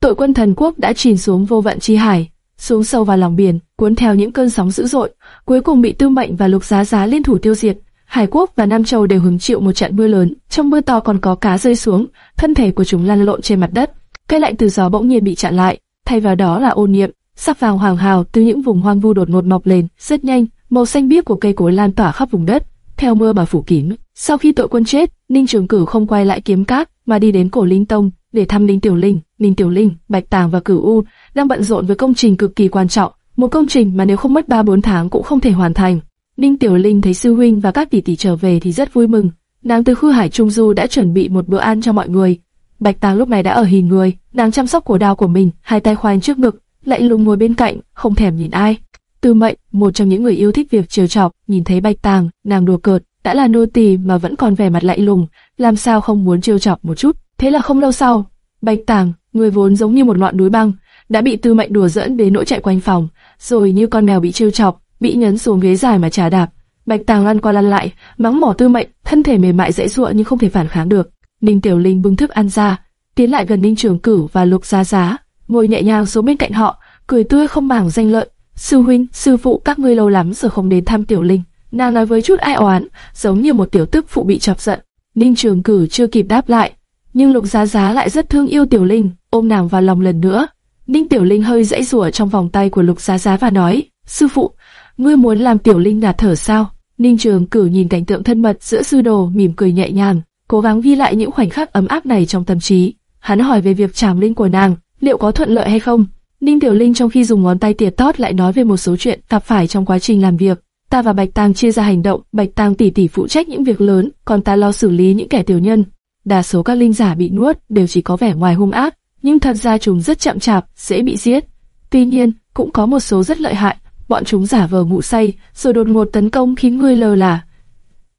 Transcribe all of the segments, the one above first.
tội quân thần quốc đã chìm xuống vô vận chi hải, xuống sâu vào lòng biển, cuốn theo những cơn sóng dữ dội, cuối cùng bị Tư Mệnh và Lục Giá Giá liên thủ tiêu diệt. Hải quốc và Nam Châu đều hứng chịu một trận mưa lớn, trong mưa to còn có cá rơi xuống, thân thể của chúng lăn lộn trên mặt đất. Cây lạnh từ gió bỗng nhiên bị chặn lại, thay vào đó là ôn niệm. sắc vàng hoàng hào từ những vùng hoang vu đột ngột mọc lên, rất nhanh, màu xanh biếc của cây cối lan tỏa khắp vùng đất, theo mưa mà phủ kín. Sau khi tội quân chết, Ninh Trường Cử không quay lại kiếm cát, mà đi đến cổ Linh Tông để thăm Ninh Tiểu Linh. Ninh Tiểu Linh, Bạch Tàng và Cửu U đang bận rộn với công trình cực kỳ quan trọng, một công trình mà nếu không mất 3-4 tháng cũng không thể hoàn thành. Ninh Tiểu Linh thấy sư huynh và các tỷ tỷ trở về thì rất vui mừng. Nàng từ khu Hải Trung Du đã chuẩn bị một bữa ăn cho mọi người. Bạch Tàng lúc này đã ở hình người, nàng chăm sóc cổ đào của mình, hai tay khoanh trước ngực, lạnh lùng ngồi bên cạnh, không thèm nhìn ai. Tư Mệnh, một trong những người yêu thích việc chiều chọc, nhìn thấy Bạch Tàng, nàng đùa cợt, đã là nô tỳ mà vẫn còn vẻ mặt lạnh lùng, làm sao không muốn chiều chọc một chút. Thế là không lâu sau, Bạch Tàng, người vốn giống như một ngọn núi băng, đã bị Tư Mệnh đùa dẫn đến nỗi chạy quanh phòng, rồi như con mèo bị trêu chọc, bị nhấn xuống ghế dài mà trà đạp. Bạch Tàng lăn qua lăn lại, mắng mỏ Tư Mệnh, thân thể mềm mại dễ dụa nhưng không thể phản kháng được. Ninh Tiểu Linh bưng thức ăn ra, tiến lại gần Ninh Trường Cửu và Lục gia Giá, ngồi nhẹ nhàng xuống bên cạnh họ, cười tươi không màng danh lợi. Sư huynh, sư phụ các ngươi lâu lắm rồi không đến thăm Tiểu Linh. Nàng nói với chút ai oán, giống như một tiểu tức phụ bị chọc giận. Ninh Trường Cửu chưa kịp đáp lại, nhưng Lục Giá Giá lại rất thương yêu Tiểu Linh, ôm nàng vào lòng lần nữa. Ninh Tiểu Linh hơi dãy rủa trong vòng tay của Lục Giá Giá và nói, sư phụ, ngươi muốn làm Tiểu Linh ngạt thở sao? Ninh Trường Cử nhìn cảnh tượng thân mật giữa sư đồ, mỉm cười nhẹ nhàng, cố gắng ghi lại những khoảnh khắc ấm áp này trong tâm trí. Hắn hỏi về việc trảm linh của nàng, liệu có thuận lợi hay không? Ninh Tiểu Linh trong khi dùng ngón tay tiệt tót lại nói về một số chuyện gặp phải trong quá trình làm việc. Ta và Bạch Tang chia ra hành động, Bạch Tang tỷ tỷ phụ trách những việc lớn, còn ta lo xử lý những kẻ tiểu nhân. Đa số các linh giả bị nuốt đều chỉ có vẻ ngoài hung ác, nhưng thật ra chúng rất chậm chạp, dễ bị giết. Tuy nhiên, cũng có một số rất lợi hại, bọn chúng giả vờ ngủ say, rồi đột ngột tấn công khiến ngươi lờ là.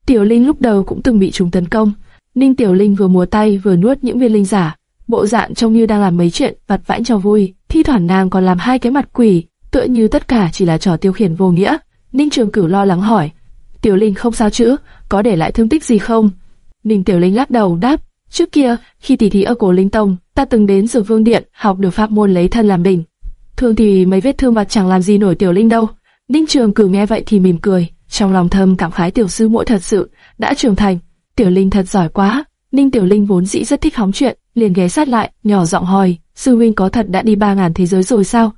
Tiểu Linh lúc đầu cũng từng bị chúng tấn công. Ninh Tiểu Linh vừa múa tay vừa nuốt những viên linh giả, bộ dạng trông như đang làm mấy chuyện vặt vãnh cho vui. Thi thoảng nàng còn làm hai cái mặt quỷ, tựa như tất cả chỉ là trò tiêu khiển vô nghĩa. Ninh Trường Cửu lo lắng hỏi, Tiểu Linh không sao chứ, có để lại thương tích gì không? Ninh Tiểu Linh lắc đầu đáp, trước kia khi tỷ thí ở cổ Linh Tông, ta từng đến Dược Vương Điện học được pháp môn lấy thân làm đỉnh. Thường thì mấy vết thương vặt chẳng làm gì nổi Tiểu Linh đâu. Ninh Trường cử nghe vậy thì mỉm cười, trong lòng thầm cảm khái tiểu sư muội thật sự đã trưởng thành. Tiểu Linh thật giỏi quá. Ninh Tiểu Linh vốn dĩ rất thích hóng chuyện, liền ghé sát lại, nhỏ giọng hỏi, sư huynh có thật đã đi ba ngàn thế giới rồi sao?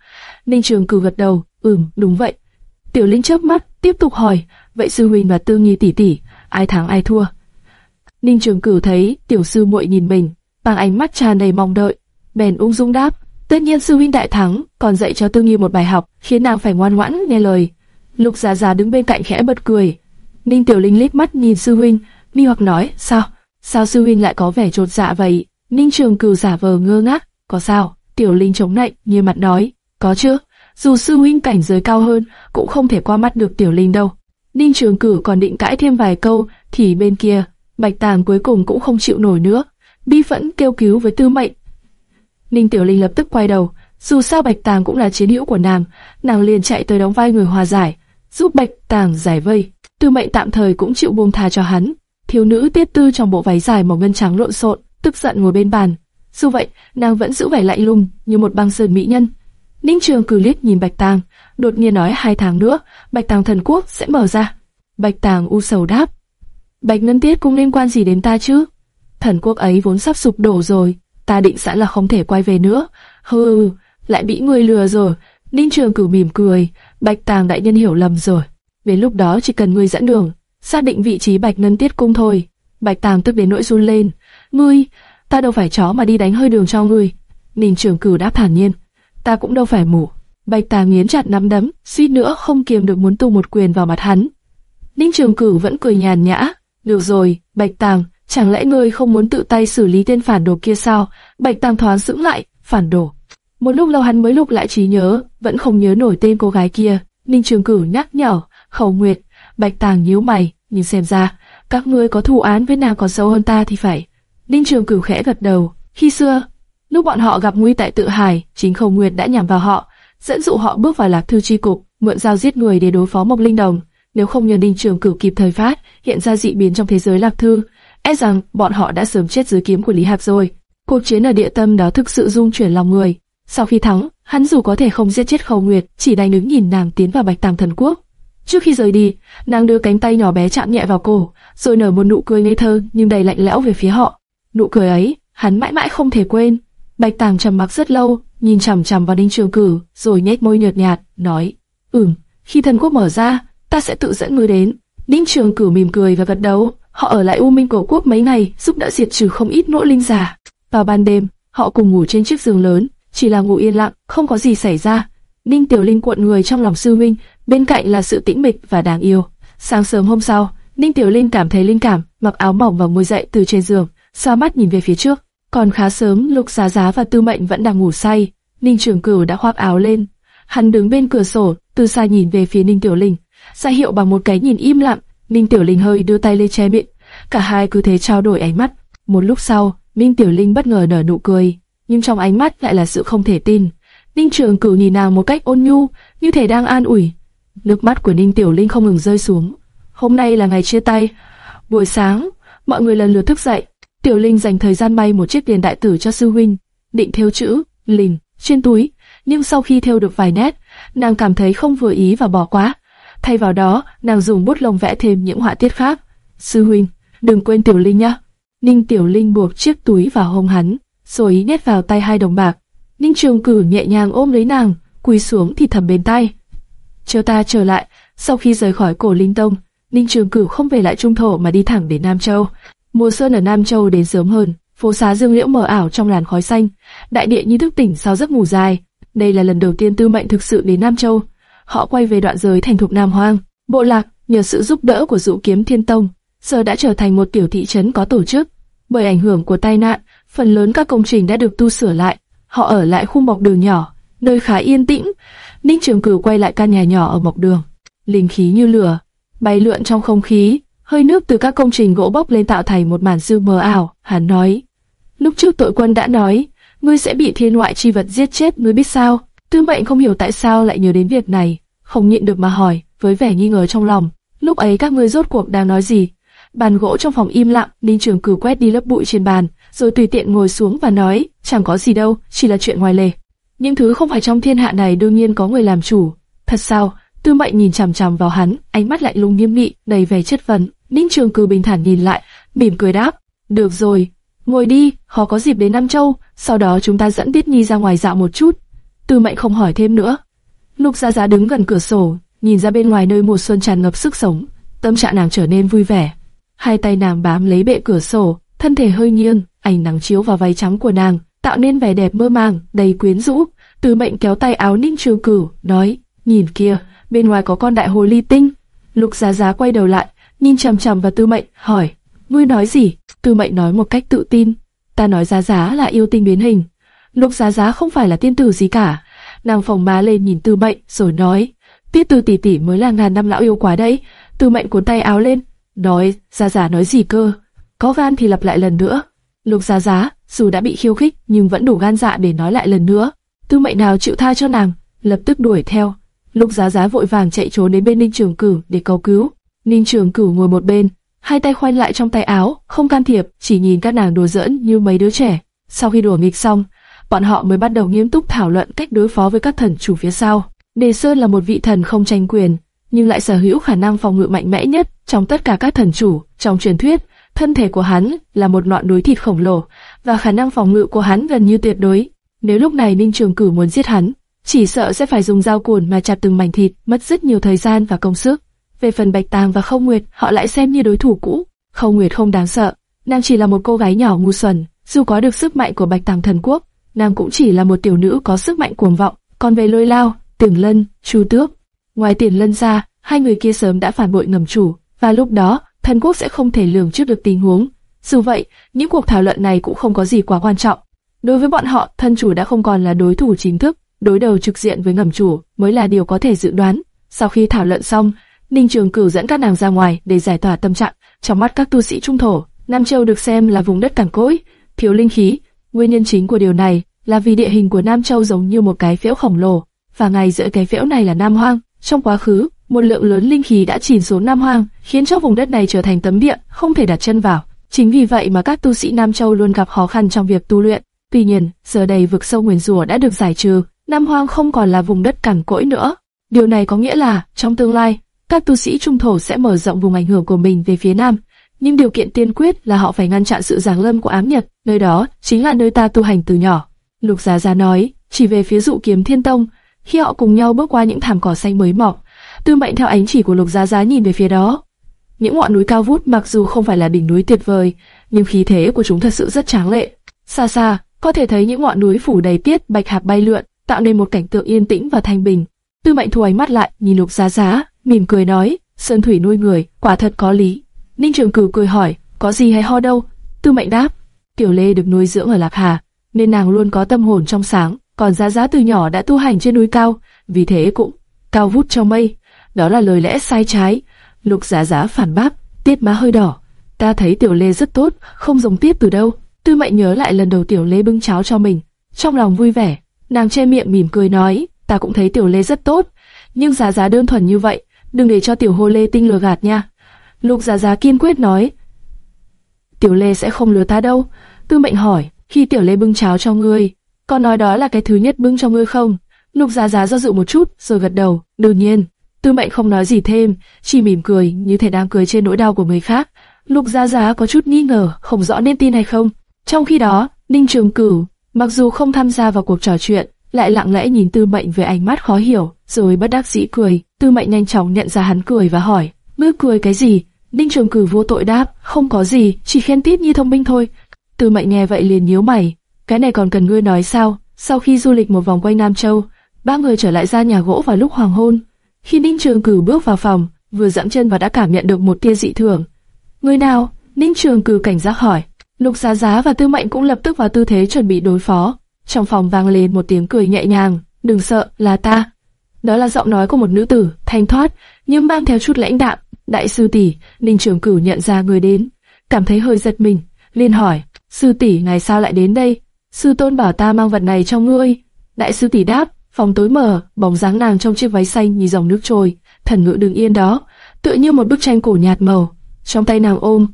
Ninh Trường cử gật đầu, ừm, đúng vậy. Tiểu Linh chớp mắt, tiếp tục hỏi, vậy sư huynh và Tư Nghi tỷ tỷ, ai thắng ai thua? Ninh Trường Cửu thấy tiểu sư muội nhìn mình, bằng ánh mắt tràn đầy mong đợi, bèn ung dung đáp, tất nhiên sư huynh đại thắng, còn dạy cho Tư nhi một bài học, khiến nàng phải ngoan ngoãn nghe lời. Lục Giá Giá đứng bên cạnh khẽ bật cười. Ninh Tiểu Linh liếc mắt nhìn sư huynh, mi hoặc nói, sao? Sao sư huynh lại có vẻ trột dạ vậy? Ninh Trường Cửu giả vờ ngơ ngác, có sao? Tiểu Linh chống nạnh, như mặt nói, có chứ. Dù sư huynh cảnh giới cao hơn, cũng không thể qua mắt được Tiểu Linh đâu. Ninh Trường Cửu còn định cãi thêm vài câu, thì bên kia, Bạch Tàng cuối cùng cũng không chịu nổi nữa, bi phẫn kêu cứu với Tư Mệnh. Ninh Tiểu Linh lập tức quay đầu, dù sao Bạch Tàng cũng là chiến hữu của nàng, nàng liền chạy tới đóng vai người hòa giải, giúp Bạch Tàng giải vây. Tư Mệnh tạm thời cũng chịu buông tha cho hắn. Thiếu nữ tiết tư trong bộ váy dài màu ngân trắng lộn xộn, tức giận ngồi bên bàn. Dù vậy, nàng vẫn giữ vẻ lạnh lùng như một băng sơn mỹ nhân. Ninh Trường cử liếc nhìn Bạch Tàng, đột nhiên nói hai tháng nữa, Bạch Tàng thần quốc sẽ mở ra. Bạch Tàng u sầu đáp, Bạch Ngân Tiết cũng liên quan gì đến ta chứ? Thần quốc ấy vốn sắp sụp đổ rồi, ta định sẵn là không thể quay về nữa. Hừ, lại bị người lừa rồi. Ninh Trường cử mỉm cười, Bạch Tàng đại nhân hiểu lầm rồi. Đến lúc đó chỉ cần ngươi dẫn đường, xác định vị trí Bạch Ngân Tiết cung thôi. Bạch Tàng tức đến nỗi run lên. Ngươi, ta đâu phải chó mà đi đánh hơi đường cho ngươi. Ninh Trường cử đáp thản nhiên ta cũng đâu phải mù. Bạch tàng nghiến chặt nắm đấm, suýt nữa không kiềm được muốn tung một quyền vào mặt hắn. Ninh Trường Cửu vẫn cười nhàn nhã. Được rồi, Bạch Tàng, chẳng lẽ ngươi không muốn tự tay xử lý tên phản đồ kia sao? Bạch tam thoáng sững lại, phản đồ. Một lúc lâu hắn mới lục lại trí nhớ, vẫn không nhớ nổi tên cô gái kia. Ninh Trường Cửu nhắc nhở, Khẩu Nguyệt, Bạch Tàng nhíu mày, nhìn xem ra, các ngươi có thù án với nàng còn sâu hơn ta thì phải. Ninh Trường Cửu khẽ gật đầu. Khi xưa, Lúc bọn họ gặp nguy tại tự hải, chính khẩu Nguyệt đã nhằm vào họ, dẫn dụ họ bước vào lạc thư chi cục, mượn dao giết người để đối phó Mộc Linh Đồng. Nếu không nhờ ninh Trường Cửu kịp thời phát hiện ra dị biến trong thế giới lạc thư, e rằng bọn họ đã sớm chết dưới kiếm của Lý Hạp rồi. Cuộc chiến ở địa tâm đó thực sự rung chuyển lòng người. Sau khi thắng, hắn dù có thể không giết chết Khâu Nguyệt, chỉ đành đứng nhìn nàng tiến vào Bạch Tàng Thần Quốc. Trước khi rời đi, nàng đưa cánh tay nhỏ bé chạm nhẹ vào cổ, rồi nở một nụ cười ngây thơ nhưng đầy lạnh lẽo về phía họ. Nụ cười ấy, hắn mãi mãi không thể quên. Bạch Tàng trầm mặc rất lâu, nhìn chằm chằm vào Đinh Trường Cử, rồi nhếch môi nhợt nhạt, nói: "Ừm, khi thần quốc mở ra, ta sẽ tự dẫn ngươi đến." Đinh Trường Cử mỉm cười và gật đầu. Họ ở lại U Minh Cổ Quốc mấy ngày, giúp đỡ diệt trừ không ít nỗ linh giả. Vào ban đêm, họ cùng ngủ trên chiếc giường lớn, chỉ là ngủ yên lặng, không có gì xảy ra. Ninh Tiểu Linh cuộn người trong lòng sư minh, bên cạnh là sự tĩnh mịch và đáng yêu. Sáng sớm hôm sau, Ninh Tiểu Linh cảm thấy linh cảm, mặc áo mỏng và ngồi dậy từ trên giường, xoa mắt nhìn về phía trước. Còn khá sớm, Lục Giá Giá và Tư Mệnh vẫn đang ngủ say. Ninh Trường Cửu đã khoác áo lên, hắn đứng bên cửa sổ, từ xa nhìn về phía Ninh Tiểu Linh, ra hiệu bằng một cái nhìn im lặng. Minh Tiểu Linh hơi đưa tay lên che miệng, cả hai cứ thế trao đổi ánh mắt. Một lúc sau, Minh Tiểu Linh bất ngờ nở nụ cười, nhưng trong ánh mắt lại là sự không thể tin. Ninh Trường Cửu nhìn nàng một cách ôn nhu, như thể đang an ủi. Nước mắt của Ninh Tiểu Linh không ngừng rơi xuống. Hôm nay là ngày chia tay. Buổi sáng, mọi người lần lượt thức dậy. Tiểu Linh dành thời gian may một chiếc tiền đại tử cho sư huynh, định theo chữ "Linh" trên túi, nhưng sau khi theo được vài nét, nàng cảm thấy không vừa ý và bỏ qua. Thay vào đó, nàng dùng bút lông vẽ thêm những họa tiết khác. "Sư huynh, đừng quên Tiểu Linh nhé." Ninh Tiểu Linh buộc chiếc túi vào hông hắn, rồi nhét vào tay hai đồng bạc. Ninh Trường Cử nhẹ nhàng ôm lấy nàng, quỳ xuống thì thầm bên tay. Chờ ta trở lại, sau khi rời khỏi cổ Linh Tông, Ninh Trường Cử không về lại Trung Thổ mà đi thẳng đến Nam Châu. Mùa xuân ở Nam Châu đến sớm hơn, phố xá dương liễu mờ ảo trong làn khói xanh, đại địa như thức tỉnh sau giấc ngủ dài. Đây là lần đầu tiên Tư Mệnh thực sự đến Nam Châu. Họ quay về đoạn giới thành thuộc Nam Hoang. Bộ lạc nhờ sự giúp đỡ của Dụ Kiếm Thiên Tông, giờ đã trở thành một tiểu thị trấn có tổ chức. Bởi ảnh hưởng của tai nạn, phần lớn các công trình đã được tu sửa lại. Họ ở lại khu mộc đường nhỏ, nơi khá yên tĩnh. Ninh Trường Cửu quay lại căn nhà nhỏ ở mộc đường, linh khí như lửa, bay lượn trong không khí, hơi nước từ các công trình gỗ bốc lên tạo thành một màn sương mờ ảo. Hắn nói, lúc trước tội quân đã nói, ngươi sẽ bị thiên ngoại chi vật giết chết, ngươi biết sao? Tư Mệnh không hiểu tại sao lại nhớ đến việc này, không nhịn được mà hỏi, với vẻ nghi ngờ trong lòng. Lúc ấy các ngươi rốt cuộc đang nói gì? Bàn gỗ trong phòng im lặng, Ninh Trường Cửu quét đi lớp bụi trên bàn, rồi tùy tiện ngồi xuống và nói, chẳng có gì đâu, chỉ là chuyện ngoài lề. Những thứ không phải trong thiên hạ này đương nhiên có người làm chủ. Thật sao? Tư Mệnh nhìn chằm chằm vào hắn, ánh mắt lạnh lùng nghiêm nghị, đầy vẻ chất vấn. Ninh Trường Cửu bình thản nhìn lại, mỉm cười đáp, được rồi, ngồi đi, khó có dịp đến Nam Châu, sau đó chúng ta dẫn Tiết Nhi ra ngoài dạo một chút. Tư Mệnh không hỏi thêm nữa. Lục Gia Gia đứng gần cửa sổ, nhìn ra bên ngoài nơi mùa xuân tràn ngập sức sống, tâm trạng nàng trở nên vui vẻ. Hai tay nàng bám lấy bệ cửa sổ, thân thể hơi nghiêng, ánh nắng chiếu vào váy trắng của nàng, tạo nên vẻ đẹp mơ màng, đầy quyến rũ. Từ mệnh kéo tay áo Ninh Trường Cửu, nói, nhìn kia, bên ngoài có con đại hồ ly tinh. Lục Giá Giá quay đầu lại, nhìn chằm chằm vào Tư Mệnh, hỏi, ngươi nói gì? Tư Mệnh nói một cách tự tin, ta nói Giá Giá là yêu tinh biến hình. Lục Giá Giá không phải là tiên tử gì cả. Nàng phòng má lên nhìn Tư Mệnh, rồi nói, Tiết Tư tỷ tỷ mới là ngàn năm lão yêu quá đấy. Tư Mệnh cuốn tay áo lên, nói, Giá Giá nói gì cơ? Có gan thì lặp lại lần nữa. Lục Giá Giá, dù đã bị khiêu khích nhưng vẫn đủ gan dạ để nói lại lần nữa. Tư Mệnh nào chịu tha cho nàng, lập tức đuổi theo. Lục Giá Giá vội vàng chạy trốn đến bên Ninh Trường Cửu để cầu cứu. Ninh Trường Cửu ngồi một bên, hai tay khoanh lại trong tay áo, không can thiệp, chỉ nhìn các nàng đùa giỡn như mấy đứa trẻ. Sau khi đùa nghịch xong, bọn họ mới bắt đầu nghiêm túc thảo luận cách đối phó với các thần chủ phía sau. Đề Sơn là một vị thần không tranh quyền, nhưng lại sở hữu khả năng phòng ngự mạnh mẽ nhất trong tất cả các thần chủ. Trong truyền thuyết, thân thể của hắn là một ngọn núi thịt khổng lồ, và khả năng phòng ngự của hắn gần như tuyệt đối. Nếu lúc này Ninh Trường Cử muốn giết hắn, chỉ sợ sẽ phải dùng dao cuồn mà chặt từng mảnh thịt, mất rất nhiều thời gian và công sức. Về phần Bạch Tàng và Không Nguyệt, họ lại xem như đối thủ cũ. Không Nguyệt không đáng sợ, nàng chỉ là một cô gái nhỏ ngu xuẩn, dù có được sức mạnh của Bạch Tàng thần quốc, nàng cũng chỉ là một tiểu nữ có sức mạnh cuồng vọng. Còn về Lôi Lao, Tưởng Lân, Chu Tước, ngoài Tiền Lân ra, hai người kia sớm đã phản bội ngầm chủ, và lúc đó, thần quốc sẽ không thể lường trước được tình huống. Dù vậy, những cuộc thảo luận này cũng không có gì quá quan trọng. Đối với bọn họ, thân chủ đã không còn là đối thủ chính thức, đối đầu trực diện với ngầm chủ mới là điều có thể dự đoán. Sau khi thảo luận xong, Ninh Trường Cửu dẫn các nàng ra ngoài để giải tỏa tâm trạng. Trong mắt các tu sĩ trung thổ, Nam Châu được xem là vùng đất cằn cỗi, thiếu linh khí. Nguyên nhân chính của điều này là vì địa hình của Nam Châu giống như một cái phễu khổng lồ, và ngay giữa cái phễu này là Nam Hoang. Trong quá khứ, một lượng lớn linh khí đã chìm xuống Nam Hoang, khiến cho vùng đất này trở thành tấm địa, không thể đặt chân vào. Chính vì vậy mà các tu sĩ Nam Châu luôn gặp khó khăn trong việc tu luyện. Tuy nhiên, giờ đây vực sâu nguyền rủa đã được giải trừ, Nam Hoang không còn là vùng đất cằn cỗi nữa. Điều này có nghĩa là, trong tương lai, các tu sĩ trung thổ sẽ mở rộng vùng ảnh hưởng của mình về phía nam, nhưng điều kiện tiên quyết là họ phải ngăn chặn sự giáng lâm của ám nhật, nơi đó chính là nơi ta tu hành từ nhỏ. Lục Giá Giá nói, chỉ về phía dụ kiếm thiên tông, khi họ cùng nhau bước qua những thảm cỏ xanh mới mọc, Tư Mệnh theo ánh chỉ của Lục Giá Giá nhìn về phía đó. Những ngọn núi cao vút mặc dù không phải là đỉnh núi tuyệt vời, nhưng khí thế của chúng thật sự rất tráng lệ. Xa xa, có thể thấy những ngọn núi phủ đầy tiết bạch hạc bay lượn, tạo nên một cảnh tượng yên tĩnh và thanh bình. Tư Mệnh thu ánh mắt lại, nhìn Lục Giá Giá, mỉm cười nói, sơn thủy nuôi người, quả thật có lý. Ninh Trường Cửu cười hỏi, có gì hay ho đâu? Tư Mệnh đáp, Tiểu Lê được nuôi dưỡng ở Lạc Hà, nên nàng luôn có tâm hồn trong sáng, còn Giá Giá từ nhỏ đã tu hành trên núi cao, vì thế cũng cao vút trong mây. Đó là lời lẽ sai trái. Lục Giá Giá phản bác, tiết má hơi đỏ. Ta thấy Tiểu Lê rất tốt, không giống tiếp từ đâu. Tư Mệnh nhớ lại lần đầu Tiểu Lê bưng cháo cho mình, trong lòng vui vẻ, nàng che miệng mỉm cười nói, ta cũng thấy Tiểu Lê rất tốt, nhưng Giá Giá đơn thuần như vậy, đừng để cho Tiểu Hô Lê tinh lừa gạt nha. Lục Giá Giá kiên quyết nói, Tiểu Lê sẽ không lừa ta đâu. Tư Mệnh hỏi, khi Tiểu Lê bưng cháo cho ngươi, con nói đó là cái thứ nhất bưng cho ngươi không? Lục Giá Giá do dự một chút, rồi gật đầu, đương nhiên. Tư Mệnh không nói gì thêm, chỉ mỉm cười như thể đang cười trên nỗi đau của người khác. Lục Giá Giá có chút nghi ngờ, không rõ nên tin hay không. Trong khi đó, Ninh Trường Cửu, mặc dù không tham gia vào cuộc trò chuyện, lại lặng lẽ nhìn Tư Mệnh với ánh mắt khó hiểu, rồi bất đắc dĩ cười. Tư Mệnh nhanh chóng nhận ra hắn cười và hỏi, ngươi cười cái gì? Ninh Trường Cử vô tội đáp, không có gì, chỉ khen tít như thông minh thôi. Tư Mệnh nghe vậy liền nhíu mày, cái này còn cần ngươi nói sao? Sau khi du lịch một vòng quanh Nam Châu, ba người trở lại ra nhà gỗ vào lúc hoàng hôn. Khi Ninh Trường Cử bước vào phòng, vừa dẫm chân và đã cảm nhận được một tia dị thường. Người nào? Ninh Trường Cử cảnh giác hỏi. Lục Giá Giá và Tư Mệnh cũng lập tức vào tư thế chuẩn bị đối phó. Trong phòng vang lên một tiếng cười nhẹ nhàng. Đừng sợ, là ta. Đó là giọng nói của một nữ tử, thanh thoát, nhưng mang theo chút lãnh đạm. Đại sư tỷ, Ninh Trường Cửu nhận ra người đến, cảm thấy hơi giật mình, liền hỏi: sư tỷ ngày sao lại đến đây? Sư tôn bảo ta mang vật này cho ngươi. Đại sư tỷ đáp: phòng tối mờ, bóng dáng nàng trong chiếc váy xanh như dòng nước trôi, thần ngữ đứng yên đó, tựa như một bức tranh cổ nhạt màu. Trong tay nàng ôm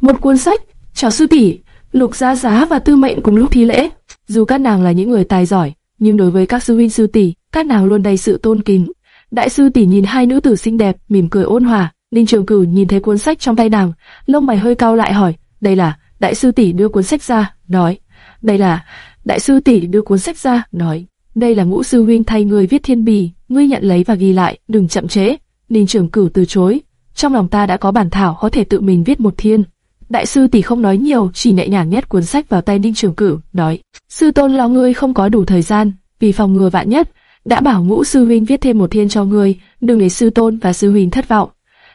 một cuốn sách. Chào sư tỷ, Lục gia Giá và Tư Mệnh cùng lúc thi lễ. Dù các nàng là những người tài giỏi, nhưng đối với các sư huynh sư tỷ, các nàng luôn đầy sự tôn kính. Đại sư tỷ nhìn hai nữ tử xinh đẹp, mỉm cười ôn hòa. Ninh Trường Cửu nhìn thấy cuốn sách trong tay nàng, lông mày hơi cau lại hỏi, đây là? Đại sư tỷ đưa cuốn sách ra, nói, đây là? Đại sư tỷ đưa cuốn sách ra, nói, đây là ngũ sư huynh thay người viết thiên bì, ngươi nhận lấy và ghi lại, đừng chậm trễ. Ninh Trường Cửu từ chối, trong lòng ta đã có bản thảo có thể tự mình viết một thiên. Đại sư tỷ không nói nhiều, chỉ nhẹ nhàng nhét cuốn sách vào tay Ninh Trường Cửu, nói: sư tôn lo ngươi không có đủ thời gian, vì phòng ngừa vạn nhất, đã bảo ngũ sư huynh viết thêm một thiên cho ngươi, đừng để sư tôn và sư huynh thất vọng.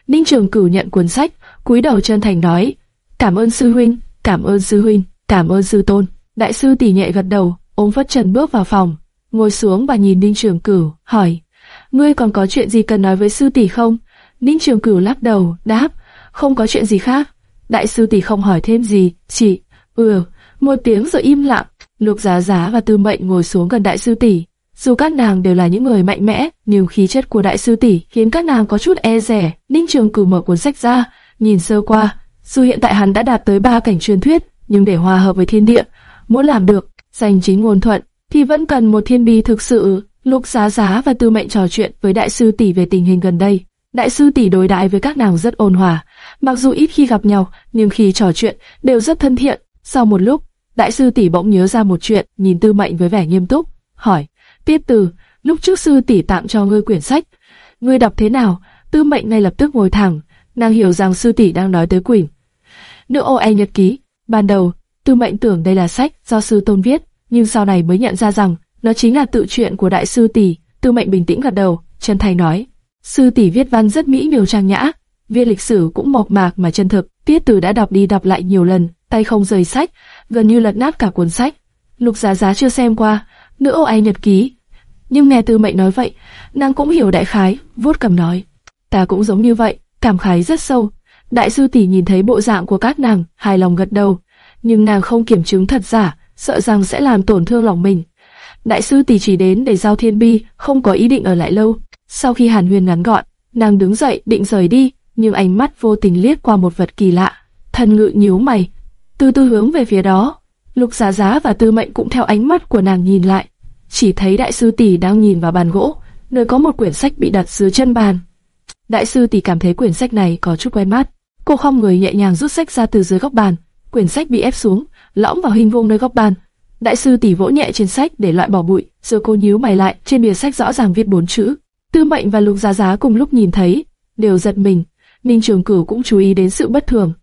Ninh Trường Cửu nhận cuốn sách, cúi đầu chân thành nói: cảm ơn sư huynh, cảm ơn sư huynh, cảm ơn sư tôn. Đại sư tỷ nhẹ gật đầu, ôm phất trần bước vào phòng, ngồi xuống và nhìn Ninh Trường Cửu, hỏi: ngươi còn có chuyện gì cần nói với sư tỷ không? Ninh Trường Cửu lắc đầu, đáp: không có chuyện gì khác. Đại sư tỷ không hỏi thêm gì, chỉ ừ một tiếng rồi im lặng. Lục Giá Giá và Tư Mệnh ngồi xuống gần đại sư tỷ. Dù các nàng đều là những người mạnh mẽ, nhưng khí chất của đại sư tỷ khiến các nàng có chút e rẻ. Ninh Trường cử mở cuốn sách ra, nhìn sơ qua. Dù hiện tại hắn đã đạt tới ba cảnh truyền thuyết, nhưng để hòa hợp với thiên địa, muốn làm được giành chính ngôn thuận, thì vẫn cần một thiên bi thực sự. Lục Giá Giá và Tư Mệnh trò chuyện với đại sư tỷ về tình hình gần đây. Đại sư tỷ đối đãi với các nàng rất ôn hòa, mặc dù ít khi gặp nhau, nhưng khi trò chuyện đều rất thân thiện. Sau một lúc, đại sư tỷ bỗng nhớ ra một chuyện, nhìn Tư Mệnh với vẻ nghiêm túc, hỏi: Tiết Từ, lúc trước sư tỷ tặng cho ngươi quyển sách, ngươi đọc thế nào? Tư Mệnh ngay lập tức ngồi thẳng, nàng hiểu rằng sư tỷ đang nói tới quyển Nữ ô e nhật ký. Ban đầu, Tư Mệnh tưởng đây là sách do sư tôn viết, nhưng sau này mới nhận ra rằng nó chính là tự truyện của đại sư tỷ. Tư Mệnh bình tĩnh gật đầu, chân thành nói: Sư tỷ viết văn rất mỹ miều trang nhã, viết lịch sử cũng mộc mạc mà chân thực. Tiết Từ đã đọc đi đọc lại nhiều lần, tay không rời sách, gần như lật nát cả cuốn sách. Lục Giá Giá chưa xem qua, nữ ô ai nhật ký. Nhưng nghe Tư Mệnh nói vậy, nàng cũng hiểu đại khái, vuốt cầm nói. Ta cũng giống như vậy, cảm khái rất sâu. Đại sư tỷ nhìn thấy bộ dạng của các nàng, hài lòng gật đầu, nhưng nàng không kiểm chứng thật giả, sợ rằng sẽ làm tổn thương lòng mình. Đại sư tỷ chỉ đến để giao thiên bi, không có ý định ở lại lâu. Sau khi Hàn Huyền ngắn gọn, nàng đứng dậy định rời đi, nhưng ánh mắt vô tình liếc qua một vật kỳ lạ. Thần ngự nhíu mày, từ từ hướng về phía đó. Lục Giá Giá và Tư Mệnh cũng theo ánh mắt của nàng nhìn lại, chỉ thấy đại sư tỷ đang nhìn vào bàn gỗ, nơi có một quyển sách bị đặt dưới chân bàn. Đại sư tỷ cảm thấy quyển sách này có chút quen mắt, cô không người nhẹ nhàng rút sách ra từ dưới góc bàn, quyển sách bị ép xuống, lõm vào hình vuông nơi góc bàn. Đại sư tỷ vỗ nhẹ trên sách để loại bỏ bụi, rồi cô nhíu mày lại, trên bìa sách rõ ràng viết bốn chữ. Tư Mệnh và Lục Giá Giá cùng lúc nhìn thấy, đều giật mình. Ninh Trường Cửu cũng chú ý đến sự bất thường.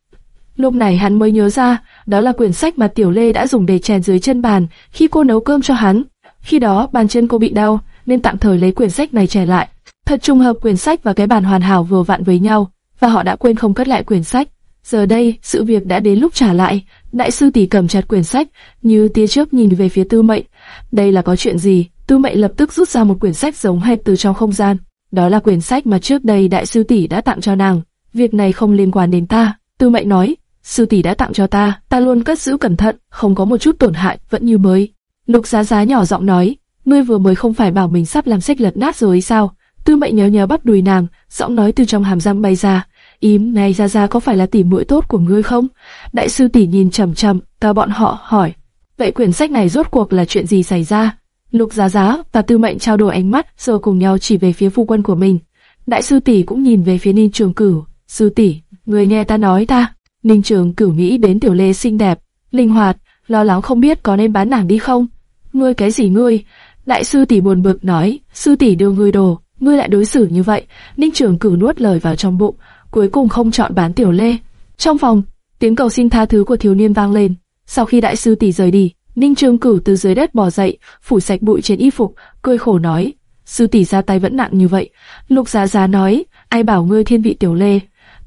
Lúc này hắn mới nhớ ra, đó là quyển sách mà Tiểu Lê đã dùng để chèn dưới chân bàn khi cô nấu cơm cho hắn. Khi đó bàn chân cô bị đau, nên tạm thời lấy quyển sách này chèn lại. Thật trùng hợp quyển sách và cái bàn hoàn hảo vừa vặn với nhau, và họ đã quên không cất lại quyển sách. Giờ đây, sự việc đã đến lúc trả lại. Đại sư tỷ cầm chặt quyển sách, như tia chớp nhìn về phía Tư Mệnh. Đây là có chuyện gì? Tư Mệnh lập tức rút ra một quyển sách giống hệt từ trong không gian. Đó là quyển sách mà trước đây đại sư tỷ đã tặng cho nàng. Việc này không liên quan đến ta. Tư Mệnh nói, sư tỷ đã tặng cho ta, ta luôn cất giữ cẩn thận, không có một chút tổn hại, vẫn như mới. Lục Giá Giá nhỏ giọng nói, ngươi vừa mới không phải bảo mình sắp làm sách lật nát rồi sao? Tư Mệnh nhớ nhớ bắp đùi nàng, giọng nói từ trong hàm răng bay ra. Im, này Giá Giá có phải là tỷ muội tốt của ngươi không? Đại sư tỷ nhìn trầm trầm, ta bọn họ hỏi. Vậy quyển sách này rốt cuộc là chuyện gì xảy ra? Lục Giá Giá và Tư Mệnh trao đổi ánh mắt, rồi cùng nhau chỉ về phía phu quân của mình. Đại sư tỷ cũng nhìn về phía Ninh Trường Cửu. Sư tỷ, người nghe ta nói ta. Ninh Trường Cửu nghĩ đến Tiểu Lê xinh đẹp, linh hoạt, lo lắng không biết có nên bán nàng đi không. Ngươi cái gì ngươi? Đại sư tỷ buồn bực nói, sư tỷ đưa ngươi đồ, ngươi lại đối xử như vậy. Ninh Trường Cửu nuốt lời vào trong bụng, cuối cùng không chọn bán Tiểu Lê. Trong phòng, tiếng cầu xin tha thứ của thiếu niên vang lên. Sau khi đại sư tỷ rời đi, Ninh Trường Cửu từ dưới đất bò dậy, phủ sạch bụi trên y phục, cười khổ nói: sư tỷ ra tay vẫn nặng như vậy. Lục Giá Giá nói: ai bảo ngươi thiên vị Tiểu Lê?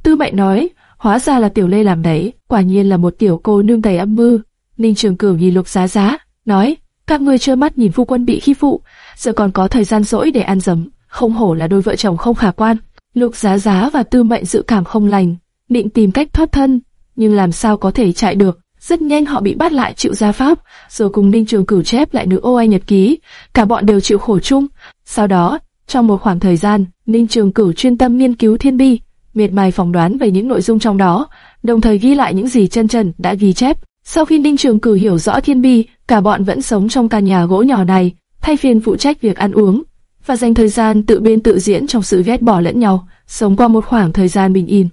Tư Mệnh nói: hóa ra là Tiểu Lê làm đấy, quả nhiên là một tiểu cô nương đầy âm mưu. Ninh Trường Cửu nhìn Lục Giá Giá, nói: các ngươi trơ mắt nhìn phu quân bị khi phụ, giờ còn có thời gian rỗi để ăn dấm, không hổ là đôi vợ chồng không khả quan. Lục Giá Giá và Tư Mệnh dự cảm không lành, định tìm cách thoát thân, nhưng làm sao có thể chạy được. Rất nhanh họ bị bắt lại chịu gia pháp, rồi cùng Ninh Trường Cửu chép lại nữ ô ai nhật ký, cả bọn đều chịu khổ chung. Sau đó, trong một khoảng thời gian, Ninh Trường Cửu chuyên tâm nghiên cứu thiên bi, miệt mài phỏng đoán về những nội dung trong đó, đồng thời ghi lại những gì chân trần đã ghi chép. Sau khi đinh Trường cử hiểu rõ thiên bi, cả bọn vẫn sống trong căn nhà gỗ nhỏ này, thay phiên phụ trách việc ăn uống và dành thời gian tự biên tự diễn trong sự ghét bỏ lẫn nhau, sống qua một khoảng thời gian bình yên.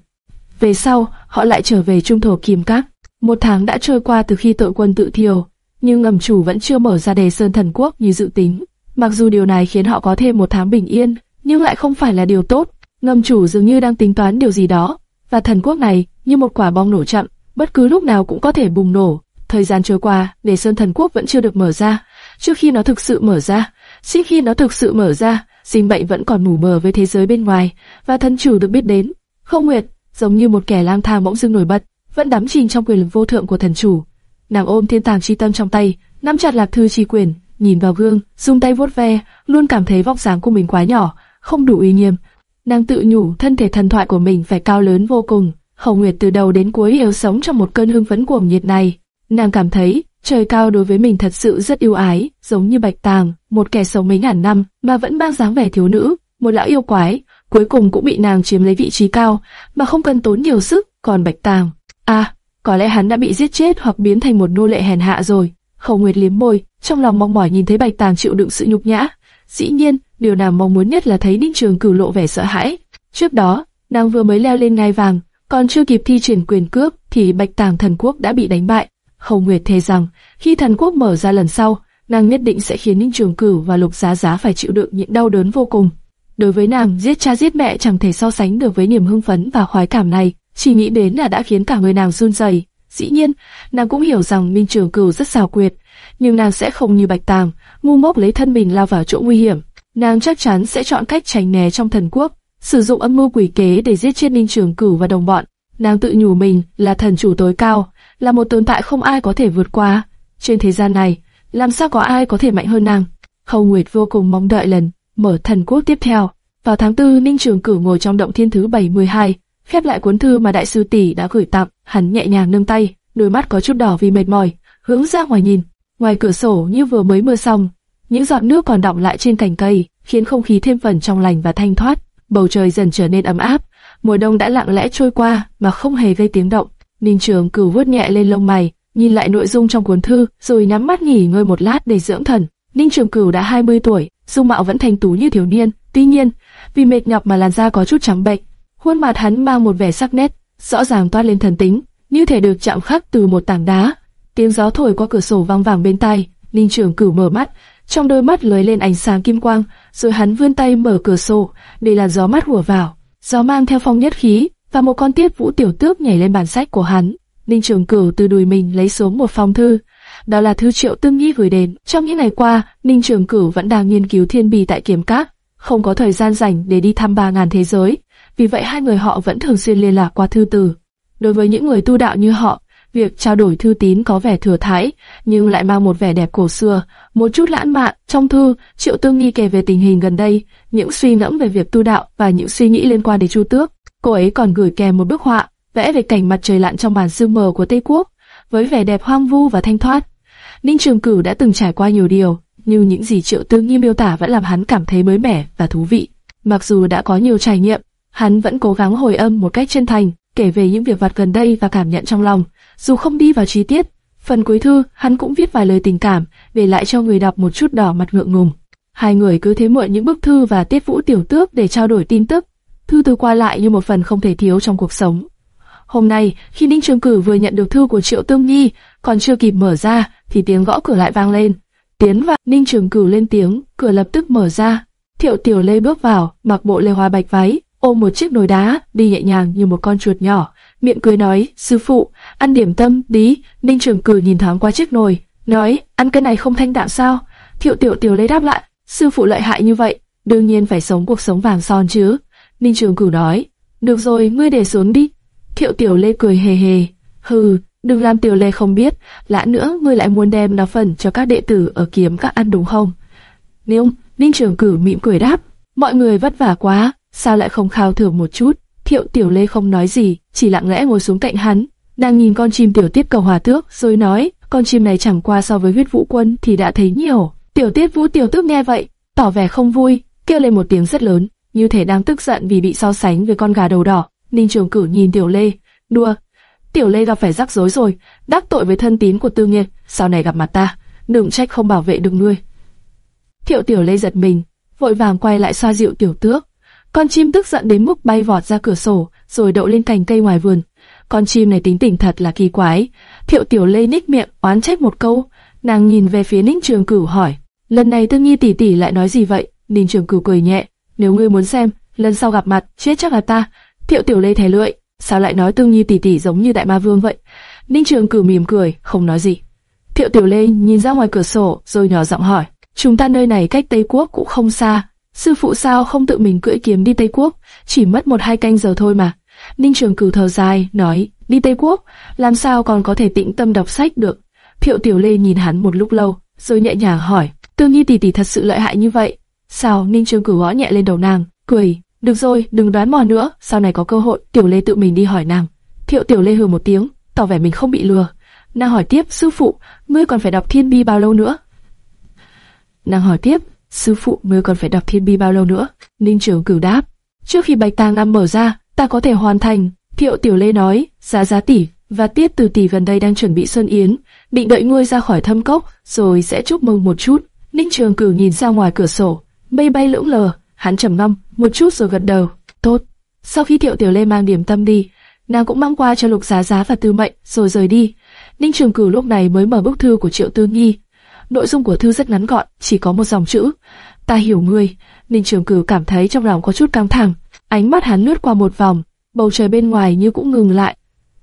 Về sau, họ lại trở về trung thổ Kim Các. Một tháng đã trôi qua từ khi tội quân tự thiêu, nhưng ngầm chủ vẫn chưa mở ra đề sơn thần quốc như dự tính. Mặc dù điều này khiến họ có thêm một tháng bình yên, nhưng lại không phải là điều tốt. Ngầm chủ dường như đang tính toán điều gì đó, và thần quốc này như một quả bom nổ chậm, bất cứ lúc nào cũng có thể bùng nổ. Thời gian trôi qua, đề sơn thần quốc vẫn chưa được mở ra. Trước khi nó thực sự mở ra, xin khi nó thực sự mở ra, sinh bệnh vẫn còn mù mờ với thế giới bên ngoài, và thần chủ được biết đến. Không Nguyệt, giống như một kẻ lang thang bỗng dưng nổi bật, vẫn đắm chìm trong quyền lực vô thượng của thần chủ. Nàng ôm thiên tàng chi tâm trong tay, nắm chặt lạc thư chi quyền, nhìn vào gương, dùng tay vuốt ve, luôn cảm thấy vóc dáng của mình quá nhỏ, không đủ uy nghiêm. Nàng tự nhủ thân thể thần thoại của mình phải cao lớn vô cùng. Hồng Nguyệt từ đầu đến cuối đều sống trong một cơn hưng phấn cuồng nhiệt này. Nàng cảm thấy trời cao đối với mình thật sự rất yêu ái, giống như Bạch Tàng, một kẻ sống mấy ngàn năm mà vẫn mang dáng vẻ thiếu nữ, một lão yêu quái, cuối cùng cũng bị nàng chiếm lấy vị trí cao mà không cần tốn nhiều sức. Còn Bạch Tàng, À, có lẽ hắn đã bị giết chết hoặc biến thành một nô lệ hèn hạ rồi. Khâu Nguyệt liếm môi, trong lòng mong mỏi nhìn thấy Bạch Tàng chịu đựng sự nhục nhã. Dĩ nhiên, điều nàng mong muốn nhất là thấy Ninh Trường cử lộ vẻ sợ hãi. Trước đó, nàng vừa mới leo lên ngai vàng, còn chưa kịp thi triển quyền cướp thì Bạch Tàng thần quốc đã bị đánh bại. hầu Nguyệt thề rằng, khi thần quốc mở ra lần sau, nàng nhất định sẽ khiến Ninh Trường Cửu và Lục Giá Giá phải chịu đựng những đau đớn vô cùng. Đối với nàng, giết cha giết mẹ chẳng thể so sánh được với niềm hưng phấn và khoái cảm này chỉ nghĩ đến là đã khiến cả người nàng run rẩy. Dĩ nhiên, nàng cũng hiểu rằng Minh Trường Cửu rất xảo quyệt, nhưng nàng sẽ không như Bạch Tàng, ngu ngốc lấy thân mình lao vào chỗ nguy hiểm. Nàng chắc chắn sẽ chọn cách tránh né trong thần quốc, sử dụng âm mưu quỷ kế để giết chết ninh Trường Cửu và đồng bọn. Nàng tự nhủ mình là thần chủ tối cao, là một tồn tại không ai có thể vượt qua. Trên thế gian này, làm sao có ai có thể mạnh hơn nàng? Khâu Nguyệt vô cùng mong đợi lần mở thần quốc tiếp theo. Vào tháng tư, Ninh Trường Cửu ngồi trong động thiên thứ 712, khép lại cuốn thư mà đại sư tỷ đã gửi tặng, hắn nhẹ nhàng nâng tay, đôi mắt có chút đỏ vì mệt mỏi, hướng ra ngoài nhìn. Ngoài cửa sổ như vừa mới mưa xong, những giọt nước còn đọng lại trên cành cây, khiến không khí thêm phần trong lành và thanh thoát. Bầu trời dần trở nên ấm áp, mùa đông đã lặng lẽ trôi qua mà không hề gây tiếng động. Ninh Trường Cửu vuốt nhẹ lên lông mày, nhìn lại nội dung trong cuốn thư, rồi nhắm mắt nghỉ ngơi một lát để dưỡng thần. Ninh Trường Cửu đã 20 tuổi, dung mạo vẫn thanh tú như thiếu niên, tuy nhiên, vì mệt nhọc mà làn da có chút trắng bệch, khuôn mặt hắn mang một vẻ sắc nét, rõ ràng toát lên thần tính, như thể được chạm khắc từ một tảng đá. Tiếng gió thổi qua cửa sổ vang vẳng bên tai, Ninh Trường Cửu mở mắt, trong đôi mắt lóe lên ánh sáng kim quang, rồi hắn vươn tay mở cửa sổ, để làn gió mát hùa vào. Gió mang theo phong nhất khí, và một con tiết vũ tiểu tước nhảy lên bàn sách của hắn. Ninh Trường Cửu từ đùi mình lấy xuống một phong thư, đó là thư Triệu Tương nghi gửi đến. Trong những ngày qua, Ninh Trường Cửu vẫn đang nghiên cứu thiên bì tại Kiếm Các, không có thời gian rảnh để đi thăm ba ngàn thế giới. Vì vậy hai người họ vẫn thường xuyên liên lạc qua thư từ. Đối với những người tu đạo như họ, việc trao đổi thư tín có vẻ thừa thãi, nhưng lại mang một vẻ đẹp cổ xưa, một chút lãng mạn. Trong thư, Triệu Tương Nhi kể về tình hình gần đây, những suy ngẫm về việc tu đạo và những suy nghĩ liên quan đến Chu Tước. Cô ấy còn gửi kèm một bức họa vẽ về cảnh mặt trời lặn trong bản sương mờ của Tây Quốc, với vẻ đẹp hoang vu và thanh thoát. Ninh Trường Cửu đã từng trải qua nhiều điều, nhưng những gì Triệu Tương Nhi miêu tả vẫn làm hắn cảm thấy mới mẻ và thú vị. Mặc dù đã có nhiều trải nghiệm, hắn vẫn cố gắng hồi âm một cách chân thành, kể về những việc vặt gần đây và cảm nhận trong lòng, dù không đi vào chi tiết. Phần cuối thư, hắn cũng viết vài lời tình cảm, để lại cho người đọc một chút đỏ mặt ngượng ngùng. Hai người cứ thế mượn những bức thư và tiết vũ tiểu tước để trao đổi tin tức. Thư từ qua lại như một phần không thể thiếu trong cuộc sống. Hôm nay, khi Ninh Trường Cử vừa nhận được thư của Triệu Tương Nhi, còn chưa kịp mở ra, thì tiếng gõ cửa lại vang lên. Tiến vào, Ninh Trường Cử lên tiếng, cửa lập tức mở ra. Thiệu Tiểu Lê bước vào, mặc bộ lê hoa bạch váy, ôm một chiếc nồi đá, đi nhẹ nhàng như một con chuột nhỏ, miệng cười nói, sư phụ, ăn điểm tâm, đi. Ninh Trường Cử nhìn thoáng qua chiếc nồi, nói, ăn cái này không thanh đạm sao? Thiệu Tiểu Tiểu Lê đáp lại, sư phụ lợi hại như vậy, đương nhiên phải sống cuộc sống vàng son chứ. Ninh Trường Cử nói, được rồi, ngươi để xuống đi. Thiệu Tiểu Lê cười hề hề, hừ, đừng làm Tiểu Lê không biết, lã nữa ngươi lại muốn đem nó phần cho các đệ tử ở kiếm các ăn đúng không? Nếu Ninh Trường Cử mỉm cười đáp, mọi người vất vả quá, sao lại không khao thưởng một chút? Thiệu Tiểu Lê không nói gì, chỉ lặng lẽ ngồi xuống cạnh hắn, đang nhìn con chim tiểu tiếp cầu hòa tước, rồi nói, con chim này chẳng qua so với huyết vũ quân thì đã thấy nhiều. Tiểu tiết vũ tiểu tước nghe vậy, tỏ vẻ không vui, kêu lên một tiếng rất lớn, như thể đang tức giận vì bị so sánh với con gà đầu đỏ. Ninh Trường Cử nhìn Tiểu Lê, đùa, Tiểu Lê gặp phải rắc rối rồi, đắc tội với thân tín của Tư Nghiên, sau này gặp mặt ta, đừng trách không bảo vệ được ngươi. Thiệu Tiểu Lê giật mình, vội vàng quay lại xoa dịu Tiểu Tước. Con chim tức giận đến mức bay vọt ra cửa sổ, rồi đậu lên cành cây ngoài vườn. Con chim này tính tình thật là kỳ quái. Thiệu Tiểu Lê ních miệng oán trách một câu, nàng nhìn về phía Ninh Trường Cửu hỏi, lần này Tương Nhi tỷ tỷ lại nói gì vậy? Ninh Trường Cửu cười nhẹ, nếu ngươi muốn xem, lần sau gặp mặt, chết chắc là ta. Thiệu Tiểu Lê thè lưỡi, sao lại nói Tương Nhi tỷ tỷ giống như đại ma vương vậy? Ninh Trường Cửu mỉm cười, không nói gì. Thiệu Tiểu Lê nhìn ra ngoài cửa sổ, rồi nhỏ giọng hỏi, chúng ta nơi này cách Tây Quốc cũng không xa, sư phụ sao không tự mình cưỡi kiếm đi Tây Quốc, chỉ mất một hai canh giờ thôi mà. Ninh Trường Cửu thở dài, nói, đi Tây Quốc, làm sao còn có thể tĩnh tâm đọc sách được? Thiệu Tiểu Lê nhìn hắn một lúc lâu, rồi nhẹ nhàng hỏi, Tương Nhi tỷ tỷ thật sự lợi hại như vậy? Sao? Ninh Trường Cửu gõ nhẹ lên đầu nàng, cười, được rồi, đừng đoán mò nữa, sau này có cơ hội, Tiểu Lê tự mình đi hỏi nàng. Thiệu Tiểu Lê hừ một tiếng, tỏ vẻ mình không bị lừa. Nàng hỏi tiếp, sư phụ, ngươi còn phải đọc thiên bi bao lâu nữa? Nàng hỏi tiếp, sư phụ, ngươi còn phải đọc thiên bi bao lâu nữa? Ninh Trường Cửu đáp, trước khi bạch tàng năm mở ra, ta có thể hoàn thành. Thiệu Tiểu Lê nói, giá giá tỷ và tiết từ tỷ gần đây đang chuẩn bị xuân yến, định đợi ngươi ra khỏi thâm cốc, rồi sẽ chúc mừng một chút. Ninh Trường Cửu nhìn ra ngoài cửa sổ, mây bay lững lờ, hắn trầm ngâm một chút rồi gật đầu. Tốt. Sau khi Thiệu Tiểu Lê mang điểm tâm đi, nàng cũng mang qua cho Lục Giá Giá và Tư Mệnh, rồi rời đi. Ninh Trường Cửu lúc này mới mở bức thư của Triệu Tư Nghi. Nội dung của thư rất ngắn gọn, chỉ có một dòng chữ: Ta hiểu ngươi. Ninh Trường Cử cảm thấy trong lòng có chút căng thẳng, ánh mắt hắn lướt qua một vòng, bầu trời bên ngoài như cũng ngừng lại.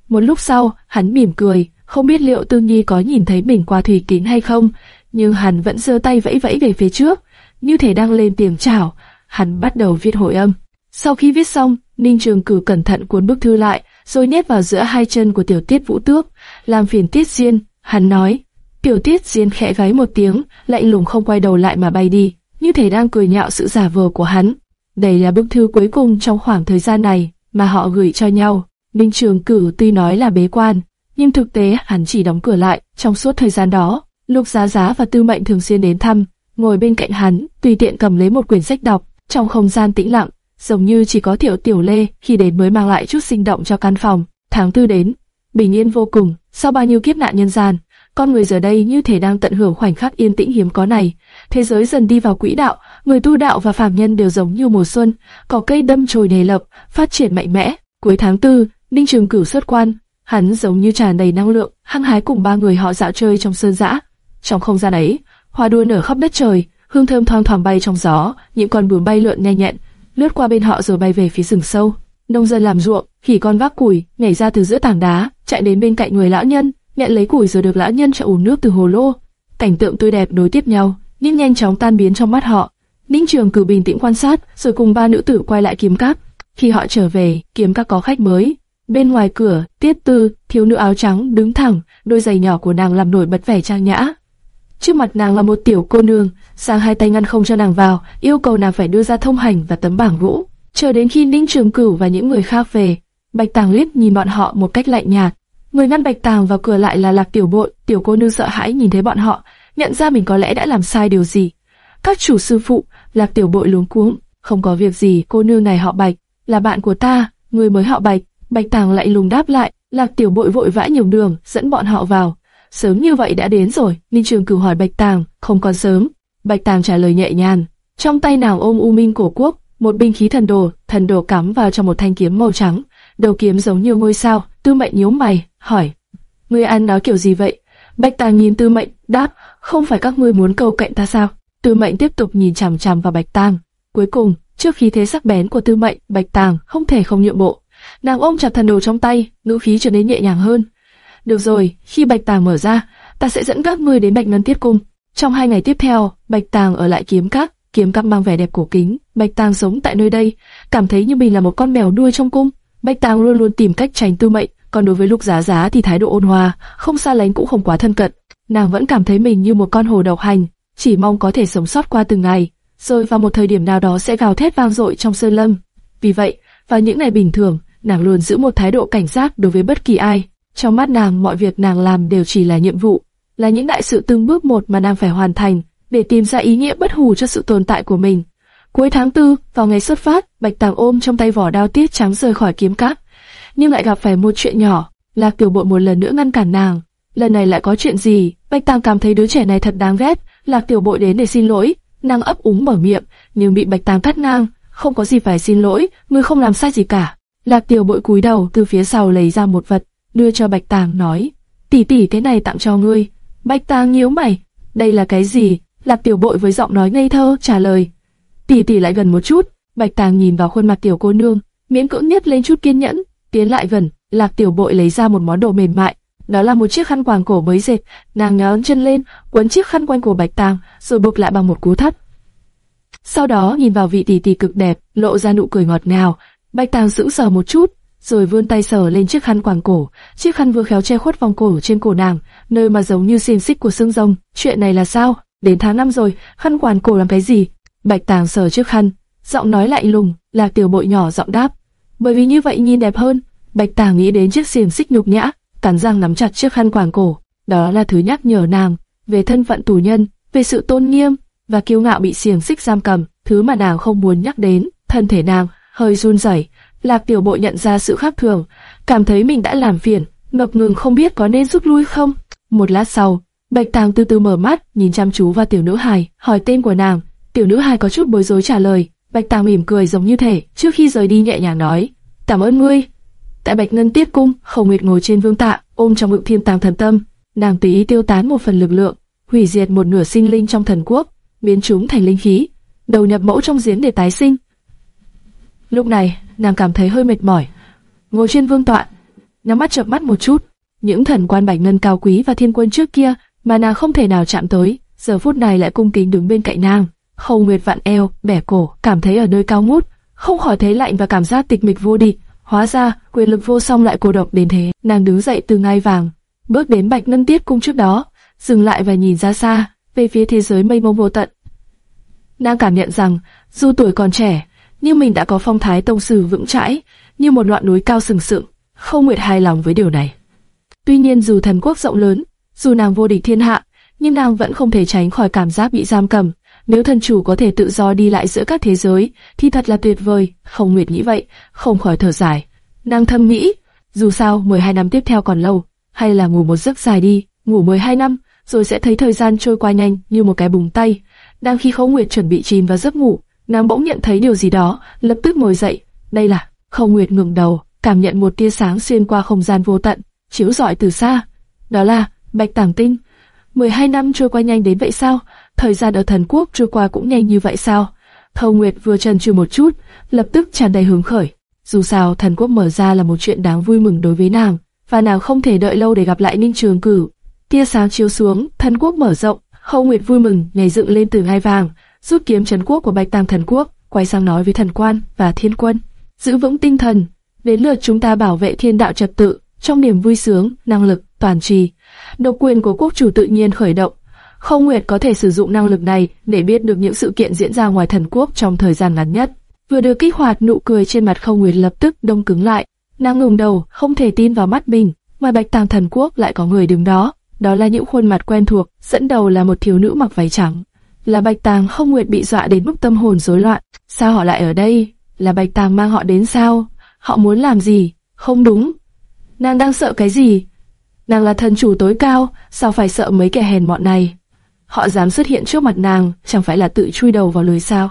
Một lúc sau, hắn mỉm cười, không biết liệu Tư Nhi có nhìn thấy mình qua thủy kính hay không, nhưng hắn vẫn giơ tay vẫy vẫy về phía trước, như thể đang lên tiếng chào. Hắn bắt đầu viết hồi âm. Sau khi viết xong, Ninh Trường Cử cẩn thận cuốn bức thư lại, rồi nhét vào giữa hai chân của Tiểu Tiết Vũ Tước, làm phiền Tiết Diên. Hắn nói, Tiểu Tiết Diên khẽ gáy một tiếng, lạnh lùng không quay đầu lại mà bay đi, như thể đang cười nhạo sự giả vờ của hắn. Đây là bức thư cuối cùng trong khoảng thời gian này mà họ gửi cho nhau. Ninh Trường Cử tuy nói là bế quan, nhưng thực tế hắn chỉ đóng cửa lại trong suốt thời gian đó. Lục Giá Giá và Tư Mệnh thường xuyên đến thăm, ngồi bên cạnh hắn, tùy tiện cầm lấy một quyển sách đọc, trong không gian tĩnh lặng, giống như chỉ có Tiểu Tiểu Lê khi đến mới mang lại chút sinh động cho căn phòng. Tháng tư đến, bình yên vô cùng. Sau bao nhiêu kiếp nạn nhân gian, con người giờ đây như thể đang tận hưởng khoảnh khắc yên tĩnh hiếm có này. Thế giới dần đi vào quỹ đạo, người tu đạo và phàm nhân đều giống như mùa xuân, có cây đâm chồi nảy lập, phát triển mạnh mẽ. Cuối tháng tư, Ninh Trường Cửu xuất quan, hắn giống như tràn đầy năng lượng, hăng hái cùng ba người họ dạo chơi trong sơn dã. Trong không gian ấy, hoa đua nở khắp đất trời, hương thơm thoang thoảng bay trong gió, những con bướm bay lượn nhanh nhẹn, lướt qua bên họ rồi bay về phía rừng sâu. Nông dân làm ruộng, khỉ con vác củi, nhảy ra từ giữa tảng đá, chạy đến bên cạnh người lão nhân, nhận lấy củi rồi được lão nhân cho uống nước từ hồ lô. Cảnh tượng tươi đẹp nối tiếp nhau, nhưng nhanh chóng tan biến trong mắt họ. Ninh Trường Cử bình tĩnh quan sát, rồi cùng ba nữ tử quay lại kiếm các. Khi họ trở về, kiếm các có khách mới. Bên ngoài cửa, Tiết Tư, thiếu nữ áo trắng đứng thẳng, đôi giày nhỏ của nàng làm nổi bật vẻ trang nhã. Trước mặt nàng là một tiểu cô nương, sang hai tay ngăn không cho nàng vào, yêu cầu nàng phải đưa ra thông hành và tấm bảng vũ. Chờ đến khi Ninh Trường Cửu và những người khác về, Bạch Tàng liếc nhìn bọn họ một cách lạnh nhạt. Người ngăn Bạch Tàng vào cửa lại là Lạc Tiểu Bội, tiểu cô nương sợ hãi nhìn thấy bọn họ, nhận ra mình có lẽ đã làm sai điều gì. Các chủ sư phụ, Lạc Tiểu Bội luống cuống, không có việc gì, cô nương này họ Bạch, là bạn của ta, người mới họ Bạch. Bạch Tàng lại lùng đáp lại, Lạc Tiểu Bội vội vã nhường đường, dẫn bọn họ vào. Sớm như vậy đã đến rồi, Ninh Trường Cửu hỏi Bạch Tàng, không còn sớm. Bạch Tàng trả lời nhẹ nhàng, trong tay nàng ôm U Minh cổ quốc, một binh khí thần đồ, thần đồ cắm vào trong một thanh kiếm màu trắng, đầu kiếm giống như ngôi sao. Tư Mệnh nhíu mày, hỏi: "Ngươi ăn nói kiểu gì vậy?" Bạch Tàng nhìn Tư Mệnh, đáp: "Không phải các ngươi muốn câu cạnh ta sao?" Tư Mệnh tiếp tục nhìn chằm chằm vào Bạch Tàng. Cuối cùng, trước khi thế sắc bén của Tư Mệnh, Bạch Tàng không thể không nhượng bộ. Nàng ôm chặt thần đồ trong tay, ngữ khí trở nên nhẹ nhàng hơn. "Được rồi, khi Bạch Tàng mở ra, ta sẽ dẫn các ngươi đến Bạch Ngân Tiết Cung." Trong hai ngày tiếp theo, Bạch Tàng ở lại kiếm các, kiếm các mang vẻ đẹp cổ kính. Bạch Tàng sống tại nơi đây, cảm thấy như mình là một con mèo đuôi trong cung. Bạch Tàng luôn luôn tìm cách tránh Tư Mệnh, còn đối với Lục Giá Giá thì thái độ ôn hòa, không xa lánh cũng không quá thân cận. Nàng vẫn cảm thấy mình như một con hồ độc hành, chỉ mong có thể sống sót qua từng ngày, rồi vào một thời điểm nào đó sẽ gào thét vang dội trong sơn lâm. Vì vậy, vào những ngày bình thường, nàng luôn giữ một thái độ cảnh giác đối với bất kỳ ai. Trong mắt nàng, mọi việc nàng làm đều chỉ là nhiệm vụ, là những đại sự từng bước một mà nàng phải hoàn thành để tìm ra ý nghĩa bất hủ cho sự tồn tại của mình. Cuối tháng tư, vào ngày xuất phát, Bạch Tàng ôm trong tay vỏ đao tiết trắng rời khỏi kiếm cát, nhưng lại gặp phải một chuyện nhỏ. Lạc Tiểu Bội một lần nữa ngăn cản nàng. Lần này lại có chuyện gì? Bạch Tàng cảm thấy đứa trẻ này thật đáng ghét. Lạc Tiểu Bội đến để xin lỗi, nàng ấp úng mở miệng, nhưng bị Bạch Tàng cắt ngang. Không có gì phải xin lỗi, ngươi không làm sai gì cả. Lạc Tiểu Bội cúi đầu từ phía sau lấy ra một vật, đưa cho Bạch Tàng nói: tỷ tỷ thế này tặng cho ngươi. Bạch Tàng nhíu mày, đây là cái gì? Lạc Tiểu Bội với giọng nói ngây thơ trả lời. Tỷ tỷ lại gần một chút, Bạch Tàng nhìn vào khuôn mặt tiểu cô nương, miễn cưỡng nhất lên chút kiên nhẫn, tiến lại gần, Lạc Tiểu Bội lấy ra một món đồ mềm mại, đó là một chiếc khăn quàng cổ mới dệt, nàng nhón chân lên, quấn chiếc khăn quanh cổ Bạch Tàng, rồi buộc lại bằng một cú thắt. Sau đó nhìn vào vị tỷ tỷ cực đẹp, lộ ra nụ cười ngọt ngào, Bạch Tàng sững sờ một chút, rồi vươn tay sờ lên chiếc khăn quàng cổ, chiếc khăn vừa khéo che khuất vòng cổ trên cổ nàng, nơi mà giống như xiềng xích của xương rồng. Chuyện này là sao? Đến tháng năm rồi, khăn quàng cổ làm cái gì? Bạch Tàng sờ chiếc khăn, giọng nói lạnh lùng, Lạc Tiểu Bội nhỏ giọng đáp, bởi vì như vậy nhìn đẹp hơn. Bạch Tàng nghĩ đến chiếc xiềng xích nhục nhã, cắn răng nắm chặt chiếc khăn quàng cổ. Đó là thứ nhắc nhở nàng về thân phận tù nhân, về sự tôn nghiêm và kiêu ngạo bị xiềng xích giam cầm, thứ mà nàng không muốn nhắc đến. Thân thể nàng hơi run rẩy. Lạc Tiểu Bội nhận ra sự khác thường, cảm thấy mình đã làm phiền, ngập ngừng không biết có nên rút lui không. Một lát sau, Bạch Tàng từ từ mở mắt, nhìn chăm chú vào tiểu nữ hài, hỏi tên của nàng. Tiểu nữ hài có chút bối rối trả lời. Bạch Tàng mỉm cười giống như thể trước khi rời đi nhẹ nhàng nói: "Cảm ơn ngươi." Tại Bạch Ngân Tiết cung, Khổng Nguyệt ngồi trên vương tạ, ôm trong ngực Thiên Tàng Thần Tâm, nàng tùy ý tiêu tán một phần lực lượng, hủy diệt một nửa sinh linh trong thần quốc, biến chúng thành linh khí, đầu nhập mẫu trong giếng để tái sinh. Lúc này, nàng cảm thấy hơi mệt mỏi, ngồi trên vương tọa, nhắm mắt chợp mắt một chút. Những thần quan Bạch Ngân cao quý và thiên quân trước kia mà nàng không thể nào chạm tới, giờ phút này lại cung kính đứng bên cạnh nàng. Khâu Nguyệt vặn eo, bẻ cổ, cảm thấy ở nơi cao ngút, không khỏi thấy lạnh và cảm giác tịch mịch vô địch. Hóa ra, quyền lực vô song lại cô độc đến thế. Nàng đứng dậy từ ngai vàng, bước đến Bạch Ngân Tiết cung trước đó, dừng lại và nhìn ra xa, về phía thế giới mây mông vô tận. Nàng cảm nhận rằng, dù tuổi còn trẻ, nhưng mình đã có phong thái tông sử vững chãi, như một ngọn núi cao sừng sững. không Nguyệt hài lòng với điều này. Tuy nhiên dù thần quốc rộng lớn, dù nàng vô địch thiên hạ, nhưng nàng vẫn không thể tránh khỏi cảm giác bị giam cầm. Nếu thần chủ có thể tự do đi lại giữa các thế giới, thì thật là tuyệt vời. Không Nguyệt nghĩ vậy, không khỏi thở dài. Nàng thầm nghĩ, Dù sao, 12 năm tiếp theo còn lâu, hay là ngủ một giấc dài đi, ngủ 12 năm, rồi sẽ thấy thời gian trôi qua nhanh như một cái bùng tay. Đang khi Khâu Nguyệt chuẩn bị chìm vào giấc ngủ, nàng bỗng nhận thấy điều gì đó, lập tức ngồi dậy. Đây là Khâu Nguyệt ngẩng đầu, cảm nhận một tia sáng xuyên qua không gian vô tận, chiếu rọi từ xa. Đó là Bạch Tàng Tinh. 12 năm trôi qua nhanh đến vậy sao? Thời gian ở thần quốc trôi qua cũng nhanh như vậy sao? Khâu Nguyệt vừa chần chừ một chút, lập tức tràn đầy hứng khởi. Dù sao, thần quốc mở ra là một chuyện đáng vui mừng đối với nàng, và nàng không thể đợi lâu để gặp lại Ninh Trường Cửu. Tia sáng chiếu xuống, thần quốc mở rộng, Khâu Nguyệt vui mừng nhảy dựng lên từ ngai vàng, rút kiếm trấn quốc của Bạch Tàng thần quốc, quay sang nói với thần quan và thiên quân, giữ vững tinh thần, đến lượt chúng ta bảo vệ thiên đạo trật tự, trong niềm vui sướng, năng lực, toàn trì. Độc quyền của quốc chủ tự nhiên khởi động, Khâu Nguyệt có thể sử dụng năng lực này để biết được những sự kiện diễn ra ngoài thần quốc trong thời gian ngắn nhất. Vừa được kích hoạt, nụ cười trên mặt Khâu Nguyệt lập tức đông cứng lại. Nàng ngẩng đầu, không thể tin vào mắt mình, ngoài Bạch Tàng thần quốc lại có người đứng đó. Đó là những khuôn mặt quen thuộc, dẫn đầu là một thiếu nữ mặc váy trắng. Là Bạch Tàng Khâu Nguyệt bị dọa đến mức tâm hồn rối loạn. Sao họ lại ở đây? Là Bạch Tàng mang họ đến sao? Họ muốn làm gì? Không đúng. Nàng đang sợ cái gì? Nàng là thần chủ tối cao, sao phải sợ mấy kẻ hèn mọn này? Họ dám xuất hiện trước mặt nàng, chẳng phải là tự chui đầu vào lưới sao?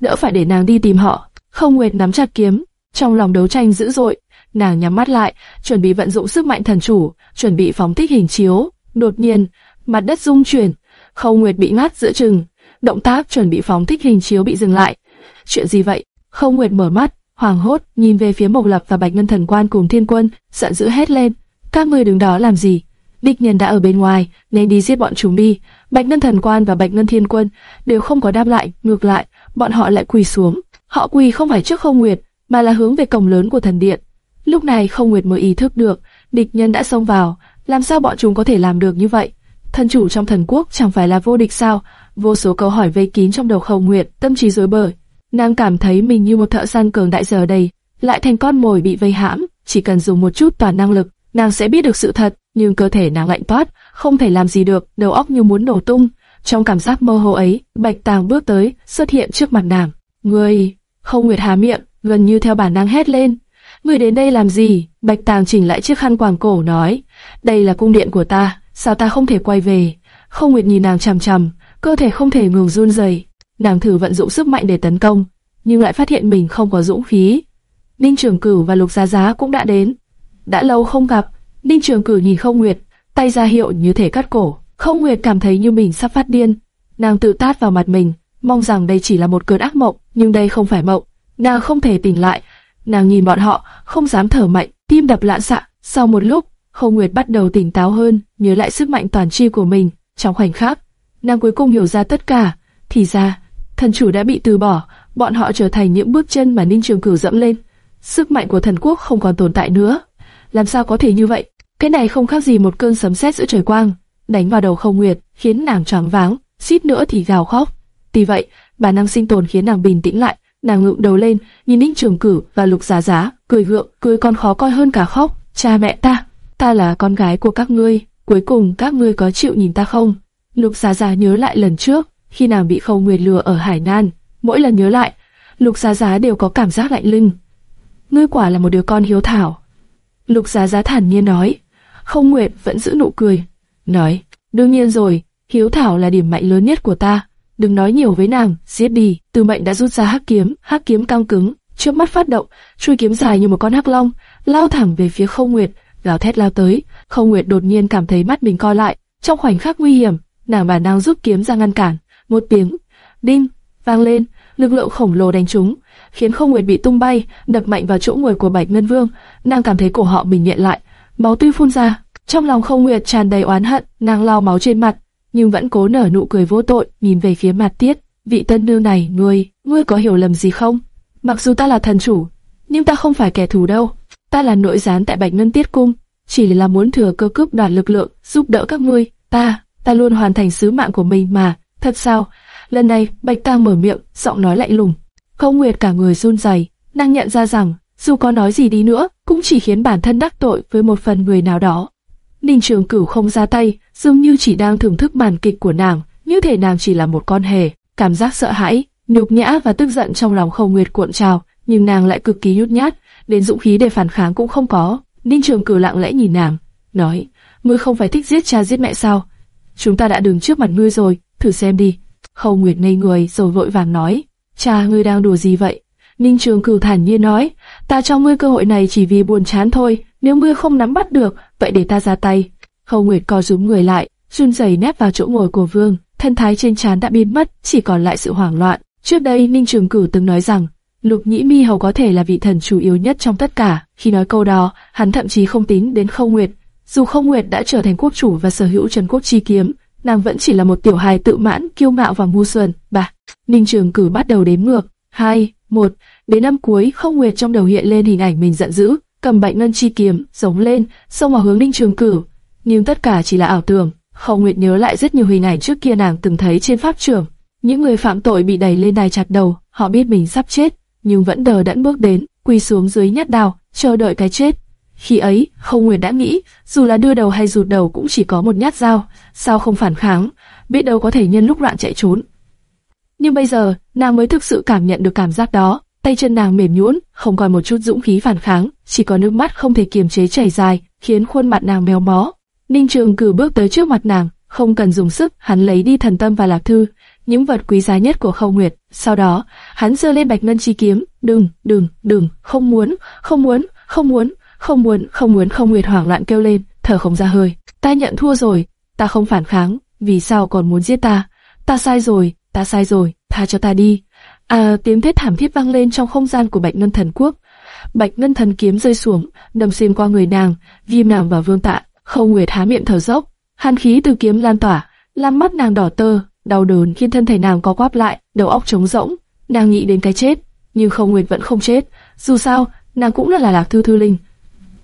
Đỡ phải để nàng đi tìm họ. Không Nguyệt nắm chặt kiếm, trong lòng đấu tranh dữ dội. Nàng nhắm mắt lại, chuẩn bị vận dụng sức mạnh thần chủ, chuẩn bị phóng thích hình chiếu. Đột nhiên, mặt đất rung chuyển, Không Nguyệt bị ngắt giữa chừng. Động tác chuẩn bị phóng thích hình chiếu bị dừng lại. Chuyện gì vậy? Không Nguyệt mở mắt, hoàng hốt, nhìn về phía Mộc Lập và Bạch Ngân Thần Quan cùng Thiên Quân, giận dữ hét lên: "Các ngươi đứng đó làm gì? Địch nhân đã ở bên ngoài, nên đi giết bọn chúng đi." Bạch Ngân Thần Quan và Bạch Ngân Thiên Quân đều không có đáp lại, ngược lại, bọn họ lại quỳ xuống. Họ quỳ không phải trước Không Nguyệt, mà là hướng về cổng lớn của thần điện. Lúc này Không Nguyệt mới ý thức được, địch nhân đã xông vào, làm sao bọn chúng có thể làm được như vậy? Thần chủ trong thần quốc chẳng phải là vô địch sao? Vô số câu hỏi vây kín trong đầu Không Nguyệt, tâm trí rối bời. Nàng cảm thấy mình như một thợ săn cường đại giờ đây, lại thành con mồi bị vây hãm, chỉ cần dùng một chút toàn năng lực, nàng sẽ biết được sự thật, nhưng cơ thể nàng lạnh toát, không thể làm gì được, đầu óc như muốn nổ tung. Trong cảm giác mơ hồ ấy, Bạch Tàng bước tới, xuất hiện trước mặt nàng. Ngươi, không nguyệt há miệng, gần như theo bản năng hét lên. Ngươi đến đây làm gì? Bạch Tàng chỉnh lại chiếc khăn quàng cổ nói. Đây là cung điện của ta, sao ta không thể quay về? Không nguyệt nhìn nàng chằm chằm, cơ thể không thể ngừng run rẩy. Nàng thử vận dụng sức mạnh để tấn công, nhưng lại phát hiện mình không có dũng khí. Ninh Trường Cửu và Lục Giá Giá cũng đã đến. Đã lâu không gặp, Ninh Trường Cửu nhìn Không Nguyệt, tay ra hiệu như thể cắt cổ. Không Nguyệt cảm thấy như mình sắp phát điên. Nàng tự tát vào mặt mình, mong rằng đây chỉ là một cơn ác mộng, nhưng đây không phải mộng. Nàng không thể tỉnh lại. Nàng nhìn bọn họ, không dám thở mạnh, tim đập loạn xạ. Sau một lúc, Không Nguyệt bắt đầu tỉnh táo hơn, nhớ lại sức mạnh toàn chi của mình. Trong khoảnh khắc, nàng cuối cùng hiểu ra tất cả. Thì ra, thần chủ đã bị từ bỏ, bọn họ trở thành những bước chân mà Ninh Trường Cửu dẫm lên. Sức mạnh của thần quốc không còn tồn tại nữa. Làm sao có thể như vậy? Cái này không khác gì một cơn sấm sét giữa trời quang, đánh vào đầu Không Nguyệt, khiến nàng choáng váng, suýt nữa thì gào khóc. Tuy vậy, bản năng sinh tồn khiến nàng bình tĩnh lại, nàng ngượng đầu lên, nhìn Ninh Trường cử và Lục Giá Giá, cười gượng, cười còn khó coi hơn cả khóc. Cha mẹ ta, ta là con gái của các ngươi, cuối cùng các ngươi có chịu nhìn ta không? Lục Giá Giá nhớ lại lần trước, khi nàng bị Không Nguyệt lừa ở Hải Nan, mỗi lần nhớ lại, Lục Giá Giá đều có cảm giác lạnh lưng. Ngươi quả là một đứa con hiếu thảo. Lục Giá Giá thản nhiên nói. Không Nguyệt vẫn giữ nụ cười, nói, đương nhiên rồi, hiếu thảo là điểm mạnh lớn nhất của ta. Đừng nói nhiều với nàng, giết đi. Từ mệnh đã rút ra hắc kiếm, hắc kiếm căng cứng, trước mắt phát động, chui kiếm dài như một con hắc long, lao thẳng về phía Không Nguyệt, gào thét lao tới. Không Nguyệt đột nhiên cảm thấy mắt mình co lại, trong khoảnh khắc nguy hiểm, nàng bản năng rút kiếm ra ngăn cản. Một tiếng, đinh, vang lên, lực lượng khổng lồ đánh trúng, khiến Không Nguyệt bị tung bay, đập mạnh vào chỗ ngồi của Bạch Ngân Vương. Nàng cảm thấy cổ họ mình nhẹ lại, máu tươi phun ra. Trong lòng Không Nguyệt tràn đầy oán hận, nàng lau máu trên mặt, nhưng vẫn cố nở nụ cười vô tội, nhìn về phía mặt Tiết. Vị tân nương này, ngươi, ngươi có hiểu lầm gì không? Mặc dù ta là thần chủ, nhưng ta không phải kẻ thù đâu. Ta là nội gián tại Bạch Ngân Tiết Cung, chỉ là muốn thừa cơ cướp đoạt lực lượng, giúp đỡ các ngươi. Ta, ta luôn hoàn thành sứ mạng của mình mà. Thật sao? Lần này, Bạch Tang mở miệng, giọng nói lạnh lùng. Không Nguyệt cả người run rẩy, nàng nhận ra rằng, dù có nói gì đi nữa, cũng chỉ khiến bản thân đắc tội với một phần người nào đó. Ninh Trường Cửu không ra tay, dường như chỉ đang thưởng thức màn kịch của nàng, như thể nàng chỉ là một con hề. Cảm giác sợ hãi, nhục nhã và tức giận trong lòng Không Nguyệt cuộn trào, nhưng nàng lại cực kỳ nhút nhát, đến dũng khí để phản kháng cũng không có. Ninh Trường Cửu lặng lẽ nhìn nàng, nói, ngươi không phải thích giết cha giết mẹ sao? Chúng ta đã đứng trước mặt ngươi rồi, thử xem đi. Khâu Nguyệt ngây người rồi vội vàng nói, cha ngươi đang đùa gì vậy? Ninh Trường Cửu thản nhiên nói, ta cho ngươi cơ hội này chỉ vì buồn chán thôi, nếu ngươi không nắm bắt được, vậy để ta ra tay. Khâu Nguyệt co rúm người lại, run rẩy nép vào chỗ ngồi của Vương, thân thái trên trán đã biến mất, chỉ còn lại sự hoảng loạn. Trước đây Ninh Trường Cửu từng nói rằng, Lục Nhĩ Mi hầu có thể là vị thần chủ yếu nhất trong tất cả. Khi nói câu đó, hắn thậm chí không tính đến Khâu Nguyệt. Dù Khâu Nguyệt đã trở thành quốc chủ và sở hữu Trần Quốc chi kiếm, nàng vẫn chỉ là một tiểu hài tự mãn, kiêu ngạo và ngu xuẩn. Bà, Ninh Trường Cử bắt đầu đếm ngược. Hai, một. Đến năm cuối, Khâu Nguyệt trong đầu hiện lên hình ảnh mình giận dữ, cầm bạch ngân chi kiếm, giống lên, xông vào hướng Ninh Trường Cử. Nhưng tất cả chỉ là ảo tưởng. Khâu Nguyệt nhớ lại rất nhiều hình ảnh trước kia nàng từng thấy trên pháp trường. Những người phạm tội bị đẩy lên đài chặt đầu, họ biết mình sắp chết, nhưng vẫn đờ đẫn bước đến, quỳ xuống dưới nhát đào, chờ đợi cái chết. Khi ấy, Khâu Nguyệt đã nghĩ, dù là đưa đầu hay rụt đầu cũng chỉ có một nhát dao, sao không phản kháng, biết đâu có thể nhân lúc loạn chạy trốn. Nhưng bây giờ, nàng mới thực sự cảm nhận được cảm giác đó, tay chân nàng mềm nhũn, không còn một chút dũng khí phản kháng, chỉ có nước mắt không thể kiềm chế chảy dài, khiến khuôn mặt nàng méo mó. Ninh Trường cử bước tới trước mặt nàng, không cần dùng sức, hắn lấy đi thần tâm và lạc thư, những vật quý giá nhất của Khâu Nguyệt. Sau đó, hắn giơ lên bạch ngân chi kiếm, đừng, đừng, đừng, không muốn, không muốn, không muốn, không muốn, không muốn. Không Nguyệt hoảng loạn kêu lên, thở không ra hơi. Ta nhận thua rồi, ta không phản kháng, vì sao còn muốn giết ta? Ta sai rồi, ta sai rồi, tha cho ta đi. À, tiếng thét thảm thiết vang lên trong không gian của Bạch Ngân Thần Quốc. Bạch Ngân Thần kiếm rơi xuống, đâm xuyên qua người nàng, viêm nàng và vương tạ. Không Nguyệt há miệng thở dốc, hàn khí từ kiếm lan tỏa, làm mắt nàng đỏ tơ, đau đớn khiến thân thể nàng co quắp lại, đầu óc trống rỗng. Nàng nghĩ đến cái chết, nhưng không Nguyệt vẫn không chết. Dù sao, nàng cũng là, là Lạc Thư Thư Linh.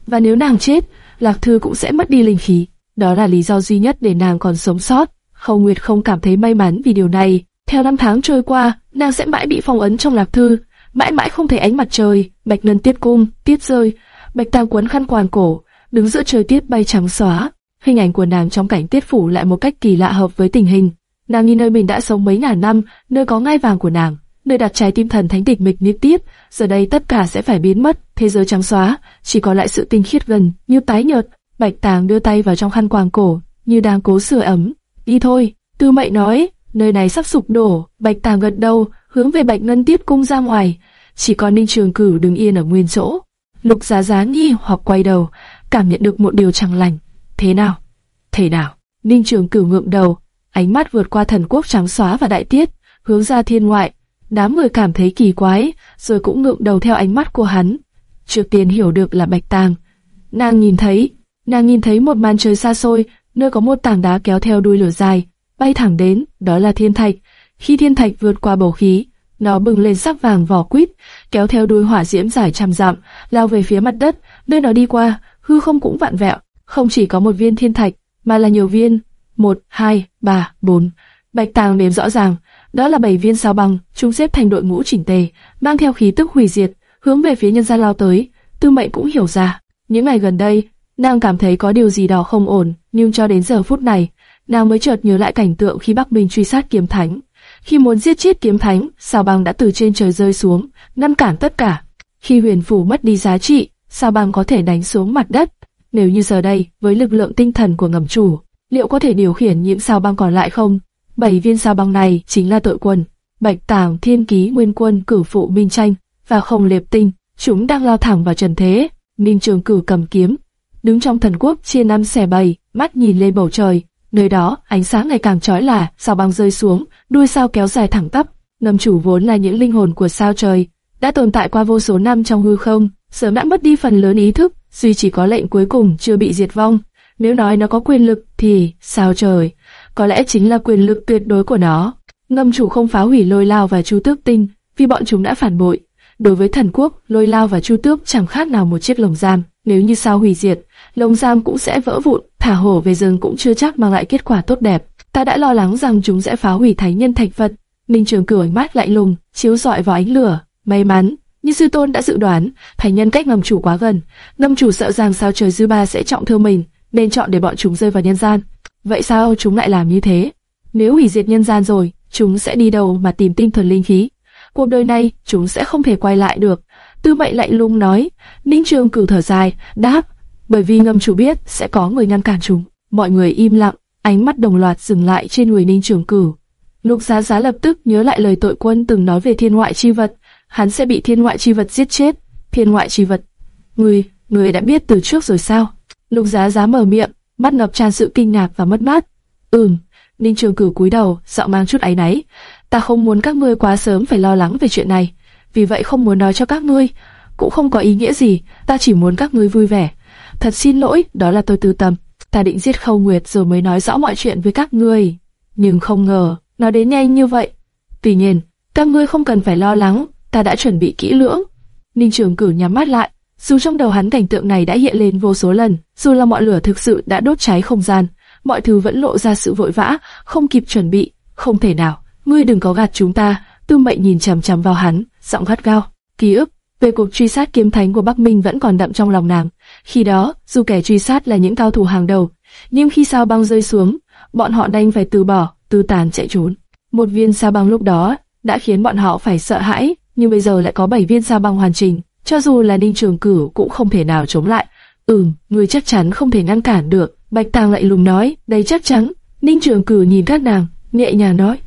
Và nếu nàng chết, Lạc Thư cũng sẽ mất đi linh khí. Đó là lý do duy nhất để nàng còn sống sót. Không Nguyệt không cảm thấy may mắn vì điều này. Theo năm tháng trôi qua, nàng sẽ mãi bị phong ấn trong Lạc Thư, mãi mãi không thấy ánh mặt trời. Bạch ngân tiết cung, tiết rơi, bạch tam quấn khăn quàng cổ, đứng giữa trời tiết bay trắng xóa. Hình ảnh của nàng trong cảnh tiết phủ lại một cách kỳ lạ hợp với tình hình. Nàng nhìn nơi mình đã sống mấy ngàn năm, nơi có ngai vàng của nàng, nơi đặt trái tim thần thánh tịch mịch niết tiếp, giờ đây tất cả sẽ phải biến mất, thế giới trắng xóa, chỉ còn lại sự tinh khiết gần, như tái nhợt. Bạch Tàng đưa tay vào trong khăn quàng cổ, như đang cố sửa ấm. Đi thôi, Tư Mệnh nói, nơi này sắp sụp đổ. Bạch Tàng gật đầu, hướng về Bạch Ngân Tiếp cung ra ngoài. Chỉ còn Ninh Trường Cửu đứng yên ở nguyên chỗ. Lục Giá Giá nghi hoặc quay đầu, cảm nhận được một điều chẳng lành. Thế nào? Thế nào? Ninh Trường Cửu ngượng đầu, ánh mắt vượt qua thần quốc trắng xóa và đại tiết, hướng ra thiên ngoại. Đám người cảm thấy kỳ quái, rồi cũng ngượng đầu theo ánh mắt của hắn. Trước tiên hiểu được là Bạch Tàng. Nàng nhìn thấy, nàng nhìn thấy một màn trời xa xôi, nơi có một tảng đá kéo theo đuôi lửa dài, bay thẳng đến, đó là thiên thạch. Khi thiên thạch vượt qua bầu khí, nó bừng lên sắc vàng vỏ quýt, kéo theo đuôi hỏa diễm dài trăm dặm, lao về phía mặt đất, nơi nó đi qua, hư không cũng vặn vẹo. Không chỉ có một viên thiên thạch, mà là nhiều viên, một, hai, ba, bốn. Bạch Tàng đếm rõ ràng, đó là bảy viên sao băng, chúng xếp thành đội ngũ chỉnh tề, mang theo khí tức hủy diệt, hướng về phía nhân gian lao tới. Tư Mệnh cũng hiểu ra, những ngày gần đây, nàng cảm thấy có điều gì đó không ổn, nhưng cho đến giờ phút này, nàng mới chợt nhớ lại cảnh tượng khi Bắc Minh truy sát kiếm thánh. Khi muốn giết chết kiếm thánh, sao băng đã từ trên trời rơi xuống, ngăn cản tất cả. Khi huyền phủ mất đi giá trị, sao băng có thể đánh xuống mặt đất. Nếu như giờ đây, với lực lượng tinh thần của ngầm chủ, liệu có thể điều khiển những sao băng còn lại không? Bảy viên sao băng này chính là tội quân, Bạch Tàng, Thiên Ký, Nguyên Quân, Cửu Phụ, Minh Tranh và Không Liệp Tinh. Chúng đang lao thẳng vào trần thế. Minh Trường Cửu cầm kiếm, đứng trong thần quốc chia năm xẻ bảy, mắt nhìn lên bầu trời. Nơi đó, ánh sáng ngày càng chói lòa, sao băng rơi xuống, đuôi sao kéo dài thẳng tắp. Ngầm chủ vốn là những linh hồn của sao trời, đã tồn tại qua vô số năm trong hư không, sớm đã mất đi phần lớn ý thức, duy chỉ có lệnh cuối cùng chưa bị diệt vong. Nếu nói nó có quyền lực thì, sao trời, có lẽ chính là quyền lực tuyệt đối của nó. Ngâm chủ không phá hủy lôi lao và chu tước tinh, vì bọn chúng đã phản bội. Đối với thần quốc, lôi lao và chu tước chẳng khác nào một chiếc lồng giam. Nếu như sao hủy diệt, lồng giam cũng sẽ vỡ vụn, thả hổ về rừng cũng chưa chắc mang lại kết quả tốt đẹp. Ta đã lo lắng rằng chúng sẽ phá hủy thánh nhân thạch vật. Minh Trường cử ánh mắt lạnh lùng, chiếu rọi vào ánh lửa. May mắn, như sư tôn đã dự đoán, thánh nhân cách ngầm chủ quá gần, ngầm chủ sợ rằng sao trời dư ba sẽ trọng thương mình, nên chọn để bọn chúng rơi vào nhân gian. Vậy sao chúng lại làm như thế? Nếu hủy diệt nhân gian rồi, chúng sẽ đi đâu mà tìm tinh thần linh khí? Cuộc đời này, chúng sẽ không thể quay lại được. Tư mệnh lạnh lùng nói, Ninh Trường cử thở dài, đáp, bởi vì ngầm chủ biết sẽ có người ngăn cản chúng. Mọi người im lặng, ánh mắt đồng loạt dừng lại trên người Ninh Trường Cửu. Lục Giá Giá lập tức nhớ lại lời tội quân từng nói về thiên ngoại chi vật, hắn sẽ bị thiên ngoại chi vật giết chết. Thiên ngoại chi vật, người, người đã biết từ trước rồi sao? Lục Giá Giá mở miệng, mắt ngập tràn sự kinh ngạc và mất mát. Ừm, Ninh Trường Cửu cúi đầu, giọng mang chút áy náy. Ta không muốn các ngươi quá sớm phải lo lắng về chuyện này, vì vậy không muốn nói cho các ngươi, cũng không có ý nghĩa gì. Ta chỉ muốn các ngươi vui vẻ. Thật xin lỗi, đó là tôi tư tâm. Ta định giết Khâu Nguyệt rồi mới nói rõ mọi chuyện với các ngươi, nhưng không ngờ nó đến nhanh như vậy. Tuy nhiên, các ngươi không cần phải lo lắng, ta đã chuẩn bị kỹ lưỡng. Ninh Trường Cửu nhắm mắt lại, dù trong đầu hắn cảnh tượng này đã hiện lên vô số lần, dù là mọi lửa thực sự đã đốt cháy không gian, mọi thứ vẫn lộ ra sự vội vã, không kịp chuẩn bị, không thể nào. Ngươi đừng có gạt chúng ta. Tư Mệnh nhìn chằm chằm vào hắn, giọng gắt gao. Ký ức về cuộc truy sát kiếm thánh của Bắc Minh vẫn còn đậm trong lòng nàng. Khi đó, dù kẻ truy sát là những cao thủ hàng đầu, nhưng khi sao băng rơi xuống, bọn họ đành phải từ bỏ, tư tàn chạy trốn. Một viên sao băng lúc đó đã khiến bọn họ phải sợ hãi, nhưng bây giờ lại có bảy viên sao băng hoàn chỉnh, cho dù là Ninh Trường Cửu cũng không thể nào chống lại. Ừm, người chắc chắn không thể ngăn cản được. Bạch Tàng lại lùng nói, đây chắc chắn. Ninh Trường Cửu nhìn các nàng, nhẹ nhàng nói,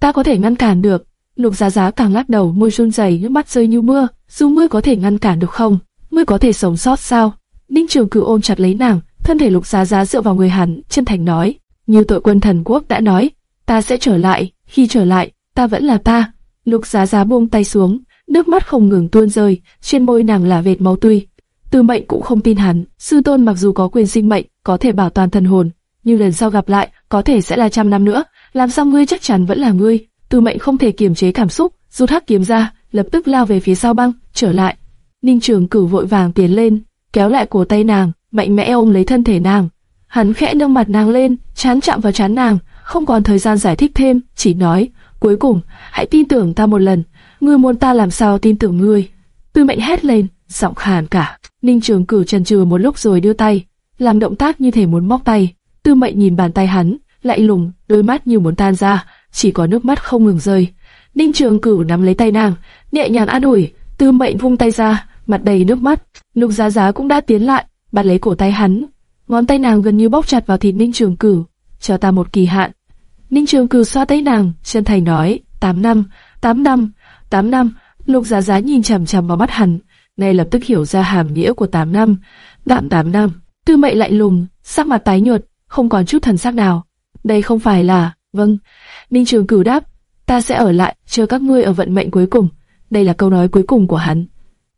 ta có thể ngăn cản được. Lục Giá Giá càng lắc đầu, môi run rẩy, nước mắt rơi như mưa. Dù mưa có thể ngăn cản được không? mưa có thể sống sót sao? Ninh Trường Cửu ôm chặt lấy nàng, thân thể Lục Giá Giá dựa vào người hắn, chân thành nói, như tội quân thần quốc đã nói, ta sẽ trở lại. Khi trở lại, ta vẫn là ta. Lục Giá Giá buông tay xuống, nước mắt không ngừng tuôn rơi, trên môi nàng là vệt máu tươi. Tư Mệnh cũng không tin hắn, sư tôn mặc dù có quyền sinh mệnh, có thể bảo toàn thần hồn, nhưng lần sau gặp lại, có thể sẽ là trăm năm nữa. Làm sao ngươi chắc chắn vẫn là ngươi? Tư Mệnh không thể kiềm chế cảm xúc, rút hắc kiếm ra, lập tức lao về phía sau băng, trở lại. Ninh Trường Cửu vội vàng tiến lên, kéo lại cổ tay nàng, mạnh mẽ ôm lấy thân thể nàng. Hắn khẽ nâng mặt nàng lên, chán chạm vào chán nàng, không còn thời gian giải thích thêm, chỉ nói, cuối cùng, hãy tin tưởng ta một lần. Ngươi muốn ta làm sao tin tưởng ngươi? Tư Mệnh hét lên, giọng khàn cả. Ninh Trường Cửu chần chừ một lúc rồi đưa tay, làm động tác như thể muốn móc tay. Tư Mệnh nhìn bàn tay hắn, lạnh lùng, đôi mắt như muốn tan ra, chỉ có nước mắt không ngừng rơi. Ninh Trường Cửu nắm lấy tay nàng, nhẹ nhàng an ủi. Tư Mệnh vung tay ra, mặt đầy nước mắt. Lục Giá Giá cũng đã tiến lại, bắt lấy cổ tay hắn. Ngón tay nàng gần như bóp chặt vào thịt Ninh Trường Cửu. Cho ta một kỳ hạn. Ninh Trường Cửu xoa tay nàng, chân thành nói, tám năm, tám năm, tám năm. Lục Giá Giá nhìn chằm chằm vào mắt hắn, ngay lập tức hiểu ra hàm nghĩa của 8 năm. Đạm 8 năm, tư mệnh lạnh lùng, sắc mặt tái nhợt, không còn chút thần sắc nào. Đây không phải là, vâng. Ninh Trường Cửu đáp, ta sẽ ở lại, chờ các ngươi ở vận mệnh cuối cùng. Đây là câu nói cuối cùng của hắn.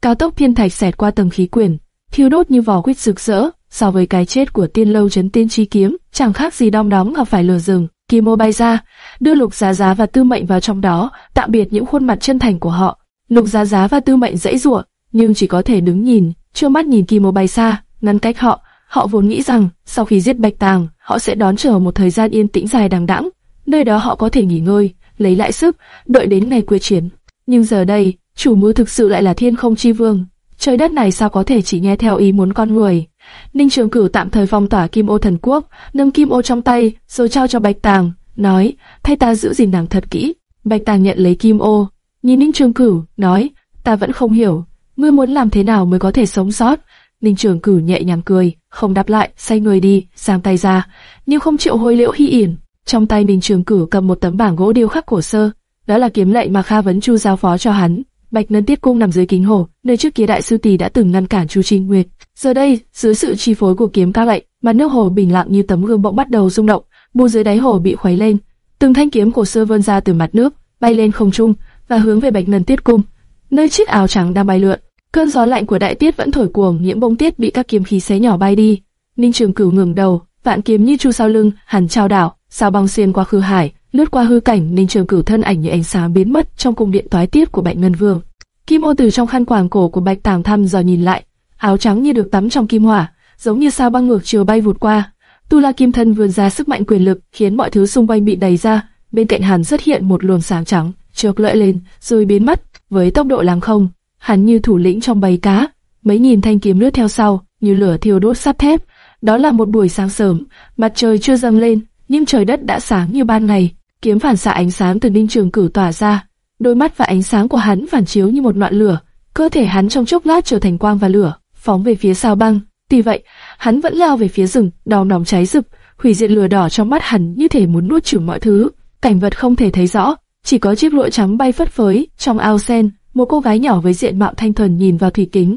Cao tốc thiên thạch xẹt qua tầng khí quyển, thiêu đốt như vỏ quýt rực rỡ, so với cái chết của tiên lâu chấn tiên chi kiếm, chẳng khác gì đom đóm gặp phải lửa rừng. Kim ô bay ra, đưa lục giá giá và tư mệnh vào trong đó, tạm biệt những khuôn mặt chân thành của họ. Lục giá giá và tư mệnh dãy rủa, nhưng chỉ có thể đứng nhìn, chưa mắt nhìn Kim Ô bay xa, ngăn cách họ. Họ vốn nghĩ rằng sau khi giết Bạch Tàng, họ sẽ đón chờ một thời gian yên tĩnh dài đằng đẵng, nơi đó họ có thể nghỉ ngơi, lấy lại sức, đợi đến ngày quyết chiến. Nhưng giờ đây, chủ mưu thực sự lại là Thiên Không Chi Vương. Trời đất này sao có thể chỉ nghe theo ý muốn con người? Ninh Trường Cửu tạm thời phong tỏa Kim Ô Thần Quốc, nâng Kim Ô trong tay, rồi trao cho Bạch Tàng, nói: thay ta giữ gìn nàng thật kỹ. Bạch Tàng nhận lấy Kim Ô, nhìn Ninh Trường Cửu, nói: ta vẫn không hiểu, ngươi muốn làm thế nào mới có thể sống sót? Ninh Trường cửu nhẹ nhàng cười, không đáp lại, xoay người đi, giang tay ra, nhưng không chịu hối liễu hy yển. Trong tay Bình Trường Cử cầm một tấm bảng gỗ điêu khắc cổ sơ, đó là kiếm lệnh mà Kha Vấn Chu giao phó cho hắn. Bạch Nân Tiết Cung nằm dưới kính hồ, nơi trước kia đại sư tỷ đã từng ngăn cản Chu Trinh Nguyệt. Giờ đây, dưới sự chi phối của kiếm ca lệnh, mặt nước hồ bình lặng như tấm gương bỗng bắt đầu rung động, bù dưới đáy hồ bị khuấy lên, từng thanh kiếm cổ sơ vươn ra từ mặt nước, bay lên không trung và hướng về Bạch Nân Tiết Cung, nơi chiếc áo trắng đang bay lượn. Cơn gió lạnh của đại tiết vẫn thổi cuồng, những bông tiết bị các kiếm khí xé nhỏ bay đi. Ninh Trường Cửu ngẩng đầu, vạn kiếm như chu sau lưng, hẳn trao đảo, sao băng xuyên qua khư hải, lướt qua hư cảnh, Ninh Trường Cửu thân ảnh như ánh sáng biến mất trong cung điện toái tiết của Bạch Ngân Vương. Kim ô từ trong khăn quàng cổ của Bạch Tàng thăm dò nhìn lại, áo trắng như được tắm trong kim hỏa, giống như sao băng ngược chiều bay vụt qua. Tu La Kim Thân vươn ra sức mạnh quyền lực, khiến mọi thứ xung quanh bị đẩy ra. Bên cạnh hắn xuất hiện một luồng sáng trắng, chợt lợi lên, rồi biến mất với tốc độ làng không hắn như thủ lĩnh trong bầy cá, mấy nghìn thanh kiếm lướt theo sau, như lửa thiêu đốt sắt thép. Đó là một buổi sáng sớm, mặt trời chưa dâng lên, nhưng trời đất đã sáng như ban ngày. Kiếm phản xạ ánh sáng từ Ninh Trường Cửu tỏa ra, đôi mắt và ánh sáng của hắn phản chiếu như một ngọn lửa, cơ thể hắn trong chốc lát trở thành quang và lửa, phóng về phía sao băng. Tuy vậy, hắn vẫn lao về phía rừng, đau nóng cháy rực, hủy diệt lửa đỏ trong mắt hắn như thể muốn nuốt chửng mọi thứ. Cảnh vật không thể thấy rõ, chỉ có chiếc lụa trắng bay phất phới trong ao sen. Một cô gái nhỏ với diện mạo thanh thuần nhìn vào thủy kính,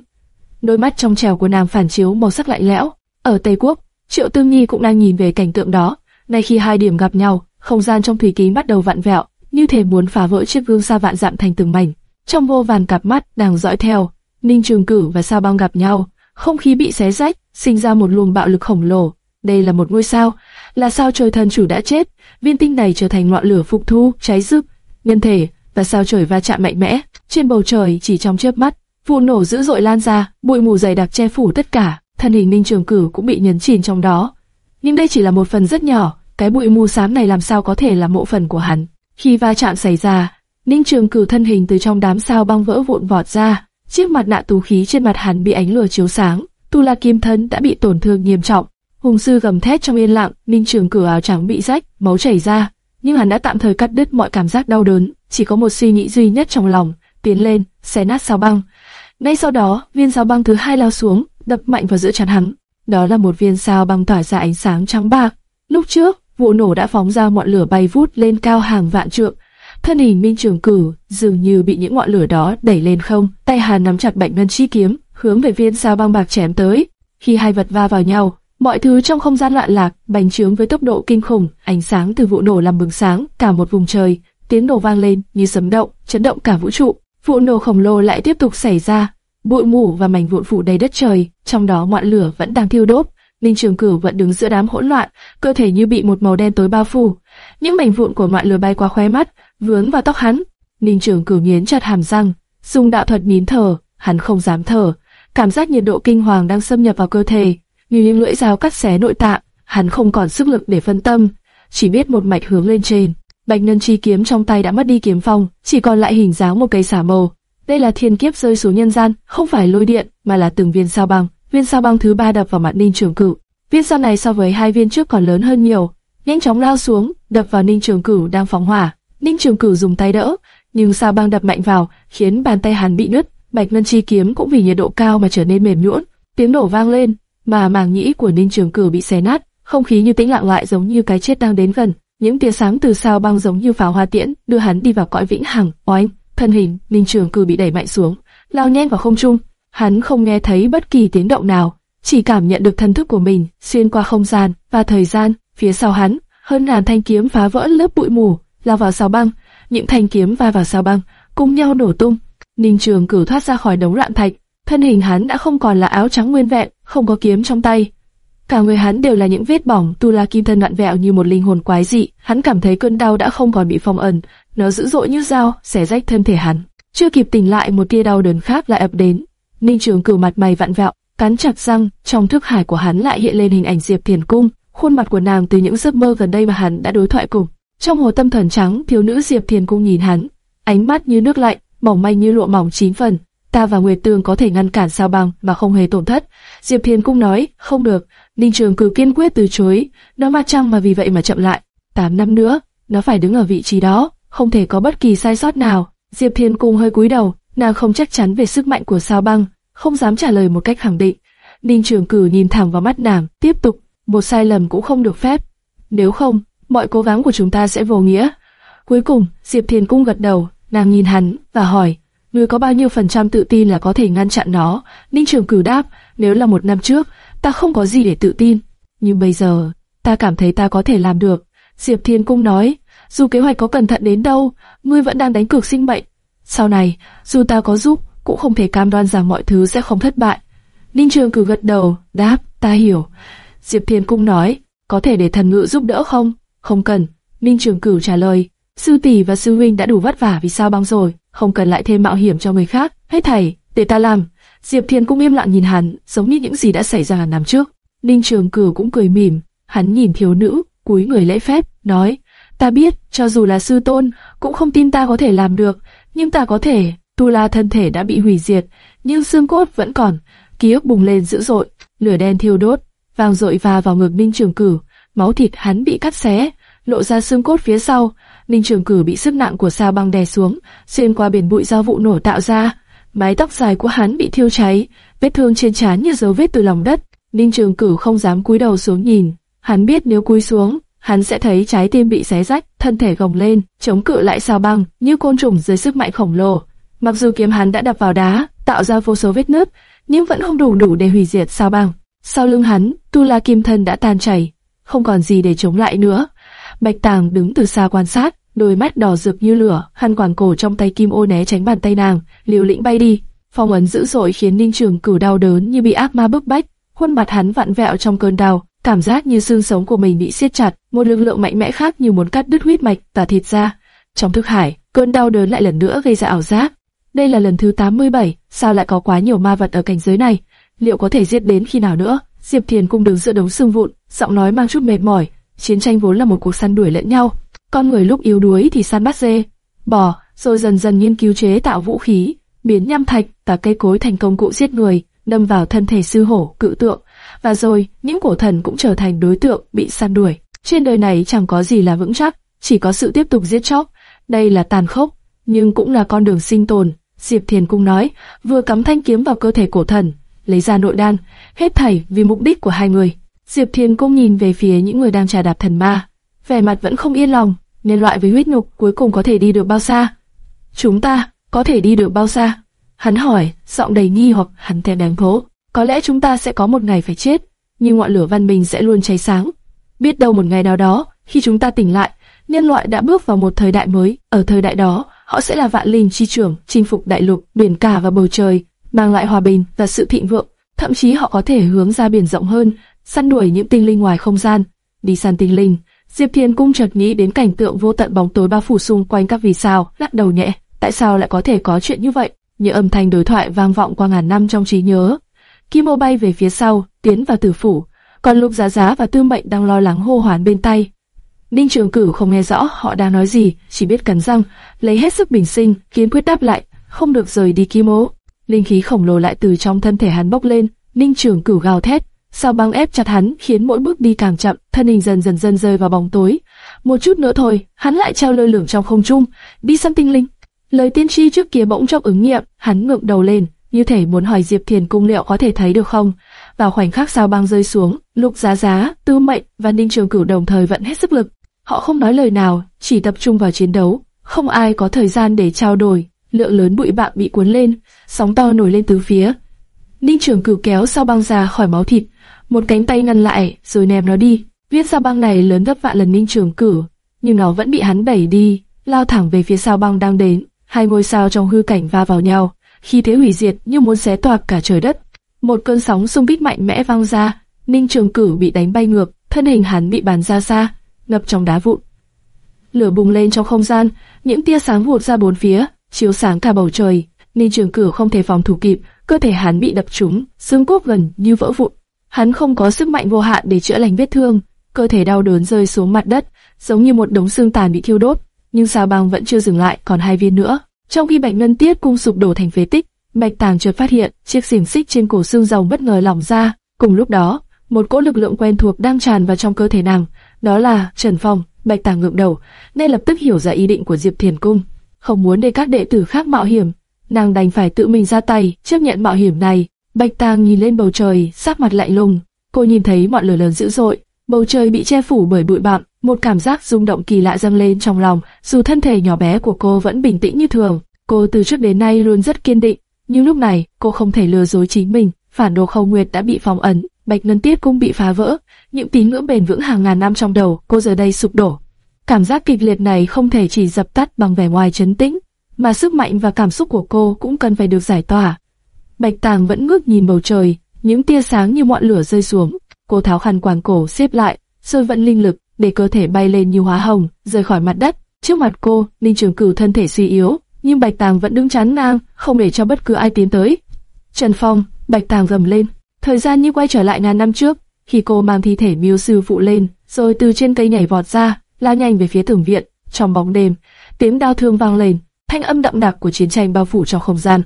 đôi mắt trong trèo của nàng phản chiếu màu sắc lạnh lẽo. Ở Tây Quốc, Triệu Tương Nhi cũng đang nhìn về cảnh tượng đó ngay khi hai điểm gặp nhau, không gian trong thủy kính bắt đầu vặn vẹo, như thể muốn phá vỡ chiếc gương sa vạn dặm thành từng mảnh. Trong vô vàn cặp mắt đang dõi theo, Ninh Trường Cử và Sa Băng gặp nhau, không khí bị xé rách, sinh ra một luồng bạo lực khổng lồ. Đây là một ngôi sao, là sao trời thần chủ đã chết, viên tinh này trở thành ngọn lửa phục thu, cháy rực, nhân thể và sao trời va chạm mạnh mẽ, trên bầu trời chỉ trong chớp mắt, vụ nổ dữ dội lan ra, bụi mù dày đặc che phủ tất cả, thân hình Ninh Trường Cử cũng bị nhấn chìm trong đó. Nhưng đây chỉ là một phần rất nhỏ, cái bụi mù xám này làm sao có thể là mộ phần của hắn? Khi va chạm xảy ra, Ninh Trường Cử thân hình từ trong đám sao băng vỡ vụn vọt ra, chiếc mặt nạ tú khí trên mặt hắn bị ánh lửa chiếu sáng, Tu La Kim Thân đã bị tổn thương nghiêm trọng. Hùng sư gầm thét trong yên lặng, Ninh Trường Cử áo trắng bị rách, máu chảy ra, nhưng hắn đã tạm thời cắt đứt mọi cảm giác đau đớn, chỉ có một suy nghĩ duy nhất trong lòng, tiến lên, xé nát sao băng. Ngay sau đó, viên sao băng thứ hai lao xuống, đập mạnh vào giữa chắn hắn. Đó là một viên sao băng tỏa ra ánh sáng trắng bạc. Lúc trước, vụ nổ đã phóng ra ngọn lửa bay vút lên cao hàng vạn trượng. Thân hình Minh Trường Cử dường như bị những ngọn lửa đó đẩy lên không, tay Hàn nắm chặt bệnh ngân chi kiếm, hướng về viên sao băng bạc chém tới. Khi hai vật va vào nhau, mọi thứ trong không gian loạn lạc, bành trướng với tốc độ kinh khủng, ánh sáng từ vụ nổ làm bừng sáng cả một vùng trời, tiếng nổ vang lên như sấm động, chấn động cả vũ trụ. Vụ nổ khổng lồ lại tiếp tục xảy ra, bụi mù và mảnh vụn phủ đầy đất trời, trong đó ngọn lửa vẫn đang thiêu đốt. Ninh Trường Cửu vẫn đứng giữa đám hỗn loạn, cơ thể như bị một màu đen tối bao phủ. Những mảnh vụn của ngọn lửa bay qua khóe mắt, vướng vào tóc hắn. Ninh Trường Cửu nghiến chặt hàm răng, dùng đạo thuật nín thở, hắn không dám thở. Cảm giác nhiệt độ kinh hoàng đang xâm nhập vào cơ thể, như những lưỡi dao cắt xé nội tạng. Hắn không còn sức lực để phân tâm, chỉ biết một mạch hướng lên trên. Bạch Ngân Chi kiếm trong tay đã mất đi kiếm phong, chỉ còn lại hình dáng một cây xả màu. Đây là thiên kiếp rơi xuống nhân gian, không phải lôi điện, mà là từng viên sao băng. Viên sao băng thứ ba đập vào mặt Ninh Trường Cửu. Viên sao này so với hai viên trước còn lớn hơn nhiều, nhanh chóng lao xuống, đập vào Ninh Trường Cửu đang phóng hỏa. Ninh Trường Cửu dùng tay đỡ, nhưng sao băng đập mạnh vào, khiến bàn tay hắn bị nứt. Bạch Ngân Chi kiếm cũng vì nhiệt độ cao mà trở nên mềm nhũn. Tiếng nổ vang lên, mà màng nhĩ của Ninh Trường Cửu bị xé nát, không khí như tĩnh lặng lại giống như cái chết đang đến gần. Những tia sáng từ sao băng giống như pháo hoa tiễn, đưa hắn đi vào cõi vĩnh hằng. Oanh, thân hình Ninh Trường Cử bị đẩy mạnh xuống, lao nhanh vào không trung. Hắn không nghe thấy bất kỳ tiếng động nào, chỉ cảm nhận được thân thức của mình xuyên qua không gian và thời gian. Phía sau hắn, hơn ngàn thanh kiếm phá vỡ lớp bụi mù, lao vào sao băng. Những thanh kiếm va vào sao băng, cùng nhau nổ tung. Ninh Trường Cử thoát ra khỏi đống loạn thạch, thân hình hắn đã không còn là áo trắng nguyên vẹn, không có kiếm trong tay, Cả người hắn đều là những vết bỏng, tu la kim thân vặn vẹo như một linh hồn quái dị. Hắn cảm thấy cơn đau đã không còn bị phong ẩn, nó dữ dội như dao, xẻ rách thân thể hắn. Chưa kịp tỉnh lại một tia đau đớn khác lại ập đến. Ninh Trường Cửu mặt mày vặn vẹo, cắn chặt răng, trong thức hải của hắn lại hiện lên hình ảnh Diệp Thiền Cung, khuôn mặt của nàng từ những giấc mơ gần đây mà hắn đã đối thoại cùng. Trong hồ tâm thần trắng, thiếu nữ Diệp Thiền Cung nhìn hắn, ánh mắt như nước lạnh, mỏng manh như lụa mỏng chín phần. Ta và Nguyệt Tương có thể ngăn cản sao băng mà không hề tổn thất. Diệp Thiền Cung nói, không được, Ninh Trường cử kiên quyết từ chối, nó ma trăng mà vì vậy mà chậm lại. Tám năm nữa, nó phải đứng ở vị trí đó, không thể có bất kỳ sai sót nào. Diệp Thiên Cung hơi cúi đầu, nàng không chắc chắn về sức mạnh của sao băng, không dám trả lời một cách khẳng định. Ninh Trường Cử nhìn thẳng vào mắt nàng, tiếp tục, một sai lầm cũng không được phép. Nếu không, mọi cố gắng của chúng ta sẽ vô nghĩa. Cuối cùng, Diệp Thiên Cung gật đầu, nàng nhìn hắn và hỏi, ngươi có bao nhiêu phần trăm tự tin là có thể ngăn chặn nó? Ninh Trường Cử đáp, nếu là một năm trước, ta không có gì để tự tin, nhưng bây giờ, ta cảm thấy ta có thể làm được. Diệp Thiên Cung nói, dù kế hoạch có cẩn thận đến đâu, ngươi vẫn đang đánh cược sinh mệnh. Sau này, dù ta có giúp, cũng không thể cam đoan rằng mọi thứ sẽ không thất bại. Ninh Trường cử gật đầu, đáp, ta hiểu. Diệp Thiên Cung nói, có thể để thần ngự giúp đỡ không? Không cần. Ninh Trường Cửu trả lời, sư tỷ và sư huynh đã đủ vất vả vì sao băng rồi, không cần lại thêm mạo hiểm cho người khác. Hết thầy, để ta làm. Diệp Thiên cũng im lặng nhìn hắn, giống như những gì đã xảy ra năm trước. Ninh Trường Cửu cũng cười mỉm, hắn nhìn thiếu nữ, cúi người lễ phép, nói: Ta biết, cho dù là sư tôn, cũng không tin ta có thể làm được, nhưng ta có thể. Tu La thân thể đã bị hủy diệt, nhưng xương cốt vẫn còn. Ký ức bùng lên dữ dội, lửa đen thiêu đốt, vàng dội va vào ngực Ninh Trường Cửu, máu thịt hắn bị cắt xé, lộ ra xương cốt phía sau. Ninh Trường Cửu bị sức nặng của sao băng đè xuống, xuyên qua biển bụi do vụ nổ tạo ra, mái tóc dài của hắn bị thiêu cháy, vết thương trên trán như dấu vết từ lòng đất. Ninh Trường Cửu không dám cúi đầu xuống nhìn, hắn biết nếu cúi xuống, hắn sẽ thấy trái tim bị xé rách, thân thể gồng lên, chống cự lại sao băng, như côn trùng dưới sức mạnh khổng lồ. Mặc dù kiếm hắn đã đập vào đá, tạo ra vô số vết nứt, nhưng vẫn không đủ đủ để hủy diệt sao băng. Sau lưng hắn, tu la kim thân đã tan chảy, không còn gì để chống lại nữa. Bạch Tàng đứng từ xa quan sát, đôi mắt đỏ rực như lửa, khăn quàng cổ trong tay kim ô né tránh bàn tay nàng, liều lĩnh bay đi. Phong ấn dữ dội khiến Ninh Trường Cửu đau đớn như bị ác ma bức bách, khuôn mặt hắn vặn vẹo trong cơn đau, cảm giác như xương sống của mình bị siết chặt, một lực lượng mạnh mẽ khác như muốn cắt đứt huyết mạch và thịt ra. Trong thức hải, cơn đau đớn lại lần nữa gây ra ảo giác. Đây là lần thứ 87, sao lại có quá nhiều ma vật ở cảnh giới này? Liệu có thể giết đến khi nào nữa? Diệp Thiền cung đứng giữa đống xương vụn, giọng nói mang chút mệt mỏi. Chiến tranh vốn là một cuộc săn đuổi lẫn nhau, con người lúc yếu đuối thì săn bắt dê, bò, rồi dần dần nghiên cứu chế tạo vũ khí, biến nham thạch và cây cối thành công cụ giết người, đâm vào thân thể sư hổ, cự tượng, và rồi những cổ thần cũng trở thành đối tượng bị săn đuổi. Trên đời này chẳng có gì là vững chắc, chỉ có sự tiếp tục giết chóc. Đây là tàn khốc, nhưng cũng là con đường sinh tồn. Diệp Thiền Cung nói, vừa cắm thanh kiếm vào cơ thể cổ thần, lấy ra nội đan, hết thảy vì mục đích của hai người. Diệp Thiền Cung nhìn về phía những người đang trà đạp thần ma, vẻ mặt vẫn không yên lòng nên loại với huyết nhục cuối cùng có thể đi được bao xa? Chúng ta có thể đi được bao xa? Hắn hỏi, giọng đầy nghi hoặc hắn thèm đáng thố. Có lẽ chúng ta sẽ có một ngày phải chết, nhưng ngọn lửa văn minh sẽ luôn cháy sáng. Biết đâu một ngày nào đó, khi chúng ta tỉnh lại, nhân loại đã bước vào một thời đại mới. Ở thời đại đó, họ sẽ là vạn linh chi trưởng, chinh phục đại lục, biển cả và bầu trời, mang lại hòa bình và sự thịnh vượng. Thậm chí họ có thể hướng ra biển rộng hơn, săn đuổi những tinh linh ngoài không gian, đi săn tinh linh. Diệp Thiên cung chợt nghĩ đến cảnh tượng vô tận bóng tối bao phủ xung quanh các vì sao, lắc đầu nhẹ. Tại sao lại có thể có chuyện như vậy? Như âm thanh đối thoại vang vọng qua ngàn năm trong trí nhớ. Kim ô bay về phía sau, tiến vào tử phủ, còn Lục Giá Giá và Tư Mệnh đang lo lắng hô hoán bên tay. Ninh Trường Cửu không nghe rõ họ đang nói gì, chỉ biết cắn răng, lấy hết sức bình sinh, kiên quyết đáp lại, không được rời đi Kim ô. Linh khí khổng lồ lại từ trong thân thể hắn bốc lên, Ninh Trường Cửu gào thét, sao băng ép chặt hắn, khiến mỗi bước đi càng chậm, thân hình dần dần dần rơi vào bóng tối. Một chút nữa thôi, hắn lại treo lơ lửng trong không trung, đi săn tinh linh. Lời tiên tri trước kia bỗng chốc ứng nghiệm, hắn ngượng đầu lên, như thể muốn hỏi Diệp Thiền cung liệu có thể thấy được không. Vào khoảnh khắc sao băng rơi xuống, Lục Giá Giá, Tư Mệnh và Ninh Trường Cửu đồng thời vận hết sức lực. Họ không nói lời nào, chỉ tập trung vào chiến đấu. Không ai có thời gian để trao đổi. Lượng lớn bụi bặm bị cuốn lên, sóng to nổi lên tứ phía. Ninh Trường Cửu kéo sao băng ra khỏi máu thịt, một cánh tay ngăn lại, rồi ném nó đi. Viên sao băng này lớn gấp vạn lần Ninh Trường Cửu, nhưng nó vẫn bị hắn đẩy đi, lao thẳng về phía sao băng đang đến. Hai ngôi sao trong hư cảnh va vào nhau, khi thế hủy diệt như muốn xé toạc cả trời đất. Một cơn sóng xung kích mạnh mẽ vang ra, Ninh Trường Cửu bị đánh bay ngược, thân hình hắn bị bàn ra xa, ngập trong đá vụn. Lửa bùng lên trong không gian, những tia sáng vụt ra bốn phía, chiếu sáng cả bầu trời. Ninh Trường Cửu không thể phòng thủ kịp, cơ thể hắn bị đập trúng, xương cốt gần như vỡ vụn. Hắn không có sức mạnh vô hạn để chữa lành vết thương, cơ thể đau đớn rơi xuống mặt đất, giống như một đống xương tàn bị thiêu đốt. Nhưng sao băng vẫn chưa dừng lại, còn hai viên nữa. Trong khi Bạch Ngân Tiết cung sụp đổ thành phế tích, Bạch Tàng chợt phát hiện chiếc xiềng xích trên cổ xương rồng bất ngờ lỏng ra. Cùng lúc đó, một cỗ lực lượng quen thuộc đang tràn vào trong cơ thể nàng. Đó là Trần Phong. Bạch Tàng ngượng đầu, nên lập tức hiểu ra ý định của Diệp Thiền Cung. Không muốn để các đệ tử khác mạo hiểm, nàng đành phải tự mình ra tay, chấp nhận mạo hiểm này. Bạch Tàng nhìn lên bầu trời, sắc mặt lạnh lùng. Cô nhìn thấy ngọn lửa lớn dữ dội, bầu trời bị che phủ bởi bụi bặm, một cảm giác rung động kỳ lạ dâng lên trong lòng. Dù thân thể nhỏ bé của cô vẫn bình tĩnh như thường, cô từ trước đến nay luôn rất kiên định, nhưng lúc này cô không thể lừa dối chính mình. Phản đồ Khâu Nguyệt đã bị phong ấn, Bạch Ngân Tiết cũng bị phá vỡ, những tín ngưỡng bền vững hàng ngàn năm trong đầu cô giờ đây sụp đổ. Cảm giác kịch liệt này không thể chỉ dập tắt bằng vẻ ngoài trấn tĩnh, mà sức mạnh và cảm xúc của cô cũng cần phải được giải tỏa. Bạch Tàng vẫn ngước nhìn bầu trời, những tia sáng như ngọn lửa rơi xuống. Cô tháo khăn quàng cổ xếp lại, rồi vận linh lực để cơ thể bay lên như hóa hồng, rời khỏi mặt đất. Trước mặt cô, Ninh Trường Cửu thân thể suy yếu, nhưng Bạch Tàng vẫn đứng chắn ngang, không để cho bất cứ ai tiến tới. Trần Phong, Bạch Tàng gầm lên. Thời gian như quay trở lại ngàn năm trước, khi cô mang thi thể miêu sư phụ lên, rồi từ trên cây nhảy vọt ra, lao nhanh về phía tưởng viện. Trong bóng đêm, tiếng đao thương vang lên, thanh âm đậm đặc của chiến tranh bao phủ trong không gian.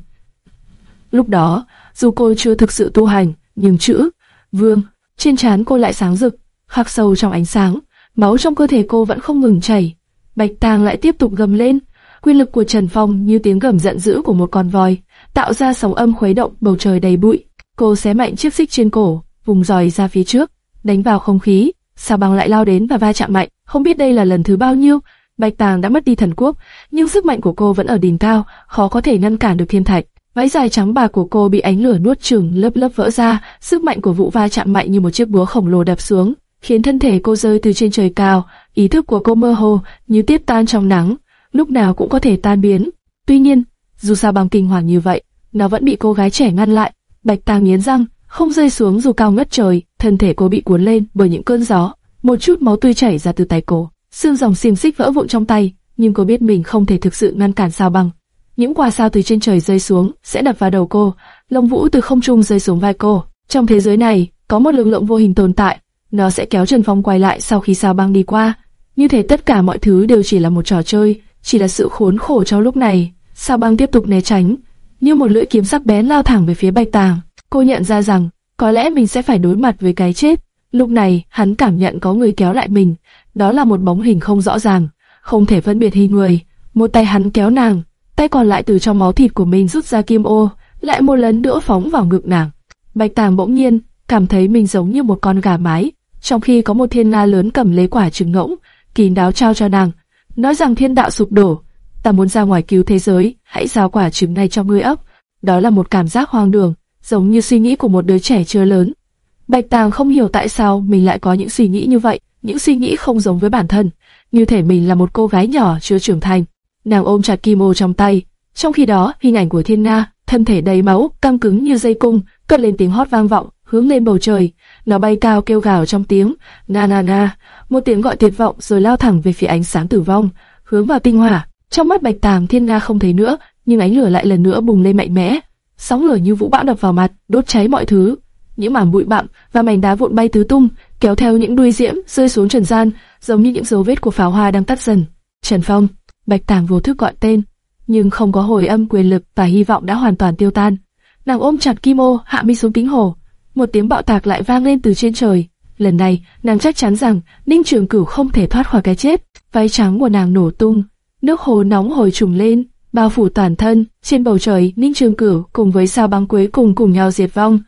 Lúc đó, dù cô chưa thực sự tu hành, nhưng chữ vương trên trán cô lại sáng rực, khắc sâu trong ánh sáng, máu trong cơ thể cô vẫn không ngừng chảy. Bạch Tàng lại tiếp tục gầm lên, quy lực của Trần Phong như tiếng gầm giận dữ của một con voi, tạo ra sóng âm khuấy động bầu trời đầy bụi. Cô xé mạnh chiếc xích trên cổ, vùng dòi ra phía trước, đánh vào không khí. Sao băng lại lao đến và va chạm mạnh, không biết đây là lần thứ bao nhiêu. Bạch Tàng đã mất đi thần quốc, nhưng sức mạnh của cô vẫn ở đỉnh cao, khó có thể ngăn cản được thiên thạch. Váy dài trắng bạc của cô bị ánh lửa nuốt chửng lớp lớp vỡ ra, sức mạnh của vụ va chạm mạnh như một chiếc búa khổng lồ đập xuống, khiến thân thể cô rơi từ trên trời cao. Ý thức của cô mơ hồ, như tiếp tan trong nắng, lúc nào cũng có thể tan biến. Tuy nhiên, dù sao bằng kinh hoàng như vậy, nó vẫn bị cô gái trẻ ngăn lại. Bạch Tàng nghiến răng, không rơi xuống dù cao ngất trời, thân thể cô bị cuốn lên bởi những cơn gió, một chút máu tươi chảy ra từ tay cô, xương dòng xiềng xích vỡ vụn trong tay, nhưng cô biết mình không thể thực sự ngăn cản sao băng. Những quả sao từ trên trời rơi xuống sẽ đập vào đầu cô, lông vũ từ không trung rơi xuống vai cô. Trong thế giới này, có một lực lượng vô hình tồn tại, nó sẽ kéo Trần Phong quay lại sau khi sao băng đi qua. Như thể tất cả mọi thứ đều chỉ là một trò chơi, chỉ là sự khốn khổ trong lúc này. Sao băng tiếp tục né tránh, như một lưỡi kiếm sắc bén lao thẳng về phía Bạch Tàng. Cô nhận ra rằng, có lẽ mình sẽ phải đối mặt với cái chết. Lúc này, hắn cảm nhận có người kéo lại mình, đó là một bóng hình không rõ ràng, không thể phân biệt hình người. Một tay hắn kéo nàng, tay còn lại từ trong máu thịt của mình rút ra kim ô, lại một lần nữa phóng vào ngực nàng. Bạch Tàng bỗng nhiên cảm thấy mình giống như một con gà mái, trong khi có một thiên nga lớn cầm lấy quả trứng ngỗng, kín đáo trao cho nàng, nói rằng thiên đạo sụp đổ, ta muốn ra ngoài cứu thế giới, hãy giao quả trứng này cho ngươi ấp. Đó là một cảm giác hoang đường, giống như suy nghĩ của một đứa trẻ chưa lớn. Bạch Tàng không hiểu tại sao mình lại có những suy nghĩ như vậy, những suy nghĩ không giống với bản thân, như thể mình là một cô gái nhỏ chưa trưởng thành. Nàng ôm chặt kim ô trong tay, trong khi đó hình ảnh của Thiên Nga, thân thể đầy máu, căng cứng như dây cung, cất lên tiếng hót vang vọng, hướng lên bầu trời. Nó bay cao kêu gào trong tiếng na na na, một tiếng gọi tuyệt vọng rồi lao thẳng về phía ánh sáng tử vong, hướng vào tinh hỏa. Trong mắt Bạch Tàng Thiên Nga không thấy nữa, nhưng ánh lửa lại lần nữa bùng lên mạnh mẽ, sóng lửa như vũ bão đập vào mặt, đốt cháy mọi thứ. Những mảng bụi bặm và mảnh đá vụn bay tứ tung, kéo theo những đuôi diễm rơi xuống trần gian, giống như những dấu vết của pháo hoa đang tắt dần. Trần Phong, Bạch Tàng vô thức gọi tên, nhưng không có hồi âm quyền lực và hy vọng đã hoàn toàn tiêu tan. Nàng ôm chặt Kim Ô, hạ mi xuống kính hồ. Một tiếng bạo tạc lại vang lên từ trên trời. Lần này, nàng chắc chắn rằng Ninh Trường Cửu không thể thoát khỏi cái chết. Váy trắng của nàng nổ tung, nước hồ nóng hồi trùng lên, bao phủ toàn thân. Trên bầu trời, Ninh Trường Cửu cùng với sao băng cuối cùng cùng nhau diệt vong.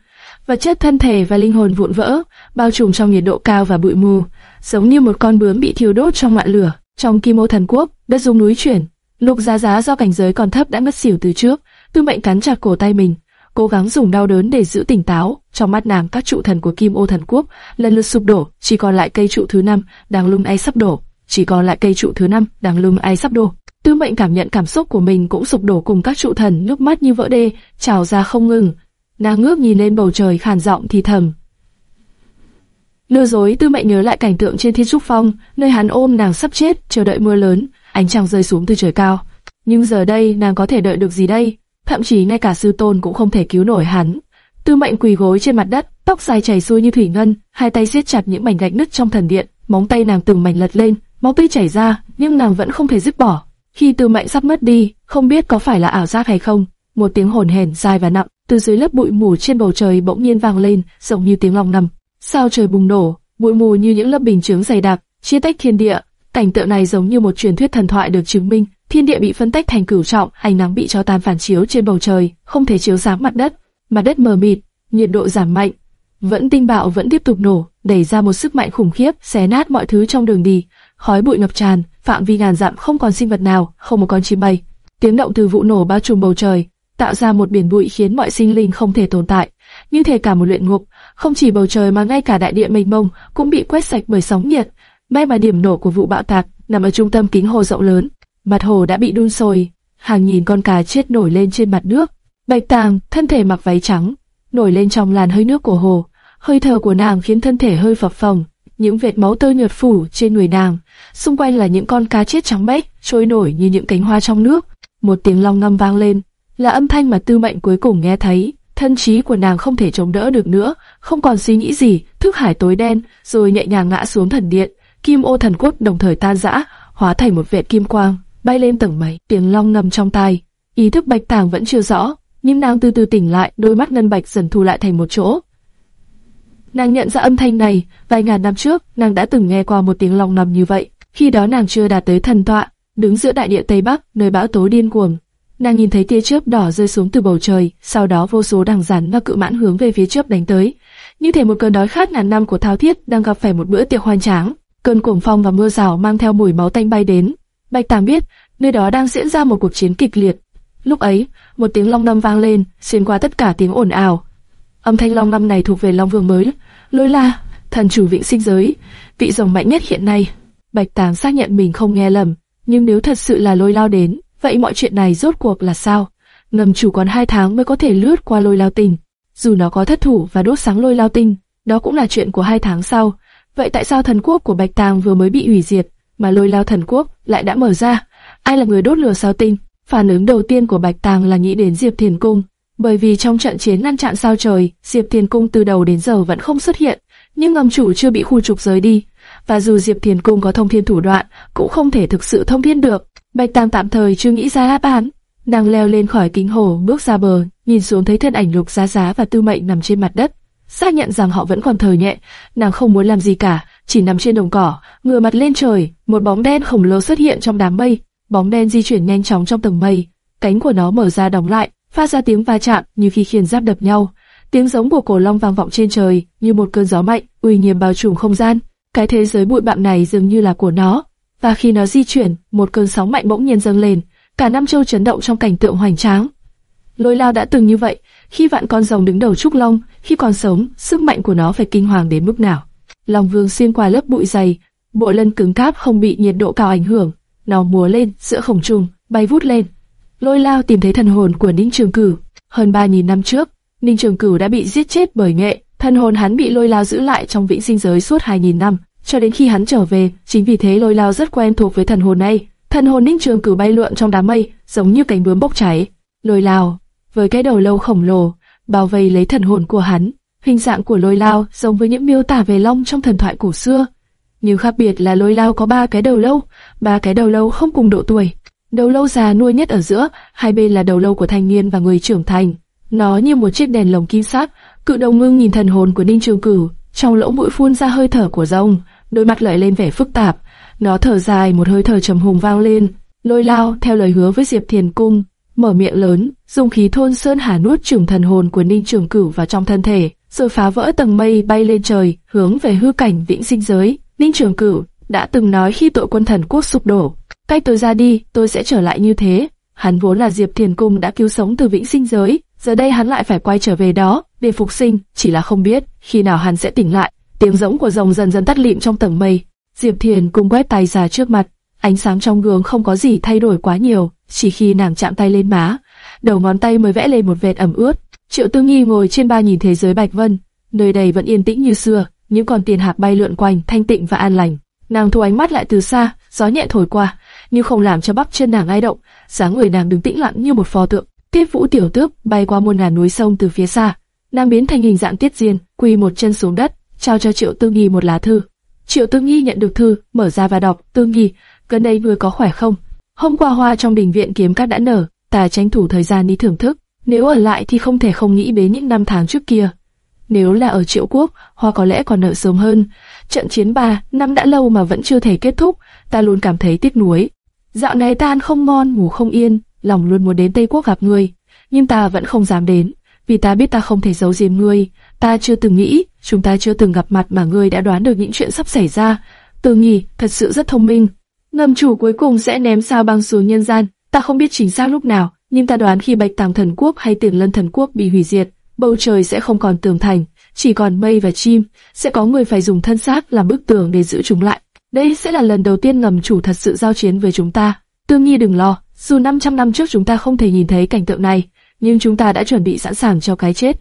Vật chất thân thể và linh hồn vụn vỡ, bao trùm trong nhiệt độ cao và bụi mù, giống như một con bướm bị thiêu đốt trong ngọn lửa. Trong Kim Ô Thần Quốc, đất rung núi chuyển, Lục Giá Giá do cảnh giới còn thấp đã mất xỉu từ trước, Tư Mệnh cắn chặt cổ tay mình, cố gắng dùng đau đớn để giữ tỉnh táo. Trong mắt nàng, các trụ thần của Kim Ô Thần Quốc lần lượt sụp đổ, chỉ còn lại cây trụ thứ năm đang lung lay sắp đổ, chỉ còn lại cây trụ thứ năm đang lung lay sắp đổ. Tư Mệnh cảm nhận cảm xúc của mình cũng sụp đổ cùng các trụ thần, nước mắt như vỡ đê trào ra không ngừng. Nàng ngước nhìn lên bầu trời khàn giọng thì thầm. Lừa dối Tư Mệnh nhớ lại cảnh tượng trên Thiên Trúc Phong, nơi hắn ôm nàng sắp chết, chờ đợi mưa lớn, ánh trăng rơi xuống từ trời cao. Nhưng giờ đây nàng có thể đợi được gì đây? Thậm chí ngay cả sư tôn cũng không thể cứu nổi hắn. Tư Mệnh quỳ gối trên mặt đất, tóc dài chảy xuôi như thủy ngân, hai tay siết chặt những mảnh gạch nứt trong thần điện, móng tay nàng từng mảnh lật lên, máu tươi chảy ra, nhưng nàng vẫn không thể dứt bỏ. Khi Tư Mệnh sắp mất đi, không biết có phải là ảo giác hay không, một tiếng hồn hển dài và nặng từ dưới lớp bụi mù trên bầu trời bỗng nhiên vang lên, giống như tiếng lòng nằm. Sao trời bùng nổ, bụi mù như những lớp bình chướng dày đặc, chia tách thiên địa. Cảnh tượng này giống như một truyền thuyết thần thoại được chứng minh. Thiên địa bị phân tách thành cửu trọng, ánh nắng bị cho tàn phản chiếu trên bầu trời, không thể chiếu sáng mặt đất. Mặt đất mờ mịt, nhiệt độ giảm mạnh, vẫn tinh bạo vẫn tiếp tục nổ, đẩy ra một sức mạnh khủng khiếp, xé nát mọi thứ trong đường đi. Khói bụi ngập tràn, phạm vi ngàn dặm không còn sinh vật nào, không một con chim bay. Tiếng động từ vụ nổ bao trùm bầu trời, tạo ra một biển bụi khiến mọi sinh linh không thể tồn tại, như thể cả một luyện ngục. Không chỉ bầu trời mà ngay cả đại địa mênh mông cũng bị quét sạch bởi sóng nhiệt. May mà điểm nổ của vụ bạo tạc nằm ở trung tâm kính hồ rộng lớn, mặt hồ đã bị đun sôi, hàng nghìn con cá chết nổi lên trên mặt nước. Bạch Tàng, thân thể mặc váy trắng, nổi lên trong làn hơi nước của hồ. Hơi thở của nàng khiến thân thể hơi phập phồng, những vệt máu tươi nhợt phủ trên người nàng. Xung quanh là những con cá chết trắng bếch, trôi nổi như những cánh hoa trong nước. Một tiếng long ngâm vang lên, là âm thanh mà Tư Mệnh cuối cùng nghe thấy. Thân trí của nàng không thể chống đỡ được nữa, không còn suy nghĩ gì, thức hải tối đen, rồi nhẹ nhàng ngã xuống thần điện. Kim ô thần quốc đồng thời tan rã, hóa thành một vệt kim quang, bay lên tầng mây. Tiếng long ngầm trong tai, ý thức Bạch Tàng vẫn chưa rõ, nhưng nàng từ từ tỉnh lại, đôi mắt ngân bạch dần thu lại thành một chỗ. Nàng nhận ra âm thanh này, vài ngàn năm trước, nàng đã từng nghe qua một tiếng long nằm như vậy. Khi đó nàng chưa đạt tới thần tọa, đứng giữa đại địa Tây Bắc, nơi bão tố điên cuồng. Nàng nhìn thấy tia chớp đỏ rơi xuống từ bầu trời, sau đó vô số đằng rắn và cự mãn hướng về phía chớp đánh tới. Như thể một cơn đói khát ngàn năm của Thao Thiết đang gặp phải một bữa tiệc hoành tráng. Cơn cuồng phong và mưa rào mang theo mùi máu tanh bay đến. Bạch Tàng biết, nơi đó đang diễn ra một cuộc chiến kịch liệt. Lúc ấy, một tiếng long ngâm vang lên, xuyên qua tất cả tiếng ồn ào. Âm thanh long ngâm này thuộc về Long Vương mới, Lôi La, thần chủ vịnh sinh giới, vị rồng mạnh nhất hiện nay. Bạch Tàng xác nhận mình không nghe lầm, nhưng nếu thật sự là Lôi Lao đến, vậy mọi chuyện này rốt cuộc là sao? Ngầm chủ còn hai tháng mới có thể lướt qua Lôi Lao Tinh, dù nó có thất thủ và đốt sáng Lôi Lao Tinh, đó cũng là chuyện của hai tháng sau. Vậy tại sao thần quốc của Bạch Tàng vừa mới bị hủy diệt, mà Lôi Lao thần quốc lại đã mở ra? Ai là người đốt lửa sao tinh? Phản ứng đầu tiên của Bạch Tàng là nghĩ đến Diệp Thiền Cung, bởi vì trong trận chiến ngăn chặn sao trời, Diệp Thiền Cung từ đầu đến giờ vẫn không xuất hiện, nhưng ngầm chủ chưa bị khu trục rời đi, và dù Diệp Thiền Cung có thông thiên thủ đoạn, cũng không thể thực sự thông thiên được. Bạch tam tạm thời chưa nghĩ ra đáp án, nàng leo lên khỏi kính hồ, bước ra bờ, nhìn xuống thấy thân ảnh Lục Giá Giá và Tư Mệnh nằm trên mặt đất, xác nhận rằng họ vẫn còn thờ nhẹ, nàng không muốn làm gì cả, chỉ nằm trên đồng cỏ, ngửa mặt lên trời, một bóng đen khổng lồ xuất hiện trong đám mây, bóng đen di chuyển nhanh chóng trong tầng mây, cánh của nó mở ra đóng lại, phát ra tiếng va chạm như khi khiên giáp đập nhau. Tiếng giống của cổ long vang vọng trên trời như một cơn gió mạnh, uy nghiêm bao trùm không gian. Cái thế giới bụi bặm này dường như là của nó. Và khi nó di chuyển, một cơn sóng mạnh bỗng nhiên dâng lên, cả năm châu chấn động trong cảnh tượng hoành tráng. Lôi lao đã từng như vậy, khi vạn con rồng đứng đầu trúc long, khi còn sống, sức mạnh của nó phải kinh hoàng đến mức nào. Long vương xuyên qua lớp bụi dày, bộ lân cứng cáp không bị nhiệt độ cao ảnh hưởng, nó múa lên giữa khổng trung, bay vút lên. Lôi lao tìm thấy thần hồn của Ninh Trường Cửu. Hơn 3.000 năm trước, Ninh Trường Cửu đã bị giết chết bởi nghệ, thần hồn hắn bị lôi lao giữ lại trong vĩnh sinh giới suốt 2.000 năm, cho đến khi hắn trở về. Chính vì thế lôi lao rất quen thuộc với thần hồn này. Thần hồn Ninh Trường cử bay lượn trong đám mây, giống như cánh bướm bốc cháy. Lôi lao, với cái đầu lâu khổng lồ, bao vây lấy thần hồn của hắn. Hình dạng của lôi lao giống với những miêu tả về long trong thần thoại cổ xưa. Nhưng khác biệt là lôi lao có ba cái đầu lâu, ba cái đầu lâu không cùng độ tuổi. Đầu lâu già nuôi nhất ở giữa, hai bên là đầu lâu của thanh niên và người trưởng thành. Nó như một chiếc đèn lồng kim sắc, cự đầu ngưng nhìn thần hồn của Ninh Trường Cửu, trong lỗ mũi phun ra hơi thở của rồng, đôi mắt lại lên vẻ phức tạp. Nó thở dài một hơi thở trầm hùng vang lên, lôi lao theo lời hứa với Diệp Thiền Cung, mở miệng lớn, dùng khí thôn sơn hà nuốt chửng thần hồn của Ninh Trường Cửu vào trong thân thể, rồi phá vỡ tầng mây bay lên trời, hướng về hư cảnh vĩnh sinh giới. Ninh Trường Cửu đã từng nói khi tội quân thần quốc sụp đổ, cách tôi ra đi, tôi sẽ trở lại như thế. Hắn vốn là Diệp Thiền Cung đã cứu sống từ vĩnh sinh giới, giờ đây hắn lại phải quay trở về đó để phục sinh, chỉ là không biết khi nào hắn sẽ tỉnh lại. Tiếng rỗng của rồng dần dần tắt lịm trong tầng mây. Diệp Thiền Cung quét tay ra trước mặt, ánh sáng trong gương không có gì thay đổi quá nhiều, chỉ khi nàng chạm tay lên má, đầu ngón tay mới vẽ lên một vệt ẩm ướt. Triệu Tư Nghi ngồi trên ba nhìn thế giới bạch vân, nơi đây vẫn yên tĩnh như xưa, những con tiền hạc bay lượn quanh, thanh tịnh và an lành. Nàng thu ánh mắt lại từ xa, gió nhẹ thổi qua, nhưng không làm cho bắp chân nàng ai động, dáng người nàng đứng tĩnh lặng như một pho tượng. Tiết Vũ tiểu tước bay qua muôn ngàn núi sông từ phía xa, nàng biến thành hình dạng Tiết Diên, quỳ một chân xuống đất, trao cho Triệu Tư Nghi một lá thư. Triệu Tư Nghi nhận được thư, mở ra và đọc, "Tư Nghi, gần đây ngươi có khỏe không? Hôm qua hoa trong đình viện kiếm cát đã nở, ta tranh thủ thời gian đi thưởng thức. Nếu ở lại thì không thể không nghĩ đến những năm tháng trước kia. Nếu là ở Triệu Quốc, hoa có lẽ còn nở sớm hơn. Trận chiến ba năm đã lâu mà vẫn chưa thể kết thúc, ta luôn cảm thấy tiếc nuối. Dạo này ta ăn không ngon, ngủ không yên, lòng luôn muốn đến Tây Quốc gặp người nhưng ta vẫn không dám đến, vì ta biết ta không thể giấu giếm ngươi. Ta chưa từng nghĩ, chúng ta chưa từng gặp mặt mà ngươi đã đoán được những chuyện sắp xảy ra. Từ nhì, thật sự rất thông minh. Ngầm chủ cuối cùng sẽ ném sao băng xuống nhân gian, ta không biết chính xác lúc nào, nhưng ta đoán khi Bạch Tàng Thần Quốc hay Tiền Lân Thần Quốc bị hủy diệt, bầu trời sẽ không còn tường thành, chỉ còn mây và chim, sẽ có người phải dùng thân xác làm bức tường để giữ chúng lại. Đây sẽ là lần đầu tiên ngầm chủ thật sự giao chiến với chúng ta. Tương Nhi đừng lo, dù 500 năm trước chúng ta không thể nhìn thấy cảnh tượng này, nhưng chúng ta đã chuẩn bị sẵn sàng cho cái chết.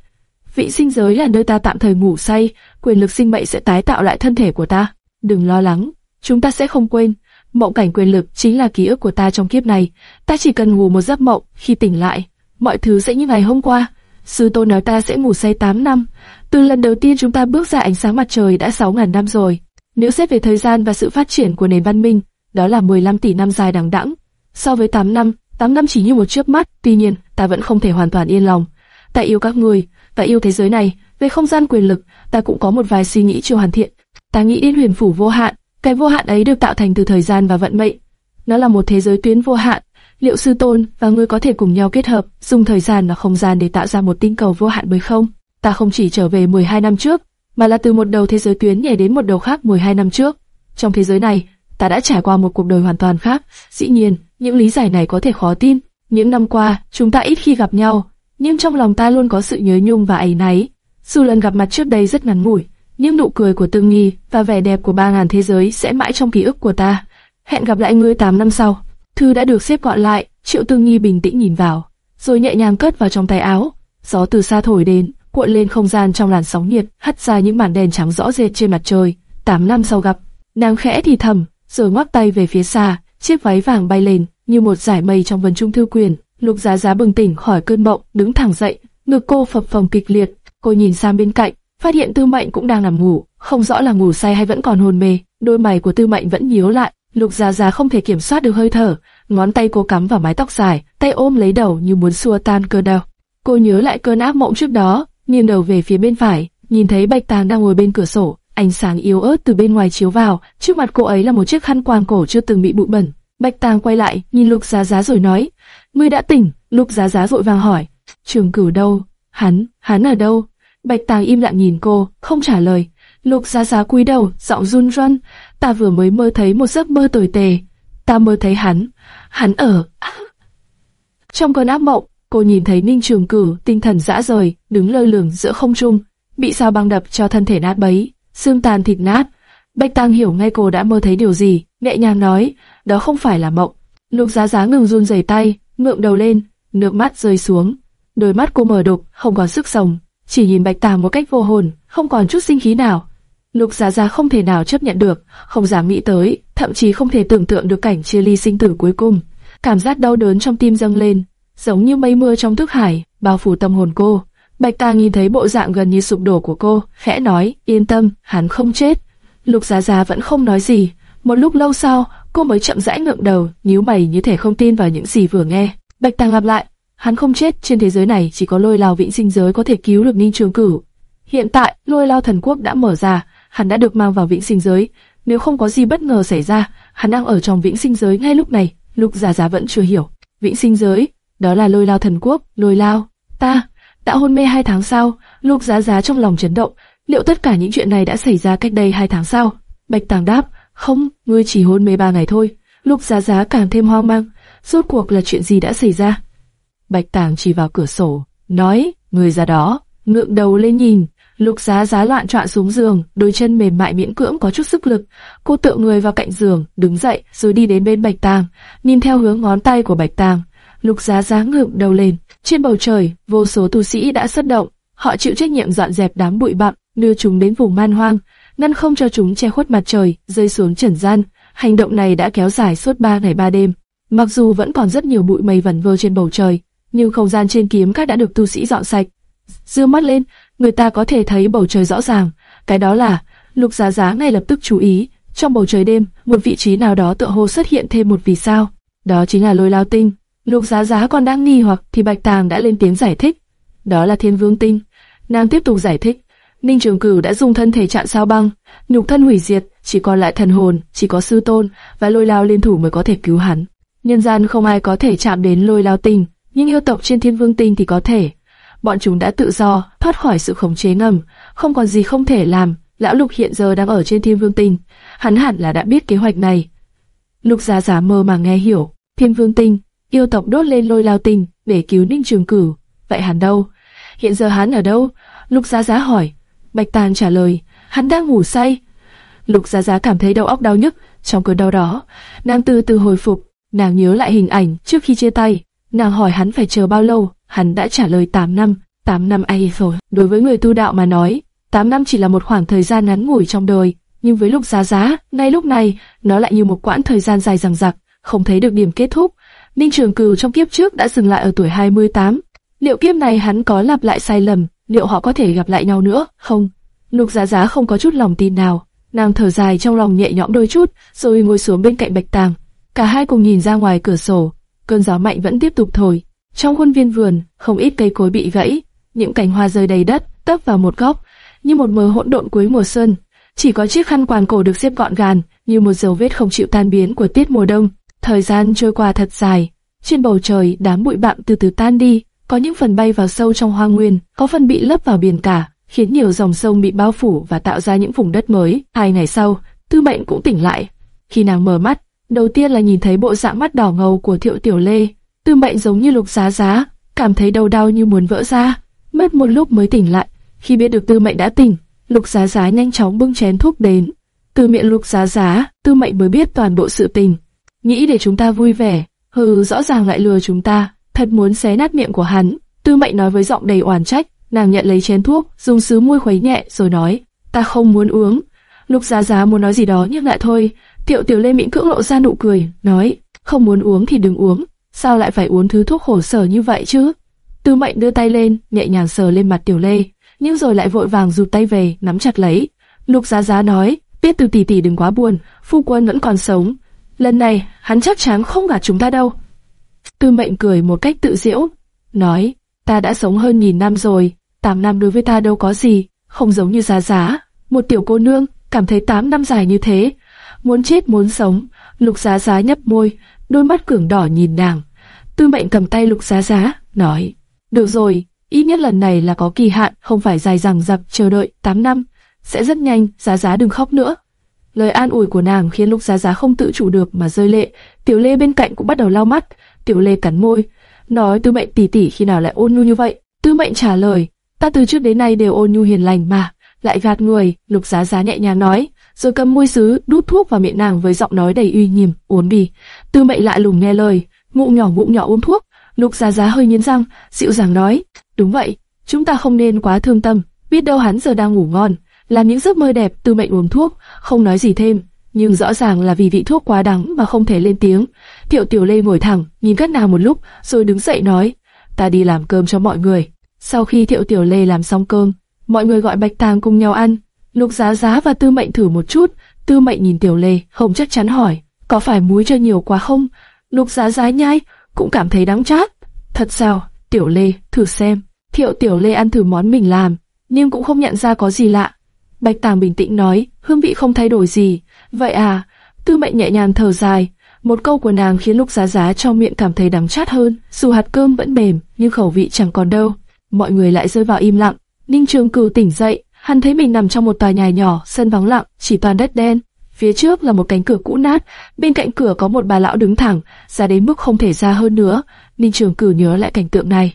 Vị sinh giới là nơi ta tạm thời ngủ say, quyền lực sinh mệnh sẽ tái tạo lại thân thể của ta. Đừng lo lắng, chúng ta sẽ không quên. Mộng cảnh quyền lực chính là ký ức của ta trong kiếp này. Ta chỉ cần ngủ một giấc mộng, khi tỉnh lại, mọi thứ sẽ như ngày hôm qua. Sư tôn nói ta sẽ ngủ say 8 năm. Từ lần đầu tiên chúng ta bước ra ánh sáng mặt trời đã 6.000 năm rồi. Nếu xét về thời gian và sự phát triển của nền văn minh, đó là 15 tỷ năm dài đằng đẵng. So với 8 năm, 8 năm chỉ như một chớp mắt, tuy nhiên, ta vẫn không thể hoàn toàn yên lòng. Ta yêu các người, ta yêu thế giới này, về không gian quyền lực, ta cũng có một vài suy nghĩ chưa hoàn thiện. Ta nghĩ đến huyền phủ vô hạn, cái vô hạn ấy được tạo thành từ thời gian và vận mệnh. Nó là một thế giới tuyến vô hạn, liệu sư tôn và ngươi có thể cùng nhau kết hợp, dùng thời gian và không gian để tạo ra một tinh cầu vô hạn mới không? Ta không chỉ trở về 12 năm trước, mà là từ một đầu thế giới tuyến nhảy đến một đầu khác 12 năm trước. Trong thế giới này, ta đã trải qua một cuộc đời hoàn toàn khác. Dĩ nhiên, những lý giải này có thể khó tin. Những năm qua, chúng ta ít khi gặp nhau, nhưng trong lòng ta luôn có sự nhớ nhung và áy náy. Dù lần gặp mặt trước đây rất ngắn ngủi, nhưng nụ cười của Tương Nghi và vẻ đẹp của ba ngàn thế giới sẽ mãi trong ký ức của ta. Hẹn gặp lại ngươi 8 năm sau. Thư đã được xếp gọn lại, Triệu Tương Nghi bình tĩnh nhìn vào, rồi nhẹ nhàng cất vào trong tay áo. Gió từ xa thổi đến, cuộn lên không gian trong làn sóng nhiệt, hắt ra những màn đèn trắng rõ rệt trên mặt trời. 8 năm sau gặp, nàng khẽ thì thầm, rồi ngoắc tay về phía xa, chiếc váy vàng bay lên như một dải mây trong vần trung thư quyền. Lục Giá Giá bừng tỉnh khỏi cơn mộng, đứng thẳng dậy, ngực cô phập phồng kịch liệt. Cô nhìn sang bên cạnh, phát hiện Tư Mệnh cũng đang nằm ngủ, không rõ là ngủ say hay vẫn còn hôn mê. Đôi mày của Tư Mệnh vẫn nhíu lại, Lục Giá Giá không thể kiểm soát được hơi thở, ngón tay cô cắm vào mái tóc dài, tay ôm lấy đầu như muốn xua tan cơn đau. Cô nhớ lại cơn ác mộng trước đó, nghiêng đầu về phía bên phải, nhìn thấy Bạch Tàng đang ngồi bên cửa sổ, ánh sáng yếu ớt từ bên ngoài chiếu vào, trước mặt cô ấy là một chiếc khăn quàng cổ chưa từng bị bụi bẩn. Bạch Tàng quay lại, nhìn Lục Giá Giá rồi nói, ngươi đã tỉnh. Lục Giá Giá vội vàng hỏi, Trường Cửu đâu? Hắn, hắn ở đâu? Bạch Tàng im lặng nhìn cô, không trả lời. Lục Giá Giá cúi đầu, giọng run run, ta vừa mới mơ thấy một giấc mơ tồi tệ. Ta mơ thấy hắn, hắn ở. Trong cơn ác mộng, cô nhìn thấy Ninh Trường Cửu tinh thần dã rời, đứng lơ lửng giữa không trung, bị sao băng đập cho thân thể nát bấy, xương tàn thịt nát. Bạch Tăng hiểu ngay cô đã mơ thấy điều gì, nhẹ nhàng nói, đó không phải là mộng. Lục Giá Giá ngừng run rẩy tay, ngượng đầu lên, nước mắt rơi xuống. Đôi mắt cô mở đục, không còn sức sống, chỉ nhìn Bạch Tàng một cách vô hồn, không còn chút sinh khí nào. Lục Giá Giá không thể nào chấp nhận được, không dám nghĩ tới, thậm chí không thể tưởng tượng được cảnh chia ly sinh tử cuối cùng. Cảm giác đau đớn trong tim dâng lên, giống như mây mưa trong thức hải, bao phủ tâm hồn cô. Bạch Tàng nhìn thấy bộ dạng gần như sụp đổ của cô, khẽ nói, yên tâm, hắn không chết. Lục Giá Giá vẫn không nói gì. Một lúc lâu sau, cô mới chậm rãi ngượng đầu, nhíu mày như thể không tin vào những gì vừa nghe. Bạch Tàng lặp lại, hắn không chết, trên thế giới này chỉ có lôi lao vĩnh sinh giới có thể cứu được Ninh Trường Cửu. Hiện tại, lôi lao thần quốc đã mở ra, hắn đã được mang vào vĩnh sinh giới. Nếu không có gì bất ngờ xảy ra, hắn đang ở trong vĩnh sinh giới ngay lúc này. Lục Giá Giá vẫn chưa hiểu. Vĩnh sinh giới, đó là lôi lao thần quốc, lôi lao. Ta, đã hôn mê hai tháng sau, Lục Giá Giá trong lòng chấn động. Liệu tất cả những chuyện này đã xảy ra cách đây hai tháng sau? Bạch Tàng đáp, không, ngươi chỉ hôn mê ba ngày thôi. Lục Giá Giá càng thêm hoang mang. Rốt cuộc là chuyện gì đã xảy ra? Bạch Tàng chỉ vào cửa sổ, nói, người ra đó, ngượng đầu lên nhìn. Lục Giá Giá loạn trọn xuống giường, đôi chân mềm mại miễn cưỡng có chút sức lực. Cô tựa người vào cạnh giường, đứng dậy, rồi đi đến bên Bạch Tàng, nhìn theo hướng ngón tay của Bạch Tàng. Lục Giá Giá ngượng đầu lên. Trên bầu trời, vô số tu sĩ đã xuất động. Họ chịu trách nhiệm dọn dẹp đám bụi bặm, đưa chúng đến vùng man hoang, ngăn không cho chúng che khuất mặt trời, rơi xuống trần gian. Hành động này đã kéo dài suốt ba ngày ba đêm. Mặc dù vẫn còn rất nhiều bụi mây vẩn vơ trên bầu trời, nhưng không gian trên kiếm các đã được tu sĩ dọn sạch. Dưa mắt lên, người ta có thể thấy bầu trời rõ ràng. Cái đó là, Lục Giá Giá ngay lập tức chú ý, trong bầu trời đêm, một vị trí nào đó tựa hồ xuất hiện thêm một vì sao. Đó chính là lôi lao tinh. Lục Giá Giá còn đang nghi hoặc thì Bạch Tàng đã lên tiếng giải thích. Đó là Thiên Vương Tinh. Nàng tiếp tục giải thích. Ninh Trường Cửu đã dùng thân thể chạm sao băng, nhục thân hủy diệt, chỉ còn lại thần hồn, chỉ có sư tôn và lôi lao liên thủ mới có thể cứu hắn. Nhân gian không ai có thể chạm đến lôi lao tinh, nhưng yêu tộc trên Thiên Vương Tinh thì có thể. Bọn chúng đã tự do thoát khỏi sự khống chế ngầm, không còn gì không thể làm. Lão Lục hiện giờ đang ở trên Thiên Vương Tinh, hắn hẳn là đã biết kế hoạch này. Lục Giá Giá mơ mà nghe hiểu, Thiên Vương Tinh yêu tộc đốt lên lôi lao tình để cứu Ninh Trường Cửu. Vậy hắn đâu? Hiện giờ hắn ở đâu? Lục Giá Giá hỏi. Bạch Tàn trả lời, hắn đang ngủ say. Lục Giá Giá cảm thấy đầu óc đau nhức, trong cơn đau đó, nàng từ từ hồi phục, nàng nhớ lại hình ảnh trước khi chia tay. Nàng hỏi hắn phải chờ bao lâu, hắn đã trả lời 8 năm, 8 năm ai rồi. Đối với người tu đạo mà nói, 8 năm chỉ là một khoảng thời gian ngắn ngủi trong đời, nhưng với Lục Giá Giá, ngay lúc này, nó lại như một quãng thời gian dài dằng dặc, không thấy được điểm kết thúc. Ninh Trường Cửu trong kiếp trước đã dừng lại ở tuổi 28. Liệu kiếp này hắn có lặp lại sai lầm, liệu họ có thể gặp lại nhau nữa, không? Lục Giá Giá không có chút lòng tin nào, nàng thở dài trong lòng nhẹ nhõm đôi chút, rồi ngồi xuống bên cạnh Bạch Tàng. Cả hai cùng nhìn ra ngoài cửa sổ, cơn gió mạnh vẫn tiếp tục thổi. Trong khuôn viên vườn, không ít cây cối bị gãy, những cành hoa rơi đầy đất, tấp vào một góc, như một mờ hỗn độn cuối mùa xuân. Chỉ có chiếc khăn quàng cổ được xếp gọn gàng, như một dấu vết không chịu tan biến của tiết mùa đông. Thời gian trôi qua thật dài, Trên bầu trời, đám bụi bặm từ từ tan đi, có những phần bay vào sâu trong hoang nguyên, có phần bị lấp vào biển cả, khiến nhiều dòng sông bị bao phủ và tạo ra những vùng đất mới. Hai ngày sau, Tư Mệnh cũng tỉnh lại. Khi nàng mở mắt, đầu tiên là nhìn thấy bộ dạng mắt đỏ ngầu của Thiệu Tiểu Lê. Tư Mệnh giống như lục giá giá, cảm thấy đầu đau như muốn vỡ ra. Mất một lúc mới tỉnh lại. Khi biết được Tư Mệnh đã tỉnh, Lục Giá Giá nhanh chóng bưng chén thuốc đến. Từ miệng Lục Giá Giá, Tư Mệnh mới biết toàn bộ sự tình. Nghĩ để chúng ta vui vẻ, hừ rõ ràng lại lừa chúng ta, thật muốn xé nát miệng của hắn. Tư Mệnh nói với giọng đầy oán trách, nàng nhận lấy chén thuốc, dùng sứ môi khuấy nhẹ rồi nói, ta không muốn uống. Lục Giá Giá muốn nói gì đó nhưng lại thôi. Tiểu Tiểu Lê miễn cưỡng lộ ra nụ cười, nói, không muốn uống thì đừng uống, sao lại phải uống thứ thuốc khổ sở như vậy chứ? Tư Mệnh đưa tay lên, nhẹ nhàng sờ lên mặt Tiểu Lê, nhưng rồi lại vội vàng rụt tay về, nắm chặt lấy. Lục Giá Giá nói, biết từ tỷ tỷ đừng quá buồn, phu quân vẫn còn sống. Lần này, hắn chắc chắn không gạt chúng ta đâu. Tư Mệnh cười một cách tự diễu, nói, ta đã sống hơn nghìn năm rồi, tám năm đối với ta đâu có gì, không giống như Giá Giá, một tiểu cô nương, cảm thấy tám năm dài như thế, muốn chết muốn sống. Lục Giá Giá nhấp môi, đôi mắt cường đỏ nhìn nàng. Tư Mệnh cầm tay Lục Giá Giá, nói, được rồi, ít nhất lần này là có kỳ hạn, không phải dài dằng dặc chờ đợi 8 năm, sẽ rất nhanh, giá giá đừng khóc nữa. Lời an ủi của nàng khiến Lục Giá Giá không tự chủ được mà rơi lệ. Tiểu Lê bên cạnh cũng bắt đầu lau mắt. Tiểu Lê cắn môi, nói Tư Mệnh tỷ tỷ khi nào lại ôn nhu như vậy. Tư Mệnh trả lời, ta từ trước đến nay đều ôn nhu hiền lành mà, lại gạt người. Lục Giá Giá nhẹ nhàng nói, rồi cầm môi sứ đút thuốc vào miệng nàng với giọng nói đầy uy nghiêm, uống đi. Tư Mệnh lại lùng nghe lời, ngụm nhỏ ngụm nhỏ uống thuốc. Lục Giá Giá hơi nghiến răng, dịu dàng nói, đúng vậy, chúng ta không nên quá thương tâm, biết đâu hắn giờ đang ngủ ngon, làm những giấc mơ đẹp tư mệnh uống thuốc, không nói gì thêm, nhưng rõ ràng là vì vị thuốc quá đắng mà không thể lên tiếng. Thiệu Tiểu Lê ngồi thẳng, nhìn các nàng một lúc, rồi đứng dậy nói, ta đi làm cơm cho mọi người. Sau khi Thiệu Tiểu Lê làm xong cơm, mọi người gọi Bạch Tàng cùng nhau ăn. Lục Giá Giá và Tư Mệnh thử một chút, Tư Mệnh nhìn Tiểu Lê, không chắc chắn hỏi, có phải muối cho nhiều quá không? Lục Giá Giá nhai, cũng cảm thấy đắng chát. Thật sao, Tiểu Lê, thử xem. Thiệu Tiểu Lê ăn thử món mình làm, nhưng cũng không nhận ra có gì lạ. Bạch Tàng bình tĩnh nói, hương vị không thay đổi gì. Vậy à, tư mệnh nhẹ nhàng thở dài. Một câu của nàng khiến Lục Giá Giá trong miệng cảm thấy đắng chát hơn, dù hạt cơm vẫn mềm, nhưng khẩu vị chẳng còn đâu. Mọi người lại rơi vào im lặng. Ninh Trường Cửu tỉnh dậy, hắn thấy mình nằm trong một tòa nhà nhỏ, sân vắng lặng, chỉ toàn đất đen. Phía trước là một cánh cửa cũ nát, bên cạnh cửa có một bà lão đứng thẳng, ra đến mức không thể ra hơn nữa. Ninh Trường Cửu nhớ lại cảnh tượng này.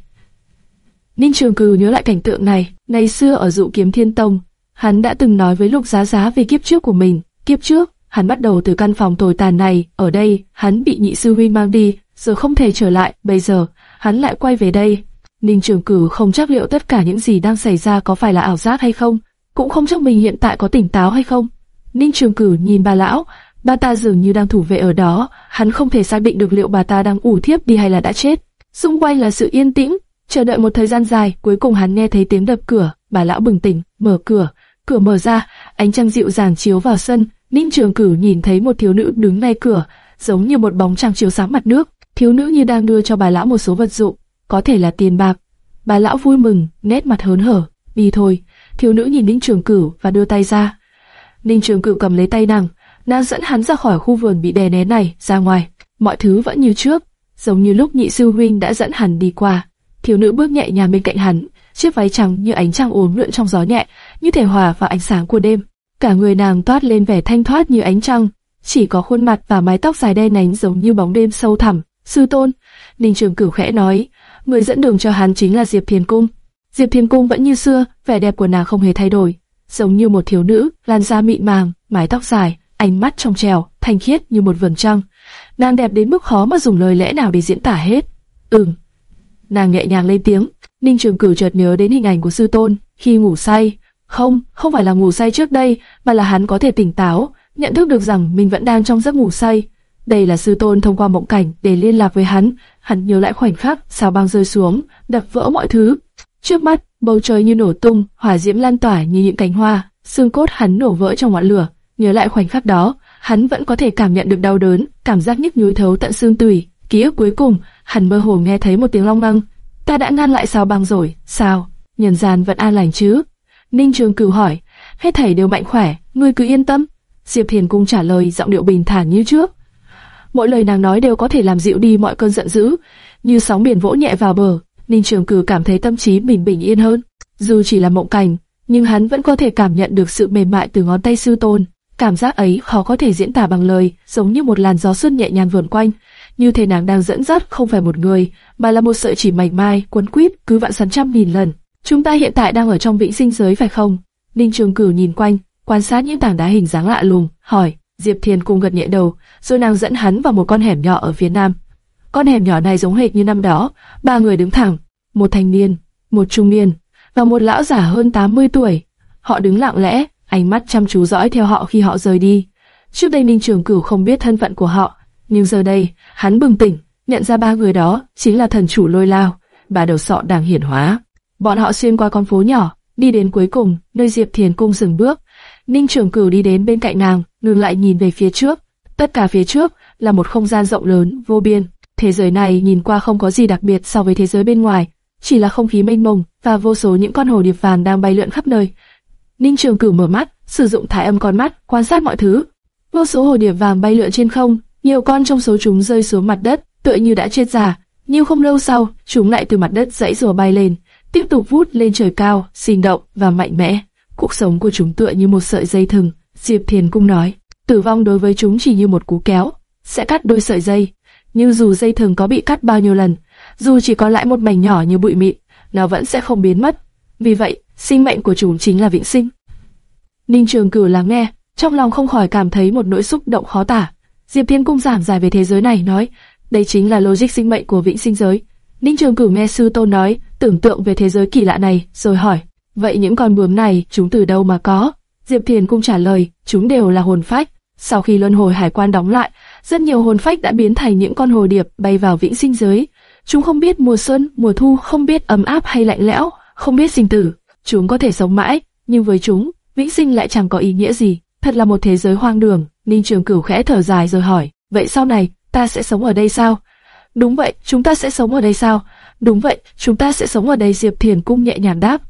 Ninh Trường Cửu nhớ lại cảnh tượng này, ngày xưa ở dụ kiếm thiên tông, hắn đã từng nói với Lục Giá Giá về kiếp trước của mình. Kiếp trước, hắn bắt đầu từ căn phòng tồi tàn này, ở đây, hắn bị nhị sư huynh mang đi, rồi không thể trở lại, bây giờ, hắn lại quay về đây. Ninh Trường Cửu không chắc liệu tất cả những gì đang xảy ra có phải là ảo giác hay không, cũng không chắc mình hiện tại có tỉnh táo hay không. Ninh Trường Cửu nhìn bà lão, bà ta dường như đang thủ vệ ở đó, hắn không thể xác định được liệu bà ta đang ủ thiếp đi hay là đã chết. Xung quanh là sự yên tĩnh, chờ đợi một thời gian dài, cuối cùng hắn nghe thấy tiếng đập cửa, bà lão bừng tỉnh, mở cửa, cửa mở ra, ánh trăng dịu dàng chiếu vào sân, Ninh Trường Cửu nhìn thấy một thiếu nữ đứng ngay cửa, giống như một bóng trăng chiếu sáng mặt nước, thiếu nữ như đang đưa cho bà lão một số vật dụng, có thể là tiền bạc. Bà lão vui mừng, nét mặt hớn hở, đi thôi. Thiếu nữ nhìn Ninh Trường Cửu và đưa tay ra. Ninh Trường Cửu cầm lấy tay nàng, nàng dẫn hắn ra khỏi khu vườn bị đè nén này, ra ngoài. Mọi thứ vẫn như trước, giống như lúc nhị sư huynh đã dẫn hắn đi qua. Thiếu nữ bước nhẹ nhàng bên cạnh hắn, chiếc váy trắng như ánh trăng uốn lượn trong gió nhẹ, như thể hòa vào ánh sáng của đêm. Cả người nàng toát lên vẻ thanh thoát như ánh trăng, chỉ có khuôn mặt và mái tóc dài đen nhánh giống như bóng đêm sâu thẳm. Sư tôn, Ninh Trường Cửu khẽ nói, người dẫn đường cho hắn chính là Diệp Thiền Cung. Diệp Thiền Cung vẫn như xưa, vẻ đẹp của nàng không hề thay đổi, giống như một thiếu nữ, làn da mịn màng, mái tóc dài, ánh mắt trong trèo, thanh khiết như một vầng trăng. Nàng đẹp đến mức khó mà dùng lời lẽ nào để diễn tả hết. Ừm. Nàng nhẹ nhàng lên tiếng. Ninh Trường Cửu chợt nhớ đến hình ảnh của sư tôn khi ngủ say. Không, không phải là ngủ say trước đây, mà là hắn có thể tỉnh táo, nhận thức được rằng mình vẫn đang trong giấc ngủ say. Đây là sư tôn thông qua mộng cảnh để liên lạc với hắn. Hắn nhớ lại khoảnh khắc sao băng rơi xuống, đập vỡ mọi thứ. Trước mắt, bầu trời như nổ tung, hỏa diễm lan tỏa như những cánh hoa, xương cốt hắn nổ vỡ trong ngọn lửa. Nhớ lại khoảnh khắc đó, hắn vẫn có thể cảm nhận được đau đớn, cảm giác nhức nhối thấu tận xương tủy. Ký ức cuối cùng, hắn mơ hồ nghe thấy một tiếng long ngâm. Ta đã ngăn lại sao băng rồi, sao? Nhân gian vẫn an lành chứ? Ninh Trường Cửu hỏi, hết thảy đều mạnh khỏe, ngươi cứ yên tâm. Diệp Thiền Cung trả lời giọng điệu bình thản như trước. mỗi lời nàng nói đều có thể làm dịu đi mọi cơn giận dữ, như sóng biển vỗ nhẹ vào bờ. Ninh Trường Cử cảm thấy tâm trí mình bình yên hơn, dù chỉ là mộng cảnh, nhưng hắn vẫn có thể cảm nhận được sự mềm mại từ ngón tay sư tôn. Cảm giác ấy khó có thể diễn tả bằng lời, giống như một làn gió xuân nhẹ nhàng vườn quanh, như thể nàng đang dẫn dắt không phải một người, mà là một sợi chỉ mảnh mai, cuốn quýt cứ vạn sắn trăm nghìn lần. Chúng ta hiện tại đang ở trong vĩnh sinh giới phải không? Ninh Trường Cửu nhìn quanh, quan sát những tảng đá hình dáng lạ lùng, hỏi. Diệp Thiên cùng gật nhẹ đầu, rồi nàng dẫn hắn vào một con hẻm nhỏ ở phía nam. Con hẻm nhỏ này giống hệt như năm đó, ba người đứng thẳng, một thanh niên, một trung niên và một lão giả hơn 80 tuổi. Họ đứng lặng lẽ, ánh mắt chăm chú dõi theo họ khi họ rời đi. Trước đây Ninh Trường Cửu không biết thân phận của họ, nhưng giờ đây, hắn bừng tỉnh, nhận ra ba người đó chính là thần chủ lôi lao, bà đầu sọ đang hiển hóa. Bọn họ xuyên qua con phố nhỏ, đi đến cuối cùng, nơi Diệp Thiền cung dừng bước. Ninh Trường Cửu đi đến bên cạnh nàng, ngừng lại nhìn về phía trước. Tất cả phía trước là một không gian rộng lớn, vô biên. Thế giới này nhìn qua không có gì đặc biệt so với thế giới bên ngoài, chỉ là không khí mênh mông và vô số những con hồ điệp vàng đang bay lượn khắp nơi. Ninh Trường Cửu mở mắt, sử dụng thái âm con mắt quan sát mọi thứ. Vô số hồ điệp vàng bay lượn trên không, nhiều con trong số chúng rơi xuống mặt đất, tựa như đã chết già. Nhưng không lâu sau, chúng lại từ mặt đất dãy rùa bay lên, tiếp tục vút lên trời cao, sinh động và mạnh mẽ. Cuộc sống của chúng tựa như một sợi dây thừng. Diệp Thiền Cung nói, tử vong đối với chúng chỉ như một cú kéo, sẽ cắt đôi sợi dây. Nhưng dù dây thừng có bị cắt bao nhiêu lần, dù chỉ còn lại một mảnh nhỏ như bụi mịn, nó vẫn sẽ không biến mất. Vì vậy, sinh mệnh của chúng chính là vĩnh sinh. Ninh Trường Cửu lắng nghe, trong lòng không khỏi cảm thấy một nỗi xúc động khó tả. Diệp Thiên Cung giảng giải về thế giới này nói, đây chính là logic sinh mệnh của vĩnh sinh giới. Ninh Trường Cửu nghe sư tôn nói, tưởng tượng về thế giới kỳ lạ này, rồi hỏi, vậy những con bướm này chúng từ đâu mà có? Diệp Thiên Cung trả lời, chúng đều là hồn phách. Sau khi luân hồi hải quan đóng lại, rất nhiều hồn phách đã biến thành những con hồ điệp bay vào vĩnh sinh giới. Chúng không biết mùa xuân, mùa thu, không biết ấm áp hay lạnh lẽo, không biết sinh tử. Chúng có thể sống mãi, nhưng với chúng, vĩnh sinh lại chẳng có ý nghĩa gì. Thật là một thế giới hoang đường. Ninh Trường Cửu khẽ thở dài rồi hỏi, vậy sau này, ta sẽ sống ở đây sao? Đúng vậy, chúng ta sẽ sống ở đây sao? Đúng vậy, chúng ta sẽ sống ở đây Diệp Thiền Cung nhẹ nhàng đáp.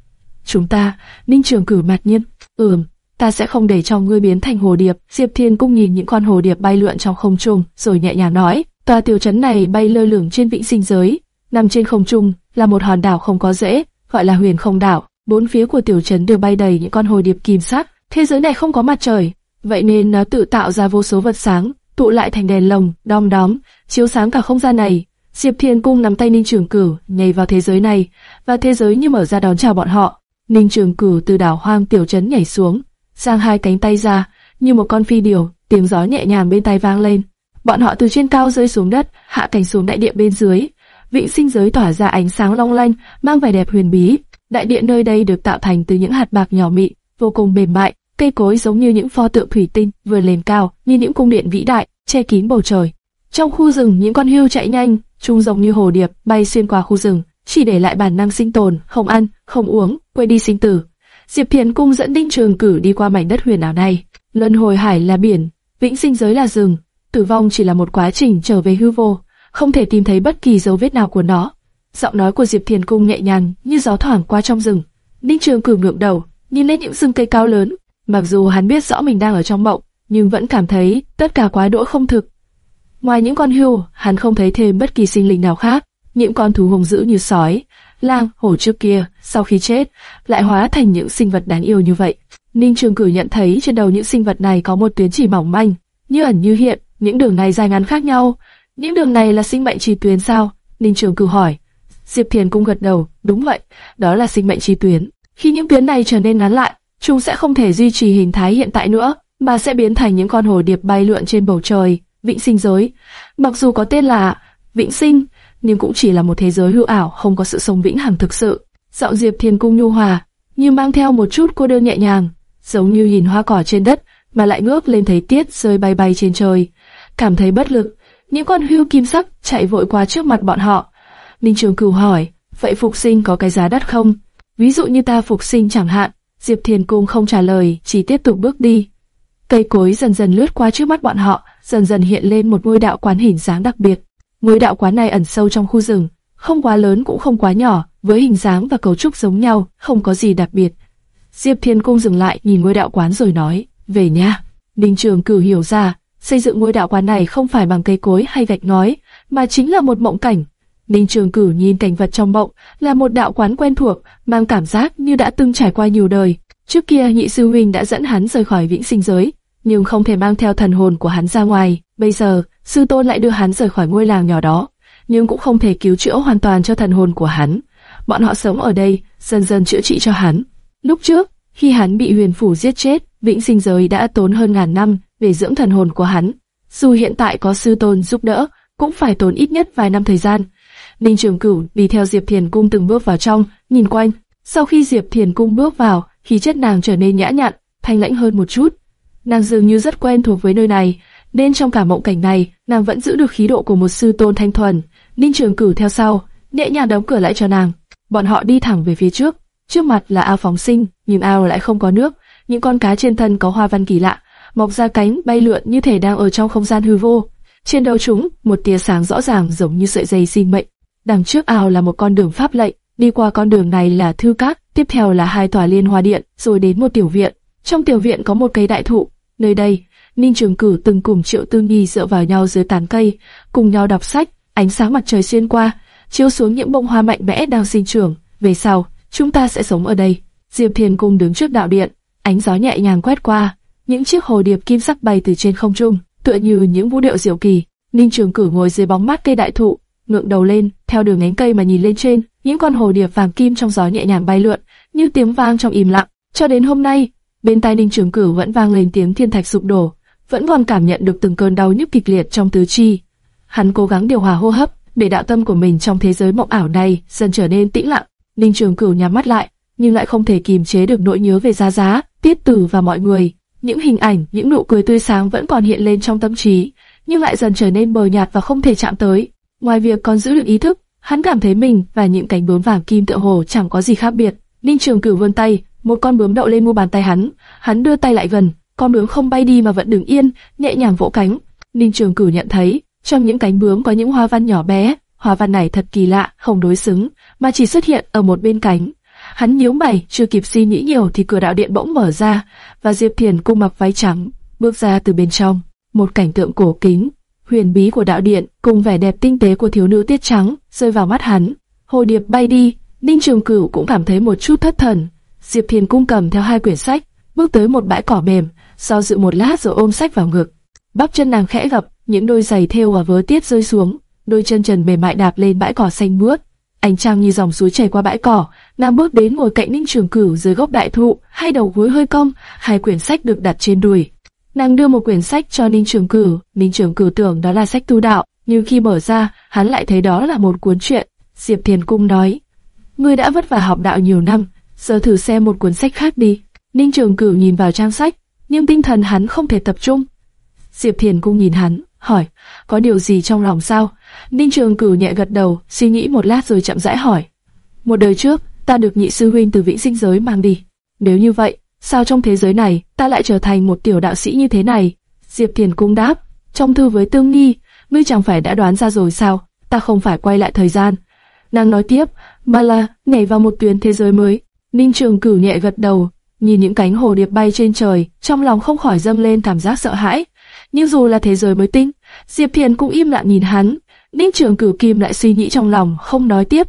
Chúng ta, Ninh Trường Cửu mặt nhiên, ừm, ta sẽ không để cho ngươi biến thành hồ điệp. Diệp Thiên Cung nhìn những con hồ điệp bay lượn trong không trung, rồi nhẹ nhàng nói, tòa tiểu trấn này bay lơ lửng trên vĩnh sinh giới, nằm trên không trung là một hòn đảo không có rễ, gọi là Huyền Không Đảo. Bốn phía của tiểu trấn đều bay đầy những con hồ điệp kim sắc. Thế giới này không có mặt trời, vậy nên nó tự tạo ra vô số vật sáng, tụ lại thành đèn lồng, đom đóm, chiếu sáng cả không gian này. Diệp Thiên Cung nắm tay Ninh Trường Cửu, nhảy vào thế giới này, và thế giới như mở ra đón chào bọn họ. Ninh Trường Cửu từ đảo hoang tiểu trấn nhảy xuống, giang hai cánh tay ra, như một con phi điểu, tiếng gió nhẹ nhàng bên tai vang lên. Bọn họ từ trên cao rơi xuống đất, hạ cánh xuống đại điện bên dưới. Vịnh sinh giới tỏa ra ánh sáng long lanh, mang vẻ đẹp huyền bí. Đại điện nơi đây được tạo thành từ những hạt bạc nhỏ mịn, vô cùng mềm mại, cây cối giống như những pho tượng thủy tinh vừa lên cao, như những cung điện vĩ đại, che kín bầu trời. Trong khu rừng, những con hươu chạy nhanh, chúng giống như hồ điệp bay xuyên qua khu rừng, chỉ để lại bản năng sinh tồn, không ăn, không uống, quên đi sinh tử. Diệp Thiền cung dẫn Đinh Trường Cử đi qua mảnh đất huyền ảo này. Luân hồi hải là biển, vĩnh sinh giới là rừng, tử vong chỉ là một quá trình trở về hư vô, không thể tìm thấy bất kỳ dấu vết nào của nó. Giọng nói của Diệp Thiền cung nhẹ nhàng như gió thoảng qua trong rừng. Đinh Trường Cử ngượng đầu, nhìn lên những rừng cây cao lớn. Mặc dù hắn biết rõ mình đang ở trong mộng, nhưng vẫn cảm thấy tất cả quá đỗi không thực. Ngoài những con hươu, hắn không thấy thêm bất kỳ sinh linh nào khác. Những con thú hùng dữ như sói, lang, hổ trước kia, sau khi chết, lại hóa thành những sinh vật đáng yêu như vậy. Ninh Trường Cử nhận thấy trên đầu những sinh vật này có một tuyến chỉ mỏng manh, như ẩn như hiện, những đường này dài ngắn khác nhau. Những đường này là sinh mệnh chi tuyến sao? Ninh Trường Cử hỏi. Diệp Thiền cũng gật đầu, đúng vậy, đó là sinh mệnh chi tuyến. Khi những tuyến này trở nên ngắn lại, chúng sẽ không thể duy trì hình thái hiện tại nữa, mà sẽ biến thành những con hồ điệp bay lượn trên bầu trời, vĩnh sinh giới. Mặc dù có tên là vĩnh sinh, nhưng cũng chỉ là một thế giới hư ảo, không có sự sống vĩnh hằng thực sự. Dạo Diệp Thiên Cung nhu hòa, như mang theo một chút cô đơn nhẹ nhàng, giống như nhìn hoa cỏ trên đất mà lại ngước lên thấy tiết rơi bay bay trên trời. Cảm thấy bất lực, những con hươu kim sắc chạy vội qua trước mặt bọn họ. Ninh Trường Cửu hỏi, vậy phục sinh có cái giá đắt không? Ví dụ như ta phục sinh chẳng hạn. Diệp Thiền Cung không trả lời, chỉ tiếp tục bước đi. Cây cối dần dần lướt qua trước mắt bọn họ, dần dần hiện lên một ngôi đạo quán hình dáng đặc biệt. Ngôi đạo quán này ẩn sâu trong khu rừng, không quá lớn cũng không quá nhỏ, với hình dáng và cấu trúc giống nhau, không có gì đặc biệt. Diệp Thiên Cung dừng lại nhìn ngôi đạo quán rồi nói, về nha. Ninh Trường Cử hiểu ra, xây dựng ngôi đạo quán này không phải bằng cây cối hay gạch ngói, mà chính là một mộng cảnh. Ninh Trường Cử nhìn cảnh vật trong mộng, là một đạo quán quen thuộc, mang cảm giác như đã từng trải qua nhiều đời. Trước kia nhị sư huynh đã dẫn hắn rời khỏi vĩnh sinh giới, nhưng không thể mang theo thần hồn của hắn ra ngoài. Bây giờ, sư tôn lại đưa hắn rời khỏi ngôi làng nhỏ đó, nhưng cũng không thể cứu chữa hoàn toàn cho thần hồn của hắn. Bọn họ sống ở đây, dần dần chữa trị cho hắn. Lúc trước, khi hắn bị huyền phủ giết chết, vĩnh sinh giới đã tốn hơn ngàn năm để dưỡng thần hồn của hắn. Dù hiện tại có sư tôn giúp đỡ, cũng phải tốn ít nhất vài năm thời gian. Ninh Trường Cửu đi theo Diệp Thiền Cung từng bước vào trong, nhìn quanh. Sau khi Diệp Thiền Cung bước vào, khí chất nàng trở nên nhã nhặn, thanh lãnh hơn một chút. Nàng dường như rất quen thuộc với nơi này, nên trong cả mộng cảnh này, nàng vẫn giữ được khí độ của một sư tôn thanh thuần. Ninh Trường Cửu theo sau, nhẹ nhàng đóng cửa lại cho nàng. Bọn họ đi thẳng về phía trước, trước mặt là ao phóng sinh, nhưng ao lại không có nước, những con cá trên thân có hoa văn kỳ lạ, mọc ra cánh bay lượn như thể đang ở trong không gian hư vô. Trên đầu chúng, một tia sáng rõ ràng giống như sợi dây sinh mệnh. Đằng trước ao là một con đường pháp lệnh, đi qua con đường này là thư các, tiếp theo là hai tòa liên hoa điện, rồi đến một tiểu viện. Trong tiểu viện có một cây đại thụ, nơi đây, Ninh Trường Cử từng cùng Triệu Tư Nhi dựa vào nhau dưới tán cây, cùng nhau đọc sách, ánh sáng mặt trời xuyên qua, chiếu xuống những bông hoa mạnh mẽ đang sinh trưởng. Về sau, chúng ta sẽ sống ở đây. Diệp Thiền Cung đứng trước đạo điện, ánh gió nhẹ nhàng quét qua, những chiếc hồ điệp kim sắc bay từ trên không trung, tựa như những vũ điệu diệu kỳ. Ninh Trường Cử ngồi dưới bóng mát cây đại thụ, ngượng đầu lên, theo đường nhánh cây mà nhìn lên trên, những con hồ điệp vàng kim trong gió nhẹ nhàng bay lượn, như tiếng vang trong im lặng. Cho đến hôm nay, bên tai Ninh Trường Cửu vẫn vang lên tiếng thiên thạch sụp đổ, vẫn còn cảm nhận được từng cơn đau nhức kịch liệt trong tứ chi. Hắn cố gắng điều hòa hô hấp, để đạo tâm của mình trong thế giới mộng ảo này dần trở nên tĩnh lặng. Ninh Trường Cửu nhắm mắt lại, nhưng lại không thể kìm chế được nỗi nhớ về Giá Giá, Tiết Tử và mọi người. Những hình ảnh, những nụ cười tươi sáng vẫn còn hiện lên trong tâm trí, nhưng lại dần trở nên mờ nhạt và không thể chạm tới. Ngoài việc còn giữ được ý thức, hắn cảm thấy mình và những cánh bướm vàng kim tựa hồ chẳng có gì khác biệt. Ninh Trường Cửu vươn tay, một con bướm đậu lên mu bàn tay hắn, hắn đưa tay lại gần, con bướm không bay đi mà vẫn đứng yên, nhẹ nhàng vỗ cánh. Ninh Trường Cửu nhận thấy, trong những cánh bướm có những hoa văn nhỏ bé, hoa văn này thật kỳ lạ, không đối xứng, mà chỉ xuất hiện ở một bên cánh. Hắn nhíu mày, chưa kịp suy nghĩ nhiều thì cửa đạo điện bỗng mở ra, và Diệp Thiền cung mặc váy trắng, bước ra từ bên trong. Một cảnh tượng cổ kính, huyền bí của đạo điện cùng vẻ đẹp tinh tế của thiếu nữ tiết trắng rơi vào mắt hắn. Hồ điệp bay đi, Ninh Trường Cửu cũng cảm thấy một chút thất thần. Diệp Thiền cung cầm theo hai quyển sách, bước tới một bãi cỏ mềm, sau dự một lát rồi ôm sách vào ngực. Bắp chân nàng khẽ gập, những đôi giày thêu và vớ tiết rơi xuống, đôi chân trần mềm mại đạp lên bãi cỏ xanh mướt. Ánh trăng như dòng suối chảy qua bãi cỏ, nàng bước đến ngồi cạnh Ninh Trường Cửu dưới gốc đại thụ, hai đầu gối hơi cong, hai quyển sách được đặt trên đùi. Nàng đưa một quyển sách cho Ninh Trường Cửu, Ninh Trường Cửu tưởng đó là sách tu đạo, nhưng khi mở ra, hắn lại thấy đó là một cuốn truyện. Diệp Thiền Cung nói, ngươi đã vất vả học đạo nhiều năm, giờ thử xem một cuốn sách khác đi. Ninh Trường Cửu nhìn vào trang sách, nhưng tinh thần hắn không thể tập trung. Diệp Thiền Cung nhìn hắn, hỏi, có điều gì trong lòng sao? Ninh Trường Cửu nhẹ gật đầu, suy nghĩ một lát rồi chậm rãi hỏi. Một đời trước, ta được nhị sư huynh từ vĩnh sinh giới mang đi. Nếu như vậy, sao trong thế giới này ta lại trở thành một tiểu đạo sĩ như thế này? Diệp Thiền cung đáp, trong thư với Tương Nhi, ngươi chẳng phải đã đoán ra rồi sao? Ta không phải quay lại thời gian. Nàng nói tiếp, mà là nhảy vào một tuyến thế giới mới. Ninh Trường Cửu nhẹ gật đầu, nhìn những cánh hồ điệp bay trên trời, trong lòng không khỏi dâng lên cảm giác sợ hãi. Nhưng dù là thế giới mới tinh, Diệp Thiền cũng im lặng nhìn hắn. Ninh Trường Cửu Kim lại suy nghĩ trong lòng, không nói tiếp.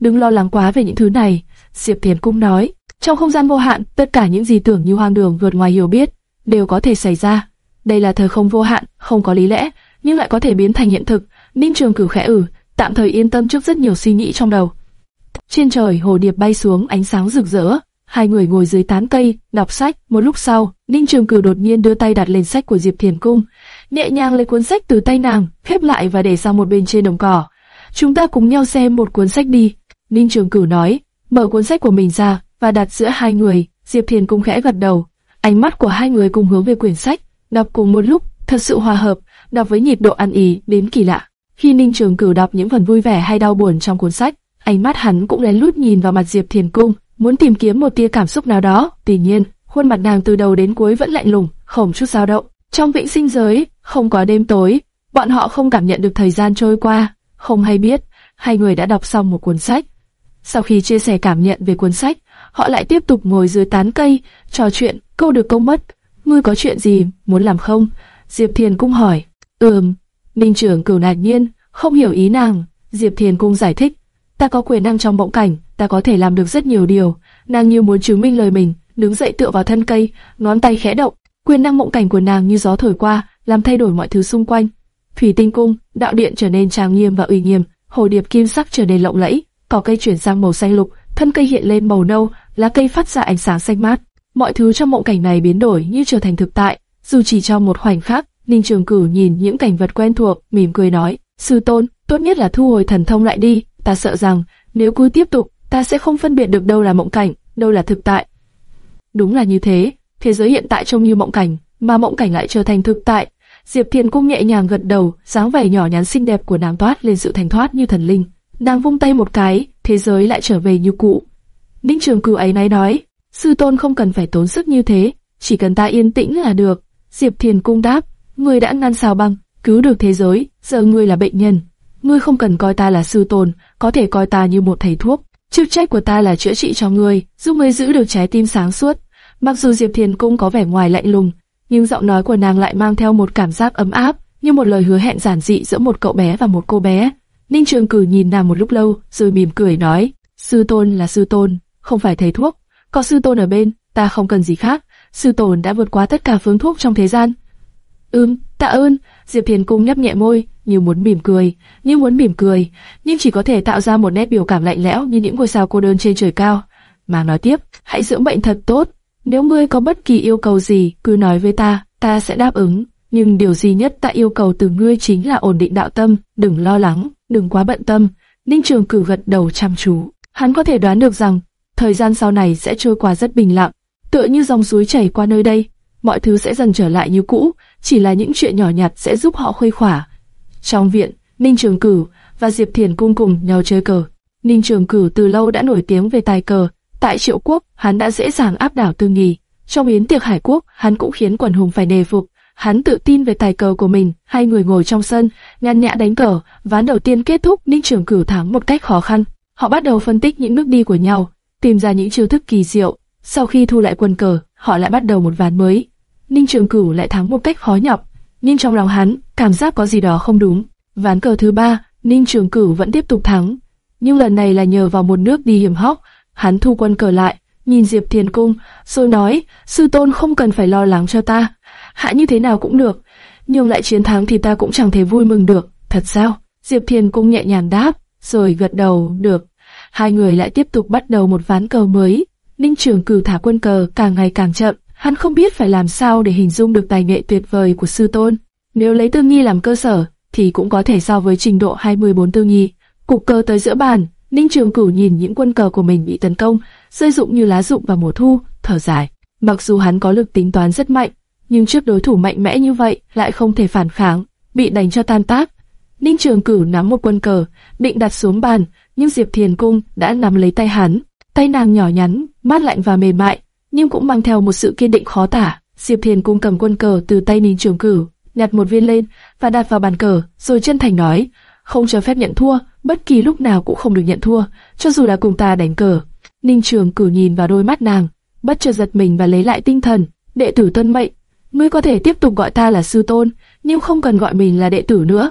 Đừng lo lắng quá về những thứ này. Diệp Thiền cũng nói, trong không gian vô hạn, tất cả những gì tưởng như hoang đường vượt ngoài hiểu biết đều có thể xảy ra. Đây là thời không vô hạn, không có lý lẽ, nhưng lại có thể biến thành hiện thực. Ninh Trường Cửu khẽ ử, tạm thời yên tâm trước rất nhiều suy nghĩ trong đầu. Trên trời hồ điệp bay xuống ánh sáng rực rỡ, hai người ngồi dưới tán cây đọc sách. Một lúc sau, Ninh Trường Cửu đột nhiên đưa tay đặt lên sách của Diệp Thiền Cung, nhẹ nhàng lấy cuốn sách từ tay nàng, khép lại và để sang một bên trên đồng cỏ. Chúng ta cùng nhau xem một cuốn sách đi. Ninh Trường Cửu nói, mở cuốn sách của mình ra và đặt giữa hai người. Diệp Thiền Cung khẽ gật đầu. Ánh mắt của hai người cùng hướng về quyển sách, đọc cùng một lúc, thật sự hòa hợp, đọc với nhịp độ ăn ý đến kỳ lạ. Khi Ninh Trường Cửu đọc những phần vui vẻ hay đau buồn trong cuốn sách, ánh mắt hắn cũng lén lút nhìn vào mặt Diệp Thiền Cung, muốn tìm kiếm một tia cảm xúc nào đó. Tuy nhiên, khuôn mặt nàng từ đầu đến cuối vẫn lạnh lùng, không chút dao động. Trong vĩnh sinh giới, không có đêm tối, bọn họ không cảm nhận được thời gian trôi qua, không hay biết, hai người đã đọc xong một cuốn sách. Sau khi chia sẻ cảm nhận về cuốn sách, họ lại tiếp tục ngồi dưới tán cây, trò chuyện, câu được câu mất. Ngươi có chuyện gì, muốn làm không? Diệp Thiền Cung hỏi. Ừm, Ninh trưởng Cửu ngạc nhiên, không hiểu ý nàng. Diệp Thiền Cung giải thích, ta có quyền năng trong mộng cảnh, ta có thể làm được rất nhiều điều. Nàng như muốn chứng minh lời mình, đứng dậy tựa vào thân cây, ngón tay khẽ động, quyền năng mộng cảnh của nàng như gió thổi qua, làm thay đổi mọi thứ xung quanh. Thủy Tinh Cung, đạo điện trở nên trang nghiêm và uy nghiêm, hồ điệp kim sắc trở nên lộng lẫy, cỏ cây chuyển sang màu xanh lục, thân cây hiện lên màu nâu, lá cây phát ra ánh sáng xanh mát. Mọi thứ trong mộng cảnh này biến đổi như trở thành thực tại, dù chỉ trong một khoảnh khắc. Ninh Trường Cửu nhìn những cảnh vật quen thuộc, mỉm cười nói: "Sư tôn, tốt nhất là thu hồi thần thông lại đi. Ta sợ rằng nếu cứ tiếp tục, ta sẽ không phân biệt được đâu là mộng cảnh, đâu là thực tại." Đúng là như thế, thế giới hiện tại trông như mộng cảnh, mà mộng cảnh lại trở thành thực tại. Diệp Thiên Cung nhẹ nhàng gật đầu, dáng vẻ nhỏ nhắn xinh đẹp của nàng toát lên sự thành thoát như thần linh. Nàng vung tay một cái, thế giới lại trở về như cũ. Ninh Trường Cửu ấy nay nói, sư tôn không cần phải tốn sức như thế, chỉ cần ta yên tĩnh là được. Diệp Thiền Cung đáp, ngươi đã ngăn sao băng, cứu được thế giới, giờ ngươi là bệnh nhân. Ngươi không cần coi ta là sư tôn, có thể coi ta như một thầy thuốc. Chức trách của ta là chữa trị cho ngươi, giúp ngươi giữ được trái tim sáng suốt. Mặc dù Diệp Thiền Cung có vẻ ngoài lạnh lùng, nhưng giọng nói của nàng lại mang theo một cảm giác ấm áp, như một lời hứa hẹn giản dị giữa một cậu bé và một cô bé. Ninh Trường Cử nhìn nàng một lúc lâu, rồi mỉm cười nói, sư tôn là sư tôn, không phải thầy thuốc. Có sư tôn ở bên, ta không cần gì khác. Sư tôn đã vượt qua tất cả phương thuốc trong thế gian. Ừm, tạ ơn. Diệp Thiền Cung nhấp nhẹ môi, như muốn mỉm cười, như muốn mỉm cười, nhưng chỉ có thể tạo ra một nét biểu cảm lạnh lẽo như những ngôi sao cô đơn trên trời cao. Mà nói tiếp, hãy dưỡng bệnh thật tốt. Nếu ngươi có bất kỳ yêu cầu gì, cứ nói với ta, ta sẽ đáp ứng. Nhưng điều duy nhất ta yêu cầu từ ngươi chính là ổn định đạo tâm, đừng lo lắng, đừng quá bận tâm. Ninh Trường Cử gật đầu chăm chú. Hắn có thể đoán được rằng thời gian sau này sẽ trôi qua rất bình lặng, tựa như dòng suối chảy qua nơi đây, mọi thứ sẽ dần trở lại như cũ, chỉ là những chuyện nhỏ nhặt sẽ giúp họ khuây khỏa. Trong viện, Ninh Trường Cửu và Diệp Thiền cung cùng nhau chơi cờ. Ninh Trường Cửu từ lâu đã nổi tiếng về tài cờ, tại Triệu Quốc, hắn đã dễ dàng áp đảo Tư Nghi. Trong yến tiệc Hải Quốc, hắn cũng khiến quần hùng phải đề phục. Hắn tự tin về tài cờ của mình, hai người ngồi trong sân, nhàn nhã đánh cờ, ván đầu tiên kết thúc Ninh Trường Cửu thắng một cách khó khăn. Họ bắt đầu phân tích những bước đi của nhau, tìm ra những chiêu thức kỳ diệu. Sau khi thu lại quân cờ, họ lại bắt đầu một ván mới. Ninh Trường Cửu lại thắng một cách khó nhọc, nhưng trong lòng hắn cảm giác có gì đó không đúng. Ván cờ thứ ba, Ninh Trường Cửu vẫn tiếp tục thắng, nhưng lần này là nhờ vào một nước đi hiểm hóc. Hắn thu quân cờ lại, nhìn Diệp Thiền Cung, rồi nói: sư tôn không cần phải lo lắng cho ta, hạ như thế nào cũng được, nhưng lại chiến thắng thì ta cũng chẳng thể vui mừng được. Thật sao? Diệp Thiền Cung nhẹ nhàng đáp, rồi gật đầu, được. Hai người lại tiếp tục bắt đầu một ván cờ mới. Ninh Trường Cửu thả quân cờ càng ngày càng chậm, hắn không biết phải làm sao để hình dung được tài nghệ tuyệt vời của sư tôn. Nếu lấy Tư Nghi làm cơ sở, thì cũng có thể so với trình độ 24 Tư Nghi. Cục cờ tới giữa bàn, Ninh Trường Cửu nhìn những quân cờ của mình bị tấn công, rơi rụng như lá rụng vào mùa thu, thở dài. Mặc dù hắn có lực tính toán rất mạnh, nhưng trước đối thủ mạnh mẽ như vậy lại không thể phản kháng, bị đánh cho tan tác. Ninh Trường Cửu nắm một quân cờ, định đặt xuống bàn, nhưng Diệp Thiền Cung đã nắm lấy tay hắn. Tay nàng nhỏ nhắn, mát lạnh và mềm mại, nhưng cũng mang theo một sự kiên định khó tả. Diệp Thiền Cung cầm quân cờ từ tay Ninh Trường Cửu, nhặt một viên lên và đặt vào bàn cờ, rồi chân thành nói: không cho phép nhận thua, bất kỳ lúc nào cũng không được nhận thua, cho dù là cùng ta đánh cờ. Ninh Trường Cửu nhìn vào đôi mắt nàng, bất chợt giật mình và lấy lại tinh thần. Đệ tử tuân mệnh, ngươi có thể tiếp tục gọi ta là sư tôn, nhưng không cần gọi mình là đệ tử nữa.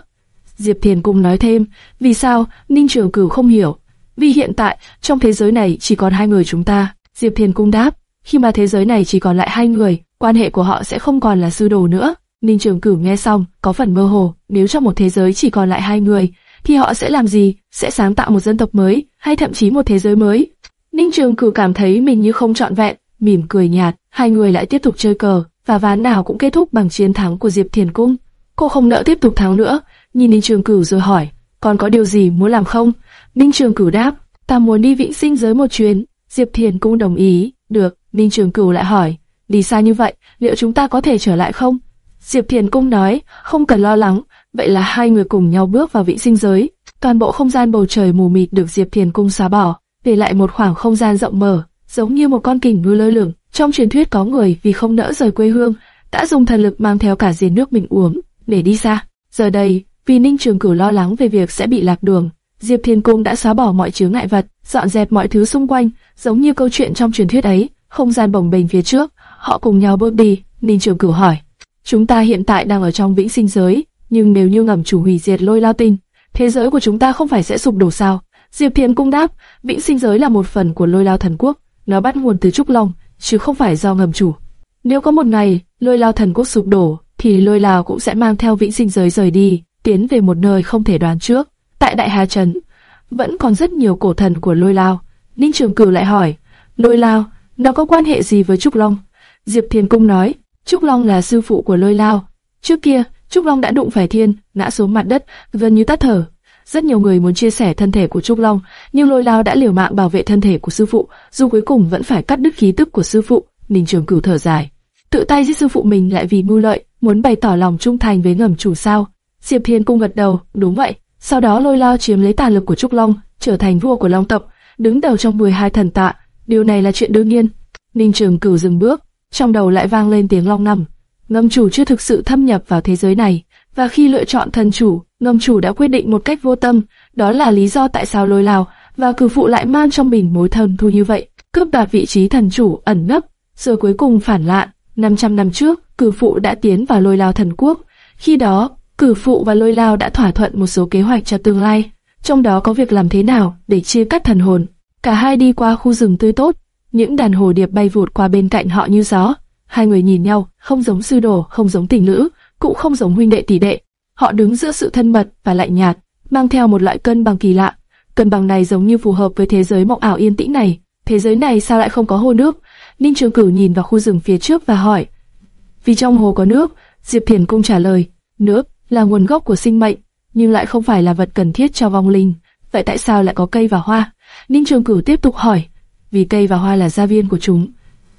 Diệp Thiền Cung nói thêm, vì sao, Ninh Trường Cửu không hiểu. Vì hiện tại, trong thế giới này chỉ còn hai người chúng ta. Diệp Thiền Cung đáp, khi mà thế giới này chỉ còn lại hai người, quan hệ của họ sẽ không còn là sư đồ nữa. Ninh Trường Cửu nghe xong, có phần mơ hồ, nếu trong một thế giới chỉ còn lại hai người, thì họ sẽ làm gì? Sẽ sáng tạo một dân tộc mới, hay thậm chí một thế giới mới? Ninh Trường Cửu cảm thấy mình như không trọn vẹn, mỉm cười nhạt, hai người lại tiếp tục chơi cờ, và ván nào cũng kết thúc bằng chiến thắng của Diệp Thiền Cung. Cô không nỡ tiếp tục thắng nữa, nhìn Ninh Trường Cửu rồi hỏi, còn có điều gì muốn làm không? Ninh Trường Cửu đáp, ta muốn đi vĩnh sinh giới một chuyến. Diệp Thiền Cung đồng ý, được. Ninh Trường Cửu lại hỏi, đi xa như vậy, liệu chúng ta có thể trở lại không? Diệp Thiền Cung nói, không cần lo lắng, vậy là hai người cùng nhau bước vào vĩnh sinh giới. Toàn bộ không gian bầu trời mù mịt được Diệp Thiền Cung xóa bỏ, để lại một khoảng không gian rộng mở, giống như một con kình ngư lơ lửng. Trong truyền thuyết có người vì không nỡ rời quê hương, đã dùng thần lực mang theo cả giếng nước mình uống để đi xa. Giờ đây, vì Ninh Trường Cửu lo lắng về việc sẽ bị lạc đường, Diệp Thiên Cung đã xóa bỏ mọi chướng ngại vật, dọn dẹp mọi thứ xung quanh, giống như câu chuyện trong truyền thuyết ấy. Không gian bồng bềnh phía trước, họ cùng nhau bước đi. Ninh Trường Cửu hỏi: chúng ta hiện tại đang ở trong vĩnh sinh giới, nhưng nếu như ngầm chủ hủy diệt lôi lao tinh, thế giới của chúng ta không phải sẽ sụp đổ sao? Diệp Thiên cung đáp, vĩnh sinh giới là một phần của lôi lao thần quốc, nó bắt nguồn từ trúc long, chứ không phải do ngầm chủ. Nếu có một ngày lôi lao thần quốc sụp đổ, thì lôi lao cũng sẽ mang theo vĩnh sinh giới rời đi, tiến về một nơi không thể đoán trước. Tại Đại Hà Trần, vẫn còn rất nhiều cổ thần của lôi lao. Ninh Trường Cửu lại hỏi, lôi lao, nó có quan hệ gì với Trúc Long? Diệp Thiên Cung nói, Trúc Long là sư phụ của lôi lao. Trước kia, Trúc Long đã đụng phải thiên, ngã xuống mặt đất, gần như tắt thở. Rất nhiều người muốn chia sẻ thân thể của Trúc Long, nhưng lôi lao đã liều mạng bảo vệ thân thể của sư phụ, dù cuối cùng vẫn phải cắt đứt khí tức của sư phụ. Ninh Trường Cửu thở dài, tự tay giết sư phụ mình lại vì mưu lợi, muốn bày tỏ lòng trung thành với ngầm chủ sao? Diệp Thiên Cung gật đầu, đúng vậy. Sau đó lôi lao chiếm lấy tàn lực của Trúc Long, trở thành vua của Long tộc, đứng đầu trong 12 thần tạ. Điều này là chuyện đương nhiên. Ninh Trường Cửu dừng bước, trong đầu lại vang lên tiếng long nằm. Ngâm chủ chưa thực sự thâm nhập vào thế giới này, và khi lựa chọn thần chủ, ngầm chủ đã quyết định một cách vô tâm, đó là lý do tại sao lôi lao và cử phụ lại mang trong mình mối thần thù như vậy, cướp đoạt vị trí thần chủ ẩn nấp, rồi cuối cùng phản lạn. 500 năm trước, cử phụ đã tiến vào lôi lao thần quốc. Khi đó, cử phụ và lôi lao đã thỏa thuận một số kế hoạch cho tương lai, trong đó có việc làm thế nào để chia cắt thần hồn. Cả hai đi qua khu rừng tươi tốt, những đàn hồ điệp bay vụt qua bên cạnh họ như gió. Hai người nhìn nhau, không giống sư đồ, không giống tình nữ, cũng không giống huynh đệ tỷ đệ. Họ đứng giữa sự thân mật và lạnh nhạt, mang theo một loại cân bằng kỳ lạ. Cân bằng này giống như phù hợp với thế giới mộng ảo yên tĩnh này. Thế giới này sao lại không có hồ nước? Ninh Trường Cửu nhìn vào khu rừng phía trước và hỏi. Vì trong hồ có nước, Diệp Thiền Cung trả lời. Nước là nguồn gốc của sinh mệnh, nhưng lại không phải là vật cần thiết cho vong linh. Vậy tại sao lại có cây và hoa? Ninh Trường Cửu tiếp tục hỏi vì cây và hoa là gia viên của chúng.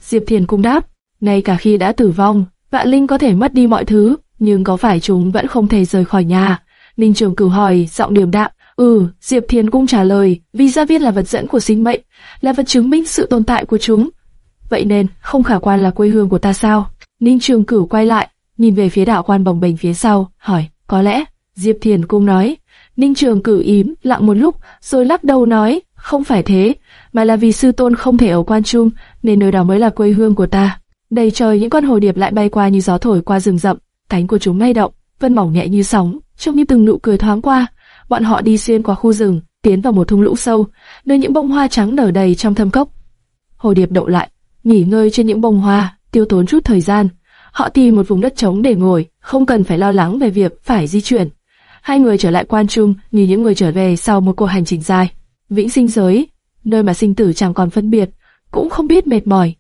Diệp Thiền cung đáp, ngay cả khi đã tử vong, vạn linh có thể mất đi mọi thứ, nhưng có phải chúng vẫn không thể rời khỏi nhà? Ninh Trường Cửu hỏi, giọng điềm đạm. Ừ, Diệp Thiền cung trả lời, vì gia viên là vật dẫn của sinh mệnh, là vật chứng minh sự tồn tại của chúng. Vậy nên, không khả quan là quê hương của ta sao? Ninh Trường Cửu quay lại, nhìn về phía đạo quan bồng bềnh phía sau, hỏi, có lẽ? Diệp Thiền cung nói. Ninh Trường Cửu im, lặng một lúc, rồi lắc đầu nói, không phải thế, mà là vì sư tôn không thể ở quan trung, nên nơi đó mới là quê hương của ta. Đầy trời những con hồ điệp lại bay qua như gió thổi qua rừng rậm, cánh của chúng lay động, vân mỏng nhẹ như sóng, trông như từng nụ cười thoáng qua. Bọn họ đi xuyên qua khu rừng, tiến vào một thung lũng sâu, nơi những bông hoa trắng nở đầy trong thâm cốc. Hồ điệp đậu lại, nghỉ ngơi trên những bông hoa, tiêu tốn chút thời gian. Họ tìm một vùng đất trống để ngồi, không cần phải lo lắng về việc phải di chuyển. Hai người trở lại quan trung như những người trở về sau một cuộc hành trình dài. Vĩnh sinh giới, nơi mà sinh tử chẳng còn phân biệt, cũng không biết mệt mỏi.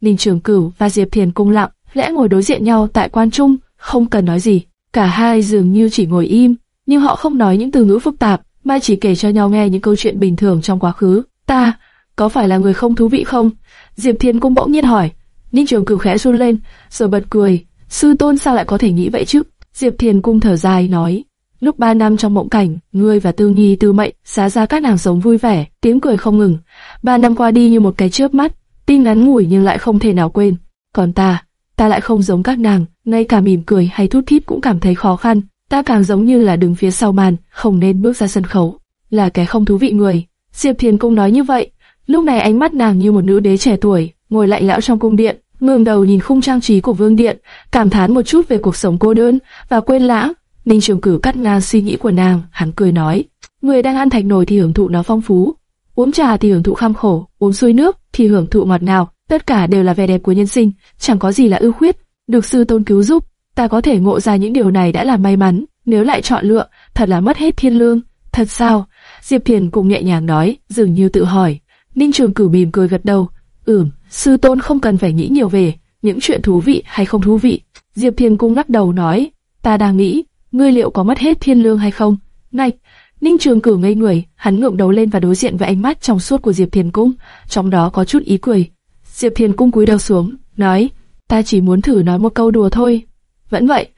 Ninh Trường Cửu và Diệp Thiền cung lặng, lẽ ngồi đối diện nhau tại quan trung, không cần nói gì. Cả hai dường như chỉ ngồi im, nhưng họ không nói những từ ngữ phức tạp, mà chỉ kể cho nhau nghe những câu chuyện bình thường trong quá khứ. Ta, có phải là người không thú vị không? Diệp Thiền cung bỗng nhiên hỏi. Ninh Trường Cửu khẽ run lên, rồi bật cười. Sư tôn sao lại có thể nghĩ vậy chứ? Diệp Thiền cung thở dài nói, Lúc ba năm trong mộng cảnh, ngươi và Tư Nhi Tư Mệnh xá ra các nàng sống vui vẻ, tiếng cười không ngừng. Ba năm qua đi như một cái chớp mắt, tin ngắn ngủi nhưng lại không thể nào quên. Còn ta, ta lại không giống các nàng, ngay cả mỉm cười hay thút thít cũng cảm thấy khó khăn. Ta càng giống như là đứng phía sau màn, không nên bước ra sân khấu, là cái không thú vị người. Diệp Thiền cũng nói như vậy. Lúc này ánh mắt nàng như một nữ đế trẻ tuổi, ngồi lạnh lẽo trong cung điện, ngẩng đầu nhìn khung trang trí của vương điện, cảm thán một chút về cuộc sống cô đơn và quên lãng Ninh Trường Cửu cắt ngang suy nghĩ của nàng, hắn cười nói, người đang ăn thạch nồi thì hưởng thụ nó phong phú, uống trà thì hưởng thụ kham khổ, uống suối nước thì hưởng thụ ngọt nào, tất cả đều là vẻ đẹp của nhân sinh, chẳng có gì là ưu khuyết. Được sư tôn cứu giúp, ta có thể ngộ ra những điều này đã là may mắn, nếu lại chọn lựa, thật là mất hết thiên lương. Thật sao? Diệp Thiền cũng nhẹ nhàng nói, dường như tự hỏi. Ninh Trường Cửu mỉm cười gật đầu. Ừm, sư tôn không cần phải nghĩ nhiều về những chuyện thú vị hay không thú vị. Diệp Thiền cung lắc đầu nói, ta đang nghĩ, ngươi liệu có mất hết thiên lương hay không? Này, Ninh Trường Cửu ngây người, hắn ngượng đầu lên và đối diện với ánh mắt trong suốt của Diệp Thiền Cung, trong đó có chút ý cười. Diệp Thiền Cung cúi đầu xuống, nói, ta chỉ muốn thử nói một câu đùa thôi. Vẫn vậy,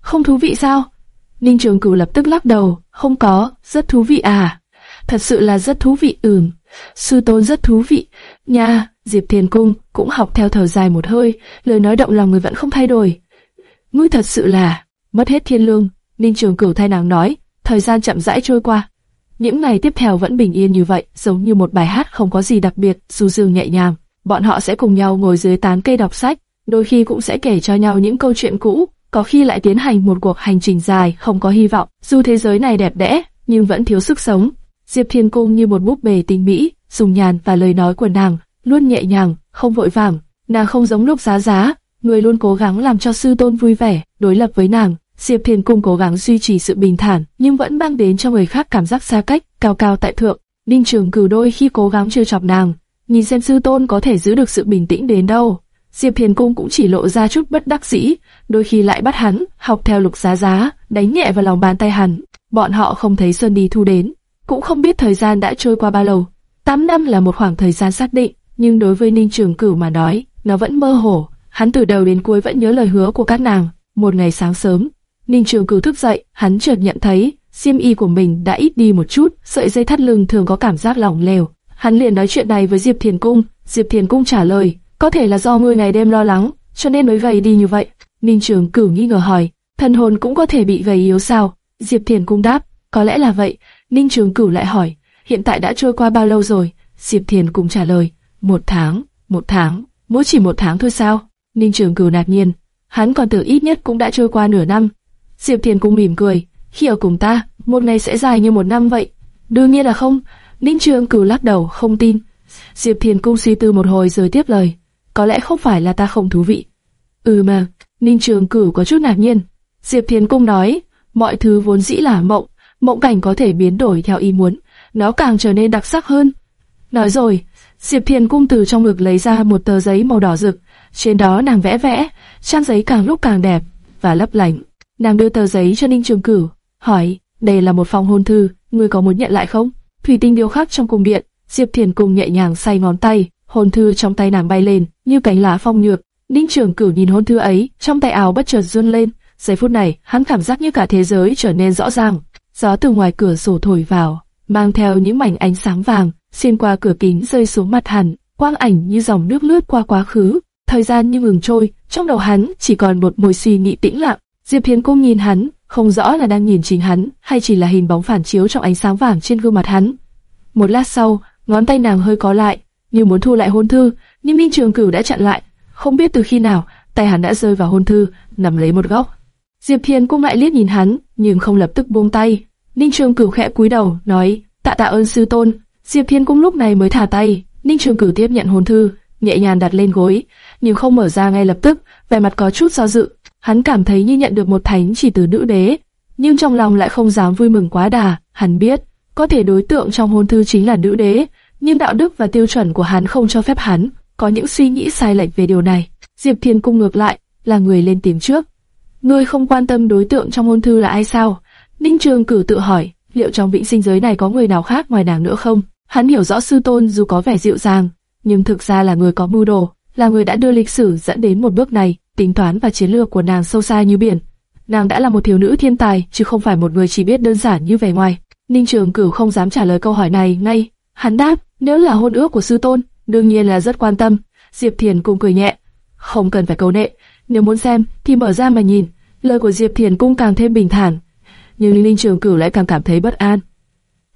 không thú vị sao? Ninh Trường Cửu lập tức lắc đầu, không có, rất thú vị à? Thật sự là rất thú vị, ừm. Sư tôn rất thú vị, nha. Diệp Thiền Cung cũng học theo thở dài một hơi, lời nói động lòng người vẫn không thay đổi. Ngươi thật sự là mất hết thiên lương, Ninh Trường Cửu thay nàng nói, thời gian chậm rãi trôi qua. Những ngày tiếp theo vẫn bình yên như vậy, giống như một bài hát không có gì đặc biệt, du dương nhẹ nhàng. Bọn họ sẽ cùng nhau ngồi dưới tán cây đọc sách, đôi khi cũng sẽ kể cho nhau những câu chuyện cũ, có khi lại tiến hành một cuộc hành trình dài không có hy vọng. Dù thế giới này đẹp đẽ, nhưng vẫn thiếu sức sống. Diệp Thiên Cung như một búp bề tinh mỹ, dùng nhàn và lời nói của nàng luôn nhẹ nhàng, không vội vàng. Nàng không giống lúc giá giá, người luôn cố gắng làm cho sư tôn vui vẻ, đối lập với nàng. Diệp Thiên Cung cố gắng duy trì sự bình thản, nhưng vẫn mang đến cho người khác cảm giác xa cách, cao cao tại thượng. Ninh Trường Cửu đôi khi cố gắng trêu chọc nàng, nhìn xem sư tôn có thể giữ được sự bình tĩnh đến đâu. Diệp Thiền Cung cũng chỉ lộ ra chút bất đắc dĩ, đôi khi lại bắt hắn học theo lục giá giá, đánh nhẹ vào lòng bàn tay hắn. Bọn họ không thấy Sơn Đi Thu đến, cũng không biết thời gian đã trôi qua bao lâu. 8 năm là một khoảng thời gian xác định, nhưng đối với Ninh Trường Cửu mà nói, nó vẫn mơ hồ. Hắn từ đầu đến cuối vẫn nhớ lời hứa của các nàng. Một ngày sáng sớm, Ninh Trường Cửu thức dậy, hắn chợt nhận thấy xiêm y của mình đã ít đi một chút, sợi dây thắt lưng thường có cảm giác lỏng lẻo. Hắn liền nói chuyện này với Diệp Thiền Cung, Diệp Thiền Cung trả lời, có thể là do ngươi ngày đêm lo lắng, cho nên mới gầy đi như vậy. Ninh Trường Cửu nghi ngờ hỏi, thần hồn cũng có thể bị gầy yếu sao? Diệp Thiền Cung đáp, có lẽ là vậy. Ninh Trường Cửu lại hỏi, hiện tại đã trôi qua bao lâu rồi? Diệp Thiền Cung trả lời, một tháng, một tháng, mỗi chỉ một tháng thôi sao? Ninh Trường Cửu ngạc nhiên, hắn còn tưởng ít nhất cũng đã trôi qua nửa năm. Diệp Thiền Cung mỉm cười, khi ở cùng ta, một ngày sẽ dài như một năm vậy. Đương nhiên là không. Ninh Trường Cửu lắc đầu, không tin. Diệp Thiền Cung suy tư một hồi rồi tiếp lời, có lẽ không phải là ta không thú vị. Ừ mà, Ninh Trường Cửu có chút ngạc nhiên. Diệp Thiền Cung nói, mọi thứ vốn dĩ là mộng, mộng cảnh có thể biến đổi theo ý muốn, nó càng trở nên đặc sắc hơn. Nói rồi, Diệp Thiền Cung từ trong ngực lấy ra một tờ giấy màu đỏ rực, trên đó nàng vẽ vẽ, trang giấy càng lúc càng đẹp và lấp lánh. Nàng đưa tờ giấy cho Ninh Trường Cửu, hỏi, đây là một phòng hôn thư, ngươi có muốn nhận lại không? Thủy tinh điêu khắc trong cung điện, Diệp Thiền cùng nhẹ nhàng xoay ngón tay, hôn thư trong tay nàng bay lên, như cánh lá phong nhược. Ninh Trường Cửu nhìn hôn thư ấy, trong tay áo bất chợt run lên. Giây phút này, hắn cảm giác như cả thế giới trở nên rõ ràng. Gió từ ngoài cửa sổ thổi vào, mang theo những mảnh ánh sáng vàng, xuyên qua cửa kính rơi xuống mặt hắn, quang ảnh như dòng nước lướt qua quá khứ. Thời gian như ngừng trôi, trong đầu hắn chỉ còn một mối suy nghĩ tĩnh lặng. Diệp Hiến Cung nhìn hắn, không rõ là đang nhìn chính hắn, hay chỉ là hình bóng phản chiếu trong ánh sáng vàng trên gương mặt hắn. Một lát sau, ngón tay nàng hơi có lại, như muốn thu lại hôn thư, nhưng Minh Trường Cửu đã chặn lại. Không biết từ khi nào, tay hắn đã rơi vào hôn thư, nằm lấy một góc. Diệp Thiên cũng lại liếc nhìn hắn, nhưng không lập tức buông tay. Ninh Trường Cửu khẽ cúi đầu, nói: "Tạ tạ ơn sư tôn." Diệp Thiên cũng lúc này mới thả tay. Ninh Trường Cửu tiếp nhận hôn thư, nhẹ nhàng đặt lên gối, nhưng không mở ra ngay lập tức, vẻ mặt có chút do dự. Hắn cảm thấy như nhận được một thánh chỉ từ nữ đế, nhưng trong lòng lại không dám vui mừng quá đà. Hắn biết, có thể đối tượng trong hôn thư chính là nữ đế, nhưng đạo đức và tiêu chuẩn của hắn không cho phép hắn có những suy nghĩ sai lệch về điều này. Diệp Thiên Cung ngược lại, là người lên tiếng trước. Ngươi không quan tâm đối tượng trong hôn thư là ai sao? Ninh Trường Cử tự hỏi, liệu trong vĩnh sinh giới này có người nào khác ngoài nàng nữa không? Hắn hiểu rõ sư tôn dù có vẻ dịu dàng, nhưng thực ra là người có mưu đồ, là người đã đưa lịch sử dẫn đến một bước này, tính toán và chiến lược của nàng sâu xa như biển. Nàng đã là một thiếu nữ thiên tài, chứ không phải một người chỉ biết đơn giản như vẻ ngoài. Ninh Trường Cửu không dám trả lời câu hỏi này ngay. Hắn đáp, nếu là hôn ước của sư tôn, đương nhiên là rất quan tâm. Diệp Thiền cung cười nhẹ, không cần phải cầu nệ, nếu muốn xem thì mở ra mà nhìn. Lời của Diệp Thiền cung càng thêm bình thản, nhưng Ninh Trường Cửu lại càng cảm thấy bất an.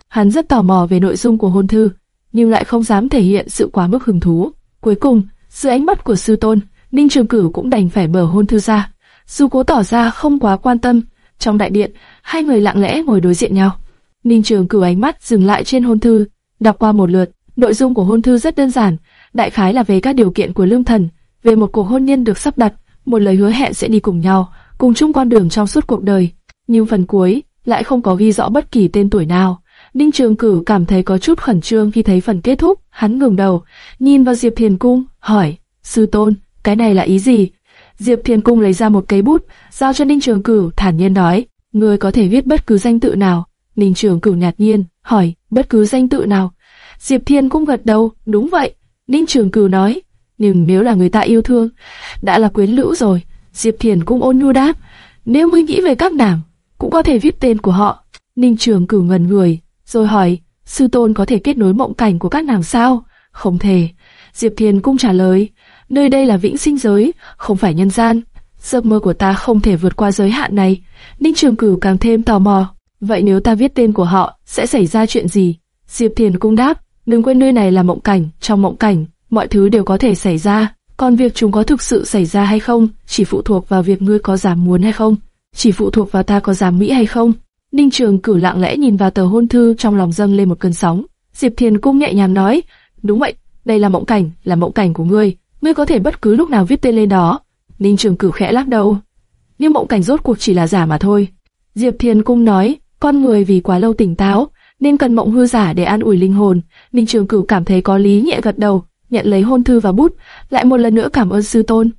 Hắn rất tò mò về nội dung của hôn thư, nhưng lại không dám thể hiện sự quá mức hứng thú. Cuối cùng, dưới ánh mắt của sư tôn, Ninh Trường Cửu cũng đành phải bờ hôn thư ra. Dù cố tỏ ra không quá quan tâm, trong đại điện, hai người lặng lẽ ngồi đối diện nhau. Ninh Trường Cửu ánh mắt dừng lại trên hôn thư, đọc qua một lượt. Nội dung của hôn thư rất đơn giản, đại khái là về các điều kiện của lương thần, về một cuộc hôn nhân được sắp đặt, một lời hứa hẹn sẽ đi cùng nhau, cùng chung con đường trong suốt cuộc đời. Nhưng phần cuối lại không có ghi rõ bất kỳ tên tuổi nào. Ninh Trường Cửu cảm thấy có chút khẩn trương khi thấy phần kết thúc, hắn ngừng đầu, nhìn vào Diệp Thiền Cung, hỏi, sư tôn, cái này là ý gì? Diệp Thiền Cung lấy ra một cây bút, giao cho Ninh Trường Cửu, thản nhiên nói, người có thể viết bất cứ danh tự nào. Ninh Trường Cửu nhạt nhiên, hỏi, bất cứ danh tự nào? Diệp Thiên cũng gật đầu, đúng vậy. Ninh Trường Cửu nói, nhưng nếu là người ta yêu thương, đã là quyến lữ rồi. Diệp Thiền cũng ôn nhu đáp, nếu mới nghĩ về các nàng, cũng có thể viết tên của họ. Ninh Trường Cửu ngần người, rồi hỏi, sư tôn có thể kết nối mộng cảnh của các nàng sao? Không thể. Diệp Thiền cũng trả lời, nơi đây là vĩnh sinh giới, không phải nhân gian. Giấc mơ của ta không thể vượt qua giới hạn này. Ninh Trường Cửu càng thêm tò mò. Vậy nếu ta viết tên của họ, sẽ xảy ra chuyện gì? Diệp Thiền cũng đáp, đừng quên nơi này là mộng cảnh, trong mộng cảnh, mọi thứ đều có thể xảy ra. Còn việc chúng có thực sự xảy ra hay không, chỉ phụ thuộc vào việc ngươi có dám muốn hay không, chỉ phụ thuộc vào ta có dám mỹ hay không. Ninh Trường cử lặng lẽ nhìn vào tờ hôn thư trong lòng dâng lên một cơn sóng. Diệp Thiền cung nhẹ nhàng nói, đúng vậy, đây là mộng cảnh, là mộng cảnh của ngươi, ngươi có thể bất cứ lúc nào viết tên lên đó. Ninh Trường Cửu khẽ lắc đầu, nhưng mộng cảnh rốt cuộc chỉ là giả mà thôi. Diệp Thiền cung nói, con người vì quá lâu tỉnh táo, nên cần mộng hư giả để an ủi linh hồn. Ninh Trường Cửu cảm thấy có lý nhẹ gật đầu, nhận lấy hôn thư và bút, lại một lần nữa cảm ơn sư tôn.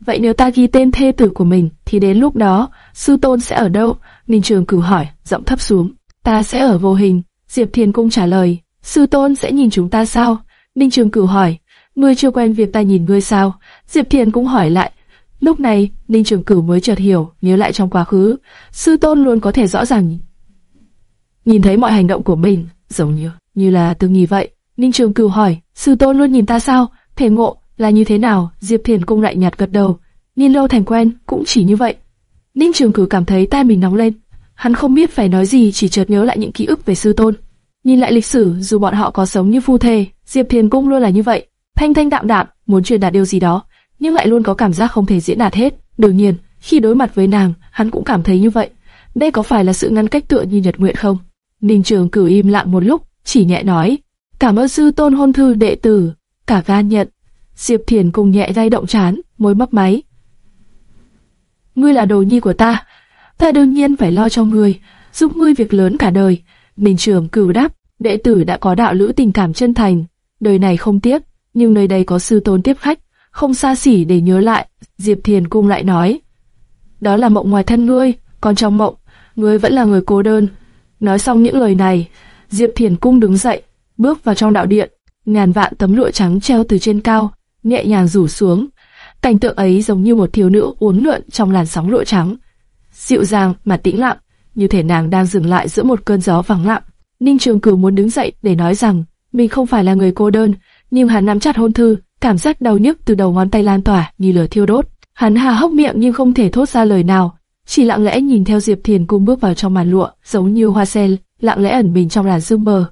Vậy nếu ta ghi tên thê tử của mình, thì đến lúc đó, sư tôn sẽ ở đâu? Ninh Trường Cửu hỏi, giọng thấp xuống. Ta sẽ ở vô hình. Diệp Thiền Cung trả lời, sư tôn sẽ nhìn chúng ta sao? Ninh Trường Cửu hỏi, ngươi chưa quen việc ta nhìn ngươi sao? Diệp Thiền cũng hỏi lại. Lúc này, Ninh Trường Cửu mới chợt hiểu, nhớ lại trong quá khứ, sư tôn luôn có thể rõ ràng nhìn thấy mọi hành động của mình, giống như như là tương nghi vậy. Ninh Trường Cửu hỏi, sư tôn luôn nhìn ta sao? Thể ngộ là như thế nào? Diệp Thiền cung lại nhạt gật đầu, nhìn lâu thành quen, cũng chỉ như vậy. Ninh Trường Cửu cảm thấy tai mình nóng lên, hắn không biết phải nói gì, chỉ chợt nhớ lại những ký ức về sư tôn. Nhìn lại lịch sử, dù bọn họ có sống như phu thê, Diệp Thiền cung luôn là như vậy, thanh thanh đạm đạm, muốn truyền đạt điều gì đó, nhưng lại luôn có cảm giác không thể diễn đạt hết. Đương nhiên, khi đối mặt với nàng, hắn cũng cảm thấy như vậy. Đây có phải là sự ngăn cách tựa như nhật nguyện không? Ninh Trường Cử im lặng một lúc, chỉ nhẹ nói, cảm ơn sư tôn hôn thư đệ tử, cả gan nhận. Diệp Thiền cùng nhẹ lay động chán, môi mấp máy. Ngươi là đồ nhi của ta, ta đương nhiên phải lo cho ngươi, giúp ngươi việc lớn cả đời. Ninh Trường Cử đáp, đệ tử đã có đạo lữ tình cảm chân thành, đời này không tiếc, nhưng nơi đây có sư tôn tiếp khách, không xa xỉ để nhớ lại. Diệp Thiền cung lại nói, đó là mộng ngoài thân ngươi, còn trong mộng, ngươi vẫn là người cô đơn, Nói xong những lời này, Diệp Thiền Cung đứng dậy, bước vào trong đạo điện, ngàn vạn tấm lụa trắng treo từ trên cao, nhẹ nhàng rủ xuống. Cảnh tượng ấy giống như một thiếu nữ uốn lượn trong làn sóng lụa trắng, dịu dàng mà tĩnh lặng, như thể nàng đang dừng lại giữa một cơn gió vắng lặng. Ninh Trường Cửu muốn đứng dậy để nói rằng mình không phải là người cô đơn, nhưng hắn nắm chặt hôn thư, cảm giác đau nhức từ đầu ngón tay lan tỏa như lửa thiêu đốt. Hắn hà hốc miệng nhưng không thể thốt ra lời nào, chỉ lặng lẽ nhìn theo Diệp Thiền cung bước vào trong màn lụa, giống như hoa sen, lặng lẽ ẩn mình trong làn sương mờ.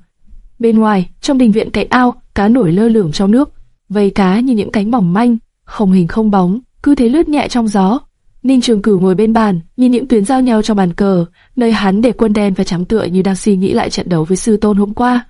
Bên ngoài, trong đình viện cạnh ao, cá nổi lơ lửng trong nước, vây cá như những cánh mỏng manh, không hình không bóng, cứ thế lướt nhẹ trong gió. Ninh Trường Cửu ngồi bên bàn, nhìn những tuyến giao nhau trong bàn cờ, nơi hắn để quân đen và trắng tựa như đang suy nghĩ lại trận đấu với sư tôn hôm qua.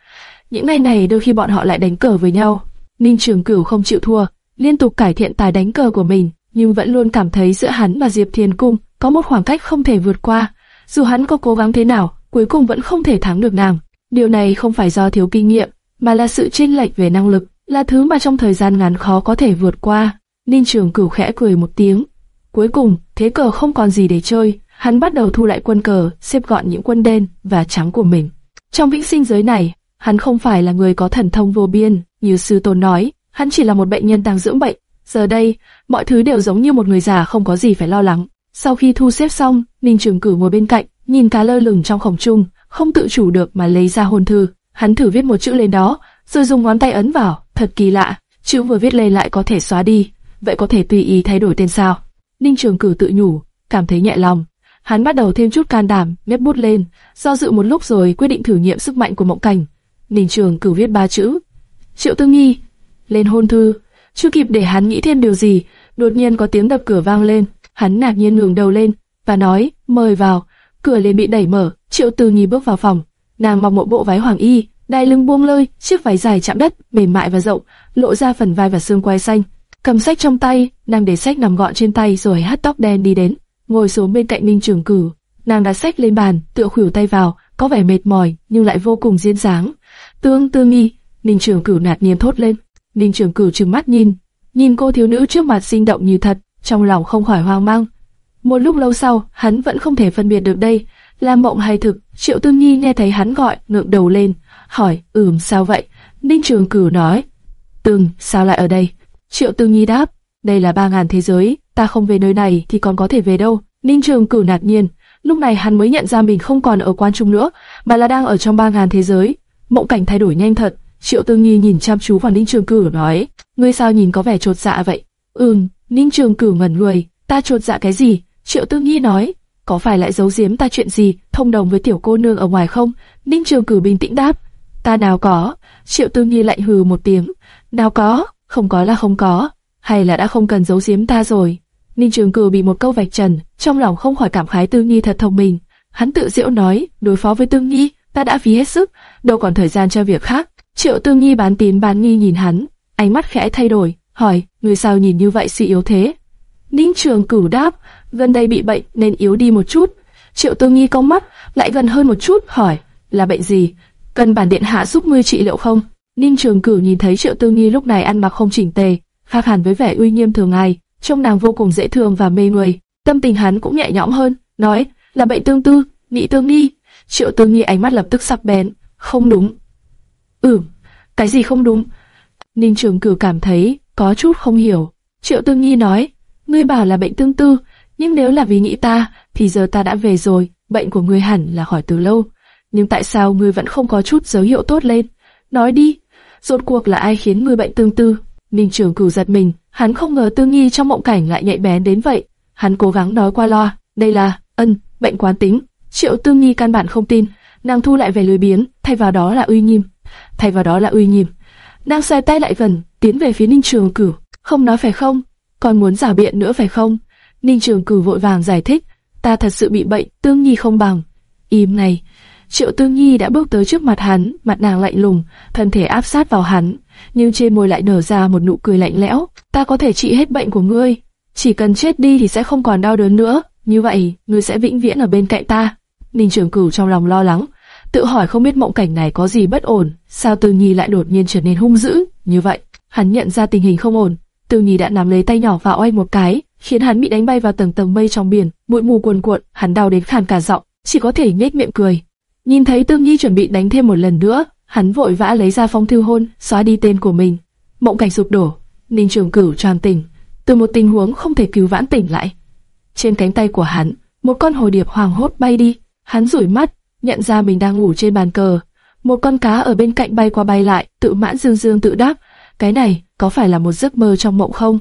Những ngày này đôi khi bọn họ lại đánh cờ với nhau. Ninh Trường Cửu không chịu thua, liên tục cải thiện tài đánh cờ của mình, nhưng vẫn luôn cảm thấy giữa hắn và Diệp Thiên Cung có một khoảng cách không thể vượt qua. Dù hắn có cố gắng thế nào, cuối cùng vẫn không thể thắng được nàng. Điều này không phải do thiếu kinh nghiệm, mà là sự chênh lệch về năng lực, là thứ mà trong thời gian ngắn khó có thể vượt qua. Ninh Trường Cửu khẽ cười một tiếng. Cuối cùng, thế cờ không còn gì để chơi, hắn bắt đầu thu lại quân cờ, xếp gọn những quân đen và trắng của mình. Trong vĩnh sinh giới này, hắn không phải là người có thần thông vô biên, như sư tôn nói, hắn chỉ là một bệnh nhân đang dưỡng bệnh. Giờ đây, mọi thứ đều giống như một người già không có gì phải lo lắng. Sau khi thu xếp xong, Ninh Trường Cử ngồi bên cạnh, nhìn cá lơ lửng trong khổng trung, không tự chủ được mà lấy ra hồn thư. Hắn thử viết một chữ lên đó, rồi dùng ngón tay ấn vào, thật kỳ lạ, chữ vừa viết lên lại có thể xóa đi, vậy có thể tùy ý thay đổi tên sao? Ninh Trường Cử tự nhủ, cảm thấy nhẹ lòng. Hắn bắt đầu thêm chút can đảm, nếp bút lên, do dự một lúc rồi quyết định thử nghiệm sức mạnh của mộng cảnh. Ninh Trường Cử viết ba chữ, Triệu Tư Nghi, lên hôn thư. Chưa kịp để hắn nghĩ thêm điều gì, đột nhiên có tiếng đập cửa vang lên. Hắn ngạc nhiên ngẩng đầu lên và nói, mời vào. Cửa liền bị đẩy mở, Triệu Từ Nghi bước vào phòng. Nàng mặc một bộ váy hoàng y, đai lưng buông lơi, chiếc váy dài chạm đất, mềm mại và rộng, lộ ra phần vai và xương quai xanh. Cầm sách trong tay, nàng để sách nằm gọn trên tay rồi hắt tóc đen đi đến, ngồi xuống bên cạnh Ninh Trường Cử. Nàng đặt sách lên bàn, tựa khuỷu tay vào, có vẻ mệt mỏi nhưng lại vô cùng duyên dáng. Tương Tư Nghi, Ninh Trường cửu nạt nhiên thốt lên. Ninh Trường cửu trừng mắt nhìn, nhìn cô thiếu nữ trước mặt sinh động như thật, trong lòng không khỏi hoang mang. Một lúc lâu sau, hắn vẫn không thể phân biệt được đây là mộng hay thực. Triệu Tư Nhi nghe thấy hắn gọi, ngượng đầu lên, hỏi, ừm sao vậy? Ninh Trường Cửu nói, Từng, sao lại ở đây? Triệu Tư Nhi đáp, đây là ba ngàn thế giới, ta không về nơi này thì còn có thể về đâu. Ninh Trường Cửu nạt nhiên, lúc này hắn mới nhận ra mình không còn ở quan trung nữa, mà là đang ở trong ba ngàn thế giới. Mộng cảnh thay đổi nhanh thật. Triệu Tư nghi nhìn chăm chú vào Ninh Trường Cửu nói, ngươi sao nhìn có vẻ trột dạ vậy? Ừm, Ninh Trường Cửu ngẩn người, ta trột dạ cái gì? Triệu Tư nghi nói, có phải lại giấu giếm ta chuyện gì, thông đồng với tiểu cô nương ở ngoài không? Ninh Trường Cửu bình tĩnh đáp, ta nào có. Triệu Tư nghi lạnh hừ một tiếng, nào có, không có là không có. hay là đã không cần giấu giếm ta rồi? Ninh Trường Cửu bị một câu vạch trần, trong lòng không khỏi cảm khái Tương Nhi thật thông minh. Hắn tự diễu nói, đối phó với Tương Nhi, ta đã phí hết sức, đâu còn thời gian cho việc khác. Triệu Tương Nhi bán tín bán nghi nhìn hắn, ánh mắt khẽ thay đổi, hỏi, người sao nhìn như vậy suy yếu thế? Ninh Trường Cửu đáp, gần đây bị bệnh nên yếu đi một chút. Triệu Tương Nhi cong mắt, lại gần hơn một chút, hỏi, là bệnh gì? Cần bản điện hạ giúp ngươi trị liệu không? Ninh Trường Cửu nhìn thấy Triệu Tương Nhi lúc này ăn mặc không chỉnh tề, khác hẳn với vẻ uy nghiêm thường ngày, trông nàng vô cùng dễ thương và mê người. Tâm tình hắn cũng nhẹ nhõm hơn, nói, là bệnh tương tư, nghĩ tương nghi. Triệu tương nghi ánh mắt lập tức sắc bén, không đúng. Ừm, cái gì không đúng? Ninh Trường cử cảm thấy có chút không hiểu. Triệu tương nghi nói, ngươi bảo là bệnh tương tư, nhưng nếu là vì nghĩ ta, thì giờ ta đã về rồi, bệnh của ngươi hẳn là khỏi từ lâu. Nhưng tại sao ngươi vẫn không có chút dấu hiệu tốt lên? Nói đi, rốt cuộc là ai khiến ngươi bệnh tương tư? Ninh Trường Cửu giật mình, hắn không ngờ Tư nghi trong mộng cảnh lại nhạy bén đến vậy. Hắn cố gắng nói qua loa, đây là ân bệnh quán tính. Triệu Tư nghi căn bản không tin, nàng thu lại về lười biếng, thay vào đó là uy nghiêm. Thay vào đó là uy nghiêm. Nàng xoay tay lại gần, tiến về phía Ninh Trường Cửu, không nói phải không? Còn muốn giả biện nữa phải không? Ninh Trường Cửu vội vàng giải thích, ta thật sự bị bệnh, Tương Nhi không bằng. Im này, Triệu Tương Nhi đã bước tới trước mặt hắn, mặt nàng lạnh lùng, thân thể áp sát vào hắn, nhưng trên môi lại nở ra một nụ cười lạnh lẽo. Ta có thể trị hết bệnh của ngươi, chỉ cần chết đi thì sẽ không còn đau đớn nữa. Như vậy, ngươi sẽ vĩnh viễn ở bên cạnh ta. Ninh Trường Cửu trong lòng lo lắng, tự hỏi không biết mộng cảnh này có gì bất ổn, sao Tương Nhi lại đột nhiên trở nên hung dữ như vậy. Hắn nhận ra tình hình không ổn, Tương Nhi đã nắm lấy tay nhỏ và oanh một cái, khiến hắn bị đánh bay vào tầng tầng mây trong biển, bụi mù cuồn cuộn, hắn đau đến khàn cả giọng, chỉ có thể nhếch miệng cười. Nhìn thấy Tương Nhi chuẩn bị đánh thêm một lần nữa, hắn vội vã lấy ra phong thư hôn, xóa đi tên của mình. Mộng cảnh sụp đổ, Ninh Trường Cửu tràn tỉnh, từ một tình huống không thể cứu vãn tỉnh lại. Trên cánh tay của hắn, một con hồ điệp hoàng hốt bay đi, hắn rủi mắt, nhận ra mình đang ngủ trên bàn cờ. Một con cá ở bên cạnh bay qua bay lại, tự mãn dương dương tự đáp, cái này có phải là một giấc mơ trong mộng không?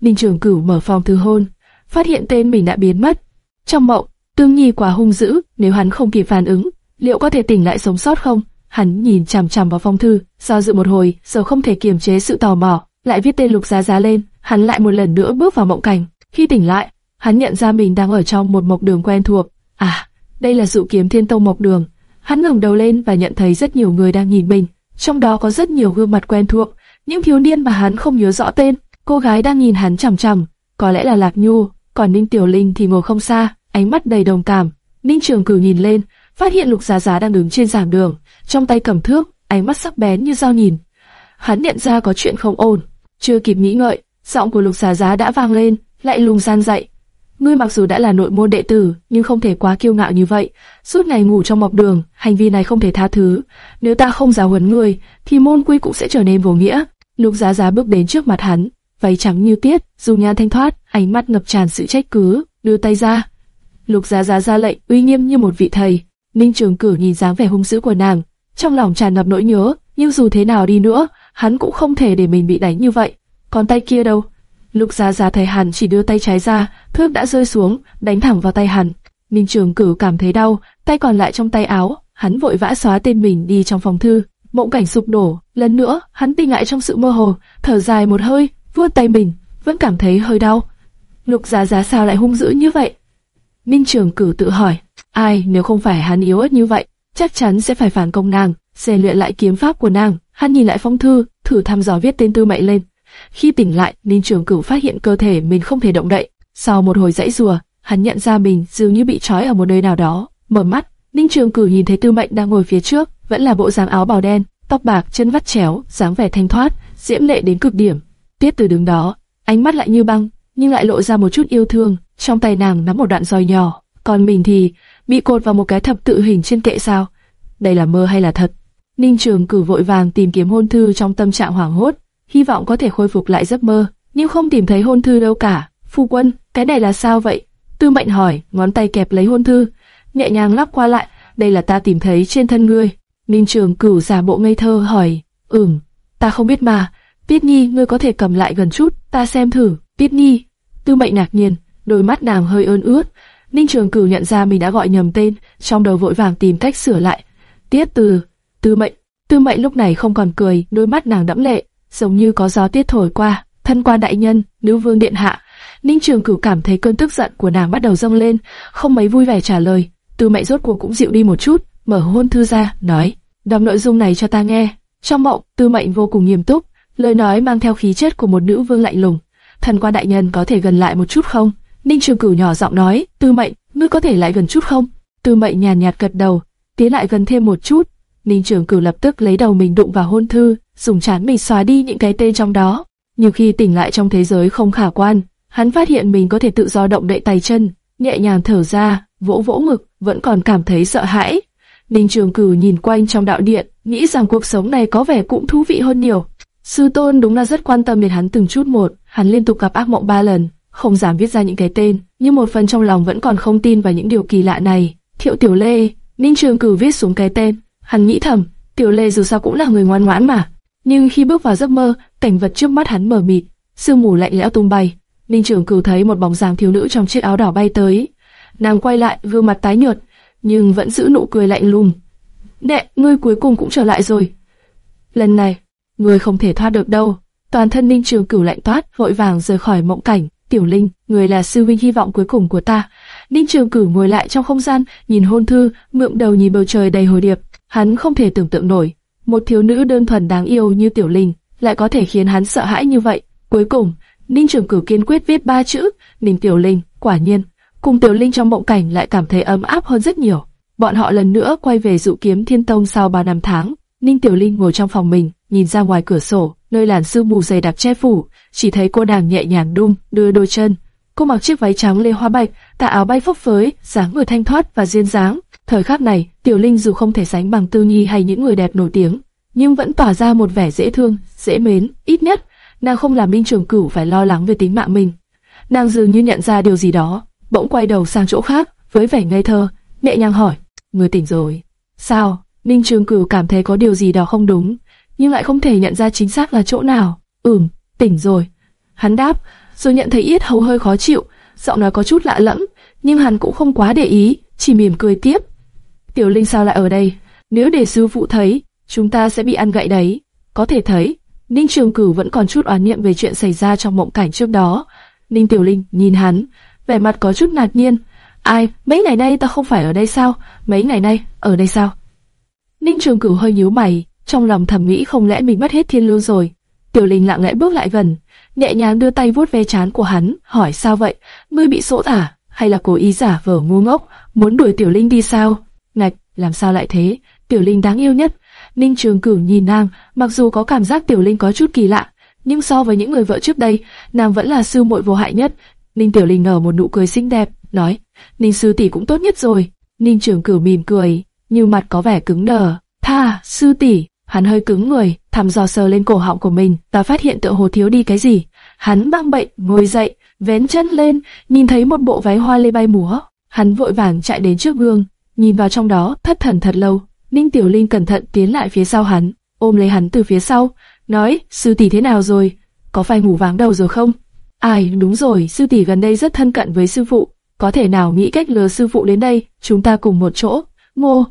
Ninh Trường Cửu mở phòng thư hôn, phát hiện tên mình đã biến mất. Trong mộng, Tương Nhi quá hung dữ, nếu hắn không kịp phản ứng, liệu có thể tỉnh lại sống sót không? Hắn nhìn chằm chằm vào phong thư, do dự một hồi, giờ không thể kiềm chế sự tò mò, lại viết tên Lục Giá Giá lên, hắn lại một lần nữa bước vào mộng cảnh. Khi tỉnh lại, hắn nhận ra mình đang ở trong một mộc đường quen thuộc. À, đây là dụ kiếm thiên tông mộc đường. Hắn ngẩng đầu lên và nhận thấy rất nhiều người đang nhìn mình, trong đó có rất nhiều gương mặt quen thuộc, những thiếu niên mà hắn không nhớ rõ tên. Cô gái đang nhìn hắn chằm chằm, có lẽ là Lạc Nhu, còn Ninh Tiểu Linh thì ngồi không xa, ánh mắt đầy đồng cảm. Ninh Trường Cửu nhìn lên, phát hiện Lục Giá Giá đang đứng trên giảng đường, trong tay cầm thước, ánh mắt sắc bén như dao nhìn. Hắn nhận ra có chuyện không ổn, chưa kịp nghĩ ngợi, giọng của Lục Giá Giá đã vang lên, lại lùng gian dậy. Ngươi mặc dù đã là nội môn đệ tử, nhưng không thể quá kiêu ngạo như vậy. Suốt ngày ngủ trong mọc đường, hành vi này không thể tha thứ. Nếu ta không giáo huấn ngươi, thì môn quy cũng sẽ trở nên vô nghĩa. Lục Giá Giá bước đến trước mặt hắn, váy trắng như tiết, dù nhan thanh thoát, ánh mắt ngập tràn sự trách cứ, đưa tay ra. Lục Giá Giá ra lệnh, uy nghiêm như một vị thầy. Ninh Trường Cử nhìn dáng vẻ hung dữ của nàng, trong lòng tràn ngập nỗi nhớ, nhưng dù thế nào đi nữa, hắn cũng không thể để mình bị đánh như vậy. Còn tay kia đâu? Lục Giá Giá thấy hắn chỉ đưa tay trái ra, thước đã rơi xuống, đánh thẳng vào tay hắn. Ninh Trường Cử cảm thấy đau, tay còn lại trong tay áo, hắn vội vã xóa tên mình đi trong phòng thư. Mộng cảnh sụp đổ, lần nữa, hắn tỉnh lại trong sự mơ hồ, thở dài một hơi, vuốt tay mình, vẫn cảm thấy hơi đau. Lục Giá Giá sao lại hung dữ như vậy? Ninh Trường Cử tự hỏi, ai nếu không phải hắn yếu ớt như vậy, chắc chắn sẽ phải phản công nàng, rèn luyện lại kiếm pháp của nàng. Hắn nhìn lại phong thư, thử thăm dò viết tên Tư Mệnh lên. Khi tỉnh lại, Ninh Trường Cửu phát hiện cơ thể mình không thể động đậy. Sau một hồi dãy rùa, hắn nhận ra mình dường như bị trói ở một nơi nào đó. Mở mắt, Ninh Trường Cửu nhìn thấy Tư Mệnh đang ngồi phía trước, vẫn là bộ dáng áo bào đen, tóc bạc, chân vắt chéo, dáng vẻ thanh thoát, diễm lệ đến cực điểm. Tiết Từ đứng đó, ánh mắt lại như băng, nhưng lại lộ ra một chút yêu thương. Trong tay nàng nắm một đoạn roi nhỏ, còn mình thì bị cột vào một cái thập tự hình trên kệ sao? Đây là mơ hay là thật? Ninh Trường Cử vội vàng tìm kiếm hôn thư trong tâm trạng hoảng hốt, hy vọng có thể khôi phục lại giấc mơ, nhưng không tìm thấy hôn thư đâu cả. Phu quân, cái này là sao vậy? Tư Mệnh hỏi, ngón tay kẹp lấy hôn thư, nhẹ nhàng lắp qua lại, đây là ta tìm thấy trên thân ngươi. Ninh Trường Cửu giả bộ ngây thơ hỏi, ừm, ta không biết mà. Tiết Nhi, ngươi có thể cầm lại gần chút, ta xem thử. Tiết Nhi, Tư Mệnh ngạc nhiên, đôi mắt nàng hơi ơn ướt. Ninh Trường Cửu nhận ra mình đã gọi nhầm tên, trong đầu vội vàng tìm cách sửa lại. Tiết Từ, Tư Mệnh. Tư Mệnh lúc này không còn cười, đôi mắt nàng đẫm lệ, giống như có gió tiết thổi qua. thân quan đại nhân, nữ vương điện hạ. Ninh Trường Cửu cảm thấy cơn tức giận của nàng bắt đầu dâng lên, không mấy vui vẻ trả lời. Tư Mệnh rốt cuộc cũng dịu đi một chút, mở hôn thư ra, nói: đọc nội dung này cho ta nghe. Trong mộng, Tư Mệnh vô cùng nghiêm túc, lời nói mang theo khí chất của một nữ vương lạnh lùng. Thần quan đại nhân có thể gần lại một chút không? Ninh Trường Cửu nhỏ giọng nói, Tư Mệnh, ngươi có thể lại gần chút không? Tư Mệnh nhàn nhạt gật đầu, tiến lại gần thêm một chút. Ninh Trường Cửu lập tức lấy đầu mình đụng vào hôn thư, dùng chán mình xóa đi những cái tên trong đó. Nhiều khi tỉnh lại trong thế giới không khả quan, hắn phát hiện mình có thể tự do động đậy tay chân, nhẹ nhàng thở ra, vỗ vỗ ngực, vẫn còn cảm thấy sợ hãi. Ninh Trường Cửu nhìn quanh trong đạo điện, nghĩ rằng cuộc sống này có vẻ cũng thú vị hơn nhiều. Sư tôn đúng là rất quan tâm đến hắn từng chút một, hắn liên tục gặp ác mộng ba lần, không dám viết ra những cái tên, nhưng một phần trong lòng vẫn còn không tin vào những điều kỳ lạ này. Thiệu Tiểu Lê, Ninh Trường Cửu viết xuống cái tên, hắn nghĩ thầm, Tiểu Lê dù sao cũng là người ngoan ngoãn mà. Nhưng khi bước vào giấc mơ, cảnh vật trước mắt hắn mờ mịt, sương mù lạnh lẽo tung bay. Ninh Trường Cửu thấy một bóng dáng thiếu nữ trong chiếc áo đỏ bay tới. Nàng quay lại, gương mặt tái nhợt, nhưng vẫn giữ nụ cười lạnh lùng. "Đệ, ngươi cuối cùng cũng trở lại rồi. Lần này, ngươi không thể thoát được đâu." Toàn thân Ninh Trường Cửu lạnh toát, vội vàng rời khỏi mộng cảnh. "Tiểu Linh, người là sư huynh hy vọng cuối cùng của ta." Ninh Trường Cửu ngồi lại trong không gian, nhìn hôn thư, ngượng đầu nhìn bầu trời đầy hồi điệp. Hắn không thể tưởng tượng nổi, một thiếu nữ đơn thuần đáng yêu như Tiểu Linh lại có thể khiến hắn sợ hãi như vậy. Cuối cùng, Ninh Trường Cửu kiên quyết viết ba chữ, Ninh Tiểu Linh, quả nhiên, cùng Tiểu Linh trong mộng cảnh lại cảm thấy ấm áp hơn rất nhiều. Bọn họ lần nữa quay về dụ kiếm thiên tông sau ba năm tháng. Ninh Tiểu Linh ngồi trong phòng mình, nhìn ra ngoài cửa sổ, nơi làn sương mù dày đặc che phủ, chỉ thấy cô nàng nhẹ nhàng đung đưa đôi chân. Cô mặc chiếc váy trắng lê hoa bạch, tà áo bay phấp phới, dáng người thanh thoát và duyên dáng. Thời khắc này, Tiểu Linh dù không thể sánh bằng Tư Nhi hay những người đẹp nổi tiếng, nhưng vẫn tỏa ra một vẻ dễ thương, dễ mến, ít nhất nàng không làm Minh Trường Cửu phải lo lắng về tính mạng mình. Nàng dường như nhận ra điều gì đó, bỗng quay đầu sang chỗ khác, với vẻ ngây thơ, nhẹ nhàng hỏi: "Người tỉnh rồi?" "Sao?" Ninh Trường Cửu cảm thấy có điều gì đó không đúng, nhưng lại không thể nhận ra chính xác là chỗ nào. "Ừm, tỉnh rồi." Hắn đáp, rồi nhận thấy yết hầu hơi khó chịu, giọng nói có chút lạ lẫm, nhưng hắn cũng không quá để ý, chỉ mỉm cười tiếp. "Tiểu Linh sao lại ở đây? Nếu để sư phụ thấy, chúng ta sẽ bị ăn gậy đấy." Có thể thấy, Ninh Trường Cửu vẫn còn chút oán niệm về chuyện xảy ra trong mộng cảnh trước đó. Ninh Tiểu Linh nhìn hắn, vẻ mặt có chút ngạc nhiên. Ai, mấy ngày nay ta không phải ở đây sao? Mấy ngày nay, ở đây sao? Ninh Trường Cửu hơi nhíu mày, trong lòng thầm nghĩ không lẽ mình mất hết thiên lưu rồi. Tiểu Linh lặng lẽ bước lại gần, nhẹ nhàng đưa tay vuốt ve trán của hắn, hỏi sao vậy? Ngươi bị sỗ à? Hay là cố ý giả vờ ngu ngốc, muốn đuổi Tiểu Linh đi sao? Ngạch, làm sao lại thế? Tiểu Linh đáng yêu nhất. Ninh Trường Cửu nhìn nàng, mặc dù có cảm giác Tiểu Linh có chút kỳ lạ, nhưng so với những người vợ trước đây, nàng vẫn là sư muội vô hại nhất. Ninh Tiểu Linh nở một nụ cười xinh đẹp, nói: Ninh sư tỷ cũng tốt nhất rồi. Ninh Trường Cửu mỉm cười, nhưng mặt có vẻ cứng đờ. Tha, sư tỷ. Hắn hơi cứng người, thăm dò sờ lên cổ họng của mình, ta phát hiện tựa hồ thiếu đi cái gì. Hắn băng bệnh, ngồi dậy, vén chân lên, nhìn thấy một bộ váy hoa lê bay múa. Hắn vội vàng chạy đến trước gương, nhìn vào trong đó, thất thần thật lâu. Ninh Tiểu Linh cẩn thận tiến lại phía sau hắn, ôm lấy hắn từ phía sau, nói, sư tỷ thế nào rồi? Có phải ngủ váng đầu rồi không? Ai, đúng rồi, sư tỷ gần đây rất thân cận với sư phụ, có thể nào nghĩ cách lừa sư phụ đến đây, chúng ta cùng một chỗ. Ngô,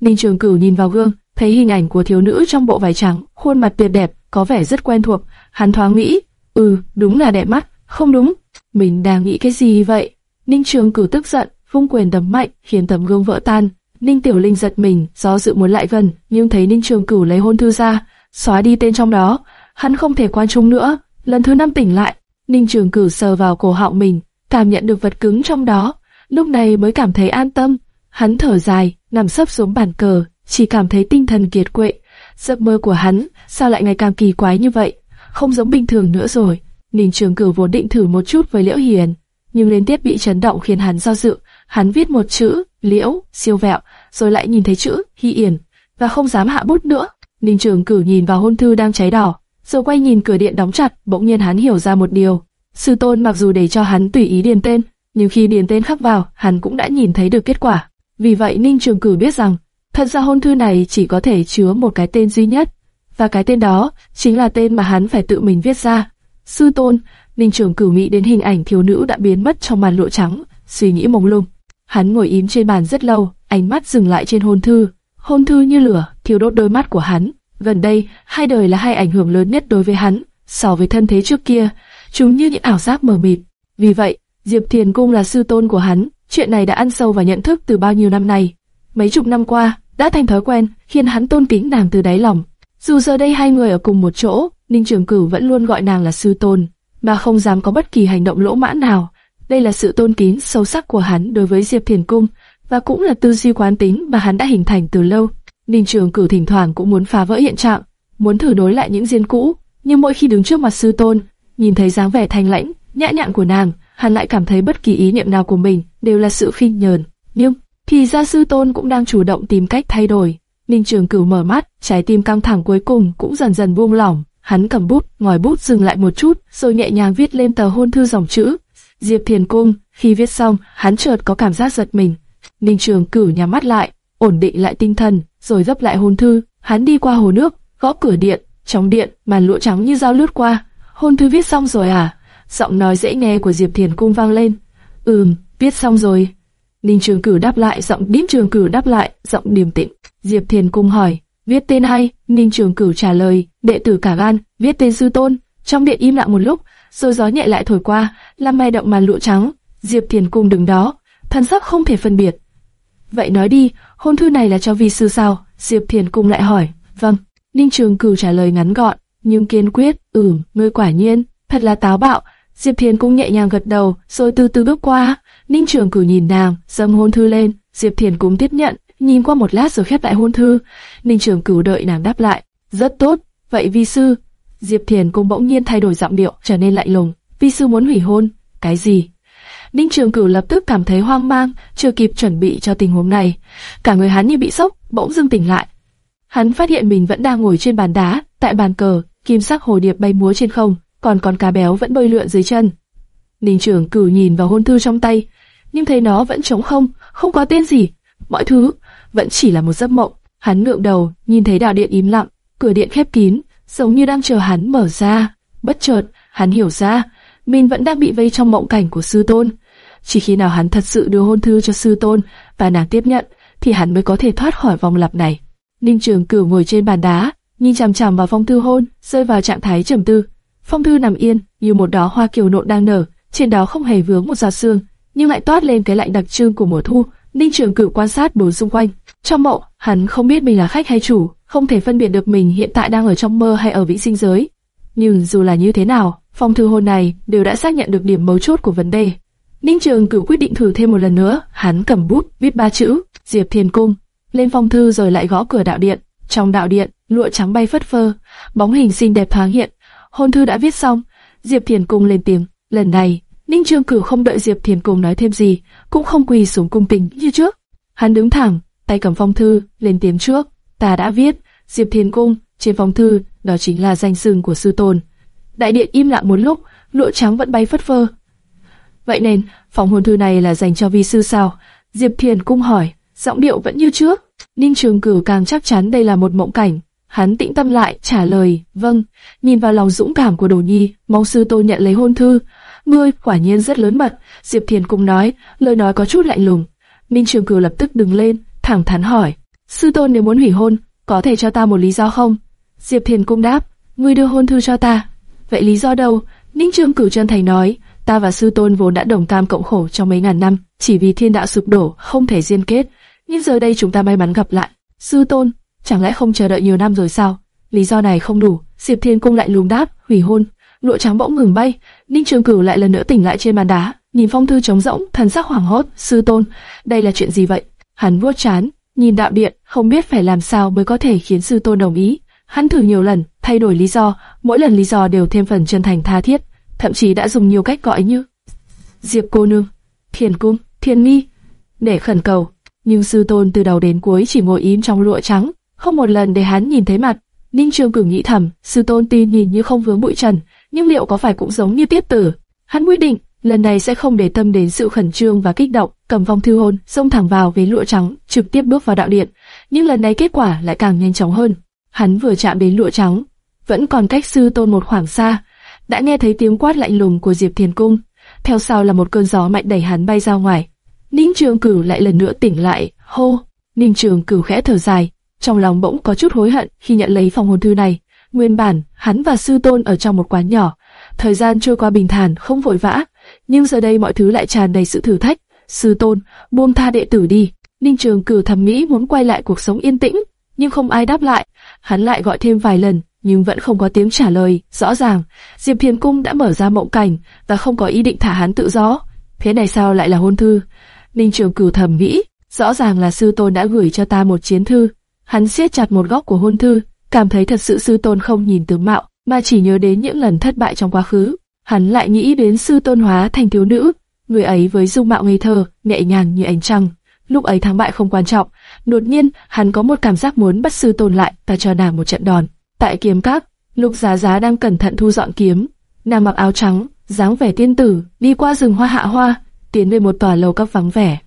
Ninh Trường Cửu nhìn vào gương, thấy hình ảnh của thiếu nữ trong bộ vải trắng, khuôn mặt tuyệt đẹp, có vẻ rất quen thuộc. Hắn thoáng nghĩ, ừ, đúng là đẹp mắt, không đúng, mình đang nghĩ cái gì vậy? Ninh Trường Cử tức giận, vung quyền đấm mạnh, khiến tấm gương vỡ tan. Ninh Tiểu Linh giật mình, do dự muốn lại gần, nhưng thấy Ninh Trường Cửu lấy hôn thư ra, xóa đi tên trong đó, hắn không thể quan trung nữa. Lần thứ năm tỉnh lại, Ninh Trường Cửu sờ vào cổ họng mình, cảm nhận được vật cứng trong đó, lúc này mới cảm thấy an tâm. Hắn thở dài, nằm sấp xuống bàn cờ, chỉ cảm thấy tinh thần kiệt quệ. Giấc mơ của hắn sao lại ngày càng kỳ quái như vậy, không giống bình thường nữa rồi. Ninh Trường Cửu vốn định thử một chút với Liễu Hiền, nhưng liên tiếp bị chấn động khiến hắn do dự. Hắn viết một chữ Liễu, siêu vẹo, rồi lại nhìn thấy chữ Hi Yển và không dám hạ bút nữa. Ninh Trường Cửu nhìn vào hôn thư đang cháy đỏ, rồi quay nhìn cửa điện đóng chặt, bỗng nhiên hắn hiểu ra một điều. Sư tôn mặc dù để cho hắn tùy ý điền tên, nhưng khi điền tên khắc vào, hắn cũng đã nhìn thấy được kết quả. Vì vậy Ninh Trường Cửu biết rằng, thật ra hôn thư này chỉ có thể chứa một cái tên duy nhất, và cái tên đó chính là tên mà hắn phải tự mình viết ra. Sư tôn, Ninh Trường Cửu nghĩ đến hình ảnh thiếu nữ đã biến mất trong màn lụa trắng, suy nghĩ mông lung. Hắn ngồi im trên bàn rất lâu, ánh mắt dừng lại trên hôn thư. Hôn thư như lửa, thiêu đốt đôi mắt của hắn. Gần đây, hai đời là hai ảnh hưởng lớn nhất đối với hắn. so với thân thế trước kia, chúng như những ảo giác mờ mịt. Vì vậy, Diệp Thiền Cung là sư tôn của hắn, chuyện này đã ăn sâu vào nhận thức từ bao nhiêu năm nay. Mấy chục năm qua, đã thành thói quen, khiến hắn tôn kính nàng từ đáy lòng. Dù giờ đây hai người ở cùng một chỗ, Ninh Trường Cửu vẫn luôn gọi nàng là sư tôn, mà không dám có bất kỳ hành động lỗ mãn nào. Đây là sự tôn kính sâu sắc của hắn đối với Diệp Thiền Cung, và cũng là tư duy quán tính mà hắn đã hình thành từ lâu. Ninh Trường Cửu thỉnh thoảng cũng muốn phá vỡ hiện trạng, muốn thử đối lại những diên cũ, nhưng mỗi khi đứng trước mặt sư tôn, nhìn thấy dáng vẻ thanh lãnh, nhã nhặn của nàng, hắn lại cảm thấy bất kỳ ý niệm nào của mình đều là sự khinh nhờn. Nhưng thì gia sư tôn cũng đang chủ động tìm cách thay đổi. Ninh Trường Cửu mở mắt, trái tim căng thẳng cuối cùng cũng dần dần buông lỏng. Hắn cầm bút, ngòi bút dừng lại một chút, rồi nhẹ nhàng viết lên tờ hôn thư dòng chữ. Diệp Thiền Cung, khi viết xong, hắn chợt có cảm giác giật mình. Ninh Trường Cửu nhắm mắt lại, ổn định lại tinh thần, rồi dấp lại hôn thư. Hắn đi qua hồ nước, gõ cửa điện, trong điện, màn lụa trắng như dao lướt qua. Hôn thư viết xong rồi à? Giọng nói dễ nghe của Diệp Thiền Cung vang lên. Ừm, viết xong rồi. Ninh Trường Cửu đáp lại, giọng Điếm Trường Cửu đáp lại, giọng điềm tĩnh. Diệp Thiền Cung hỏi, viết tên hay? Ninh Trường Cửu trả lời, đệ tử cả gan, viết tên sư tôn. Trong điện im lặng một lúc, rồi gió nhẹ lại thổi qua, làm may động màn lụa trắng. Diệp Thiền Cung đứng đó, thân sắc không thể phân biệt. Vậy nói đi, hôn thư này là cho vi sư sao? Diệp Thiền Cung lại hỏi. Vâng. Ninh Trường Cửu trả lời ngắn gọn, nhưng kiên quyết. Ừm, ngươi quả nhiên, thật là táo bạo. Diệp Thiền cũng nhẹ nhàng gật đầu, rồi từ từ bước qua. Ninh Trường Cửu nhìn nàng, dâng hôn thư lên. Diệp Thiền cũng tiếp nhận, nhìn qua một lát rồi khép lại hôn thư. Ninh Trường Cửu đợi nàng đáp lại. Rất tốt. Vậy vi sư? Diệp Thiền cũng bỗng nhiên thay đổi giọng điệu, trở nên lạnh lùng. Vi sư muốn hủy hôn? Cái gì? Ninh Trường Cửu lập tức cảm thấy hoang mang, chưa kịp chuẩn bị cho tình huống này. Cả người hắn như bị sốc, bỗng dưng tỉnh lại. Hắn phát hiện mình vẫn đang ngồi trên bàn đá, tại bàn cờ, kim sắc hồ điệp bay múa trên không, còn con cá béo vẫn bơi lượn dưới chân. Ninh trưởng Cửu nhìn vào hôn thư trong tay, nhưng thấy nó vẫn trống không, không có tên gì. Mọi thứ vẫn chỉ là một giấc mộng. Hắn ngượng đầu, nhìn thấy đào điện im lặng, cửa điện khép kín, giống như đang chờ hắn mở ra. Bất chợt, hắn hiểu ra, mình vẫn đang bị vây trong mộng cảnh của sư tôn. Chỉ khi nào hắn thật sự đưa hôn thư cho sư tôn và nàng tiếp nhận, thì hắn mới có thể thoát khỏi vòng lặp này. Ninh Trường Cửu ngồi trên bàn đá, nhìn chằm chằm vào phong thư hôn, rơi vào trạng thái trầm tư. Phong thư nằm yên, như một đóa hoa kiều nộn đang nở, trên đó không hề vướng một giọt sương, nhưng lại toát lên cái lạnh đặc trưng của mùa thu. Ninh Trường Cửu quan sát bốn xung quanh. Trong mộng, hắn không biết mình là khách hay chủ, không thể phân biệt được mình hiện tại đang ở trong mơ hay ở vĩnh sinh giới. Nhưng dù là như thế nào, phong thư hôn này đều đã xác nhận được điểm mấu chốt của vấn đề. Ninh Trường Cửu quyết định thử thêm một lần nữa, hắn cầm bút viết ba chữ Diệp Thiền Cung lên phong thư rồi lại gõ cửa đạo điện. Trong đạo điện, lụa trắng bay phất phơ, bóng hình xinh đẹp thoáng hiện. Hôn thư đã viết xong, Diệp Thiền Cung lên tiếng. Lần này, Ninh Trường Cử không đợi Diệp Thiền Cung nói thêm gì, cũng không quỳ xuống cung tình như trước. Hắn đứng thẳng, tay cầm phong thư, lên tiếng trước. Ta đã viết, Diệp Thiền Cung, trên phong thư, đó chính là danh xưng của sư tôn. Đại điện im lặng một lúc, lụa trắng vẫn bay phất phơ. Vậy nên, phòng hôn thư này là dành cho vi sư sao? Diệp Thiền Cung hỏi, giọng điệu vẫn như trước. Ninh Trường Cử càng chắc chắn đây là một mộng cảnh. Hắn tĩnh tâm lại, trả lời, vâng. Nhìn vào lòng dũng cảm của Đồ Nhi, mong sư tôn nhận lấy hôn thư. Ngươi quả nhiên rất lớn mật. Diệp Thiền cũng nói, lời nói có chút lạnh lùng. minh Trường Cửu lập tức đứng lên, thẳng thắn hỏi, sư tôn nếu muốn hủy hôn, có thể cho ta một lý do không? Diệp Thiền Cung đáp, ngươi đưa hôn thư cho ta. Vậy lý do đâu? Ninh Trường Cửu chân thành nói, ta và sư tôn vốn đã đồng cam cộng khổ trong mấy ngàn năm, chỉ vì thiên đạo sụp đổ, không thể liên kết. Nhưng giờ đây chúng ta may mắn gặp lại. Sư tôn, chẳng lẽ không chờ đợi nhiều năm rồi sao? Lý do này không đủ. Diệp Thiên Cung lại lùm đáp, hủy hôn. Lụa trắng bỗng ngừng bay. Ninh Trường Cửu lại lần nữa tỉnh lại trên bàn đá, nhìn phong thư trống rỗng, thần sắc hoảng hốt. Sư tôn, đây là chuyện gì vậy? Hắn vuốt chán, nhìn đạo điện, không biết phải làm sao mới có thể khiến sư tôn đồng ý. Hắn thử nhiều lần, thay đổi lý do, mỗi lần lý do đều thêm phần chân thành tha thiết, thậm chí đã dùng nhiều cách gọi như Diệp cô nương, Thiền cung, thiên nghi để khẩn cầu. Nhưng sư tôn từ đầu đến cuối chỉ ngồi im trong lụa trắng, không một lần để hắn nhìn thấy mặt. Ninh Trường Cửu nghĩ thầm, sư tôn tin nhìn như không vướng bụi trần, nhưng liệu có phải cũng giống như tiết tử? Hắn quyết định, lần này sẽ không để tâm đến sự khẩn trương và kích động, cầm vong thư hôn, xông thẳng vào với lụa trắng, trực tiếp bước vào đạo điện. Nhưng lần này kết quả lại càng nhanh chóng hơn. Hắn vừa chạm đến lụa trắng, vẫn còn cách sư tôn một khoảng xa, đã nghe thấy tiếng quát lạnh lùng của Diệp Thiền Cung. Theo sau là một cơn gió mạnh đẩy hắn bay ra ngoài. Ninh Trường Cửu lại lần nữa tỉnh lại, hô. Ninh Trường Cửu khẽ thở dài, trong lòng bỗng có chút hối hận khi nhận lấy phòng hồn thư này. Nguyên bản, hắn và sư tôn ở trong một quán nhỏ, thời gian trôi qua bình thản, không vội vã, nhưng giờ đây mọi thứ lại tràn đầy sự thử thách. Sư tôn, buông tha đệ tử đi. Ninh Trường Cử thầm nghĩ muốn quay lại cuộc sống yên tĩnh, nhưng không ai đáp lại. Hắn lại gọi thêm vài lần, nhưng vẫn không có tiếng trả lời. Rõ ràng, Diệp Thiền Cung đã mở ra mộng cảnh và không có ý định thả hắn tự do. Thế này sao lại là hôn thư? Ninh Trường Cửu thầm nghĩ, rõ ràng là sư tôn đã gửi cho ta một chiến thư. Hắn siết chặt một góc của hôn thư, cảm thấy thật sự sư tôn không nhìn tướng mạo, mà chỉ nhớ đến những lần thất bại trong quá khứ. Hắn lại nghĩ đến sư tôn hóa thành thiếu nữ, người ấy với dung mạo ngây thơ, nhẹ nhàng như ánh trăng. Lúc ấy thắng bại không quan trọng, đột nhiên hắn có một cảm giác muốn bắt sư tôn lại và cho nàng một trận đòn. Tại kiếm các, Lục Giá Giá đang cẩn thận thu dọn kiếm, nàng mặc áo trắng, dáng vẻ tiên tử, đi qua rừng hoa hạ hoa, tiến về một tòa lầu các vắng vẻ.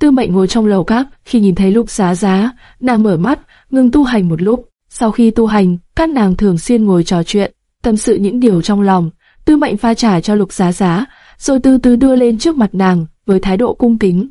Tư Mệnh ngồi trong lầu các, khi nhìn thấy Lục Giá Giá, nàng mở mắt, ngừng tu hành một lúc. Sau khi tu hành, các nàng thường xuyên ngồi trò chuyện, tâm sự những điều trong lòng. Tư Mệnh pha trà cho Lục Giá Giá, rồi từ từ đưa lên trước mặt nàng với thái độ cung kính.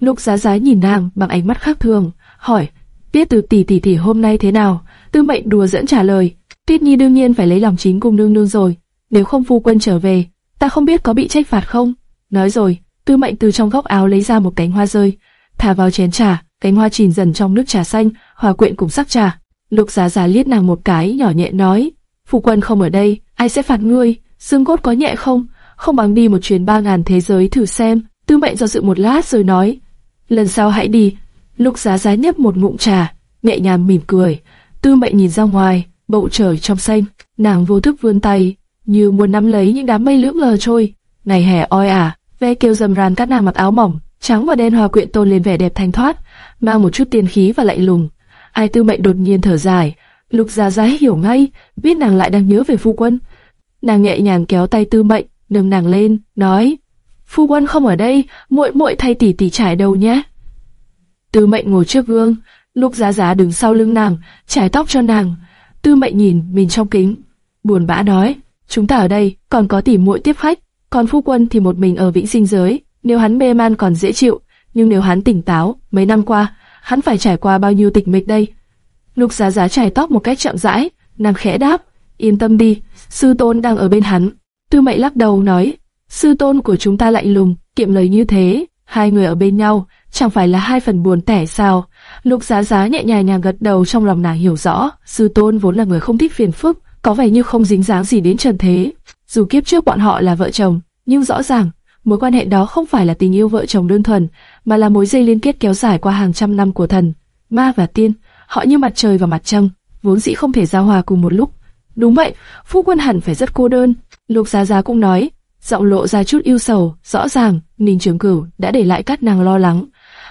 Lục Giá Giá nhìn nàng bằng ánh mắt khác thường, hỏi: "Tiết Từ tỷ tỷ tỷ hôm nay thế nào?" Tư Mệnh đùa dẫn trả lời: "Tiết Nhi đương nhiên phải lấy lòng chính cung nương nương rồi, nếu không phu quân trở về, ta không biết có bị trách phạt không." Nói rồi, Tư Mệnh từ trong góc áo lấy ra một cánh hoa rơi, thả vào chén trà, cánh hoa chìm dần trong nước trà xanh, hòa quyện cùng sắc trà. Lục Giá Giá liếc nàng một cái, nhỏ nhẹ nói: "Phu quân không ở đây, ai sẽ phạt ngươi? Xương cốt có nhẹ không? Không bằng đi một chuyến ba ngàn thế giới thử xem." Tư Mệnh do dự một lát rồi nói: "Lần sau hãy đi." Lục Giá Giá nhấp một ngụm trà, nhẹ nhàng mỉm cười. Tư Mệnh nhìn ra ngoài, bầu trời trong xanh, nàng vô thức vươn tay, như muốn nắm lấy những đám mây lưỡng lờ trôi. Ngày hè oi ả, ve kêu rầm ran các nàng mặc áo mỏng, trắng và đen hòa quyện tôn lên vẻ đẹp thanh thoát, mang một chút tiên khí và lạnh lùng. Ai Tư Mệnh đột nhiên thở dài, Lục Gia Gia hiểu ngay, biết nàng lại đang nhớ về phu quân. Nàng nhẹ nhàng kéo tay Tư Mệnh, nâng nàng lên, nói: "Phu quân không ở đây, muội muội thay tỷ tỷ trải đầu nhé." Tư Mệnh ngồi trước gương, Lục Gia Gia đứng sau lưng nàng, trải tóc cho nàng. Tư Mệnh nhìn mình trong kính, buồn bã nói: "Chúng ta ở đây, còn có tỷ muội tiếp khách, còn phu quân thì một mình ở vĩnh sinh giới. Nếu hắn mê man còn dễ chịu, nhưng nếu hắn tỉnh táo, mấy năm qua, hắn phải trải qua bao nhiêu tịch mịch đây?" Lục Giá Giá trải tóc một cách chậm rãi, nàng khẽ đáp: "Yên tâm đi, sư tôn đang ở bên hắn." Tư Mệnh lắc đầu nói: "Sư tôn của chúng ta lạnh lùng, kiệm lời như thế, hai người ở bên nhau, chẳng phải là hai phần buồn tẻ sao?" Lục Giá Giá nhẹ nhàng nhàng gật đầu trong lòng nàng hiểu rõ, sư tôn vốn là người không thích phiền phức, có vẻ như không dính dáng gì đến trần thế. Dù kiếp trước bọn họ là vợ chồng, nhưng rõ ràng mối quan hệ đó không phải là tình yêu vợ chồng đơn thuần, mà là mối dây liên kết kéo dài qua hàng trăm năm của thần, ma và tiên. Họ như mặt trời và mặt trăng, vốn dĩ không thể giao hòa cùng một lúc. Đúng vậy, phu quân hẳn phải rất cô đơn. Lục Giá Giá cũng nói, giọng lộ ra chút yêu sầu. Rõ ràng, Ninh Trường Cửu đã để lại các nàng lo lắng.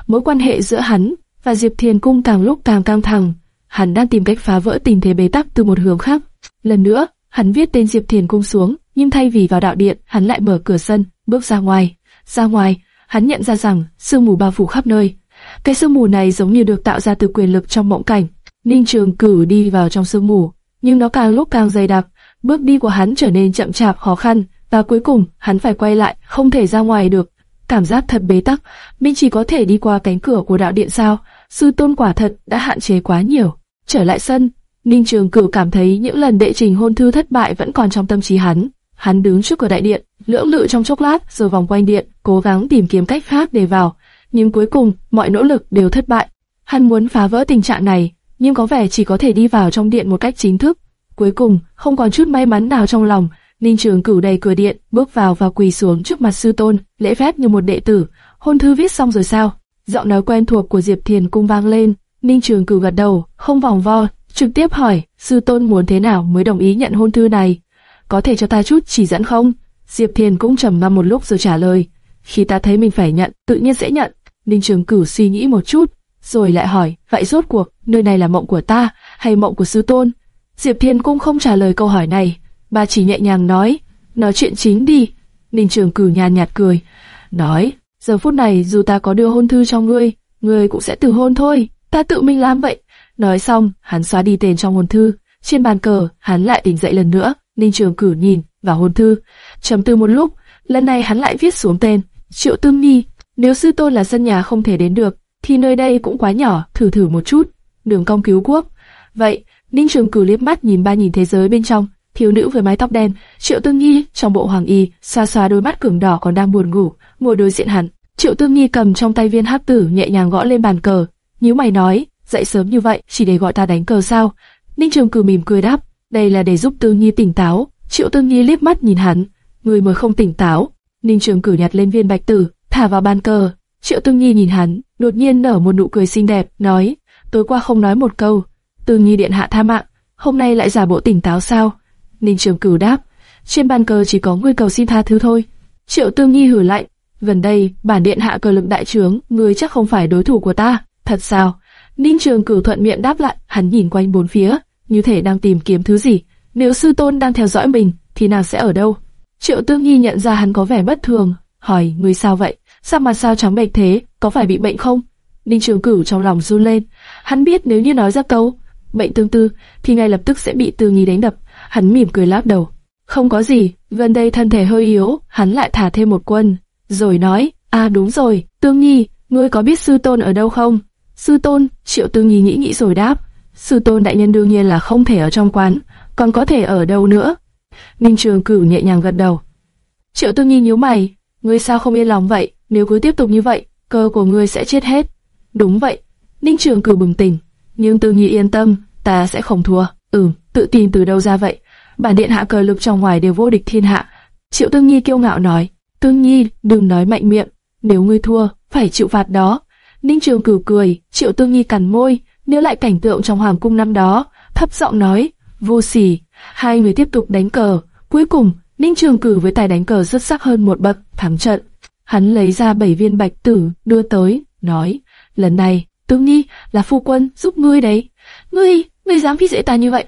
Mối quan hệ giữa hắn và Diệp Thiền Cung càng lúc càng căng thẳng. Hắn đang tìm cách phá vỡ tình thế bế tắc từ một hướng khác. Lần nữa, hắn viết tên Diệp Thiền Cung xuống, nhưng thay vì vào đạo điện, hắn lại mở cửa sân, bước ra ngoài. Ra ngoài, hắn nhận ra rằng sương mù bao phủ khắp nơi. Cái sương mù này giống như được tạo ra từ quyền lực trong mộng cảnh. Ninh Trường Cử đi vào trong sương mù, nhưng nó càng lúc càng dày đặc. Bước đi của hắn trở nên chậm chạp khó khăn, và cuối cùng hắn phải quay lại, không thể ra ngoài được. Cảm giác thật bế tắc, mình chỉ có thể đi qua cánh cửa của đạo điện sao? sư tôn quả thật đã hạn chế quá nhiều. Trở lại sân, Ninh Trường Cửu cảm thấy những lần đệ trình hôn thư thất bại vẫn còn trong tâm trí hắn. Hắn đứng trước cửa đại điện, lưỡng lự trong chốc lát rồi vòng quanh điện, cố gắng tìm kiếm cách khác để vào, nhưng cuối cùng mọi nỗ lực đều thất bại. Hắn muốn phá vỡ tình trạng này, nhưng có vẻ chỉ có thể đi vào trong điện một cách chính thức. Cuối cùng, không còn chút may mắn nào trong lòng, Ninh Trường Cửu đầy cửa điện, bước vào và quỳ xuống trước mặt sư tôn, lễ phép như một đệ tử. Hôn thư viết xong rồi sao? Giọng nói quen thuộc của Diệp Thiền cung vang lên, Ninh Trường Cửu gật đầu, không vòng vo, trực tiếp hỏi, sư tôn muốn thế nào mới đồng ý nhận hôn thư này? Có thể cho ta chút chỉ dẫn không? Diệp Thiền cũng trầm ngâm một lúc rồi trả lời, khi ta thấy mình phải nhận, tự nhiên sẽ nhận. Ninh Trường Cửu suy nghĩ một chút, rồi lại hỏi, vậy rốt cuộc, nơi này là mộng của ta, hay mộng của sư tôn? Diệp Thiên cũng không trả lời câu hỏi này, bà chỉ nhẹ nhàng nói, nói chuyện chính đi. Ninh Trường Cửu nhàn nhạt cười, nói, giờ phút này dù ta có đưa hôn thư cho ngươi, ngươi cũng sẽ từ hôn thôi, ta tự mình làm vậy. Nói xong, hắn xóa đi tên trong hôn thư, trên bàn cờ, hắn lại tỉnh dậy lần nữa, Ninh Trường Cử nhìn vào hôn thư, trầm tư một lúc, lần này hắn lại viết xuống tên, Triệu Tương Nhi, nếu sư tôn là sân nhà không thể đến được, thì nơi đây cũng quá nhỏ, thử thử một chút, đường cong cứu quốc. Vậy, Ninh Trường cử liếc mắt nhìn ba nhìn thế giới bên trong, thiếu nữ với mái tóc đen, Triệu Tương Nhi trong bộ hoàng y, xoa xoa đôi mắt cường đỏ còn đang buồn ngủ, ngồi đối diện hắn. Triệu Tương Nhi cầm trong tay viên hắc tử nhẹ nhàng gõ lên bàn cờ, nhíu mày nói, dậy sớm như vậy chỉ để gọi ta đánh cờ sao? Ninh Trường cử mỉm cười đáp, đây là để giúp Tương Nhi tỉnh táo. Triệu Tương Nhi liếc mắt nhìn hắn, người mới không tỉnh táo. Ninh Trường cử nhặt lên viên bạch tử, thả vào bàn cờ. Triệu Tương Nhi nhìn hắn, đột nhiên nở một nụ cười xinh đẹp, nói, tối qua không nói một câu, Tương Nhi điện hạ tha mạng, hôm nay lại giả bộ tỉnh táo sao? Ninh Trường Cửu đáp, trên bàn cờ chỉ có ngươi cầu xin tha thứ thôi. Triệu Tương Nhi hử lạnh, gần đây bản điện hạ cờ lực đại trướng, ngươi chắc không phải đối thủ của ta, thật sao? Ninh Trường Cửu thuận miệng đáp lại, hắn nhìn quanh bốn phía, như thể đang tìm kiếm thứ gì. Nếu sư tôn đang theo dõi mình, thì nàng sẽ ở đâu? Triệu Tương Nhi nhận ra hắn có vẻ bất thường, hỏi, người sao vậy? Sao mà sao trắng bệch thế, có phải bị bệnh không? Ninh Trường Cửu trong lòng run lên, hắn biết nếu như nói ra câu bệnh tương tư thì ngay lập tức sẽ bị Tương Nhi đánh đập. Hắn mỉm cười lắc đầu, không có gì, gần đây thân thể hơi yếu, hắn lại thả thêm một quân, rồi nói, à đúng rồi, Tương Nhi, ngươi có biết sư tôn ở đâu không? Sư tôn, Triệu Tương Nhi nghĩ nghĩ rồi đáp, sư tôn đại nhân đương nhiên là không thể ở trong quán, còn có thể ở đâu nữa? Ninh Trường Cửu nhẹ nhàng gật đầu. Triệu Tương Nhi nhíu mày, ngươi sao không yên lòng vậy? Nếu cứ tiếp tục như vậy, cơ của ngươi sẽ chết hết. Đúng vậy. Ninh Trường Cửu bừng tỉnh, nhưng Tương Nhi yên tâm, ta sẽ không thua. Ừm, tự tin từ đâu ra vậy? Bản điện hạ cờ lực trong ngoài đều vô địch thiên hạ. Triệu Tương Nhi kiêu ngạo nói, Tương Nhi, đừng nói mạnh miệng, nếu ngươi thua, phải chịu phạt đó. Ninh Trường Cửu cười, Triệu Tương Nhi cắn môi, nhớ lại cảnh tượng trong hoàng cung năm đó, thấp giọng nói, vô sỉ. Hai người tiếp tục đánh cờ, cuối cùng Ninh Trường cử với tài đánh cờ xuất sắc hơn một bậc, thắng trận. Hắn lấy ra bảy viên bạch tử, đưa tới, nói, lần này, Tương Nhi là phu quân giúp ngươi đấy. Ngươi, ngươi dám khi dễ ta như vậy?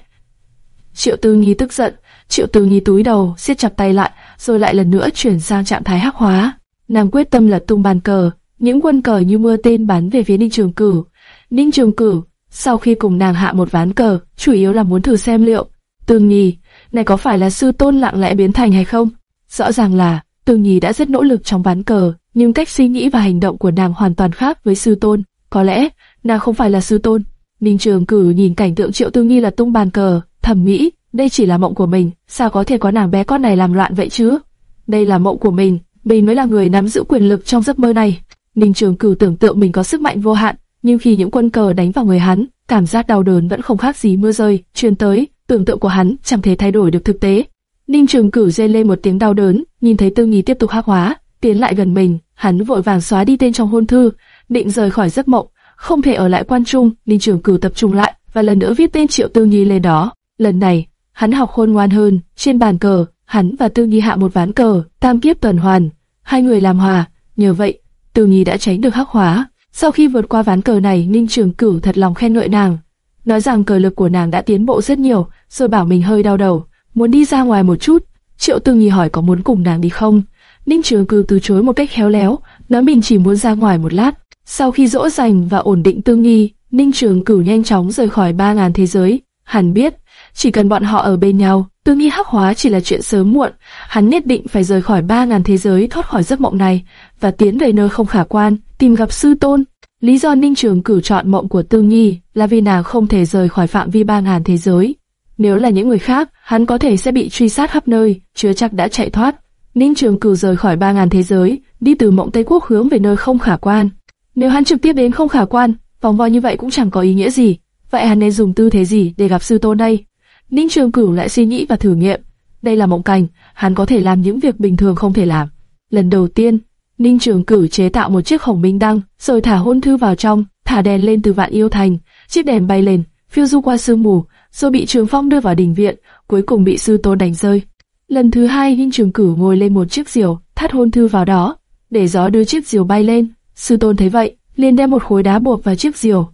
Triệu Tư Nhi tức giận, Triệu Tư Nhi túi đầu, siết chặt tay lại, rồi lại lần nữa chuyển sang trạng thái hắc hóa. Nàng quyết tâm lật tung bàn cờ, những quân cờ như mưa tên bắn về phía Ninh Trường Cửu. Ninh Trường Cửu, sau khi cùng nàng hạ một ván cờ, chủ yếu là muốn thử xem liệu Tương Nhi, này có phải là sư tôn lặng lẽ biến thành hay không? Rõ ràng là Tương Nhi đã rất nỗ lực trong ván cờ, nhưng cách suy nghĩ và hành động của nàng hoàn toàn khác với sư tôn. Có lẽ nàng không phải là sư tôn. Ninh Trường Cử nhìn cảnh tượng Triệu Tương Nhi là tung bàn cờ, thẩm mỹ đây chỉ là mộng của mình, sao có thể có nàng bé con này làm loạn vậy chứ? Đây là mộng của mình, mình mới là người nắm giữ quyền lực trong giấc mơ này. Ninh Trường Cửu tưởng tượng mình có sức mạnh vô hạn, nhưng khi những quân cờ đánh vào người hắn, cảm giác đau đớn vẫn không khác gì mưa rơi truyền tới. Tưởng tượng của hắn chẳng thể thay đổi được thực tế. Ninh Trường Cửu rên lên một tiếng đau đớn, nhìn thấy Tương Nhi tiếp tục hắc hóa, tiến lại gần mình, hắn vội vàng xóa đi tên trong hôn thư, định rời khỏi giấc mộng, không thể ở lại quan trung. Ninh Trường Cửu tập trung lại và lần nữa viết tên Triệu Tương Nhi lên đó. Lần này, hắn học khôn ngoan hơn. Trên bàn cờ, hắn và Tương Nhi hạ một ván cờ, tam kiếp tuần hoàn, hai người làm hòa. Nhờ vậy, Tương Nhi đã tránh được hắc hóa. Sau khi vượt qua ván cờ này, Ninh Trường Cửu thật lòng khen ngợi nàng, nói rằng cờ lực của nàng đã tiến bộ rất nhiều, rồi bảo mình hơi đau đầu, muốn đi ra ngoài một chút. Triệu Tương Nhi hỏi có muốn cùng nàng đi không? Ninh Trường Cửu từ chối một cách khéo léo, nói mình chỉ muốn ra ngoài một lát. Sau khi dỗ dành và ổn định Tương Nhi, Ninh Trường Cửu nhanh chóng rời khỏi ba ngàn thế giới. Hắn biết, chỉ cần bọn họ ở bên nhau, Tương Nhi hắc hóa chỉ là chuyện sớm muộn. Hắn nhất định phải rời khỏi ba ngàn thế giới, thoát khỏi giấc mộng này và tiến về nơi không khả quan, tìm gặp sư tôn. Lý do Ninh Trường cử chọn mộng của Tương Nhi là vì nàng không thể rời khỏi phạm vi ba ngàn thế giới. Nếu là những người khác, hắn có thể sẽ bị truy sát khắp nơi, chưa chắc đã chạy thoát. Ninh Trường cử rời khỏi ba ngàn thế giới, đi từ mộng Tây Quốc hướng về nơi không khả quan. Nếu hắn trực tiếp đến không khả quan, vòng vo như vậy cũng chẳng có ý nghĩa gì. Vậy hắn nên dùng tư thế gì để gặp sư tôn đây? Ninh Trường Cửu lại suy nghĩ và thử nghiệm. Đây là mộng cảnh, hắn có thể làm những việc bình thường không thể làm. Lần đầu tiên, Ninh Trường Cử chế tạo một chiếc hồng minh đăng, rồi thả hôn thư vào trong, thả đèn lên từ vạn yêu thành. Chiếc đèn bay lên, phiêu du qua sương mù, rồi bị Trường Phong đưa vào đình viện, cuối cùng bị sư tôn đánh rơi. Lần thứ hai Ninh Trường Cử ngồi lên một chiếc diều, thắt hôn thư vào đó, để gió đưa chiếc diều bay lên. Sư tôn thấy vậy, liền đem một khối đá buộc vào chiếc diều.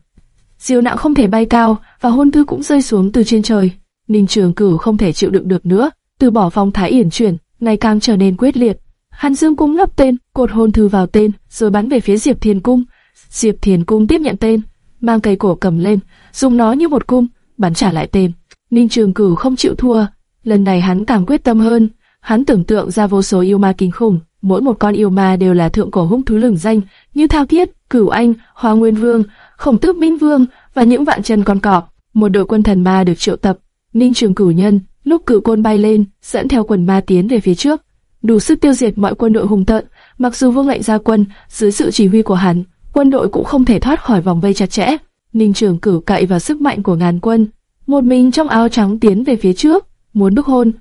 Diều nặng không thể bay cao, và hôn thư cũng rơi xuống từ trên trời. Ninh Trường Cử không thể chịu đựng được nữa, từ bỏ phong thái yển chuyển, ngày càng trở nên quyết liệt. Hàn Dương cung ngấp tên, cột hôn thư vào tên, rồi bắn về phía Diệp Thiền cung. Diệp Thiền cung tiếp nhận tên, mang cây cổ cầm lên, dùng nó như một cung, bắn trả lại tên. Ninh Trường Cửu không chịu thua, lần này hắn càng quyết tâm hơn. Hắn tưởng tượng ra vô số yêu ma kinh khủng, mỗi một con yêu ma đều là thượng cổ hung thú lừng danh, như Thao Thiết, Cửu Anh, Hoa Nguyên Vương, Khổng Tước Minh Vương và những vạn chân con cọp. một đội quân thần ma được triệu tập. Ninh Trường Cửu Nhân lúc cửu côn bay lên, dẫn theo quần ma tiến về phía trước, đủ sức tiêu diệt mọi quân đội hùng tợn. Mặc dù vương lệnh ra quân, dưới sự chỉ huy của hắn, quân đội cũng không thể thoát khỏi vòng vây chặt chẽ. Ninh Trường Cửu cậy vào sức mạnh của ngàn quân, một mình trong áo trắng tiến về phía trước, muốn đúc hôn.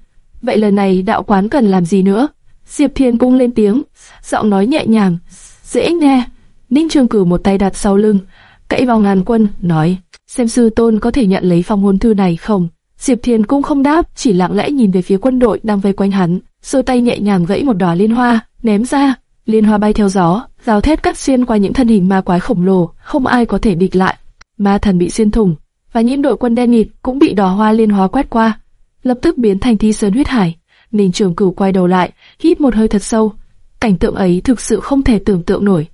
Vậy lần này đạo quán cần làm gì nữa? Diệp Thiên cung lên tiếng, giọng nói nhẹ nhàng, dễ nghe. Ninh Trường Cửu một tay đặt sau lưng, cậy vào ngàn quân, nói, xem sư tôn có thể nhận lấy phong hôn thư này không? Diệp Thiên cũng không đáp, chỉ lặng lẽ nhìn về phía quân đội đang vây quanh hắn, giơ tay nhẹ nhàng gãy một đóa liên hoa, ném ra, liên hoa bay theo gió, rào thét cắt xuyên qua những thân hình ma quái khổng lồ, không ai có thể địch lại. Ma thần bị xuyên thủng, và những đội quân đen nghịt cũng bị đóa hoa liên hoa quét qua, lập tức biến thành thi sơn huyết hải. Ninh Trường Cửu quay đầu lại, hít một hơi thật sâu. Cảnh tượng ấy thực sự không thể tưởng tượng nổi.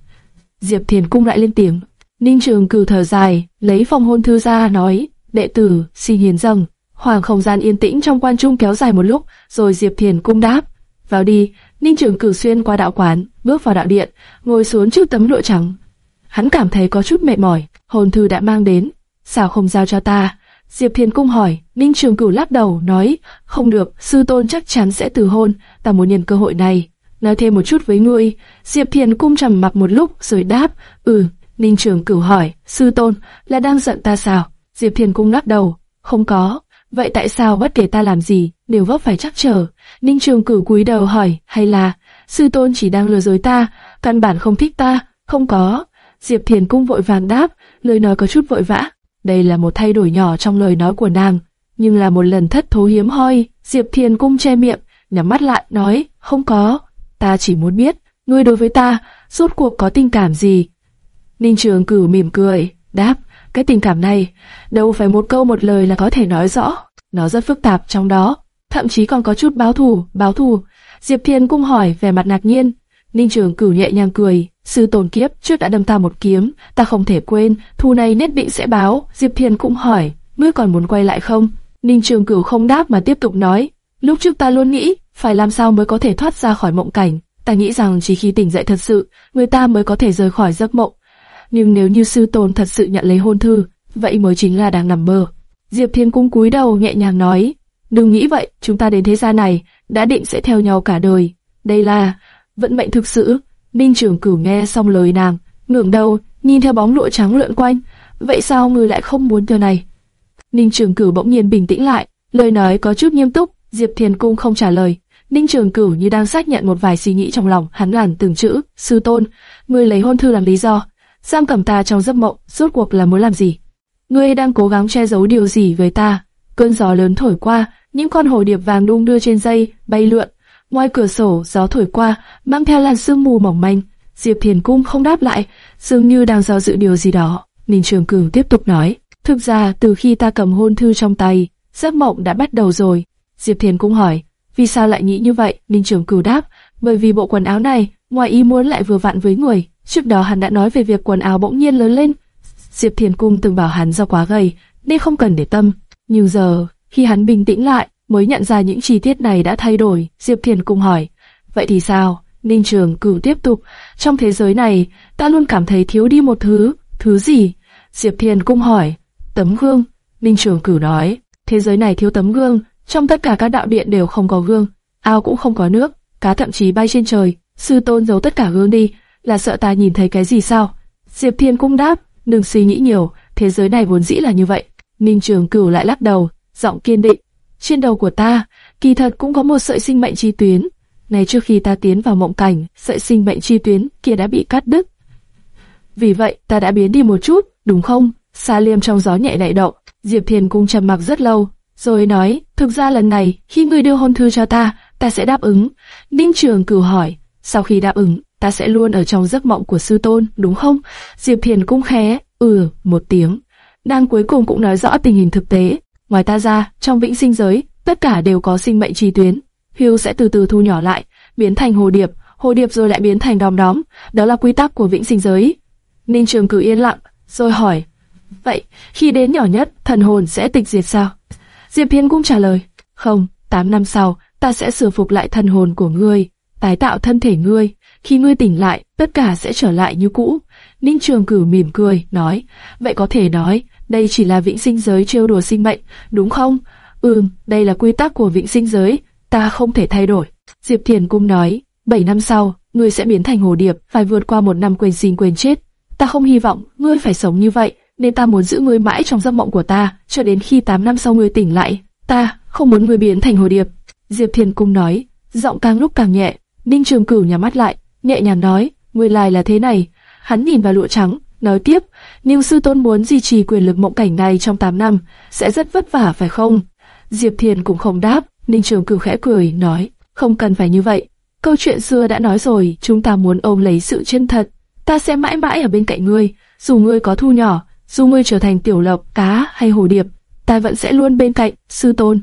Diệp Thiền cung lại lên tiếng. Ninh Trường Cửu thở dài, lấy phòng hôn thư ra nói, đệ tử xin hiến dâng. Hoàng không gian yên tĩnh trong quan trung kéo dài một lúc, rồi Diệp Thiền cung đáp. Vào đi, Ninh Trường cử xuyên qua đạo quán, bước vào đạo điện, ngồi xuống trước tấm lụa trắng. Hắn cảm thấy có chút mệt mỏi, hồn thư đã mang đến, sao không giao cho ta? Diệp Thiền cung hỏi, Ninh Trường Cửu lắc đầu, nói, không được, sư tôn chắc chắn sẽ từ hôn, ta muốn nhân cơ hội này. Nói thêm một chút với ngươi, Diệp Thiền cung trầm mặc một lúc rồi đáp, ừ, Ninh Trường Cửu hỏi, sư tôn, là đang giận ta sao? Diệp Thiền cung lắc đầu, không có, vậy tại sao bất kể ta làm gì, đều vấp phải chắc trở? Ninh Trường Cửu cúi đầu hỏi, hay là, sư tôn chỉ đang lừa dối ta, căn bản không thích ta, không có. Diệp Thiền cung vội vàng đáp, lời nói có chút vội vã. Đây là một thay đổi nhỏ trong lời nói của nàng, nhưng là một lần thất thố hiếm hoi. Diệp Thiền cung che miệng, nhắm mắt lại, nói, không có, ta chỉ muốn biết, ngươi đối với ta, rốt cuộc có tình cảm gì? Ninh Trường Cửu mỉm cười, đáp, cái tình cảm này, đâu phải một câu một lời là có thể nói rõ, nó rất phức tạp trong đó, thậm chí còn có chút báo thù, báo thù. Diệp Thiên cung hỏi về mặt ngạc nhiên, Ninh Trường Cửu nhẹ nhàng cười, sư tồn kiếp trước đã đâm ta một kiếm, ta không thể quên, thù này nhất định sẽ báo. Diệp Thiên cũng hỏi, ngươi còn muốn quay lại không? Ninh Trường Cửu không đáp mà tiếp tục nói, lúc trước ta luôn nghĩ, phải làm sao mới có thể thoát ra khỏi mộng cảnh. Ta nghĩ rằng chỉ khi tỉnh dậy thật sự, người ta mới có thể rời khỏi giấc mộng. Nhưng nếu như sư tôn thật sự nhận lấy hôn thư, vậy mới chính là đang nằm mơ. Diệp Thiên cung cúi đầu nhẹ nhàng nói, đừng nghĩ vậy, chúng ta đến thế gian này, đã định sẽ theo nhau cả đời. Đây là vận mệnh thực sự. Ninh Trường Cửu nghe xong lời nàng, ngẩng đầu, nhìn theo bóng lụa trắng lượn quanh. Vậy sao người lại không muốn điều này? Ninh Trường Cửu bỗng nhiên bình tĩnh lại, lời nói có chút nghiêm túc. Diệp thiên Cung không trả lời. Ninh Trường Cửu như đang xác nhận một vài suy nghĩ trong lòng, hắn gằn từng chữ, sư tôn, ngươi lấy hôn thư làm lý do, giam cầm ta trong giấc mộng, rốt cuộc là muốn làm gì? Ngươi đang cố gắng che giấu điều gì với ta? Cơn gió lớn thổi qua, những con hồ điệp vàng đung đưa trên dây, bay lượn. Ngoài cửa sổ, gió thổi qua, mang theo làn sương mù mỏng manh. Diệp Thiền Cung không đáp lại, dường như đang do dự điều gì đó. Ninh Trường Cửu tiếp tục nói, thực ra từ khi ta cầm hôn thư trong tay, giấc mộng đã bắt đầu rồi. Diệp Thiền Cung hỏi, vì sao lại nghĩ như vậy? Ninh Trường Cửu đáp, bởi vì bộ quần áo này, ngoài ý muốn lại vừa vặn với người. Trước đó hắn đã nói về việc quần áo bỗng nhiên lớn lên. Diệp Thiền Cung từng bảo hắn do quá gầy, nên không cần để tâm. Nhưng giờ, khi hắn bình tĩnh lại, mới nhận ra những chi tiết này đã thay đổi. Diệp Thiền Cung hỏi, vậy thì sao? Ninh Trường Cửu tiếp tục, trong thế giới này, ta luôn cảm thấy thiếu đi một thứ, thứ gì? Diệp Thiền Cung hỏi, tấm gương. Ninh Trường Cửu nói, thế giới này thiếu tấm gương, trong tất cả các đạo điện đều không có gương, ao cũng không có nước, cá thậm chí bay trên trời. Sư tôn giấu tất cả gương đi, là sợ ta nhìn thấy cái gì sao? Diệp Thiên cũng đáp, đừng suy nghĩ nhiều, thế giới này vốn dĩ là như vậy. Ninh Trường Cửu lại lắc đầu, giọng kiên định. Trên đầu của ta, kỳ thật cũng có một sợi sinh mệnh chi tuyến. Này trước khi ta tiến vào mộng cảnh, sợi sinh mệnh chi tuyến kia đã bị cắt đứt. Vì vậy, ta đã biến đi một chút, đúng không? Sa Liêm trong gió nhẹ đại động, Diệp Thiên cung trầm mặc rất lâu, rồi nói, thực ra lần này, khi ngươi đưa hôn thư cho ta, ta sẽ đáp ứng. Ninh Trường Cửu hỏi, sau khi đáp ứng, ta sẽ luôn ở trong giấc mộng của sư tôn, đúng không? Diệp Thiền cũng khé, ừ, một tiếng. Đang cuối cùng cũng nói rõ tình hình thực tế. Ngoài ta ra, trong vĩnh sinh giới, tất cả đều có sinh mệnh chi tuyến. Hưu sẽ từ từ thu nhỏ lại, biến thành hồ điệp, hồ điệp rồi lại biến thành đom đóm. Đó là quy tắc của vĩnh sinh giới. Ninh Trường cử yên lặng, rồi hỏi. Vậy, khi đến nhỏ nhất, thần hồn sẽ tịch diệt sao? Diệp Thiên cũng trả lời. Không, 8 năm sau, ta sẽ sửa phục lại thần hồn của ngươi, tái tạo thân thể ngươi. Khi ngươi tỉnh lại, tất cả sẽ trở lại như cũ. Ninh Trường Cửu mỉm cười, nói, vậy có thể nói, đây chỉ là vĩnh sinh giới trêu đùa sinh mệnh, đúng không? Ừm, đây là quy tắc của vĩnh sinh giới, ta không thể thay đổi. Diệp Thiền Cung nói, 7 năm sau, ngươi sẽ biến thành hồ điệp, phải vượt qua một năm quên sinh quên chết. Ta không hy vọng ngươi phải sống như vậy, nên ta muốn giữ ngươi mãi trong giấc mộng của ta, cho đến khi 8 năm sau ngươi tỉnh lại. Ta không muốn ngươi biến thành hồ điệp. Diệp Thiền Cung nói, giọng càng lúc càng nhẹ. Ninh Trường Cửu nhắm mắt lại, nhẹ nhàng nói, nguyên lai là thế này. Hắn nhìn vào lụa trắng, nói tiếp, Ninh Sư Tôn muốn duy trì quyền lực mộng cảnh này trong 8 năm, sẽ rất vất vả phải không? Diệp Thiền cũng không đáp, Ninh Trường Cửu khẽ cười, nói, không cần phải như vậy. Câu chuyện xưa đã nói rồi, chúng ta muốn ôm lấy sự chân thật. Ta sẽ mãi mãi ở bên cạnh ngươi, dù ngươi có thu nhỏ, dù ngươi trở thành tiểu lộc, cá hay hồ điệp, ta vẫn sẽ luôn bên cạnh, sư tôn.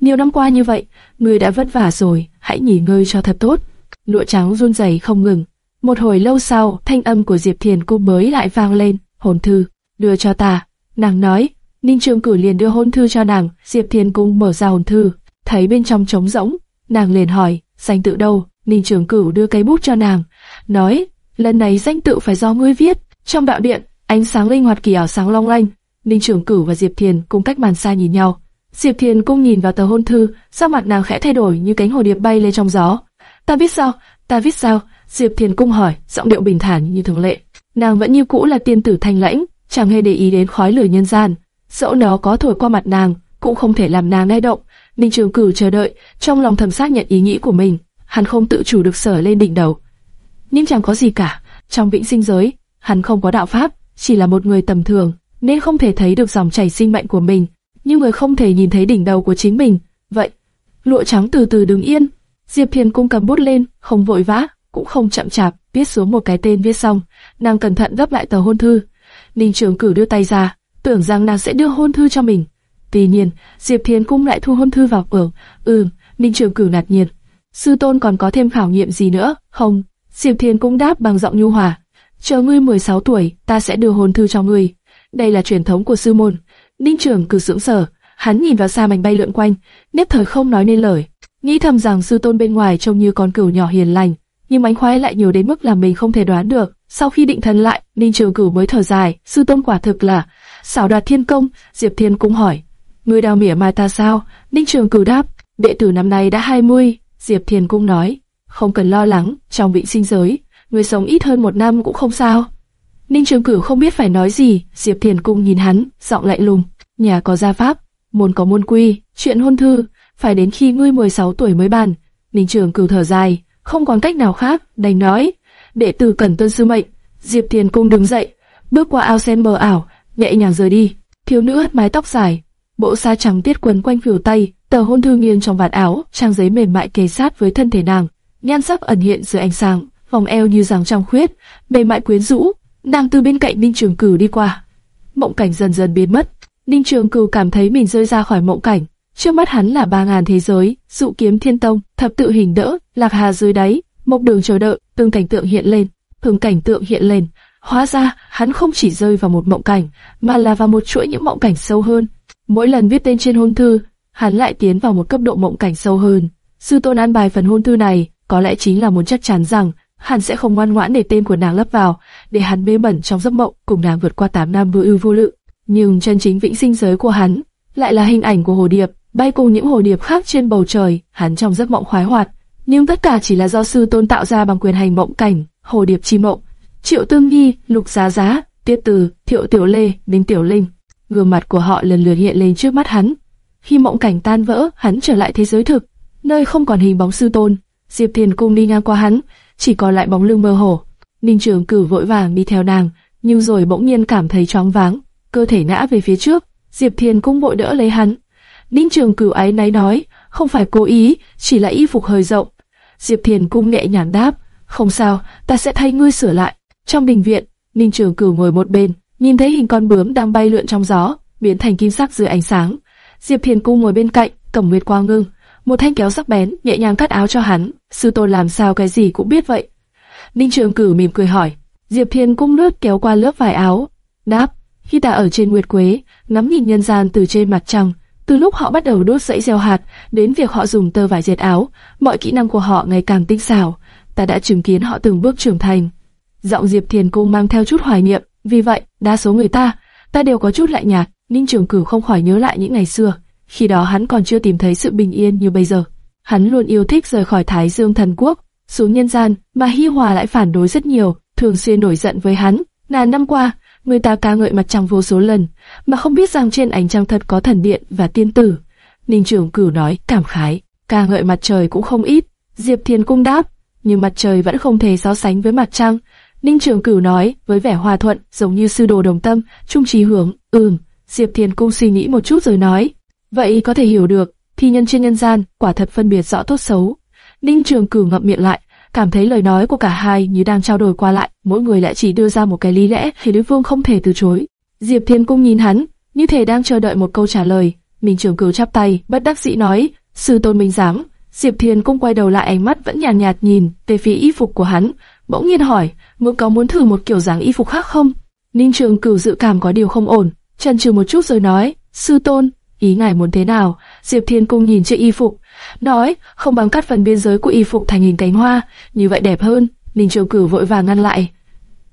Nhiều năm qua như vậy, ngươi đã vất vả rồi, hãy nghỉ ngơi cho thật tốt. Lụa trắng run rẩy không ngừng. Một hồi lâu sau, thanh âm của Diệp Thiền cô mới lại vang lên, hồn thư, đưa cho ta. Nàng nói, Ninh Trường Cử liền đưa hôn thư cho nàng, Diệp Thiền cung mở ra hồn thư, thấy bên trong trống rỗng, nàng liền hỏi, danh tự đâu? Ninh Trường Cửu đưa cây bút cho nàng, nói, lần này danh tự phải do ngươi viết. Trong đạo điện, ánh sáng linh hoạt kỳ ảo sáng long lanh. Ninh Trường Cửu và Diệp Thiền cùng cách màn xa nhìn nhau. Diệp Thiền cũng nhìn vào tờ hôn thư, sắc mặt nàng khẽ thay đổi như cánh hồ điệp bay lên trong gió. Ta biết sao? Ta biết sao? Diệp Thiền cung hỏi, giọng điệu bình thản như thường lệ. Nàng vẫn như cũ là tiên tử thanh lãnh, chẳng hề để ý đến khói lửa nhân gian. Dẫu nó có thổi qua mặt nàng, cũng không thể làm nàng lay động. Ninh Trường Cửu chờ đợi, trong lòng thầm xác nhận ý nghĩ của mình. Hắn không tự chủ được sở lên đỉnh đầu. Nhưng chẳng có gì cả. Trong vĩnh sinh giới, hắn không có đạo pháp, chỉ là một người tầm thường, nên không thể thấy được dòng chảy sinh mệnh của mình. Nhưng người không thể nhìn thấy đỉnh đầu của chính mình. Vậy, lụa trắng từ từ đứng yên. Diệp Thiền cung cầm bút lên, không vội vã, cũng không chậm chạp, viết xuống một cái tên viết xong. Nàng cẩn thận gấp lại tờ hôn thư. Ninh Trường Cử đưa tay ra, tưởng rằng nàng sẽ đưa hôn thư cho mình. Tuy nhiên, Diệp Thiền cung lại thu hôn thư vào cửa. Ừm, Ninh Trường Cử nạt nhiên, Sư tôn còn có thêm khảo nghiệm gì nữa? Không. Diệp Thiền cũng đáp bằng giọng nhu hòa. Chờ ngươi 16 tuổi, ta sẽ đưa hôn thư cho ngươi. Đây là truyền thống của sư môn. Ninh Trường Cử sững sờ, hắn nhìn vào xa mảnh bay lượn quanh, nếp thời không nói nên lời. Nghĩ thầm rằng sư tôn bên ngoài trông như con cừu nhỏ hiền lành, nhưng mánh khoái lại nhiều đến mức làm mình không thể đoán được. Sau khi định thần lại, Ninh Trường Cửu mới thở dài, sư tôn quả thực là xảo đoạt thiên công. Diệp Thiên cũng hỏi, ngươi đào mỉa mai ta sao? Ninh Trường Cửu đáp, đệ tử năm nay đã 20. Diệp Thiên cũng nói, không cần lo lắng, trong vị sinh giới, người sống ít hơn một năm cũng không sao. Ninh Trường Cửu không biết phải nói gì, Diệp Thiền Cung nhìn hắn, giọng lạnh lùng, nhà có gia pháp, môn có môn quy, chuyện hôn thư, phải đến khi ngươi 16 tuổi mới bàn. Ninh Trường Cửu thở dài, không còn cách nào khác, đành nói, đệ tử cần tuân sư mệnh. Diệp Thiền Cung đứng dậy, bước qua ao sen mờ ảo, nhẹ nhàng rời đi. Thiếu nữ hất mái tóc dài, bộ sa trắng tiết quấn quanh phiểu tay, tờ hôn thư nghiêng trong vạt áo, trang giấy mềm mại kề sát với thân thể nàng, nhan sắc ẩn hiện dưới ánh sáng, vòng eo như răng trong khuyết, mềm mại quyến rũ. Nàng từ bên cạnh Ninh Trường Cửu đi qua, mộng cảnh dần dần biến mất. Ninh Trường Cửu cảm thấy mình rơi ra khỏi mộng cảnh, trước mắt hắn là ba ngàn thế giới, dụ kiếm thiên tông, thập tự hình đỡ, lạc hà dưới đáy, mộc đường chờ đợi, từng cảnh tượng hiện lên, từng cảnh tượng hiện lên. Hóa ra, hắn không chỉ rơi vào một mộng cảnh, mà là vào một chuỗi những mộng cảnh sâu hơn. Mỗi lần viết tên trên hôn thư, hắn lại tiến vào một cấp độ mộng cảnh sâu hơn. Sư tôn an bài phần hôn thư này, có lẽ chính là muốn chắc chắn rằng hắn sẽ không ngoan ngoãn để tên của nàng lấp vào, để hắn mê mẩn trong giấc mộng cùng nàng vượt qua 8 năm vô ưu vô lự. Nhưng chân chính vĩnh sinh giới của hắn lại là hình ảnh của hồ điệp, bay cùng những hồ điệp khác trên bầu trời, hắn trong giấc mộng khoái hoạt. Nhưng tất cả chỉ là do sư tôn tạo ra bằng quyền hành mộng cảnh, hồ điệp chi mộng. Triệu Tương Nhi, Lục Giá Giá, Tiết Từ, Thiệu Tiểu Lê, Đinh Tiểu Linh, gương mặt của họ lần lượt hiện lên trước mắt hắn. Khi mộng cảnh tan vỡ, hắn trở lại thế giới thực, nơi không còn hình bóng sư tôn. Diệp Thiền cung đi ngang qua hắn, chỉ còn lại bóng lưng mơ hồ. Ninh Trường Cử vội vàng đi theo nàng, nhưng rồi bỗng nhiên cảm thấy choáng váng, cơ thể ngã về phía trước. Diệp Thiền cung vội đỡ lấy hắn. Ninh Trường Cử ấy náy nói, không phải cố ý, chỉ là y phục hơi rộng. Diệp Thiền cung nhẹ nhàng đáp, không sao, ta sẽ thay ngươi sửa lại. Trong đình viện, Ninh Trường Cử ngồi một bên, nhìn thấy hình con bướm đang bay lượn trong gió, biến thành kim sắc dưới ánh sáng. Diệp Thiền cung ngồi bên cạnh, cầm nguyệt quang ngưng, một thanh kéo sắc bén, nhẹ nhàng cắt áo cho hắn. Sư tôn làm sao cái gì cũng biết vậy. Ninh Trường Cử mỉm cười hỏi. Diệp Thiên cung lướt kéo qua lớp vải áo, đáp: khi ta ở trên Nguyệt Quế, ngắm nhìn nhân gian từ trên mặt trăng, từ lúc họ bắt đầu đốt dãy gieo hạt, đến việc họ dùng tơ vải dệt áo, mọi kỹ năng của họ ngày càng tinh xảo. Ta đã chứng kiến họ từng bước trưởng thành. Giọng Diệp Thiền cung mang theo chút hoài niệm, vì vậy, đa số người ta ta đều có chút lạnh nhạt. Ninh Trường Cửu không khỏi nhớ lại những ngày xưa, khi đó hắn còn chưa tìm thấy sự bình yên như bây giờ. Hắn luôn yêu thích rời khỏi Thái Dương Thần Quốc, xuống nhân gian, mà Hi Hòa lại phản đối rất nhiều, thường xuyên nổi giận với hắn. là năm qua, người ta ca ngợi mặt trăng vô số lần, mà không biết rằng trên ánh trăng thật có thần điện và tiên tử. Ninh Trường Cửu nói cảm khái, ca ngợi mặt trời cũng không ít. Diệp Thiên cung đáp, nhưng mặt trời vẫn không thể so sánh với mặt trăng. Ninh Trường Cửu nói với vẻ hòa thuận, giống như sư đồ đồng tâm, trung trí hướng. Ừm, Diệp Thiên cung suy nghĩ một chút rồi nói, vậy có thể hiểu được, thi nhân trên nhân gian quả thật phân biệt rõ tốt xấu. Ninh Trường Cửu ngậm miệng lại, cảm thấy lời nói của cả hai như đang trao đổi qua lại, mỗi người lại chỉ đưa ra một cái lý lẽ thì đối phương không thể từ chối. Diệp Thiên Cung nhìn hắn, như thể đang chờ đợi một câu trả lời. Minh Trường Cửu chắp tay, bất đắc dĩ nói, sư tôn minh giám. Diệp Thiên Cung quay đầu lại ánh mắt vẫn nhàn nhạt, nhạt nhìn về phía y phục của hắn, bỗng nhiên hỏi, ngươi có muốn thử một kiểu dáng y phục khác không? Ninh Trường Cửu dự cảm có điều không ổn, chần chừ một chút rồi nói, sư tôn, ý ngài muốn thế nào? Diệp Thiên Cung nhìn chiếc y phục, nói, không bằng cắt phần biên giới của y phục thành hình cánh hoa, như vậy đẹp hơn. Ninh Trường Cửu vội vàng ngăn lại.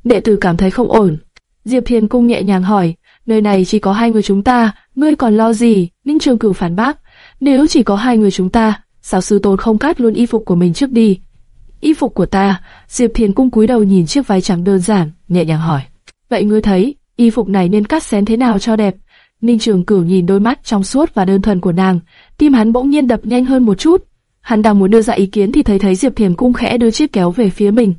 Đệ tử cảm thấy không ổn. Diệp Thiền Cung nhẹ nhàng hỏi, nơi này chỉ có hai người chúng ta, ngươi còn lo gì? Ninh Trường Cửu phản bác, nếu chỉ có hai người chúng ta, sao sư tôn không cắt luôn y phục của mình trước đi? Y phục của ta, Diệp Thiền Cung cúi đầu nhìn chiếc váy trắng đơn giản, nhẹ nhàng hỏi, vậy ngươi thấy, y phục này nên cắt xén thế nào cho đẹp? Ninh Trường Cửu nhìn đôi mắt trong suốt và đơn thuần của nàng, tim hắn bỗng nhiên đập nhanh hơn một chút. Hắn đang muốn đưa ra ý kiến thì thấy thấy Diệp Thiền cung khẽ đưa chiếc kéo về phía mình.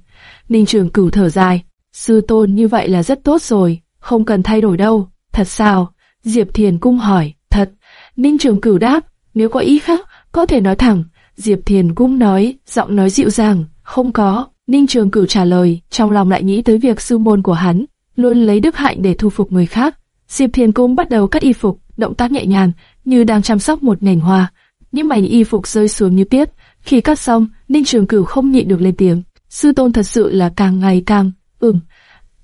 Ninh Trường Cửu thở dài, sư tôn như vậy là rất tốt rồi, không cần thay đổi đâu. Thật sao? Diệp Thiền cung hỏi. Thật. Ninh Trường Cửu đáp, nếu có ý khác, có thể nói thẳng. Diệp Thiền cung nói, giọng nói dịu dàng, không có. Ninh Trường Cửu trả lời, trong lòng lại nghĩ tới việc sư môn của hắn, luôn lấy đức hạnh để thu phục người khác. Diệp Thiền cung bắt đầu cắt y phục, động tác nhẹ nhàng, như đang chăm sóc một nhành hoa. Những mảnh y phục rơi xuống như tiết. Khi cắt xong, Ninh Trường Cửu không nhịn được lên tiếng. Sư tôn thật sự là càng ngày càng, ừm.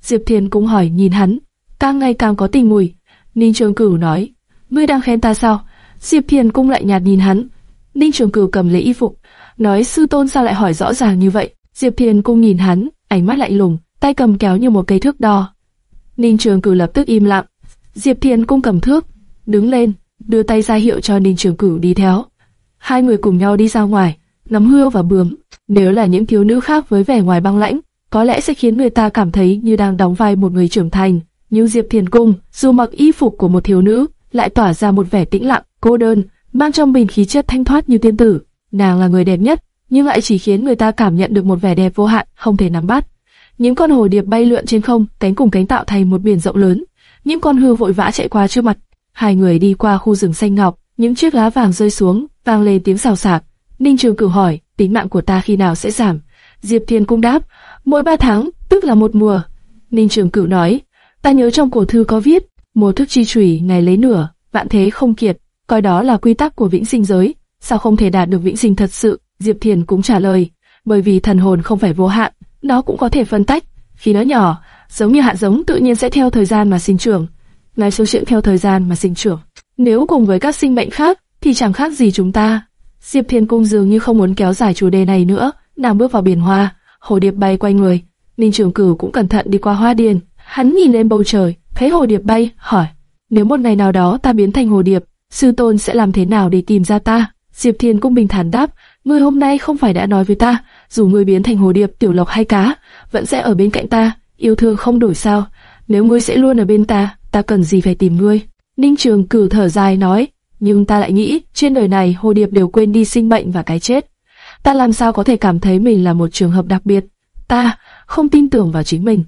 Diệp Thiên cũng hỏi nhìn hắn, càng ngày càng có tình mùi. Ninh Trường Cửu nói, ngươi đang khen ta sao? Diệp Thiên cũng lại nhạt nhìn hắn. Ninh Trường Cửu cầm lấy y phục, nói sư tôn sao lại hỏi rõ ràng như vậy? Diệp Thiên cũng nhìn hắn, ánh mắt lạnh lùng, tay cầm kéo như một cây thước đo. Ninh Trường Cửu lập tức im lặng. Diệp Thiên cũng cầm thước, đứng lên, đưa tay ra hiệu cho Ninh Trường Cửu đi theo. Hai người cùng nhau đi ra ngoài, nắm hươu và bướm. Nếu là những thiếu nữ khác với vẻ ngoài băng lãnh, có lẽ sẽ khiến người ta cảm thấy như đang đóng vai một người trưởng thành. Nhưng Diệp Thiền Cung, dù mặc y phục của một thiếu nữ, lại tỏa ra một vẻ tĩnh lặng, cô đơn, mang trong mình khí chất thanh thoát như tiên tử. Nàng là người đẹp nhất, nhưng lại chỉ khiến người ta cảm nhận được một vẻ đẹp vô hạn, không thể nắm bắt. Những con hồ điệp bay lượn trên không, cánh cùng cánh tạo thành một biển rộng lớn. Những con hươu vội vã chạy qua trước mặt, Hai người đi qua khu rừng xanh ngọc, những chiếc lá vàng rơi xuống, vang lên tiếng xào xạc. Ninh Trường Cửu hỏi, tính mạng của ta khi nào sẽ giảm? Diệp Thiên cũng đáp, mỗi ba tháng, tức là một mùa. Ninh Trường Cửu nói, ta nhớ trong cổ thư có viết, mùa thức chi chủy ngày lấy nửa, vạn thế không kiệt, coi đó là quy tắc của vĩnh sinh giới, sao không thể đạt được vĩnh sinh thật sự? Diệp Thiên cũng trả lời, bởi vì thần hồn không phải vô hạn, nó cũng có thể phân tách. Khi nó nhỏ, giống như hạt giống tự nhiên sẽ theo thời gian mà sinh trưởng, là số chuyện theo thời gian mà sinh trưởng. Nếu cùng với các sinh mệnh khác, thì chẳng khác gì chúng ta. Diệp Thiên Cung dường như không muốn kéo dài chủ đề này nữa, nàng bước vào biển hoa, hồ điệp bay quanh người. Ninh Trường Cửu cũng cẩn thận đi qua hoa điền, hắn nhìn lên bầu trời, thấy hồ điệp bay, hỏi: nếu một ngày nào đó ta biến thành hồ điệp, sư tôn sẽ làm thế nào để tìm ra ta? Diệp Thiên Cung bình thản đáp: ngươi hôm nay không phải đã nói với ta, dù ngươi biến thành hồ điệp, tiểu lộc hay cá, vẫn sẽ ở bên cạnh ta, yêu thương không đổi sao? Nếu ngươi sẽ luôn ở bên ta, ta cần gì phải tìm ngươi? Ninh Trường cử thở dài nói, nhưng ta lại nghĩ, trên đời này hồ điệp đều quên đi sinh mệnh và cái chết. Ta làm sao có thể cảm thấy mình là một trường hợp đặc biệt? Ta không tin tưởng vào chính mình.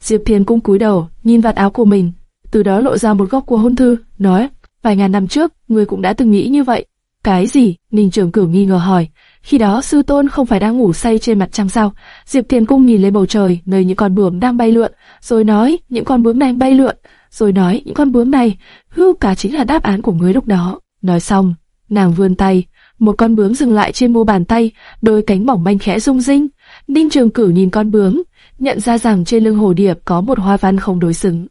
Diệp Thiên cũng cúi đầu, nhìn vạt áo của mình, từ đó lộ ra một góc của hôn thư, nói, vài ngàn năm trước, ngươi cũng đã từng nghĩ như vậy. Cái gì? Ninh Trường Cửu nghi ngờ hỏi. Khi đó sư tôn không phải đang ngủ say trên mặt trăng sao? Diệp Thiên Cung nhìn lên bầu trời, nơi những con bướm đang bay lượn, rồi nói, những con bướm đang bay lượn, rồi nói những con bướm này, hưu cả chính là đáp án của ngươi lúc đó. Nói xong, nàng vươn tay, một con bướm dừng lại trên mu bàn tay, đôi cánh mỏng manh khẽ rung rinh. Ninh Trường Cửu nhìn con bướm, nhận ra rằng trên lưng hồ điệp có một hoa văn không đối xứng.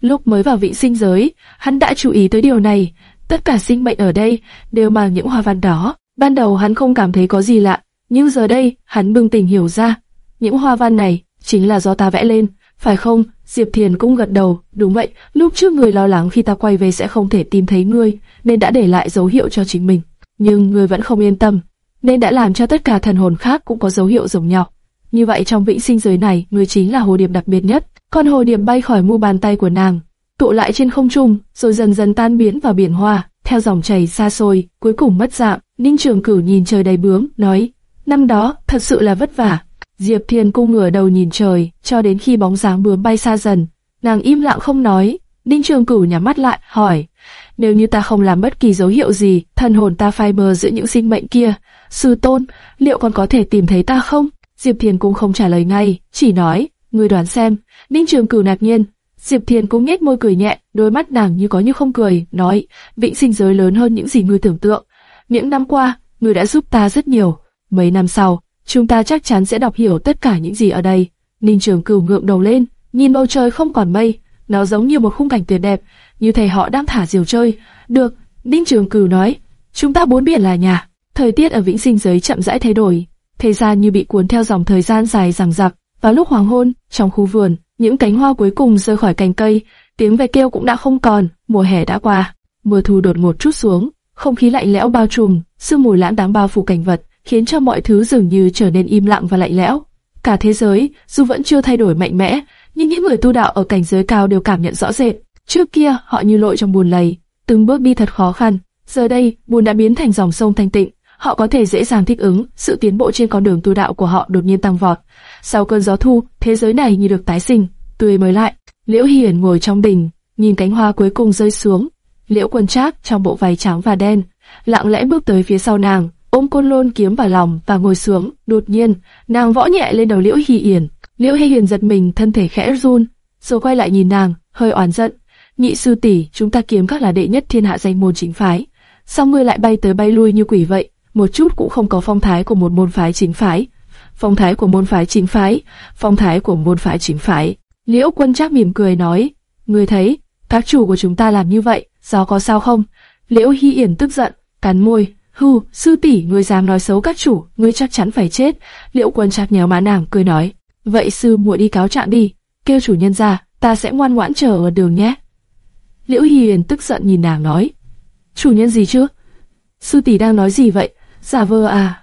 Lúc mới vào vị sinh giới, hắn đã chú ý tới điều này. Tất cả sinh mệnh ở đây đều mang những hoa văn đó. Ban đầu hắn không cảm thấy có gì lạ, nhưng giờ đây hắn bừng tỉnh hiểu ra, những hoa văn này chính là do ta vẽ lên phải không? Diệp Thiền cũng gật đầu, đúng vậy, lúc trước người lo lắng khi ta quay về sẽ không thể tìm thấy ngươi, nên đã để lại dấu hiệu cho chính mình. Nhưng ngươi vẫn không yên tâm, nên đã làm cho tất cả thần hồn khác cũng có dấu hiệu giống nhau. Như vậy trong vĩnh sinh giới này, ngươi chính là hồ điệp đặc biệt nhất. Con hồ điệp bay khỏi mu bàn tay của nàng, tụ lại trên không trung, rồi dần dần tan biến vào biển hoa, theo dòng chảy xa xôi, cuối cùng mất dạng. Ninh Trường Cửu nhìn trời đầy bướm, nói: năm đó thật sự là vất vả. Diệp Thiên cung ngửa đầu nhìn trời, cho đến khi bóng dáng bướm bay xa dần, nàng im lặng không nói. Ninh Trường Cửu nhắm mắt lại, hỏi: nếu như ta không làm bất kỳ dấu hiệu gì, thần hồn ta phai mờ giữa những sinh mệnh kia, sư tôn, liệu còn có thể tìm thấy ta không? Diệp Thiên cũng không trả lời ngay, chỉ nói: ngươi đoán xem. Ninh Trường Cửu ngạc nhiên, Diệp Thiên cũng nhếch môi cười nhẹ, đôi mắt nàng như có như không cười, nói: vĩnh sinh giới lớn hơn những gì ngươi tưởng tượng. Những năm qua, ngươi đã giúp ta rất nhiều. Mấy năm sau, chúng ta chắc chắn sẽ đọc hiểu tất cả những gì ở đây. Ninh Trường Cửu ngượng đầu lên, nhìn bầu trời không còn mây, nó giống như một khung cảnh tuyệt đẹp, như thầy họ đang thả diều chơi. Được, Ninh Trường Cửu nói, chúng ta bốn biển là nhà. Thời tiết ở Vĩnh Sinh giới chậm rãi thay đổi, thế gian như bị cuốn theo dòng thời gian dài dằng dặc. Vào lúc hoàng hôn, trong khu vườn, những cánh hoa cuối cùng rơi khỏi cành cây, tiếng ve kêu cũng đã không còn, mùa hè đã qua. Mưa thu đột ngột chút xuống, không khí lạnh lẽo bao trùm, sương mù lãng đáng bao phủ cảnh vật, khiến cho mọi thứ dường như trở nên im lặng và lạnh lẽo. Cả thế giới, dù vẫn chưa thay đổi mạnh mẽ, nhưng những người tu đạo ở cảnh giới cao đều cảm nhận rõ rệt. Trước kia, họ như lội trong bùn lầy, từng bước đi thật khó khăn. Giờ đây, bùn đã biến thành dòng sông thanh tịnh, họ có thể dễ dàng thích ứng, sự tiến bộ trên con đường tu đạo của họ đột nhiên tăng vọt. Sau cơn gió thu, thế giới này như được tái sinh, tươi mới lại. Liễu Hiển ngồi trong đình, nhìn cánh hoa cuối cùng rơi xuống. Liễu Quân Trác trong bộ váy trắng và đen, lặng lẽ bước tới phía sau nàng, ôm côn lôn kiếm vào lòng và ngồi xuống. Đột nhiên, nàng võ nhẹ lên đầu Liễu Hi Yển. Liễu Hi Yển giật mình, thân thể khẽ run, rồi quay lại nhìn nàng, hơi oán giận. Nhị sư tỷ, chúng ta kiếm các là đệ nhất thiên hạ danh môn chính phái, sao ngươi lại bay tới bay lui như quỷ vậy? Một chút cũng không có phong thái của một môn phái chính phái. Phong thái của môn phái chính phái, phong thái của môn phái chính phái. Liễu Quân Trác mỉm cười nói, ngươi thấy, các chủ của chúng ta làm như vậy, do có sao không? Liễu Hi Yển tức giận, cắn môi, Hừ, sư tỷ, ngươi dám nói xấu các chủ, ngươi chắc chắn phải chết. Liễu Quân Trác nhéo má nàng, cười nói, vậy sư muội đi cáo trạng đi, kêu chủ nhân ra, ta sẽ ngoan ngoãn chờ ở đường nhé. Liễu Hi tức giận nhìn nàng nói, chủ nhân gì chứ? Sư tỷ đang nói gì vậy? Giả vờ à?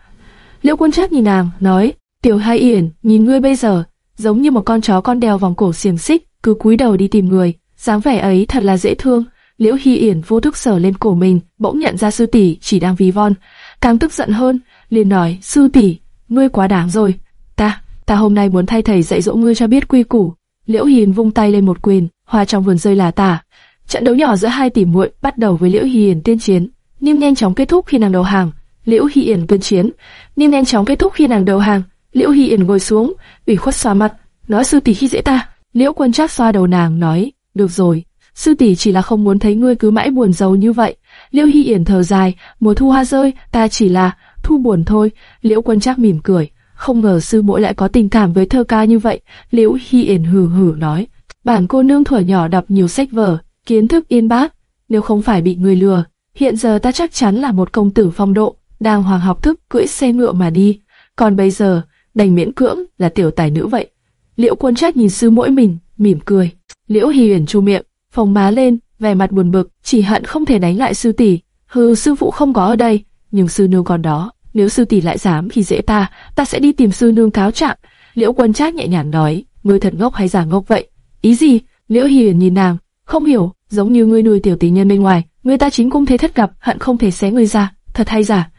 Liễu Quân Trác nhìn nàng, nói, Tiểu Hai Yển, nhìn ngươi bây giờ, giống như một con chó con đeo vòng cổ xiềng xích, cứ cúi đầu đi tìm người, dáng vẻ ấy thật là dễ thương. Liễu Hy Yển vô thức sờ lên cổ mình, bỗng nhận ra sư tỷ chỉ đang ví von, càng tức giận hơn, liền nói: "Sư tỷ, ngươi quá đáng rồi. Ta, ta hôm nay muốn thay thầy dạy dỗ ngươi cho biết quy củ." Liễu Hiền vung tay lên một quyền, hoa trong vườn rơi là tả. Trận đấu nhỏ giữa hai tỷ muội bắt đầu với Liễu Hiền tiên chiến, nhưng nhanh chóng kết thúc khi nàng đầu hàng. Liễu Hy Yển tuyên chiến, nhưng nhanh chóng kết thúc khi nàng đầu hàng. Liễu Hy Yển ngồi xuống, ủy khuất xoa mặt, nói sư tỷ khi dễ ta. Liễu Quân Trác xoa đầu nàng nói, được rồi, sư tỷ chỉ là không muốn thấy ngươi cứ mãi buồn giàu như vậy. Liễu Hi Yển thở dài, mùa thu hoa rơi, ta chỉ là thu buồn thôi. Liễu Quân Trác mỉm cười, không ngờ sư muội lại có tình cảm với thơ ca như vậy. Liễu Hi Yển hừ hừ nói, bản cô nương thuở nhỏ đọc nhiều sách vở, kiến thức yên bác, nếu không phải bị người lừa, hiện giờ ta chắc chắn là một công tử phong độ, đang hoàng học thức cưỡi xe ngựa mà đi. Còn bây giờ, đành miễn cưỡng là tiểu tài nữ vậy. Liễu Quân Trác nhìn sư muội mình, mỉm cười. Liễu Hi Yển chu miệng, phồng má lên, vẻ mặt buồn bực, chỉ hận không thể đánh lại sư tỷ. Hừ, sư phụ không có ở đây, nhưng sư nương còn đó. Nếu sư tỷ lại dám thì dễ ta, ta sẽ đi tìm sư nương cáo trạng. Liễu Quân Trác nhẹ nhàng nói, ngươi thật ngốc hay giả ngốc vậy? Ý gì? Liễu hiền nhìn nàng, không hiểu, giống như ngươi nuôi tiểu tỷ nhân bên ngoài, người ta chính cũng thế thất gặp, hận không thể xé ngươi ra, thật hay giả?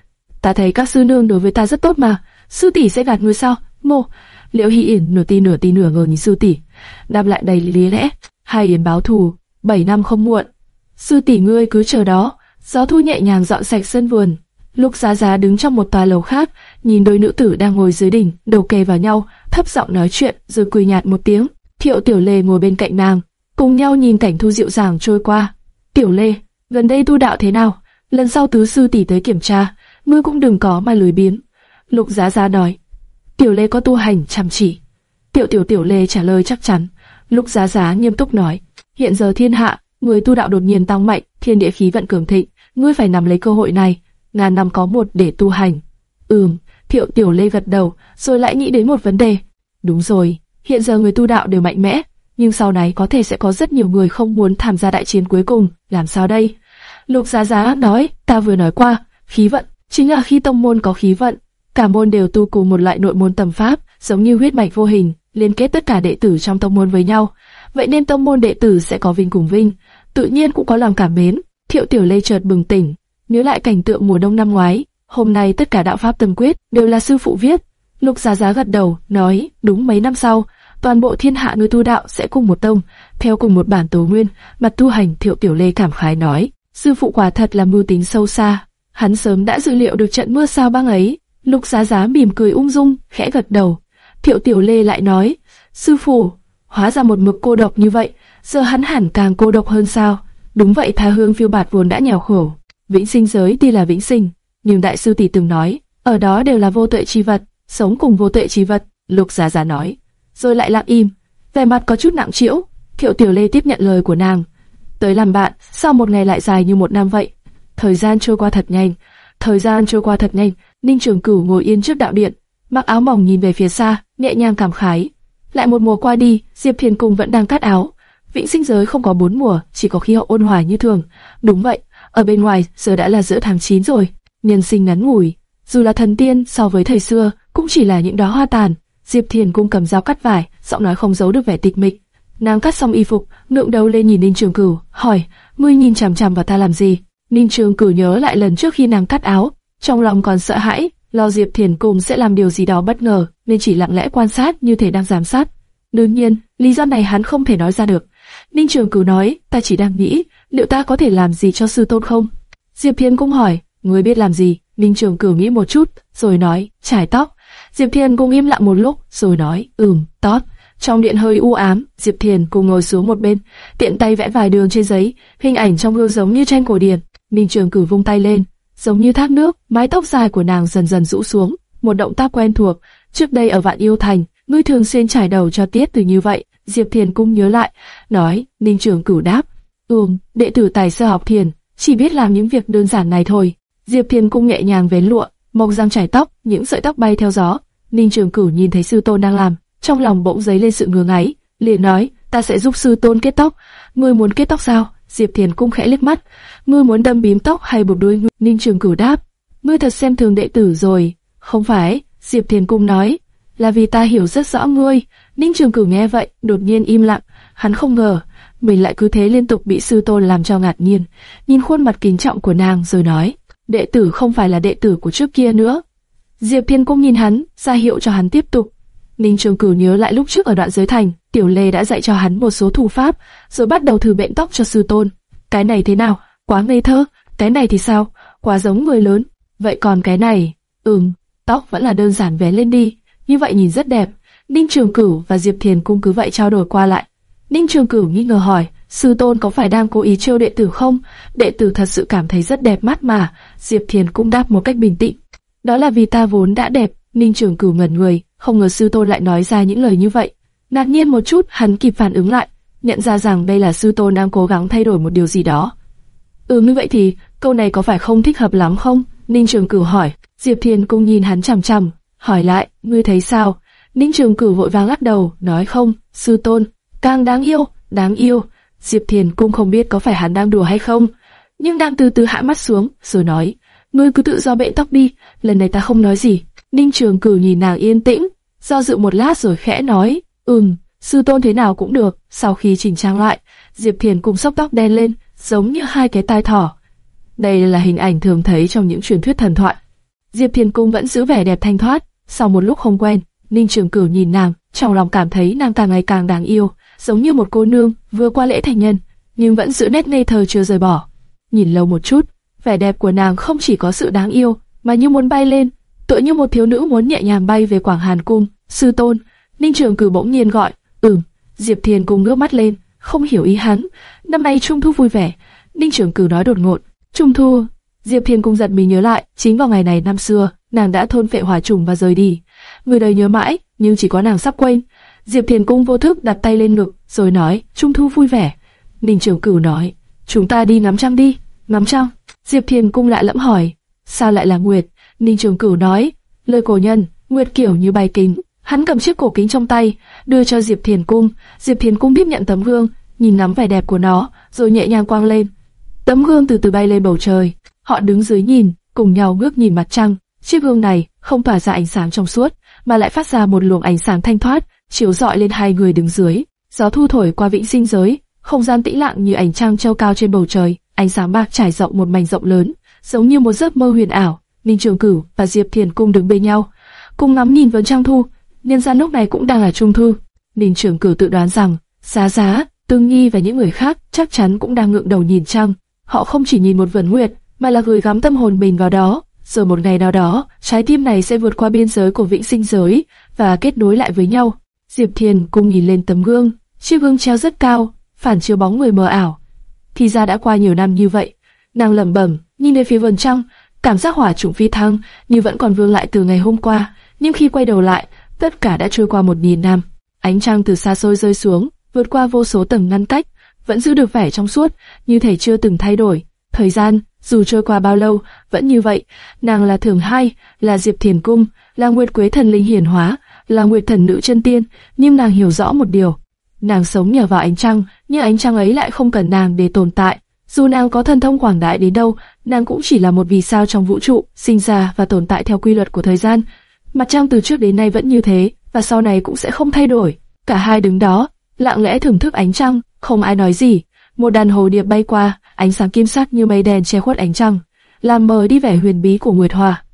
Ta thấy các sư nương đối với ta rất tốt mà, sư tỷ sẽ gạt ngươi sao? Mô, Liễu Hi Yển nửa tin nửa tin nửa ngờ nhìn sư tỷ, đáp lại đầy lý lẽ, hai yến báo thù, bảy năm không muộn. Sư tỷ ngươi cứ chờ đó. Gió thu nhẹ nhàng dọn sạch sân vườn. Lục Giá Giá đứng trong một tòa lầu khác, nhìn đôi nữ tử đang ngồi dưới đỉnh, đầu kề vào nhau, thấp giọng nói chuyện, rồi cười nhạt một tiếng. Thiệu Tiểu Lê ngồi bên cạnh nàng, cùng nhau nhìn cảnh thu dịu dàng trôi qua. Tiểu Lê, gần đây tu đạo thế nào? Lần sau tứ sư tỷ tới kiểm tra, ngươi cũng đừng có mà lười biếng. Lục Giá Giá nói. Tiểu Lê có tu hành chăm chỉ. Tiểu Tiểu Tiểu Lê trả lời chắc chắn. Lục Giá Giá nghiêm túc nói. Hiện giờ thiên hạ, người tu đạo đột nhiên tăng mạnh, thiên địa khí vận cường thịnh, ngươi phải nắm lấy cơ hội này, ngàn năm có một để tu hành. Ừm, Thiệu Tiểu Lê gật đầu, rồi lại nghĩ đến một vấn đề. Đúng rồi, hiện giờ người tu đạo đều mạnh mẽ, nhưng sau này có thể sẽ có rất nhiều người không muốn tham gia đại chiến cuối cùng, làm sao đây? Lục Giá Giá nói, ta vừa nói qua, khí vận, chính là khi tông môn có khí vận, cả môn đều tu cùng một loại nội môn tầm pháp, giống như huyết mạch vô hình, liên kết tất cả đệ tử trong tông môn với nhau. Vậy nên tông môn đệ tử sẽ có vinh cùng vinh, tự nhiên cũng có lòng cảm mến. Thiệu Tiểu Lê chợt bừng tỉnh, nhớ lại cảnh tượng mùa đông năm ngoái, hôm nay tất cả đạo pháp tâm quyết đều là sư phụ viết. Lục Giá Giá gật đầu, nói, đúng mấy năm sau, toàn bộ thiên hạ người tu đạo sẽ cùng một tông, theo cùng một bản tố nguyên, mặt tu hành Thiệu Tiểu Lê cảm khái nói, sư phụ quả thật là mưu tính sâu xa, hắn sớm đã dự liệu được trận mưa sao băng ấy. Lục Giá Giá mỉm cười ung dung, khẽ gật đầu. Thiệu Tiểu Lê lại nói, sư phụ, hóa ra một mực cô độc như vậy, giờ hắn hẳn càng cô độc hơn sao? Đúng vậy, Tha Hương phiêu bạt vốn đã nghèo khổ, vĩnh sinh giới tuy là vĩnh sinh, nhưng đại sư tỷ từng nói, ở đó đều là vô tuệ chi vật, sống cùng vô tuệ chi vật. Lục Giá Giá nói, rồi lại lặng im, vẻ mặt có chút nặng trĩu. Kiệu Tiểu Lê tiếp nhận lời của nàng, tới làm bạn, sau một ngày lại dài như một năm vậy. Thời gian trôi qua thật nhanh, thời gian trôi qua thật nhanh. Ninh Trường Cửu ngồi yên trước đạo điện, mặc áo mỏng nhìn về phía xa, nhẹ nhàng cảm khái. Lại một mùa qua đi, Diệp Thiền Cung vẫn đang cắt áo. Vịnh sinh giới không có bốn mùa, chỉ có khí hậu ôn hòa như thường. Đúng vậy, ở bên ngoài giờ đã là giữa tháng 9 rồi. Nhân sinh ngắn ngủi, dù là thần tiên so với thời xưa, cũng chỉ là những đóa hoa tàn. Diệp Thiền Cung cầm dao cắt vải, giọng nói không giấu được vẻ tịch mịch. Nàng cắt xong y phục, ngượng đầu lên nhìn Ninh Trường Cửu, hỏi: "Ngươi nhìn chằm chằm vào ta làm gì?" Ninh Trường Cửu nhớ lại lần trước khi nàng cắt áo, trong lòng còn sợ hãi, lo Diệp Thiền cùng sẽ làm điều gì đó bất ngờ, nên chỉ lặng lẽ quan sát như thể đang giám sát. Đương nhiên, lý do này hắn không thể nói ra được. Ninh Trường Cửu nói, ta chỉ đang nghĩ, liệu ta có thể làm gì cho sư tôn không? Diệp Thiên cũng hỏi, ngươi biết làm gì? Ninh Trường Cửu nghĩ một chút, rồi nói, trải tóc. Diệp Thiên cũng im lặng một lúc, rồi nói, ừm, tóc. Trong điện hơi u ám, Diệp Thiền cùng ngồi xuống một bên, tiện tay vẽ vài đường trên giấy, hình ảnh trong gương giống như tranh cổ điển. Ninh Trường Cửu vung tay lên, giống như thác nước, mái tóc dài của nàng dần dần rũ xuống, một động tác quen thuộc. Trước đây ở Vạn Yêu Thành, ngươi thường xuyên trải đầu cho Tiết từ như vậy. Diệp Thiền cung nhớ lại, nói, Ninh Trường Cửu đáp, ừm, đệ tử tài sơ học thiền, chỉ biết làm những việc đơn giản này thôi. Diệp Thiền cung nhẹ nhàng vén lụa, mộc răng trải tóc, những sợi tóc bay theo gió. Ninh Trường Cửu nhìn thấy sư tôn đang làm, trong lòng bỗng dấy lên sự ngứa ngáy, liền nói, ta sẽ giúp sư tôn kết tóc. Ngươi muốn kết tóc sao? Diệp Thiền cung khẽ liếc mắt, ngươi muốn đâm bím tóc hay buộc đuôi? Ninh Trường Cửu đáp, ngươi thật xem thường đệ tử rồi. Không phải, Diệp Thiền cung nói, là vì ta hiểu rất rõ ngươi. Ninh Trường Cửu nghe vậy, đột nhiên im lặng, hắn không ngờ mình lại cứ thế liên tục bị sư tôn làm cho ngạc nhiên. Nhìn khuôn mặt kính trọng của nàng rồi nói, đệ tử không phải là đệ tử của trước kia nữa. Diệp Thiên Cung nhìn hắn, ra hiệu cho hắn tiếp tục. Ninh Trường Cửu nhớ lại lúc trước ở đoạn giới thành, Tiểu Lê đã dạy cho hắn một số thủ pháp, rồi bắt đầu thử bện tóc cho sư tôn. Cái này thế nào? Quá ngây thơ. Cái này thì sao? Quá giống người lớn. Vậy còn cái này? Ừm, tóc vẫn là đơn giản vén lên đi. Như vậy nhìn rất đẹp. Ninh Trường Cửu và Diệp Thiền cũng cứ vậy trao đổi qua lại. Ninh Trường Cửu nghi ngờ hỏi, sư tôn có phải đang cố ý trêu đệ tử không? Đệ tử thật sự cảm thấy rất đẹp mắt mà. Diệp Thiền cũng đáp một cách bình tĩnh. Đó là vì ta vốn đã đẹp. Ninh Trường Cửu ngẩn người, không ngờ sư tôn lại nói ra những lời như vậy. Ngạc nhiên một chút, hắn kịp phản ứng lại, nhận ra rằng đây là sư tôn đang cố gắng thay đổi một điều gì đó. Ừ như vậy thì, câu này có phải không thích hợp lắm không? Ninh Trường Cửu hỏi. Diệp Thiên cũng nhìn hắn chằm chằm, hỏi lại, ngươi thấy sao? Ninh Trường Cửu vội vàng lắc đầu, nói không, sư tôn, càng đáng yêu, đáng yêu. Diệp Thiền cũng không biết có phải hắn đang đùa hay không, nhưng đang từ từ hạ mắt xuống, rồi nói, ngươi cứ tự do bện tóc đi, lần này ta không nói gì. Ninh Trường Cửu nhìn nàng yên tĩnh, do dự một lát rồi khẽ nói, ừm, sư tôn thế nào cũng được. Sau khi chỉnh trang lại, Diệp Thiền cùng sóc tóc đen lên, giống như hai cái tai thỏ. Đây là hình ảnh thường thấy trong những truyền thuyết thần thoại. Diệp Thiền cung vẫn giữ vẻ đẹp thanh thoát. Sau một lúc không quen, Ninh Trường Cửu nhìn nàng, trong lòng cảm thấy nàng càng ngày càng đáng yêu, giống như một cô nương vừa qua lễ thành nhân, nhưng vẫn giữ nét ngây thơ chưa rời bỏ. Nhìn lâu một chút, vẻ đẹp của nàng không chỉ có sự đáng yêu, mà như muốn bay lên, tựa như một thiếu nữ muốn nhẹ nhàng bay về Quảng Hàn cung. Sư tôn, Ninh Trường Cửu bỗng nhiên gọi, ừm. Diệp Thiền Cung ngước mắt lên, không hiểu ý hắn. Năm nay Trung Thu vui vẻ. Ninh Trường cử nói đột ngột, Trung Thu. Diệp Thiền cung giật mình nhớ lại, chính vào ngày này năm xưa, nàng đã thôn phệ hỏa trùng và rời đi. Người đời nhớ mãi, nhưng chỉ có nàng sắp quên. Diệp Thiền cung vô thức đặt tay lên ngực, rồi nói, Trung Thu vui vẻ. Ninh Trường cử nói, chúng ta đi ngắm trăng đi. Ngắm trăng? Diệp Thiền cung lại lẫm hỏi, sao lại là Nguyệt? Ninh Trường Cửu nói, lời cổ nhân, Nguyệt kiểu như bay kính, Hắn cầm chiếc cổ kính trong tay, đưa cho Diệp Thiền Cung. Diệp Thiền Cung tiếp nhận tấm gương, nhìn ngắm vẻ đẹp của nó, rồi nhẹ nhàng quang lên. Tấm gương từ từ bay lên bầu trời. Họ đứng dưới nhìn, cùng nhau ngước nhìn mặt trăng. Chiếc gương này không tỏa ra ánh sáng trong suốt, mà lại phát ra một luồng ánh sáng thanh thoát, chiếu rọi lên hai người đứng dưới. Gió thu thổi qua vĩnh sinh giới, không gian tĩnh lặng như ánh trăng treo cao trên bầu trời, ánh sáng bạc trải rộng một mảnh rộng lớn, giống như một giấc mơ huyền ảo. Ninh Trường Cửu và Diệp Thiền cung đứng bên nhau, cùng ngắm nhìn vầng trăng thu. Niên gian lúc này cũng đang là trung thu. Ninh trưởng cử tự đoán rằng, Giá Giá, Tương Nhi và những người khác chắc chắn cũng đang ngượng đầu nhìn trăng. Họ không chỉ nhìn một vườn nguyệt, mà là gửi gắm tâm hồn mình vào đó. Rồi một ngày nào đó, trái tim này sẽ vượt qua biên giới của vĩnh sinh giới và kết nối lại với nhau. Diệp Thiền cùng nhìn lên tấm gương, chiếc gương treo rất cao, phản chiếu bóng người mờ ảo. Thì ra đã qua nhiều năm như vậy, nàng lẩm bẩm, nhìn về phía vườn trăng, cảm giác hỏa trùng phi thăng như vẫn còn vương lại từ ngày hôm qua. Nhưng khi quay đầu lại, tất cả đã trôi qua một nghìn năm. Ánh trăng từ xa xôi rơi xuống, vượt qua vô số tầng ngăn cách, vẫn giữ được vẻ trong suốt, như thể chưa từng thay đổi. Thời gian, dù trôi qua bao lâu, vẫn như vậy. Nàng là Thường Hai, là Diệp Thiền Cung, là Nguyệt Quế Thần Linh hiển hóa, là Nguyệt Thần Nữ chân Tiên, nhưng nàng hiểu rõ một điều. Nàng sống nhờ vào ánh trăng, nhưng ánh trăng ấy lại không cần nàng để tồn tại. Dù nàng có thần thông quảng đại đến đâu, nàng cũng chỉ là một vì sao trong vũ trụ, sinh ra và tồn tại theo quy luật của thời gian. Mặt trăng từ trước đến nay vẫn như thế, và sau này cũng sẽ không thay đổi. Cả hai đứng đó, lặng lẽ thưởng thức ánh trăng, không ai nói gì. Một đàn hồ điệp bay qua, ánh sáng kim sắc như mây đèn che khuất ánh trăng, làm mờ đi vẻ huyền bí của Nguyệt Hoa.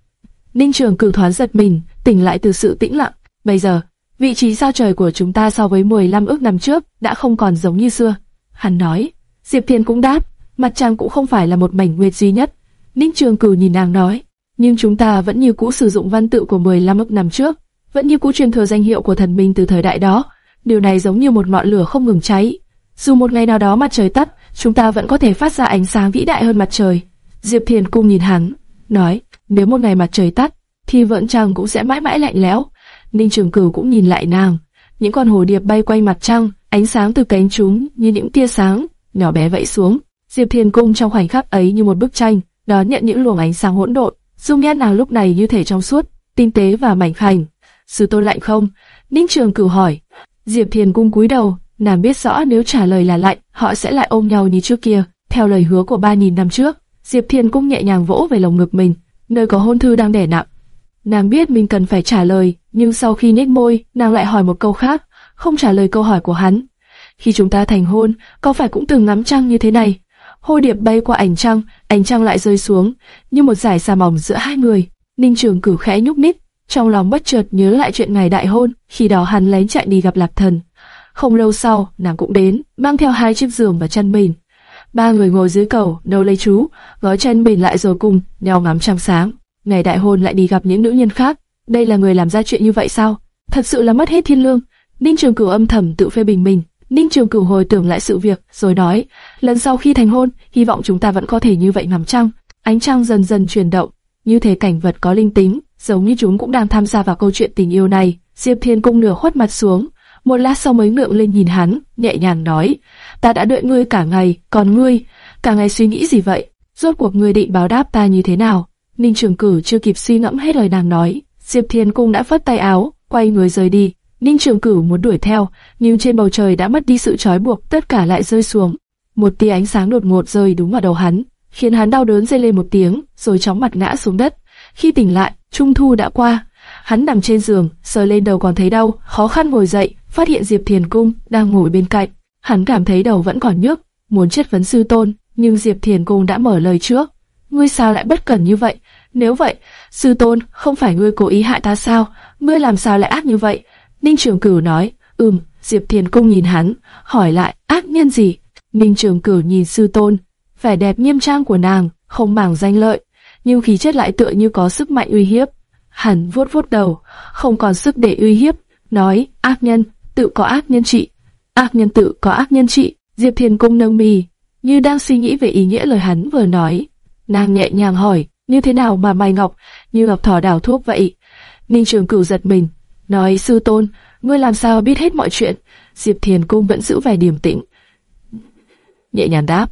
Ninh Trường cử thoáng giật mình, tỉnh lại từ sự tĩnh lặng. Bây giờ, vị trí sao trời của chúng ta so với 15 ước năm trước đã không còn giống như xưa. Hắn nói, Diệp Thiên cũng đáp, mặt trăng cũng không phải là một mảnh nguyệt duy nhất. Ninh Trường cử nhìn nàng nói, nhưng chúng ta vẫn như cũ sử dụng văn tự của 15 ức năm trước, vẫn như cũ truyền thừa danh hiệu của thần minh từ thời đại đó. Điều này giống như một ngọn lửa không ngừng cháy. Dù một ngày nào đó mặt trời tắt, chúng ta vẫn có thể phát ra ánh sáng vĩ đại hơn mặt trời. Diệp Thiền cung nhìn hắn, nói, nếu một ngày mặt trời tắt, thì vẫn trăng cũng sẽ mãi mãi lạnh lẽo. Ninh Trường Cửu cũng nhìn lại nàng, những con hồ điệp bay quanh mặt trăng, ánh sáng từ cánh chúng như những tia sáng nhỏ bé vẫy xuống. Diệp Thiền cung trong khoảnh khắc ấy như một bức tranh, đón nhận những luồng ánh sáng hỗn độn. Dung nhan nàng lúc này như thể trong suốt, tinh tế và mảnh khảnh. Sư tôn lạnh không? Ninh Trường Cửu hỏi. Diệp Thiền cung cúi đầu, nàng biết rõ nếu trả lời là lạnh, họ sẽ lại ôm nhau như trước kia. Theo lời hứa của ba nghìn năm trước, Diệp Thiền cung nhẹ nhàng vỗ về lồng ngực mình, nơi có hôn thư đang đẻ nặng. Nàng biết mình cần phải trả lời, nhưng sau khi nhếch môi, nàng lại hỏi một câu khác, không trả lời câu hỏi của hắn. Khi chúng ta thành hôn, có phải cũng từng ngắm trăng như thế này? Hôi điệp bay qua ánh trăng, ánh trăng lại rơi xuống, như một giải xà mỏng giữa hai người. Ninh Trường Cửu khẽ nhúc nhích, trong lòng bất chợt nhớ lại chuyện ngày đại hôn, khi đó hắn lén chạy đi gặp Lạc Thần. Không lâu sau, nàng cũng đến, mang theo hai chiếc giường và chăn mình. Ba người ngồi dưới cầu, nấu lấy chú, gói chăn mình lại rồi cùng, nheo ngắm trăng sáng. Ngày đại hôn lại đi gặp những nữ nhân khác. Đây là người làm ra chuyện như vậy sao? Thật sự là mất hết thiên lương. Ninh Trường Cửu âm thầm tự phê bình mình. Ninh Trường Cửu hồi tưởng lại sự việc, rồi nói, lần sau khi thành hôn, hy vọng chúng ta vẫn có thể như vậy ngắm trăng. Ánh trăng dần dần chuyển động, như thể cảnh vật có linh tính, giống như chúng cũng đang tham gia vào câu chuyện tình yêu này. Diệp Thiên Cung nửa khuất mặt xuống, một lát sau mới ngượng lên nhìn hắn, nhẹ nhàng nói, ta đã đợi ngươi cả ngày, còn ngươi, cả ngày suy nghĩ gì vậy? Rốt cuộc ngươi định báo đáp ta như thế nào? Ninh Trường Cử chưa kịp suy ngẫm hết lời nàng nói, Diệp Thiên Cung đã phất tay áo, quay người rời đi. Ninh Trường Cửu muốn đuổi theo, nhưng trên bầu trời đã mất đi sự trói buộc, tất cả lại rơi xuống. Một tia ánh sáng đột ngột rơi đúng vào đầu hắn, khiến hắn đau đớn rên lên một tiếng, rồi chóng mặt ngã xuống đất. Khi tỉnh lại, Trung Thu đã qua. Hắn nằm trên giường, sờ lên đầu còn thấy đau, khó khăn ngồi dậy, phát hiện Diệp Thiền Cung đang ngồi bên cạnh. Hắn cảm thấy đầu vẫn còn nhức, muốn chất vấn sư tôn, nhưng Diệp Thiền Cung đã mở lời trước. Ngươi sao lại bất cẩn như vậy? Nếu vậy, sư tôn, không phải ngươi cố ý hại ta sao? Ngươi làm sao lại ác như vậy? Ninh Trường Cửu nói, ừm. Diệp Thiền Cung nhìn hắn, hỏi lại, ác nhân gì? Ninh Trường Cửu nhìn sư tôn, vẻ đẹp nghiêm trang của nàng, không màng danh lợi, nhưng khí chất lại tựa như có sức mạnh uy hiếp. Hắn vuốt vuốt đầu, không còn sức để uy hiếp, nói, ác nhân, tự có ác nhân trị. Ác nhân tự có ác nhân trị, Diệp Thiền Cung nâng mì, như đang suy nghĩ về ý nghĩa lời hắn vừa nói. Nàng nhẹ nhàng hỏi, như thế nào mà mày ngọc, như ngọc thỏ đào thuốc vậy? Ninh Trường Cửu giật mình, nói sư tôn, ngươi làm sao biết hết mọi chuyện? Diệp Thiền Cung vẫn giữ vẻ điềm tĩnh. Nhẹ nhàng đáp,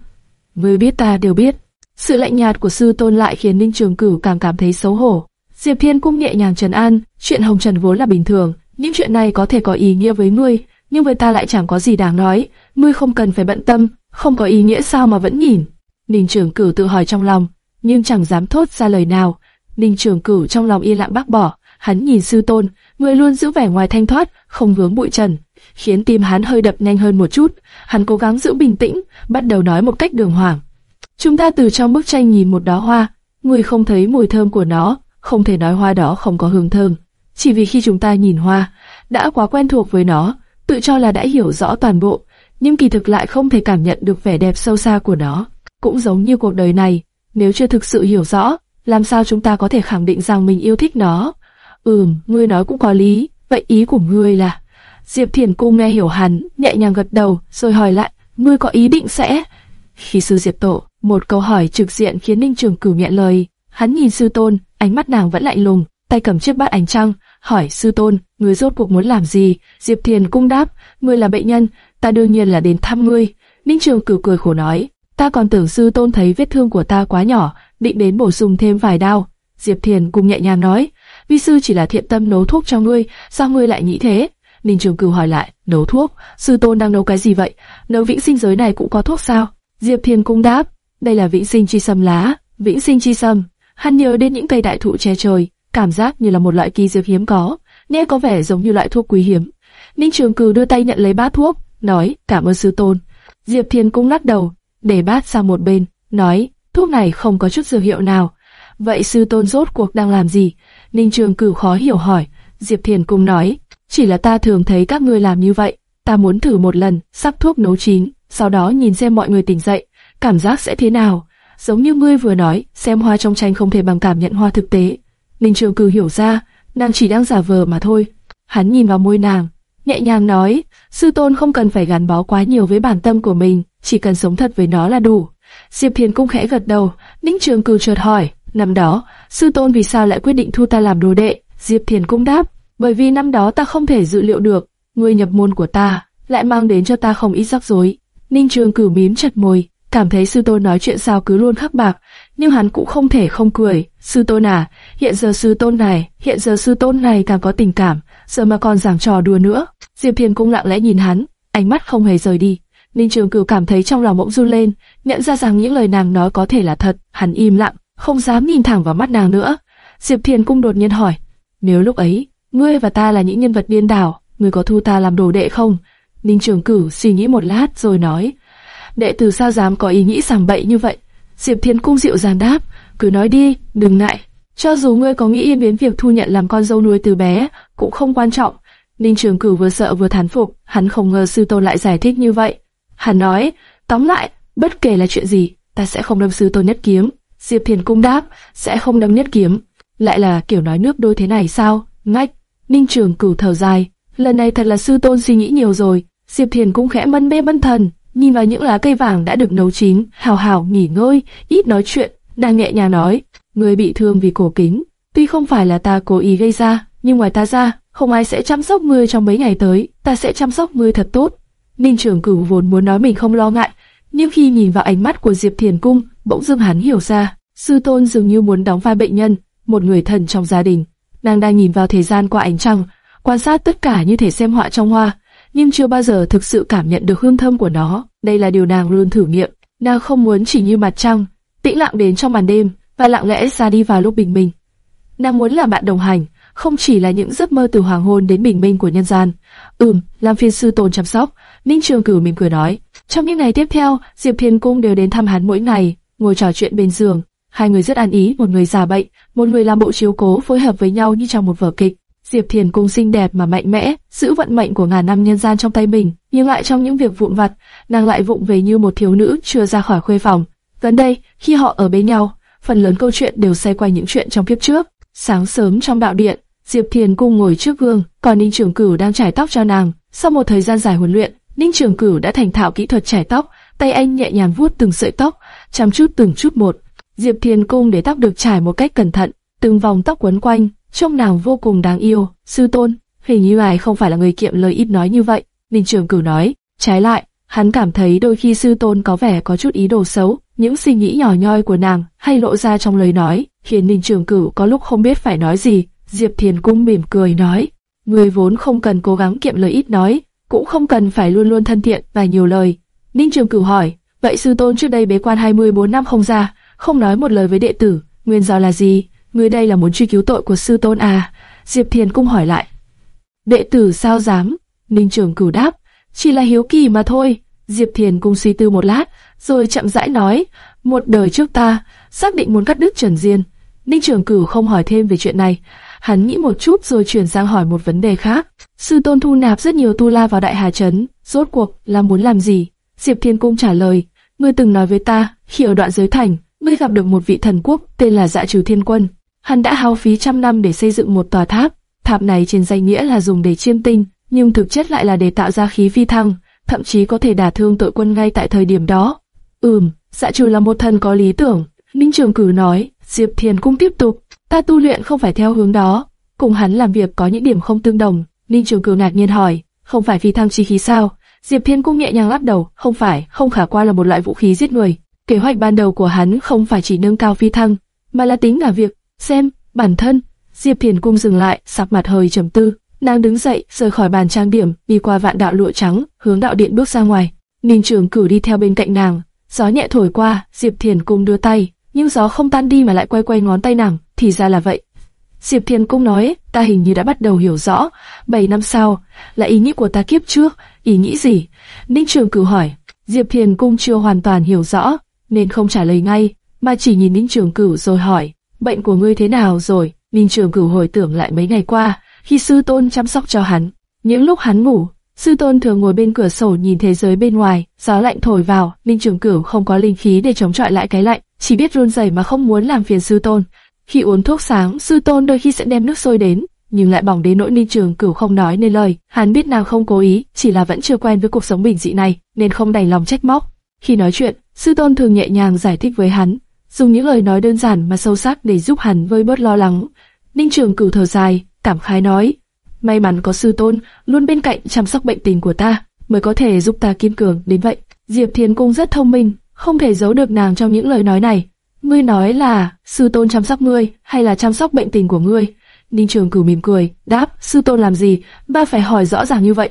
ngươi biết ta đều biết. Sự lạnh nhạt của sư tôn lại khiến Ninh Trường Cửu càng cảm thấy xấu hổ. Diệp Thiên Cung nhẹ nhàng trấn an, chuyện hồng trần vốn là bình thường, những chuyện này có thể có ý nghĩa với ngươi, nhưng với ta lại chẳng có gì đáng nói. Ngươi không cần phải bận tâm, không có ý nghĩa sao mà vẫn nhìn. Ninh Trường Cửu tự hỏi trong lòng, nhưng chẳng dám thốt ra lời nào. Ninh Trường Cửu trong lòng yên lặng bác bỏ, hắn nhìn sư tôn, người luôn giữ vẻ ngoài thanh thoát, không vướng bụi trần, khiến tim hắn hơi đập nhanh hơn một chút. Hắn cố gắng giữ bình tĩnh, bắt đầu nói một cách đường hoàng. Chúng ta từ trong bức tranh nhìn một đóa hoa, người không thấy mùi thơm của nó, không thể nói hoa đó không có hương thơm. Chỉ vì khi chúng ta nhìn hoa, đã quá quen thuộc với nó, tự cho là đã hiểu rõ toàn bộ, nhưng kỳ thực lại không thể cảm nhận được vẻ đẹp sâu xa của nó. Cũng giống như cuộc đời này, nếu chưa thực sự hiểu rõ, làm sao chúng ta có thể khẳng định rằng mình yêu thích nó? Ừm, ngươi nói cũng có lý, vậy ý của ngươi là... Diệp Thiền Cung nghe hiểu hắn, nhẹ nhàng gật đầu, rồi hỏi lại, ngươi có ý định sẽ... Khi sư Diệp Tổ, một câu hỏi trực diện khiến Ninh Trường Cửu nhẹ lời. Hắn nhìn sư tôn, ánh mắt nàng vẫn lạnh lùng, tay cầm chiếc bát ánh trăng, hỏi sư tôn, ngươi rốt cuộc muốn làm gì? Diệp Thiền Cung đáp, ngươi là bệnh nhân, ta đương nhiên là đến thăm ngươi. Ninh Trường Cửu cười khổ nói, ta còn tưởng sư tôn thấy vết thương của ta quá nhỏ, định đến bổ sung thêm vài đao. Diệp Thiền Cung nhẹ nhàng nói, vi sư chỉ là thiện tâm nấu thuốc cho ngươi, sao ngươi lại nghĩ thế? Ninh Trường Cửu hỏi lại, nấu thuốc, sư tôn đang nấu cái gì vậy? Nấu vĩnh sinh giới này cũng có thuốc sao? Diệp Thiên Cung đáp, đây là vĩnh sinh chi sâm lá, vĩnh sinh chi sâm. Hắn nhớ đến những cây đại thụ che trời, cảm giác như là một loại kỳ dược hiếm có, nghe có vẻ giống như loại thuốc quý hiếm. Ninh Trường Cửu đưa tay nhận lấy bát thuốc, nói cảm ơn sư tôn. Diệp Thiên Cung lắc đầu, để bát sang một bên, nói thuốc này không có chút dược hiệu nào. Vậy sư tôn rốt cuộc đang làm gì? Ninh Trường Cửu khó hiểu hỏi. Diệp Thiền Cung nói, chỉ là ta thường thấy các ngươi làm như vậy, ta muốn thử một lần, sắp thuốc nấu chín, sau đó nhìn xem mọi người tỉnh dậy, cảm giác sẽ thế nào. Giống như ngươi vừa nói, xem hoa trong tranh không thể bằng cảm nhận hoa thực tế. Ninh Trường Cử hiểu ra, nàng chỉ đang giả vờ mà thôi. Hắn nhìn vào môi nàng, nhẹ nhàng nói, sư tôn không cần phải gắn bó quá nhiều với bản tâm của mình, chỉ cần sống thật với nó là đủ. Diệp Thiền cung khẽ gật đầu, Ninh Trường Cử chợt hỏi, năm đó, sư tôn vì sao lại quyết định thu ta làm đồ đệ? Diệp Thiền cung đáp, bởi vì năm đó ta không thể dự liệu được, người nhập môn của ta lại mang đến cho ta không ít rắc rối. Ninh Trường cử mím chặt môi, cảm thấy sư tôn nói chuyện sao cứ luôn khắc bạc, nhưng hắn cũng không thể không cười. Sư tôn à, hiện giờ sư tôn này, hiện giờ sư tôn này càng có tình cảm, giờ mà còn giảng trò đùa nữa. Diệp thiền cũng lặng lẽ nhìn hắn, ánh mắt không hề rời đi. Ninh Trường Cửu cảm thấy trong lòng bỗng run lên, nhận ra rằng những lời nàng nói có thể là thật. Hắn im lặng, không dám nhìn thẳng vào mắt nàng nữa. Diệp Thiền cung đột nhiên hỏi, nếu lúc ấy ngươi và ta là những nhân vật điên đảo, ngươi có thu ta làm đồ đệ không? Ninh Trường Cửu suy nghĩ một lát rồi nói, đệ tử sao dám có ý nghĩ sảng bậy như vậy? Diệp Thiền Cung dịu dàng đáp, cứ nói đi, đừng ngại. Cho dù ngươi có nghĩ yên biến việc thu nhận làm con dâu nuôi từ bé, cũng không quan trọng. Ninh Trường Cửu vừa sợ vừa thán phục, hắn không ngờ sư tôn lại giải thích như vậy. Hắn nói, tóm lại, bất kể là chuyện gì, ta sẽ không đâm sư tôn nhất kiếm. Diệp Thiền Cung đáp, sẽ không đâm nhất kiếm. Lại là kiểu nói nước đôi thế này sao? Ngách, Ninh Trường Cửu thở dài, lần này thật là sư tôn suy nghĩ nhiều rồi. Diệp Thiền cũng khẽ mân mê bân thần, nhìn vào những lá cây vàng đã được nấu chín, hào hào nghỉ ngơi, ít nói chuyện, đang nhẹ nhàng nói, người bị thương vì cổ kính, tuy không phải là ta cố ý gây ra, nhưng ngoài ta ra, không ai sẽ chăm sóc ngươi trong mấy ngày tới, ta sẽ chăm sóc ngươi thật tốt. Ninh Trường Cửu vốn muốn nói mình không lo ngại, nhưng khi nhìn vào ánh mắt của Diệp Thiền Cung, bỗng dưng hắn hiểu ra, sư tôn dường như muốn đóng vai bệnh nhân, một người thần trong gia đình. Nàng đang nhìn vào thời gian qua ánh trăng, quan sát tất cả như thể xem họa trong hoa, nhưng chưa bao giờ thực sự cảm nhận được hương thơm của nó. Đây là điều nàng luôn thử nghiệm. Nàng không muốn chỉ như mặt trăng, tĩnh lặng đến trong màn đêm và lặng lẽ ra đi vào lúc bình minh. Nàng muốn là bạn đồng hành, không chỉ là những giấc mơ từ hoàng hôn đến bình minh của nhân gian. Ừm, làm phiên sư tôn chăm sóc. Ninh Trường Cửu mỉm cười nói. Trong những ngày tiếp theo, Diệp Thiên Cung đều đến thăm hắn mỗi ngày, ngồi trò chuyện bên giường. Hai người rất an ý, một người già bệnh, một người làm bộ chiếu cố phối hợp với nhau như trong một vở kịch. Diệp Thiền cung xinh đẹp mà mạnh mẽ, giữ vận mệnh của ngàn năm nhân gian trong tay mình, nhưng lại trong những việc vụn vặt, nàng lại vụng về như một thiếu nữ chưa ra khỏi khuê phòng. Gần đây, khi họ ở bên nhau, phần lớn câu chuyện đều xoay quanh những chuyện trong kiếp trước. Sáng sớm trong đạo điện, Diệp Thiền cung ngồi trước gương, còn Ninh Trường Cửu đang chải tóc cho nàng. Sau một thời gian dài huấn luyện, Ninh Trường Cửu đã thành thạo kỹ thuật chải tóc, tay anh nhẹ nhàng vuốt từng sợi tóc, chăm chút từng chút một. Diệp Thiền cung để tóc được trải một cách cẩn thận, từng vòng tóc quấn quanh, trông nàng vô cùng đáng yêu. Sư tôn, hình như ngài không phải là người kiệm lời ít nói như vậy. Ninh Trường Cửu nói, trái lại, hắn cảm thấy đôi khi sư tôn có vẻ có chút ý đồ xấu. Những suy nghĩ nhỏ nhoi của nàng hay lộ ra trong lời nói, khiến Ninh Trường Cửu có lúc không biết phải nói gì. Diệp Thiền Cung mỉm cười nói, người vốn không cần cố gắng kiệm lời ít nói, cũng không cần phải luôn luôn thân thiện và nhiều lời. Ninh Trường Cửu hỏi, vậy sư tôn trước đây bế quan 24 năm không ra, không nói một lời với đệ tử, nguyên do là gì? Người đây là muốn truy cứu tội của sư tôn à? Diệp Thiền cung hỏi lại. Đệ tử sao dám? Ninh trưởng Cửu đáp, chỉ là hiếu kỳ mà thôi. Diệp Thiền cung suy tư một lát, rồi chậm rãi nói, một đời trước ta, xác định muốn cắt đứt Trần Diên. Ninh trưởng Cửu không hỏi thêm về chuyện này, hắn nghĩ một chút rồi chuyển sang hỏi một vấn đề khác. Sư tôn thu nạp rất nhiều tu la vào Đại Hà Trấn, rốt cuộc là muốn làm gì? Diệp Thiên Cung trả lời, ngươi từng nói với ta, khi ở đoạn giới thành, ngươi gặp được một vị thần quốc tên là Dạ Trừ Thiên Quân. Hắn đã hao phí trăm năm để xây dựng một tòa tháp. Tháp này trên danh nghĩa là dùng để chiêm tinh, nhưng thực chất lại là để tạo ra khí phi thăng, thậm chí có thể đả thương tội quân ngay tại thời điểm đó. Ừm, Dạ Trừ là một thần có lý tưởng. Ninh Trường Cử nói, Diệp Thiền cũng tiếp tục, ta tu luyện không phải theo hướng đó, cùng hắn làm việc có những điểm không tương đồng. Ninh Trường Cử ngạc nhiên hỏi, không phải phi thăng chi khí sao? Diệp Thiên Cung nhẹ nhàng lắc đầu, không phải, không khả qua là một loại vũ khí giết người. Kế hoạch ban đầu của hắn không phải chỉ nâng cao phi thăng, mà là tính cả việc xem bản thân. Diệp Thiên Cung dừng lại, sắc mặt hơi trầm tư. Nàng đứng dậy, rời khỏi bàn trang điểm, đi qua vạn đạo lụa trắng, hướng đạo điện bước ra ngoài. Ninh Trường Cử đi theo bên cạnh nàng, gió nhẹ thổi qua, Diệp Thiền Cung đưa tay, nhưng gió không tan đi mà lại quay quay ngón tay nàng, thì ra là vậy. Diệp Thiên Cung nói, ta hình như đã bắt đầu hiểu rõ, 7 năm sau, là ý nghĩ của ta kiếp trước, ý nghĩ gì? Ninh Trường Cửu hỏi, Diệp Thiên Cung chưa hoàn toàn hiểu rõ, nên không trả lời ngay, mà chỉ nhìn Ninh Trường Cửu rồi hỏi, bệnh của ngươi thế nào rồi? Ninh Trường Cửu hồi tưởng lại mấy ngày qua, khi sư tôn chăm sóc cho hắn, những lúc hắn ngủ, sư tôn thường ngồi bên cửa sổ nhìn thế giới bên ngoài, gió lạnh thổi vào, Ninh Trường Cửu không có linh khí để chống chọi lại cái lạnh, chỉ biết run rẩy mà không muốn làm phiền sư tôn. Khi uống thuốc sáng, sư tôn đôi khi sẽ đem nước sôi đến, nhưng lại bỏng đến nỗi Ninh Trường Cửu không nói nên lời. Hắn biết nào không cố ý, chỉ là vẫn chưa quen với cuộc sống bình dị này, nên không đành lòng trách móc. Khi nói chuyện, sư tôn thường nhẹ nhàng giải thích với hắn, dùng những lời nói đơn giản mà sâu sắc để giúp hắn vơi bớt lo lắng. Ninh Trường Cửu thở dài, cảm khái nói: may mắn có sư tôn luôn bên cạnh chăm sóc bệnh tình của ta, mới có thể giúp ta kiên cường đến vậy. Diệp Thiên Cung rất thông minh, không thể giấu được nàng trong những lời nói này. Ngươi nói là sư tôn chăm sóc ngươi, hay là chăm sóc bệnh tình của ngươi? Ninh Trường Cửu mỉm cười, đáp, sư tôn làm gì, ba phải hỏi rõ ràng như vậy.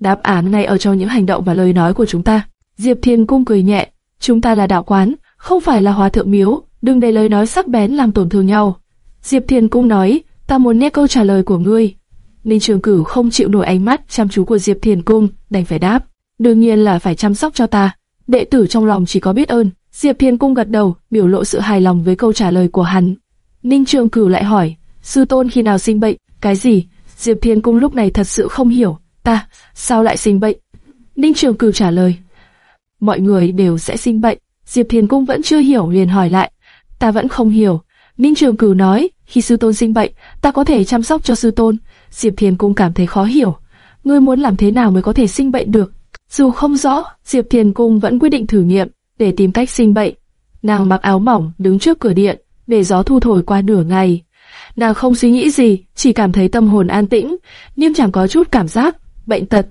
Đáp án ngay ở trong những hành động và lời nói của chúng ta. Diệp Thiên Cung cười nhẹ, chúng ta là đạo quán, không phải là hòa thượng miếu, đừng để lời nói sắc bén làm tổn thương nhau. Diệp Thiên Cung nói, ta muốn nghe câu trả lời của ngươi. Ninh Trường Cửu không chịu nổi ánh mắt chăm chú của Diệp Thiên Cung, đành phải đáp, đương nhiên là phải chăm sóc cho ta. Đệ tử trong lòng chỉ có biết ơn. Diệp Thiên Cung gật đầu, biểu lộ sự hài lòng với câu trả lời của hắn. Ninh Trường Cửu lại hỏi, sư tôn khi nào sinh bệnh, cái gì? Diệp Thiên Cung lúc này thật sự không hiểu, ta, sao lại sinh bệnh? Ninh Trường Cửu trả lời, mọi người đều sẽ sinh bệnh. Diệp Thiên Cung vẫn chưa hiểu liền hỏi lại, ta vẫn không hiểu. Ninh Trường Cửu nói, khi sư tôn sinh bệnh, ta có thể chăm sóc cho sư tôn. Diệp Thiên Cung cảm thấy khó hiểu, ngươi muốn làm thế nào mới có thể sinh bệnh được? Dù không rõ, Diệp Thiên Cung vẫn quyết định thử nghiệm để tìm cách sinh bệnh. Nàng mặc áo mỏng đứng trước cửa điện, để gió thu thổi qua nửa ngày. Nàng không suy nghĩ gì, chỉ cảm thấy tâm hồn an tĩnh, nhưng chẳng có chút cảm giác bệnh tật.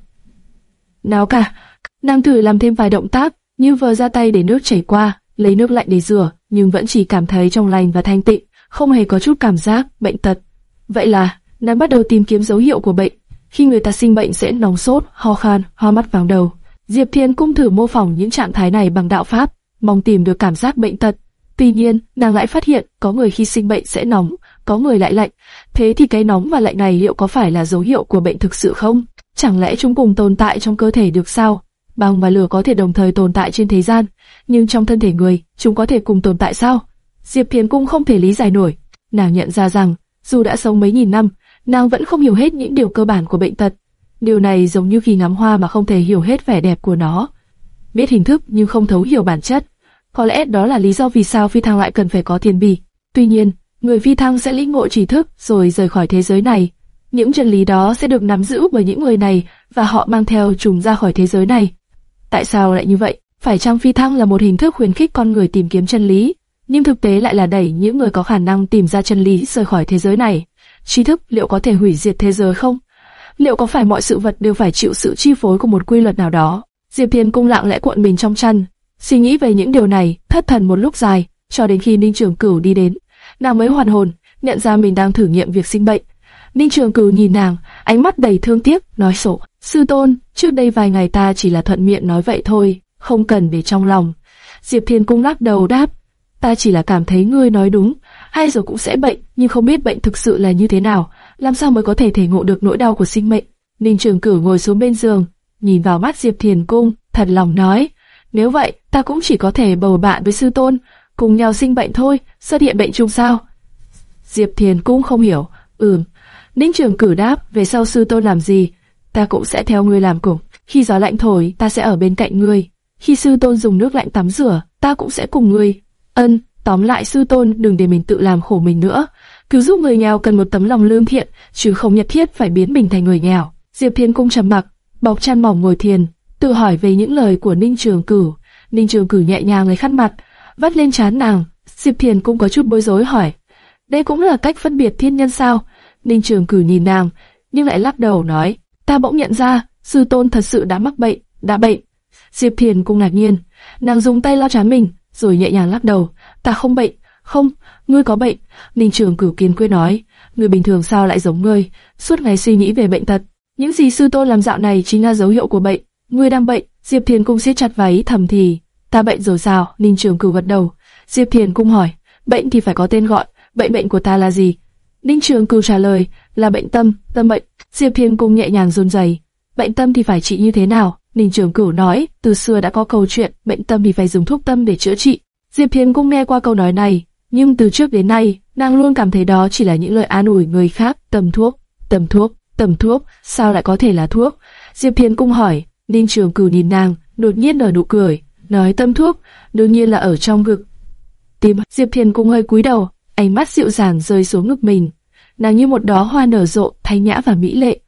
Nào cả, nàng thử làm thêm vài động tác, như vừa ra tay để nước chảy qua, lấy nước lạnh để rửa, nhưng vẫn chỉ cảm thấy trong lành và thanh tịnh, không hề có chút cảm giác bệnh tật. Vậy là, nàng bắt đầu tìm kiếm dấu hiệu của bệnh. Khi người ta sinh bệnh sẽ nóng sốt, ho khan, hoa mắt vàng đầu. Diệp Thiên cung thử mô phỏng những trạng thái này bằng đạo pháp, mong tìm được cảm giác bệnh tật. Tuy nhiên, nàng lại phát hiện có người khi sinh bệnh sẽ nóng, có người lại lạnh. Thế thì cái nóng và lạnh này liệu có phải là dấu hiệu của bệnh thực sự không? Chẳng lẽ chúng cùng tồn tại trong cơ thể được sao? Băng và lửa có thể đồng thời tồn tại trên thế gian, nhưng trong thân thể người, chúng có thể cùng tồn tại sao? Diệp Thiên Cung không thể lý giải nổi. Nàng nhận ra rằng, dù đã sống mấy nghìn năm, nàng vẫn không hiểu hết những điều cơ bản của bệnh tật. Điều này giống như khi ngắm hoa mà không thể hiểu hết vẻ đẹp của nó. Biết hình thức nhưng không thấu hiểu bản chất. Có lẽ đó là lý do vì sao phi thăng lại cần phải có tiền bì. Tuy nhiên, người phi thăng sẽ lĩnh ngộ trí thức rồi rời khỏi thế giới này. Những chân lý đó sẽ được nắm giữ bởi những người này và họ mang theo chúng ra khỏi thế giới này. Tại sao lại như vậy? Phải chăng phi thăng là một hình thức khuyến khích con người tìm kiếm chân lý, nhưng thực tế lại là đẩy những người có khả năng tìm ra chân lý rời khỏi thế giới này. Trí thức liệu có thể hủy diệt thế giới không? Liệu có phải mọi sự vật đều phải chịu sự chi phối của một quy luật nào đó? Diệp Thiên cung lặng lẽ cuộn mình trong chăn, suy nghĩ về những điều này, thất thần một lúc dài, cho đến khi Ninh Trường Cửu đi đến, nàng mới hoàn hồn, nhận ra mình đang thử nghiệm việc sinh bệnh. Ninh Trường Cửu nhìn nàng, ánh mắt đầy thương tiếc, nói sổ, sư tôn, trước đây vài ngày ta chỉ là thuận miệng nói vậy thôi, không cần để trong lòng. Diệp Thiên Cung lắc đầu đáp, ta chỉ là cảm thấy ngươi nói đúng, hay rồi cũng sẽ bệnh, nhưng không biết bệnh thực sự là như thế nào, làm sao mới có thể thể ngộ được nỗi đau của sinh mệnh. Ninh Trường Cửu ngồi xuống bên giường, nhìn vào mắt Diệp Thiền Cung, thật lòng nói, nếu vậy, ta cũng chỉ có thể bầu bạn với sư tôn, cùng nhau sinh bệnh thôi, xuất hiện bệnh chung sao? Diệp Thiền Cung không hiểu, ừm. Ninh Trường Cửu đáp, về sau sư tôn làm gì, ta cũng sẽ theo ngươi làm cùng. Khi gió lạnh thổi, ta sẽ ở bên cạnh ngươi. Khi sư tôn dùng nước lạnh tắm rửa, ta cũng sẽ cùng ngươi. Ân, tóm lại sư tôn đừng để mình tự làm khổ mình nữa. Cứu giúp người nghèo cần một tấm lòng lương thiện, chứ không nhất thiết phải biến mình thành người nghèo. Diệp Thiên Cung trầm mặc, bọc chăn mỏng ngồi thiền, tự hỏi về những lời của Ninh Trường Cửu. Ninh Trường Cửu nhẹ nhàng lấy khăn mặt, vắt lên trán nàng. Diệp Thiền cũng có chút bối rối hỏi, đây cũng là cách phân biệt thiên nhân sao? Ninh Trường Cửu nhìn nàng, nhưng lại lắc đầu nói, ta bỗng nhận ra, sư tôn thật sự đã mắc bệnh, đã bệnh. Diệp Thiền cũng ngạc nhiên, nàng dùng tay lau trán mình, rồi nhẹ nhàng lắc đầu, ta không bệnh, không, ngươi có bệnh. Ninh Trường Cửu kiên quyết nói, người bình thường sao lại giống ngươi, suốt ngày suy nghĩ về bệnh tật. Những gì sư tôn làm dạo này chính là dấu hiệu của bệnh. Ngươi đang bệnh, Diệp Thiền cung siết chặt váy thầm thì, ta bệnh rồi sao? Ninh Trường Cửu gật đầu. Diệp Thiền cung hỏi, bệnh thì phải có tên gọi, bệnh bệnh của ta là gì? Ninh Trường Cửu trả lời, là bệnh tâm, tâm bệnh. Diệp Thiền Cung nhẹ nhàng run rẩy. Bệnh tâm thì phải trị như thế nào? Ninh Trường Cửu nói, từ xưa đã có câu chuyện, bệnh tâm thì phải dùng thuốc tâm để chữa trị. Diệp Thiên Cung nghe qua câu nói này, nhưng từ trước đến nay, nàng luôn cảm thấy đó chỉ là những lời an ủi người khác, tầm thuốc, tầm thuốc, tầm thuốc, sao lại có thể là thuốc? Diệp Thiên Cung hỏi, Ninh Trường Cửu nhìn nàng, đột nhiên nở nụ cười, nói tâm thuốc, đương nhiên là ở trong ngực. Tim Diệp Thiên Cung hơi cúi đầu, ánh mắt dịu dàng rơi xuống ngực mình. Nàng như một đóa hoa nở rộ, thanh nhã và mỹ lệ.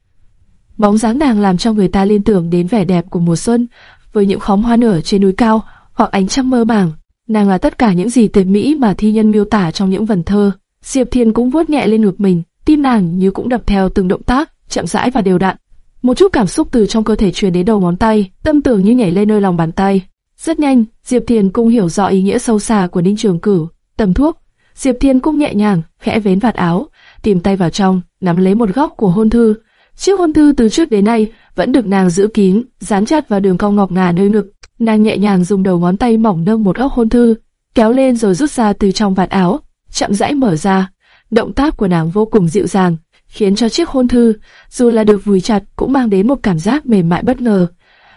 Bóng dáng nàng làm cho người ta liên tưởng đến vẻ đẹp của mùa xuân, với những khóm hoa nở trên núi cao hoặc ánh trăng mơ màng. Nàng là tất cả những gì tuyệt mỹ mà thi nhân miêu tả trong những vần thơ. Diệp Thiên cũng vuốt nhẹ lên ngực mình, tim nàng như cũng đập theo từng động tác, chậm rãi và đều đặn. Một chút cảm xúc từ trong cơ thể truyền đến đầu ngón tay, tâm tưởng như nhảy lên nơi lòng bàn tay. Rất nhanh, Diệp Thiên cũng hiểu rõ ý nghĩa sâu xa của Ninh Trường Cửu, tầm thuốc, Diệp Thiên cũng nhẹ nhàng, khẽ vén vạt áo, tìm tay vào trong, nắm lấy một góc của hôn thư. Chiếc hôn thư từ trước đến nay vẫn được nàng giữ kín, dán chặt vào đường cong ngọc ngà nơi ngực. Nàng nhẹ nhàng dùng đầu ngón tay mỏng nâng một góc hôn thư, kéo lên rồi rút ra từ trong vạt áo, chậm rãi mở ra. Động tác của nàng vô cùng dịu dàng, khiến cho chiếc hôn thư, dù là được vùi chặt, cũng mang đến một cảm giác mềm mại bất ngờ.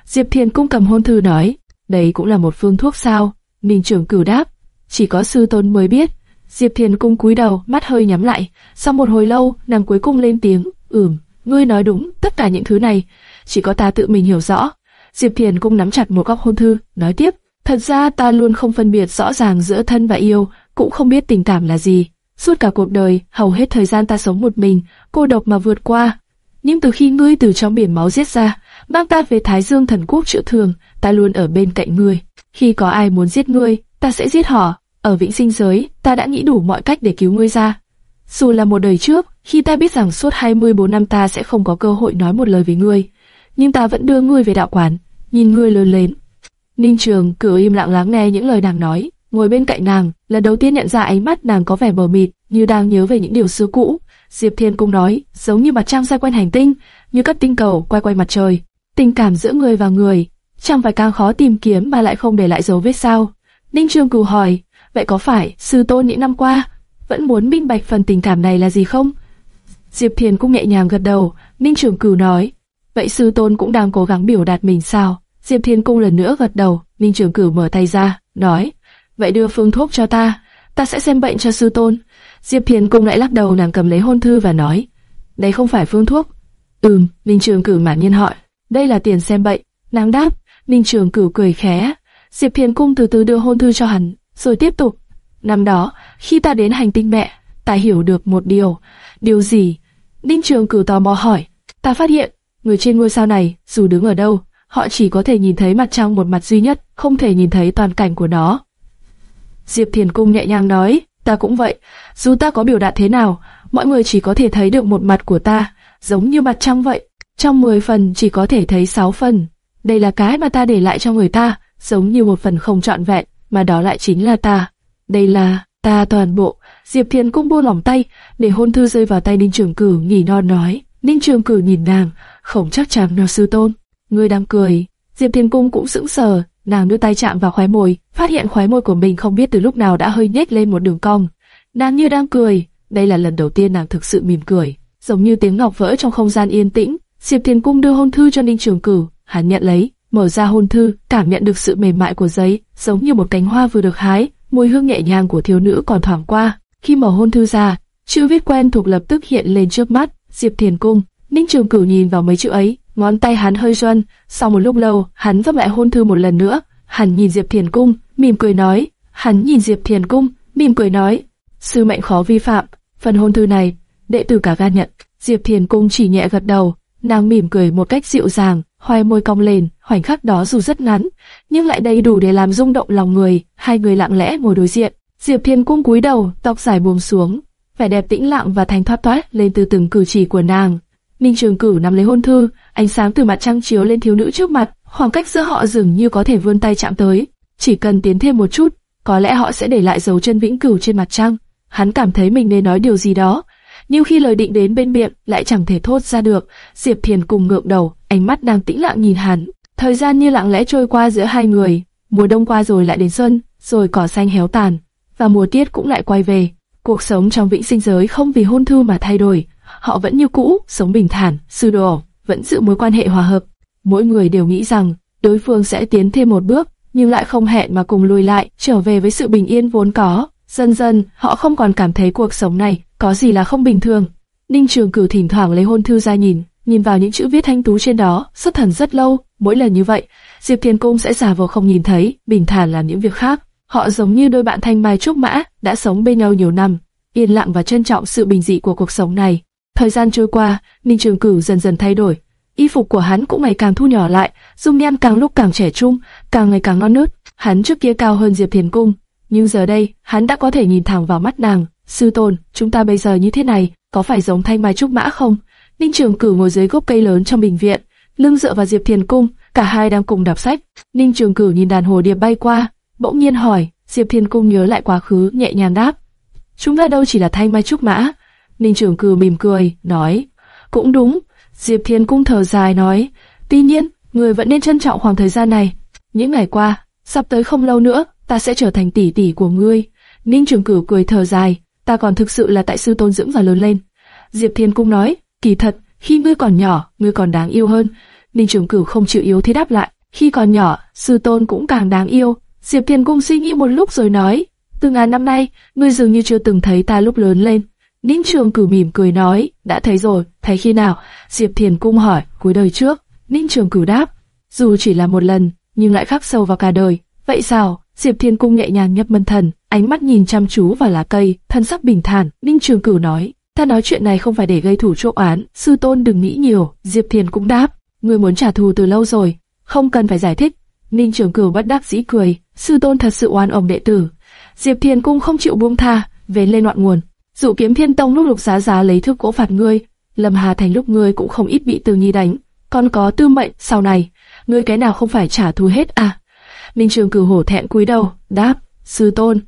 Diệp Thiên cũng cầm hôn thư nói, đấy cũng là một phương thuốc sao? Ninh Trường Cửu đáp, chỉ có sư tôn mới biết. Diệp Thiền cung cúi đầu, mắt hơi nhắm lại. Sau một hồi lâu, nàng cuối cùng lên tiếng, ừm, ngươi nói đúng, tất cả những thứ này, chỉ có ta tự mình hiểu rõ. Diệp Thiền cung nắm chặt một góc hôn thư, nói tiếp, thật ra ta luôn không phân biệt rõ ràng giữa thân và yêu, cũng không biết tình cảm là gì. Suốt cả cuộc đời, hầu hết thời gian ta sống một mình, cô độc mà vượt qua. Nhưng từ khi ngươi từ trong biển máu giết ra, mang ta về Thái Dương thần quốc chữa thường, ta luôn ở bên cạnh ngươi. Khi có ai muốn giết ngươi, ta sẽ giết họ. Ở vĩnh sinh giới, ta đã nghĩ đủ mọi cách để cứu ngươi ra. Dù là một đời trước, khi ta biết rằng suốt 24 năm ta sẽ không có cơ hội nói một lời với ngươi, nhưng ta vẫn đưa ngươi về đạo quán, nhìn ngươi lớn lên. Ninh Trường cứ im lặng lắng nghe những lời nàng nói, ngồi bên cạnh nàng, lần đầu tiên nhận ra ánh mắt nàng có vẻ mờ mịt, như đang nhớ về những điều xưa cũ. Diệp Thiên cũng nói, giống như mặt trăng xoay quanh hành tinh, như các tinh cầu quay quanh mặt trời. Tình cảm giữa người và người, chẳng phải càng khó tìm kiếm mà lại không để lại dấu vết sao? Ninh Trường cù hỏi, vậy có phải sư tôn những năm qua vẫn muốn minh bạch phần tình cảm này là gì không? Diệp Thiên cũng nhẹ nhàng gật đầu, Ninh Trường Cửu nói, vậy sư tôn cũng đang cố gắng biểu đạt mình sao? Diệp Thiên Cung lần nữa gật đầu, Ninh Trường Cửu mở tay ra, nói, vậy đưa phương thuốc cho ta, ta sẽ xem bệnh cho sư tôn. Diệp Thiên Cung lại lắc đầu nàng cầm lấy hôn thư và nói, đây không phải phương thuốc. Ừm, Ninh Trường Cửu mản nhiên hỏi, đây là tiền xem bệnh. Nàng đáp, Ninh Trường Cửu cười khẽ. Diệp Thiên Cung từ từ đưa hôn thư cho hắn, rồi tiếp tục. Năm đó, khi ta đến hành tinh mẹ, ta hiểu được một điều. Điều gì? Ninh Trường cử tò mò hỏi. Ta phát hiện, người trên ngôi sao này, dù đứng ở đâu, họ chỉ có thể nhìn thấy mặt trăng một mặt duy nhất, không thể nhìn thấy toàn cảnh của nó. Diệp Thiền Cung nhẹ nhàng nói, ta cũng vậy, dù ta có biểu đạt thế nào, mọi người chỉ có thể thấy được một mặt của ta, giống như mặt trăng vậy. Trong 10 phần chỉ có thể thấy 6 phần. Đây là cái mà ta để lại cho người ta, giống như một phần không trọn vẹn mà đó lại chính là ta. Đây là ta toàn bộ. Diệp Thiền cung buông lỏng tay, để hôn thư rơi vào tay Ninh Trường Cử, nghỉ non nói. Ninh Trường Cử nhìn nàng, không chắc chắn nào sư tôn. Ngươi đang cười. Diệp Thiên Cung cũng sững sờ, nàng đưa tay chạm vào khóe môi, phát hiện khóe môi của mình không biết từ lúc nào đã hơi nhếch lên một đường cong. Nàng như đang cười, đây là lần đầu tiên nàng thực sự mỉm cười, giống như tiếng ngọc vỡ trong không gian yên tĩnh. Diệp Thiên Cung đưa hôn thư cho Ninh Trường Cử, hắn nhận lấy, mở ra hôn thư, cảm nhận được sự mềm mại của giấy, giống như một cánh hoa vừa được hái, mùi hương nhẹ nhàng của thiếu nữ còn thoảng qua. Khi mở hôn thư ra, chữ viết quen thuộc lập tức hiện lên trước mắt. Diệp Thiền Cung, Ninh Trường Cửu nhìn vào mấy chữ ấy, ngón tay hắn hơi run. Sau một lúc lâu, hắn vấp lại hôn thư một lần nữa. Hắn nhìn Diệp Thiền Cung, mỉm cười nói. Hắn nhìn Diệp Thiền Cung, mỉm cười nói. Sư mệnh khó vi phạm, phần hôn thư này, đệ tử cả gan nhận. Diệp Thiền Cung chỉ nhẹ gật đầu, nàng mỉm cười một cách dịu dàng, hoài môi cong lên, khoảnh khắc đó dù rất ngắn, nhưng lại đầy đủ để làm rung động lòng người. Hai người lặng lẽ ngồi đối diện, Diệp Thiên Cung cúi đầu, tóc dài buông xuống, vẻ đẹp tĩnh lặng và thanh thoát toát lên từ từng cử chỉ của nàng. Ninh Trường Cửu nắm lấy hôn thư, ánh sáng từ mặt trăng chiếu lên thiếu nữ trước mặt, khoảng cách giữa họ dường như có thể vươn tay chạm tới. Chỉ cần tiến thêm một chút, có lẽ họ sẽ để lại dấu chân vĩnh cửu trên mặt trăng. Hắn cảm thấy mình nên nói điều gì đó, nhưng khi lời định đến bên miệng lại chẳng thể thốt ra được. Diệp Thiền cùng ngượng đầu, ánh mắt đang tĩnh lặng nhìn hắn. Thời gian như lặng lẽ trôi qua giữa hai người. Mùa đông qua rồi lại đến xuân, rồi cỏ xanh héo tàn, và mùa tiết cũng lại quay về. Cuộc sống trong vĩnh sinh giới không vì hôn thư mà thay đổi, họ vẫn như cũ, sống bình thản, sư đồ, vẫn giữ mối quan hệ hòa hợp. Mỗi người đều nghĩ rằng đối phương sẽ tiến thêm một bước, nhưng lại không hẹn mà cùng lùi lại, trở về với sự bình yên vốn có. Dần dần, họ không còn cảm thấy cuộc sống này có gì là không bình thường. Ninh Trường Cửu thỉnh thoảng lấy hôn thư ra nhìn, nhìn vào những chữ viết thanh tú trên đó, xuất thần rất lâu. Mỗi lần như vậy, Diệp Thiên Cung sẽ giả vờ không nhìn thấy, bình thản làm những việc khác. Họ giống như đôi bạn thanh mai trúc mã, đã sống bên nhau nhiều năm, yên lặng và trân trọng sự bình dị của cuộc sống này. Thời gian trôi qua, Ninh Trường Cửu dần dần thay đổi, y phục của hắn cũng ngày càng thu nhỏ lại, dung nhan càng lúc càng trẻ trung, càng ngày càng non nớt. Hắn trước kia cao hơn Diệp Thiền Cung, nhưng giờ đây, hắn đã có thể nhìn thẳng vào mắt nàng. Sư tôn, chúng ta bây giờ như thế này, có phải giống thanh mai trúc mã không? Ninh Trường Cửu ngồi dưới gốc cây lớn trong bình viện, lưng dựa vào Diệp Thiền Cung, cả hai đang cùng đọc sách. Ninh Trường Cửu nhìn đàn hồ điệp bay qua, bỗng nhiên hỏi, Diệp Thiên Cung nhớ lại quá khứ, nhẹ nhàng đáp. Chúng ta đâu chỉ là thanh mai trúc mã. Ninh trưởng cử mỉm cười, nói. Cũng đúng. Diệp Thiên Cung thở dài nói. Tuy nhiên, người vẫn nên trân trọng khoảng thời gian này. Những ngày qua, sắp tới không lâu nữa, ta sẽ trở thành tỷ tỷ của ngươi. Ninh trưởng cử cười thở dài. Ta còn thực sự là tại sư tôn dưỡng và lớn lên. Diệp Thiên Cung nói. Kỳ thật, khi ngươi còn nhỏ, ngươi còn đáng yêu hơn. Ninh trưởng cử không chịu yếu thế đáp lại. Khi còn nhỏ, sư tôn cũng càng đáng yêu. Diệp Thiên Cung suy nghĩ một lúc rồi nói, từ ngàn năm nay, ngươi dường như chưa từng thấy ta lúc lớn lên. Ninh Trường Cử mỉm cười nói, đã thấy rồi, thấy khi nào? Diệp Thiền Cung hỏi, cuối đời trước. Ninh Trường Cử đáp, dù chỉ là một lần, nhưng lại khắc sâu vào cả đời. Vậy sao? Diệp Thiên Cung nhẹ nhàng nhấp mân thần, ánh mắt nhìn chăm chú vào lá cây, thân sắc bình thản. Ninh Trường Cử nói, ta nói chuyện này không phải để gây thủ chỗ án, sư tôn đừng nghĩ nhiều. Diệp Thiền Cung đáp, ngươi muốn trả thù từ lâu rồi, không cần phải giải thích. Ninh Trường Cửu bất đắc dĩ cười, sư tôn thật sự oan ổng đệ tử. Diệp Thiền Cung không chịu buông tha, về lên loạn nguồn. Dụ kiếm thiên tông lúc lục giá giá lấy thước gỗ phạt ngươi, Lâm Hà Thành lúc ngươi cũng không ít bị từ nhi đánh. Còn có tư mệnh, sau này, ngươi cái nào không phải trả thù hết à? Ninh Trường Cửu hổ thẹn cúi đầu, đáp, sư tôn,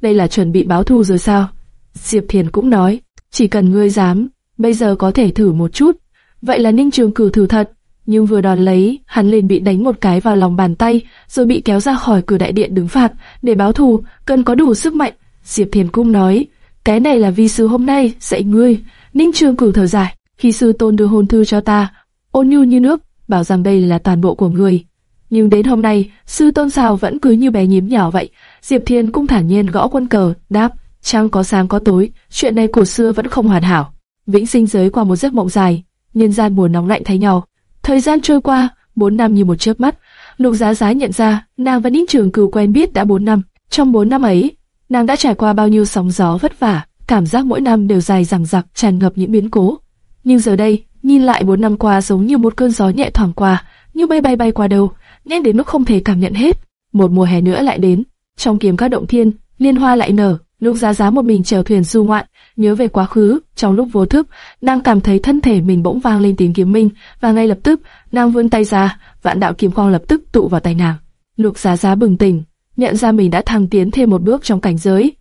đây là chuẩn bị báo thù rồi sao? Diệp Thiền cũng nói, chỉ cần ngươi dám, bây giờ có thể thử một chút. Vậy là Ninh Trường Cửu thử thật, nhưng vừa đòn lấy, hắn liền bị đánh một cái vào lòng bàn tay, rồi bị kéo ra khỏi cửa đại điện đứng phạt, để báo thù, cần có đủ sức mạnh. Diệp Thiền Cung nói, cái này là vi sư hôm nay dạy ngươi. Ninh Trường Cửu thở dài, khi sư tôn đưa hôn thư cho ta, ôn nhu như nước, bảo rằng đây là toàn bộ của người. Nhưng đến hôm nay, sư tôn sao vẫn cứ như bé nhím nhỏ vậy. Diệp Thiên Cung thản nhiên gõ quân cờ, đáp, trăng có sáng có tối, chuyện này cổ xưa vẫn không hoàn hảo. Vĩnh sinh giới qua một giấc mộng dài, nhân gian mùa nóng lạnh thay nhau Thời gian trôi qua, bốn năm như một chớp mắt. Lục Giá Giá nhận ra, nàng và Ninh Trường Cửu quen biết đã bốn năm. Trong bốn năm ấy, nàng đã trải qua bao nhiêu sóng gió vất vả, cảm giác mỗi năm đều dài dằng dặc, tràn ngập những biến cố. Nhưng giờ đây, nhìn lại bốn năm qua giống như một cơn gió nhẹ thoảng qua, như bay bay bay qua đầu, nhanh đến mức không thể cảm nhận hết. Một mùa hè nữa lại đến, trong kiếm các động thiên, liên hoa lại nở, Lục Giá Giá một mình chèo thuyền du ngoạn, nhớ về quá khứ, trong lúc vô thức, nàng cảm thấy thân thể mình bỗng vang lên tiếng kiếm minh, và ngay lập tức, nàng vươn tay ra, vạn đạo kiếm quang lập tức tụ vào tay nàng. Lục Giá Giá bừng tỉnh, nhận ra mình đã thăng tiến thêm một bước trong cảnh giới.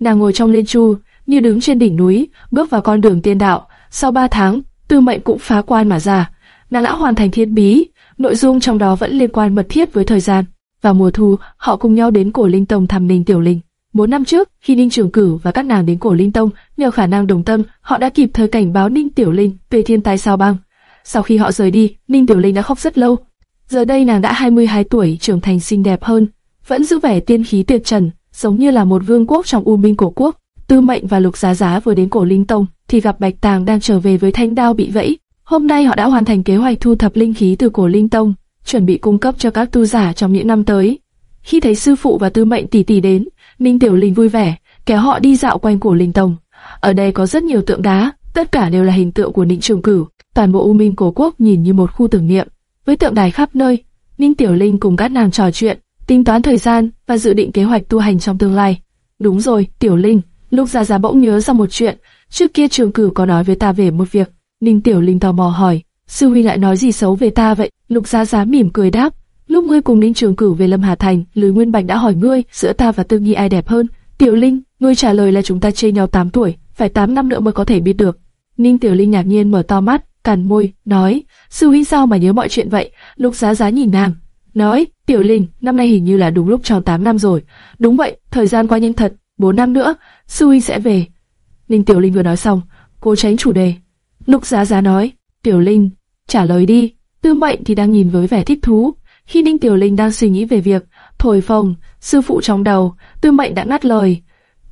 Nàng ngồi trong liên chu, như đứng trên đỉnh núi, bước vào con đường tiên đạo. Sau ba tháng, Tư Mệnh cũng phá quan mà ra. Nàng đã hoàn thành thiên bí, nội dung trong đó vẫn liên quan mật thiết với thời gian. Vào mùa thu, họ cùng nhau đến cổ Linh Tông thăm Ninh Tiểu Linh. Bốn năm trước, khi Ninh Trường Cửu và các nàng đến cổ Linh Tông, nhờ khả năng đồng tâm, họ đã kịp thời cảnh báo Ninh Tiểu Linh về thiên tai sao băng. Sau khi họ rời đi, Ninh Tiểu Linh đã khóc rất lâu. Giờ đây nàng đã 22 tuổi, trưởng thành xinh đẹp hơn, vẫn giữ vẻ tiên khí tuyệt trần, giống như là một vương quốc trong u minh cổ quốc. Tư Mệnh và Lục Giá Giá vừa đến cổ Linh Tông, thì gặp Bạch Tàng đang trở về với thanh đao bị vẫy. Hôm nay họ đã hoàn thành kế hoạch thu thập linh khí từ cổ Linh Tông, chuẩn bị cung cấp cho các tu giả trong những năm tới. Khi thấy sư phụ và Tư Mệnh tỷ tỷ đến, Ninh Tiểu Linh vui vẻ, kéo họ đi dạo quanh cổ Linh Tông. Ở đây có rất nhiều tượng đá, tất cả đều là hình tượng của Ninh Trường Cửu. Toàn bộ U Minh cổ quốc nhìn như một khu tưởng niệm, với tượng đài khắp nơi. Ninh Tiểu Linh cùng các nàng trò chuyện, tính toán thời gian và dự định kế hoạch tu hành trong tương lai. Đúng rồi, Tiểu Linh, lúc Gia Gia bỗng nhớ ra một chuyện, trước kia Trường Cửu có nói với ta về một việc. Ninh Tiểu Linh tò mò hỏi, sư huynh lại nói gì xấu về ta vậy? Lục Gia Gia mỉm cười đáp, lúc ngươi cùng Ninh Trường Cửu về Lâm Hà Thành, Lữ Nguyên Bạch đã hỏi ngươi giữa ta và Tương Nhi ai đẹp hơn. Tiểu Linh, ngươi trả lời là chúng ta chê nhau 8 tuổi, phải 8 năm nữa mới có thể biết được. Ninh Tiểu Linh ngạc nhiên mở to mắt, cắn môi, nói, sư huynh sao mà nhớ mọi chuyện vậy? Lục Giá Giá nhìn nàng, nói, Tiểu Linh, năm nay hình như là đúng lúc tròn 8 năm rồi. Đúng vậy, thời gian qua nhanh thật, 4 năm nữa, sư huynh sẽ về. Ninh Tiểu Linh vừa nói xong, cô tránh chủ đề. Lục Giá Giá nói, Tiểu Linh, trả lời đi. Tư Mệnh thì đang nhìn với vẻ thích thú. Khi Ninh Tiểu Linh đang suy nghĩ về việc thổi phồng, sư phụ trong đầu, Tư Mệnh đã ngắt lời.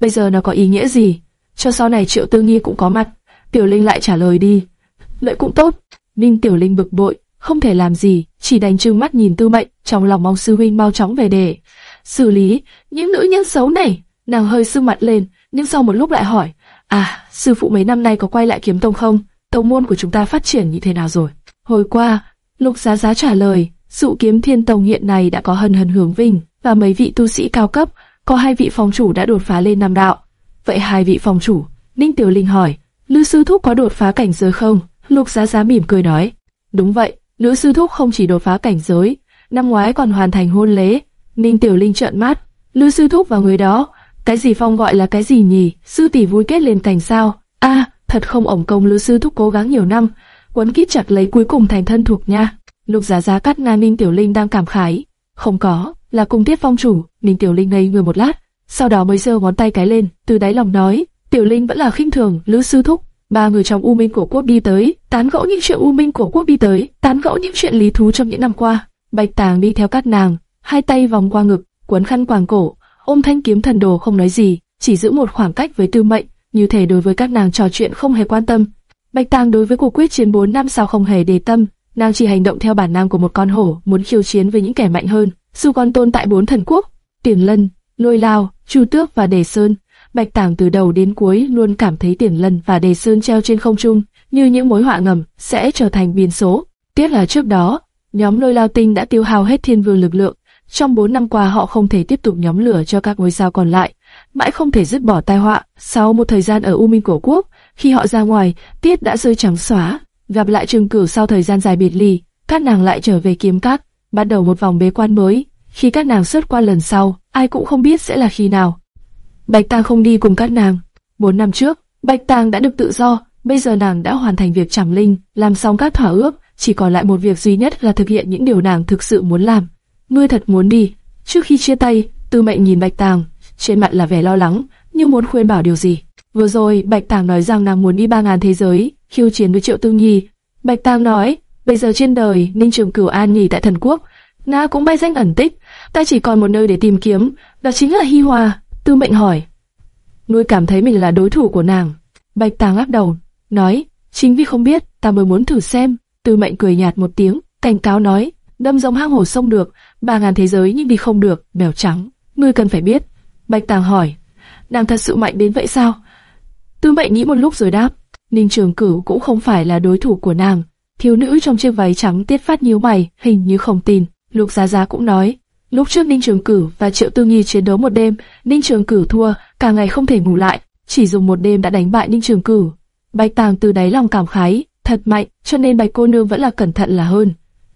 Bây giờ nó có ý nghĩa gì? Cho sau này Triệu Tư Nghi cũng có mặt. Tiểu Linh lại trả lời đi. Lợi cũng tốt. Ninh Tiểu Linh bực bội, không thể làm gì, chỉ đành trừng mắt nhìn Tư Mệnh, trong lòng mong sư huynh mau chóng về để xử lý những nữ nhân xấu này. Nàng hơi sưng mặt lên, nhưng sau một lúc lại hỏi, à, sư phụ mấy năm nay có quay lại kiếm tông không? Tông môn của chúng ta phát triển như thế nào rồi? Hồi qua, Lục Giá Giá trả lời, dụ kiếm thiên tông hiện nay đã có hân hân hướng vinh và mấy vị tu sĩ cao cấp, có hai vị phòng chủ đã đột phá lên nam đạo. Vậy hai vị phòng chủ, Ninh Tiểu Linh hỏi, Lữ sư thúc có đột phá cảnh giới không? Lục Giá Giá mỉm cười nói, đúng vậy, Lữ sư thúc không chỉ đột phá cảnh giới, năm ngoái còn hoàn thành hôn lễ. Ninh Tiểu Linh trợn mắt, Lữ sư thúc và người đó, cái gì phong gọi là cái gì nhỉ? Sư tỷ vui kết lên thành sao? A, thật không ổng công Lữ sư thúc cố gắng nhiều năm, quấn kít chặt lấy cuối cùng thành thân thuộc nha. Lục Giá Giá cắt ngang Ninh Tiểu Linh đang cảm khái, không có, là cung tiết phong chủ. Ninh Tiểu Linh ngây người một lát, sau đó mới giơ ngón tay cái lên, từ đáy lòng nói, Tiểu Linh vẫn là khinh thường Lữ sư thúc. Ba người trong U Minh cổ quốc đi tới, tán gẫu những chuyện U Minh cổ quốc đi tới, tán gẫu những chuyện lý thú trong những năm qua. Bạch Tàng đi theo các nàng, hai tay vòng qua ngực, quấn khăn quàng cổ, ôm thanh kiếm thần đồ không nói gì, chỉ giữ một khoảng cách với Tư Mệnh, như thể đối với các nàng trò chuyện không hề quan tâm. Bạch Tàng đối với cuộc quyết chiến 4 năm sao không hề để tâm, nàng chỉ hành động theo bản năng của một con hổ muốn khiêu chiến với những kẻ mạnh hơn. Dù còn tồn tại bốn thần quốc, Tiền Lân, Lôi Lao, Chu Tước và Đề Sơn, Bạch Tàng từ đầu đến cuối luôn cảm thấy Tiền Lân và Đề Sơn treo trên không trung như những mối họa ngầm sẽ trở thành biến số. Tiếc là trước đó, nhóm Lôi Lao Tinh đã tiêu hao hết thiên vương lực lượng. Trong 4 năm qua họ không thể tiếp tục nhóm lửa cho các ngôi sao còn lại, mãi không thể dứt bỏ tai họa. Sau một thời gian ở U Minh Cổ Quốc, khi họ ra ngoài, Tiết đã rơi trắng xóa. Gặp lại Trường Cửu sau thời gian dài biệt ly, các nàng lại trở về kiếm các, bắt đầu một vòng bế quan mới. Khi các nàng xuất qua lần sau, ai cũng không biết sẽ là khi nào. Bạch Tàng không đi cùng các nàng. Bốn năm trước, Bạch Tàng đã được tự do, bây giờ nàng đã hoàn thành việc trảm linh, làm xong các thỏa ước, chỉ còn lại một việc duy nhất là thực hiện những điều nàng thực sự muốn làm. Ngươi thật muốn đi. Trước khi chia tay, Tư Mệnh nhìn Bạch Tàng, trên mặt là vẻ lo lắng, như muốn khuyên bảo điều gì. Vừa rồi, Bạch Tàng nói rằng nàng muốn đi ba ngàn thế giới, khiêu chiến với Triệu Tư Nhi. Bạch tam nói, bây giờ trên đời, Ninh Trường Cửu an nghỉ tại thần quốc, na cũng bay danh ẩn tích, ta chỉ còn một nơi để tìm kiếm, đó chính là Hi Hòa. Tư Mệnh hỏi, nuôi cảm thấy mình là đối thủ của nàng. Bạch tam lắc đầu, nói, chính vì không biết, ta mới muốn thử xem. Tư Mệnh cười nhạt một tiếng, cảnh cáo nói, đâm giống hang hổ sông được, ba ngàn thế giới nhưng đi không được, mèo trắng. Ngươi cần phải biết. Bạch Tàng hỏi, nàng thật sự mạnh đến vậy sao? Tư Mệnh nghĩ một lúc rồi đáp, Ninh Trường Cửu cũng không phải là đối thủ của nàng. Thiếu nữ trong chiếc váy trắng tiết phát nhíu mày, hình như không tin. Lục Giá Giá cũng nói, lúc trước Ninh Trường Cửu và Triệu Tư Nghi chiến đấu một đêm, Ninh Trường Cửu thua, cả ngày không thể ngủ lại, chỉ dùng một đêm đã đánh bại Ninh Trường Cửu. Bạch Tàng từ đáy lòng cảm khái, thật mạnh, cho nên Bạch cô nương vẫn là cẩn thận là hơn.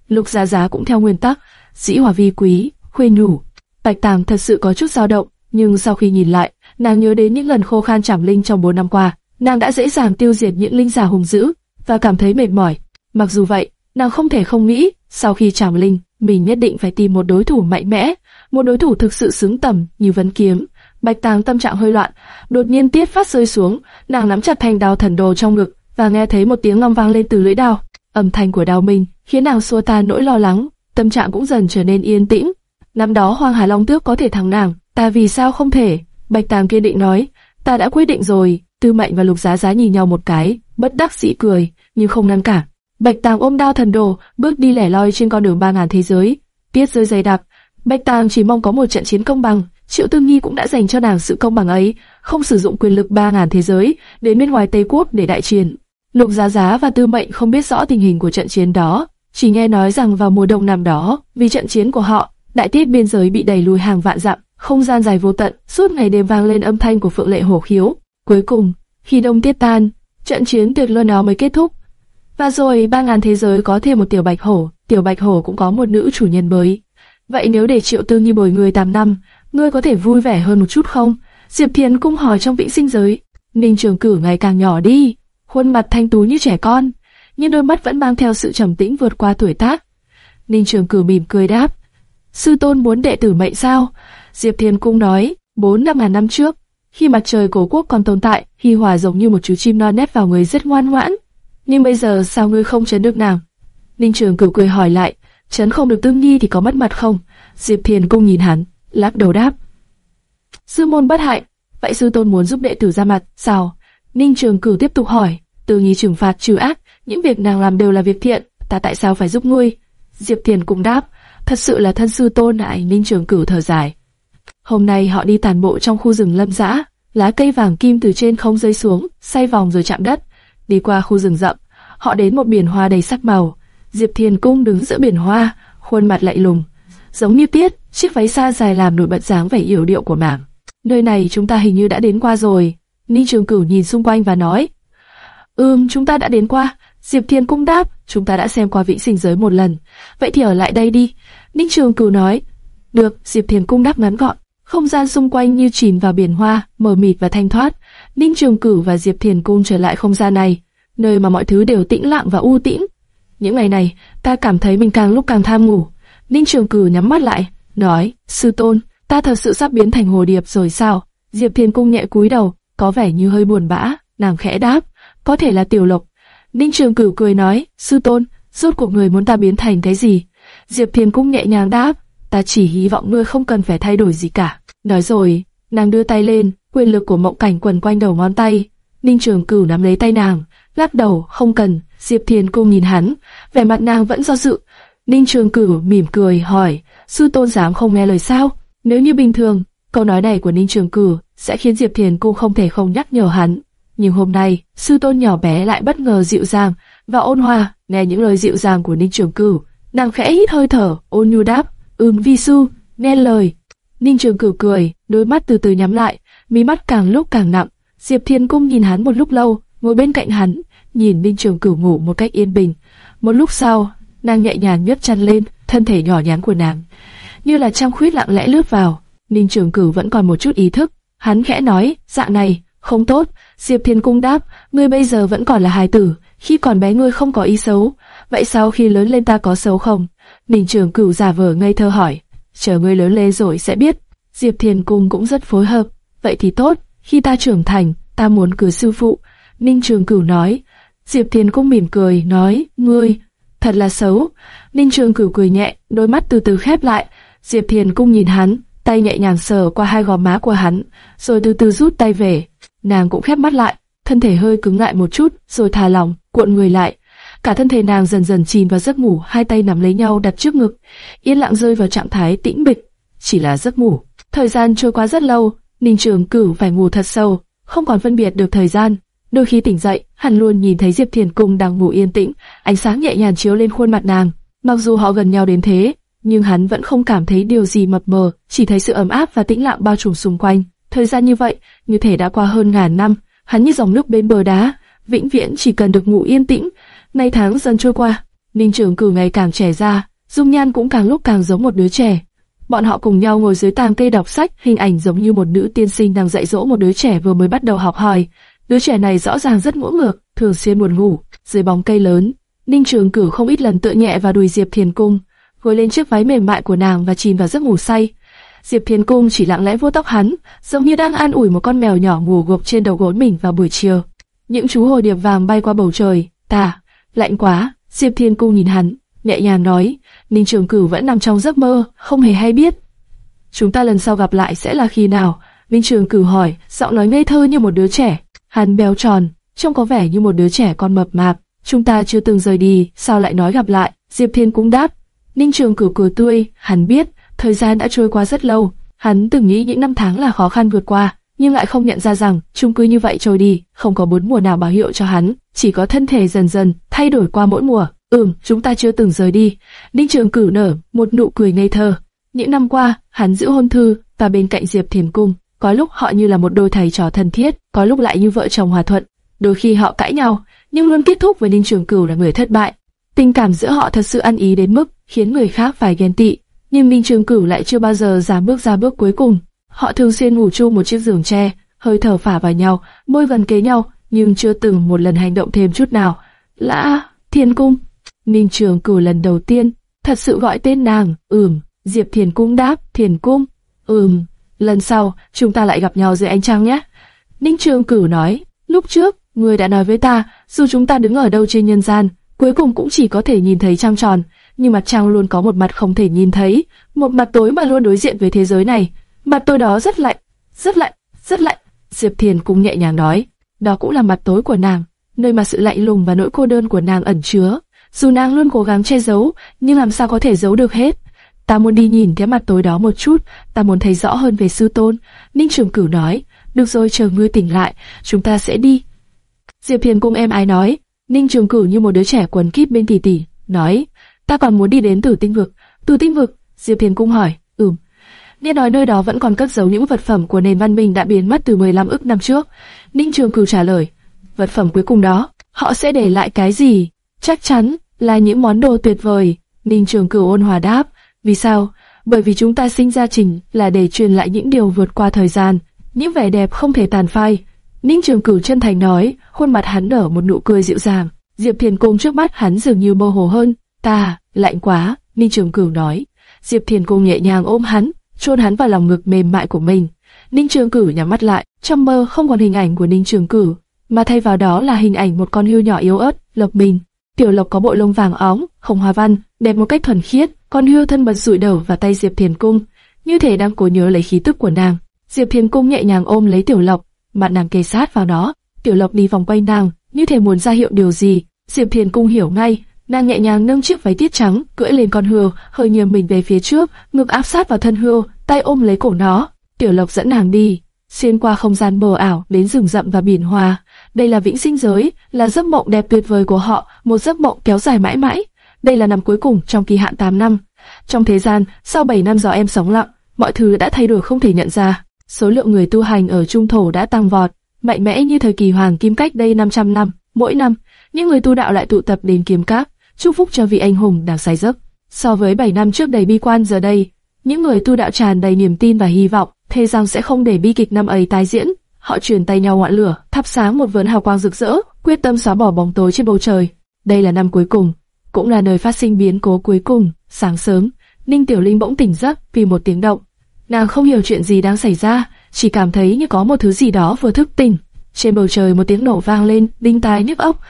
Lục Giá Giá cũng theo nguyên tắc, dĩ hòa vi quý, khuyên nhủ. Bạch Tàng thật sự có chút dao động, nhưng sau khi nhìn lại, nàng nhớ đến những lần khô khan trảm linh trong 4 năm qua, nàng đã dễ dàng tiêu diệt những linh giả hùng dữ và cảm thấy mệt mỏi. Mặc dù vậy, nàng không thể không nghĩ, sau khi trảm linh, mình nhất định phải tìm một đối thủ mạnh mẽ, một đối thủ thực sự xứng tầm như vấn kiếm. Bạch Tàng tâm trạng hơi loạn, đột nhiên tiết phát rơi xuống, nàng nắm chặt thanh đao thần đồ trong ngực và nghe thấy một tiếng ngâm vang lên từ lưỡi đao. Âm thanh của đao mình khiến nàng xua tan nỗi lo lắng, tâm trạng cũng dần trở nên yên tĩnh. Năm đó Hoàng Hà Long Tước có thể thắng nàng, ta vì sao không thể? Bạch Tàng kiên định nói, ta đã quyết định rồi. Tư Mệnh và Lục Giá Giá nhìn nhau một cái, bất đắc dĩ cười, nhưng không ngăn cản. Bạch Tàng ôm đao thần đồ, bước đi lẻ loi trên con đường ba ngàn thế giới. Tiết rơi dày đặc, Bạch Tàng chỉ mong có một trận chiến công bằng. Triệu Tư Nghi cũng đã dành cho nàng sự công bằng ấy, không sử dụng quyền lực ba ngàn thế giới đến bên ngoài Tây Quốc để đại chiến. Lục Giá Giá và Tư Mệnh không biết rõ tình hình của trận chiến đó, chỉ nghe nói rằng vào mùa đông năm đó, vì trận chiến của họ, đại tiết biên giới bị đẩy lùi hàng vạn dặm, không gian dài vô tận, suốt ngày đêm vang lên âm thanh của phượng lệ hổ khiếu. Cuối cùng, khi đông tiết tan, trận chiến tuyệt luân đó mới kết thúc. Và rồi ba ngàn thế giới có thêm một tiểu bạch hổ, tiểu bạch hổ cũng có một nữ chủ nhân mới. Vậy nếu để triệu tư nhi bồi người 8 năm, ngươi có thể vui vẻ hơn một chút không? Diệp Thiến cung hỏi trong vĩnh sinh giới. Ninh Trường Cử ngày càng nhỏ đi, khuôn mặt thanh tú như trẻ con, nhưng đôi mắt vẫn mang theo sự trầm tĩnh vượt qua tuổi tác. Ninh Trường Cử mỉm cười đáp, sư tôn muốn đệ tử mệnh sao? Diệp Thiên Cung nói, bốn năm ngàn năm trước, khi mặt trời cổ quốc còn tồn tại, Hi Hòa giống như một chú chim non nép vào người rất ngoan ngoãn. Nhưng bây giờ sao ngươi không chấn được nàng? Ninh Trường Cửu cười hỏi lại, chấn không được Tương nghi thì có mất mặt không? Diệp Thiền Cung nhìn hắn, lắc đầu đáp. Sư môn bất hại, vậy sư tôn muốn giúp đệ tử ra mặt, sao? Ninh Trường Cửu tiếp tục hỏi, Từ nghi trừng phạt trừ ác, những việc nàng làm đều là việc thiện, ta tại sao phải giúp ngươi? Diệp Thiền cũng đáp, thật sự là thân sư tôn lại Ninh Trường Cửu thở dài. Hôm nay họ đi tàn bộ trong khu rừng lâm dã, lá cây vàng kim từ trên không rơi xuống, xoay vòng rồi chạm đất. Đi qua khu rừng rậm, họ đến một biển hoa đầy sắc màu. Diệp Thiền Cung đứng giữa biển hoa, khuôn mặt lạnh lùng, giống như tiết, chiếc váy xa dài làm nổi bật dáng vẻ yểu điệu của mảng. Nơi này chúng ta hình như đã đến qua rồi. Ninh Trường Cửu nhìn xung quanh và nói, Ừm, chúng ta đã đến qua. Diệp Thiên Cung đáp, chúng ta đã xem qua vĩ sinh giới một lần. Vậy thì ở lại đây đi. Ninh Trường Cửu nói, được, Diệp Thiên Cung đáp ngắn gọn. Không gian xung quanh như chìm vào biển hoa, mờ mịt và thanh thoát. Ninh Trường Cử và Diệp Thiền Cung trở lại không gian này, nơi mà mọi thứ đều tĩnh lặng và u tĩnh. Những ngày này, ta cảm thấy mình càng lúc càng tham ngủ. Ninh Trường Cử nhắm mắt lại, nói, sư tôn, ta thật sự sắp biến thành hồ điệp rồi sao? Diệp Thiền Cung nhẹ cúi đầu, có vẻ như hơi buồn bã, nàng khẽ đáp, có thể là tiểu lộc. Ninh Trường Cửu cười nói, sư tôn, rốt cuộc người muốn ta biến thành cái gì? Diệp Thiền Cung nhẹ nhàng đáp, ta chỉ hy vọng ngươi không cần phải thay đổi gì cả. Nói rồi, nàng đưa tay lên, quyền lực của mộng cảnh quần quanh đầu ngón tay. Ninh Trường Cửu nắm lấy tay nàng, lắc đầu, không cần. Diệp Thiền Cung nhìn hắn, vẻ mặt nàng vẫn do dự. Ninh Trường Cửu mỉm cười hỏi, sư tôn dám không nghe lời sao? Nếu như bình thường, câu nói này của Ninh Trường Cửu sẽ khiến Diệp Thiền Cung không thể không nhắc nhở hắn. Nhưng hôm nay, sư tôn nhỏ bé lại bất ngờ dịu dàng và ôn hòa, nghe những lời dịu dàng của Ninh Trường Cửu, nàng khẽ hít hơi thở, ôn nhu đáp, Ừm vi Su nghe lời. Ninh Trường Cửu cười, đôi mắt từ từ nhắm lại, mí mắt càng lúc càng nặng. Diệp Thiên Cung nhìn hắn một lúc lâu, ngồi bên cạnh hắn, nhìn Ninh Trường Cửu ngủ một cách yên bình. Một lúc sau, nàng nhẹ nhàng nhấc chăn lên, thân thể nhỏ nhắn của nàng, như là trăng khuyết lặng lẽ lướt vào. Ninh Trường Cửu vẫn còn một chút ý thức, hắn khẽ nói, dạng này, không tốt. Diệp Thiên Cung đáp, ngươi bây giờ vẫn còn là hài tử, khi còn bé ngươi không có ý xấu, vậy sau khi lớn lên ta có xấu không? Ninh Trường Cửu giả vờ ngây thơ hỏi, chờ ngươi lớn lên rồi sẽ biết. Diệp Thiền Cung cũng rất phối hợp, vậy thì tốt, khi ta trưởng thành, ta muốn cưới sư phụ. Ninh Trường Cửu nói, Diệp Thiền Cung mỉm cười, nói, ngươi, thật là xấu. Ninh Trường Cửu cười nhẹ, đôi mắt từ từ khép lại. Diệp Thiền Cung nhìn hắn, tay nhẹ nhàng sờ qua hai gò má của hắn, rồi từ từ rút tay về. Nàng cũng khép mắt lại, thân thể hơi cứng lại một chút, rồi thả lỏng, cuộn người lại. Cả thân thể nàng dần dần chìm vào giấc ngủ, hai tay nắm lấy nhau đặt trước ngực, yên lặng rơi vào trạng thái tĩnh bịch. Chỉ là giấc ngủ. Thời gian trôi qua rất lâu, Ninh Trường Cửu phải ngủ thật sâu, không còn phân biệt được thời gian. Đôi khi tỉnh dậy, hắn luôn nhìn thấy Diệp Thiền Cung đang ngủ yên tĩnh, ánh sáng nhẹ nhàng chiếu lên khuôn mặt nàng. Mặc dù họ gần nhau đến thế, nhưng hắn vẫn không cảm thấy điều gì mập mờ, chỉ thấy sự ấm áp và tĩnh lặng bao trùm xung quanh. Thời gian như vậy, như thể đã qua hơn ngàn năm, hắn như dòng nước bên bờ đá, vĩnh viễn chỉ cần được ngủ yên tĩnh. Nay tháng dần trôi qua, Ninh Trường cử ngày càng trẻ ra, dung nhan cũng càng lúc càng giống một đứa trẻ. Bọn họ cùng nhau ngồi dưới tàng cây đọc sách, hình ảnh giống như một nữ tiên sinh đang dạy dỗ một đứa trẻ vừa mới bắt đầu học hỏi. Đứa trẻ này rõ ràng rất ngỗ ngược, thường xuyên buồn ngủ dưới bóng cây lớn. Ninh Trường cử không ít lần tựa nhẹ vào đùi Diệp Thiền Cung, gối lên chiếc váy mềm mại của nàng và chìm vào giấc ngủ say. Diệp Thiền Cung chỉ lặng lẽ vuốt tóc hắn, giống như đang an ủi một con mèo nhỏ ngủ gục trên đầu gối mình vào buổi chiều. Những chú hồ điệp vàng bay qua bầu trời, ta, lạnh quá. Diệp Thiên Cung nhìn hắn, nhẹ nhàng nói, Ninh Trường Cửu vẫn nằm trong giấc mơ, không hề hay biết. Chúng ta lần sau gặp lại sẽ là khi nào? Ninh Trường Cửu hỏi, giọng nói ngây thơ như một đứa trẻ. Hắn béo tròn, trông có vẻ như một đứa trẻ con mập mạp. Chúng ta chưa từng rời đi, sao lại nói gặp lại? Diệp Thiên cũng đáp. Ninh Trường Cửu cười tươi, hắn biết, thời gian đã trôi qua rất lâu. Hắn từng nghĩ những năm tháng là khó khăn vượt qua, nhưng lại không nhận ra rằng chung cứ như vậy trôi đi, không có bốn mùa nào báo hiệu cho hắn, chỉ có thân thể dần dần thay đổi qua mỗi mùa. Ừm, chúng ta chưa từng rời đi. Ninh Trường Cửu nở một nụ cười ngây thơ. Những năm qua, hắn giữ hôn thư và bên cạnh Diệp Thiềm Cung, có lúc họ như là một đôi thầy trò thân thiết, có lúc lại như vợ chồng hòa thuận. Đôi khi họ cãi nhau, nhưng luôn kết thúc với Ninh Trường Cửu là người thất bại. Tình cảm giữa họ thật sự ăn ý đến mức khiến người khác phải ghen tị, nhưng Ninh Trường Cửu lại chưa bao giờ dám bước ra bước cuối cùng. Họ thường xuyên ngủ chung một chiếc giường tre, hơi thở phả vào nhau, môi gần kế nhau, nhưng chưa từng một lần hành động thêm chút nào. Lã, Thiên Cung. Ninh Trường Cử lần đầu tiên thật sự gọi tên nàng. Ừm. Diệp Thiền Cung đáp, Thiền Cung. Ừm. Lần sau chúng ta lại gặp nhau dưới ánh trăng nhé. Ninh Trường Cử nói, lúc trước người đã nói với ta, dù chúng ta đứng ở đâu trên nhân gian, cuối cùng cũng chỉ có thể nhìn thấy trăng tròn, nhưng mặt trăng luôn có một mặt không thể nhìn thấy, một mặt tối mà luôn đối diện với thế giới này. Mặt tối đó rất lạnh, rất lạnh, rất lạnh. Diệp Thiền cũng nhẹ nhàng nói, đó cũng là mặt tối của nàng, nơi mà sự lạnh lùng và nỗi cô đơn của nàng ẩn chứa. Dù nàng luôn cố gắng che giấu, nhưng làm sao có thể giấu được hết. Ta muốn đi nhìn cái mặt tối đó một chút, ta muốn thấy rõ hơn về sư tôn. Ninh Trường Cửu nói, được rồi chờ ngươi tỉnh lại, chúng ta sẽ đi. Diệp Thiền cung em ai nói, Ninh Trường Cửu như một đứa trẻ quấn kíp bên tỷ tỷ, nói, ta còn muốn đi đến tử tinh vực. Tử tinh vực? Diệp Thiền cung hỏi, Nghe nói nơi đó vẫn còn cất giấu những vật phẩm của nền văn minh đã biến mất từ 15 ức năm trước. Ninh Trường Cửu trả lời, vật phẩm cuối cùng đó, họ sẽ để lại cái gì? Chắc chắn là những món đồ tuyệt vời. Ninh Trường Cửu ôn hòa đáp, vì sao? Bởi vì chúng ta sinh ra trình là để truyền lại những điều vượt qua thời gian, những vẻ đẹp không thể tàn phai. Ninh Trường Cửu chân thành nói, khuôn mặt hắn nở một nụ cười dịu dàng. Diệp Thiền Cung trước mắt hắn dường như mơ hồ hơn. Ta, lạnh quá, Ninh Trường Cửu nói. Diệp Thiền Cung nhẹ nhàng ôm hắn, chôn hắn vào lòng ngực mềm mại của mình. Ninh Trường Cử nhắm mắt lại, trong mơ không còn hình ảnh của Ninh Trường Cử, mà thay vào đó là hình ảnh một con hươu nhỏ yếu ớt, Lộc Bình. Tiểu Lộc có bộ lông vàng óng, không hoa văn, đẹp một cách thuần khiết. Con hươu thân mật rụi đầu vào tay Diệp Thiền Cung, như thể đang cố nhớ lấy khí tức của nàng. Diệp Thiền Cung nhẹ nhàng ôm lấy Tiểu Lộc, mặt nàng kề sát vào đó. Tiểu Lộc đi vòng quanh nàng, như thể muốn ra hiệu điều gì. Diệp Thiền Cung hiểu ngay, nàng nhẹ nhàng nâng chiếc váy tiết trắng, cưỡi lên con hươu, hơi nghiêng mình về phía trước, ngực áp sát vào thân hươu, tay ôm lấy cổ nó. Tiểu Lộc dẫn nàng đi, xuyên qua không gian mờ ảo đến rừng rậm và biển hoa. Đây là vĩnh sinh giới, là giấc mộng đẹp tuyệt vời của họ, một giấc mộng kéo dài mãi mãi. Đây là năm cuối cùng trong kỳ hạn 8 năm. Trong thế gian, sau 7 năm gió em sống lặng, mọi thứ đã thay đổi không thể nhận ra. Số lượng người tu hành ở trung thổ đã tăng vọt, mạnh mẽ như thời kỳ hoàng kim cách đây 500 năm. Mỗi năm, những người tu đạo lại tụ tập đến kiếm cát, chúc phúc cho vị anh hùng đang say giấc. So với 7 năm trước đầy bi quan giờ đây, những người tu đạo tràn đầy niềm tin và hy vọng, thề rằng sẽ không để bi kịch năm ấy tái diễn. Họ truyền tay nhau ngọn lửa, thắp sáng một vườn hào quang rực rỡ, quyết tâm xóa bỏ bóng tối trên bầu trời. Đây là năm cuối cùng, cũng là nơi phát sinh biến cố cuối cùng. Sáng sớm, Ninh Tiểu Linh bỗng tỉnh giấc vì một tiếng động. Nàng không hiểu chuyện gì đang xảy ra, chỉ cảm thấy như có một thứ gì đó vừa thức tỉnh. Trên bầu trời một tiếng nổ vang lên, đinh tai nhức óc.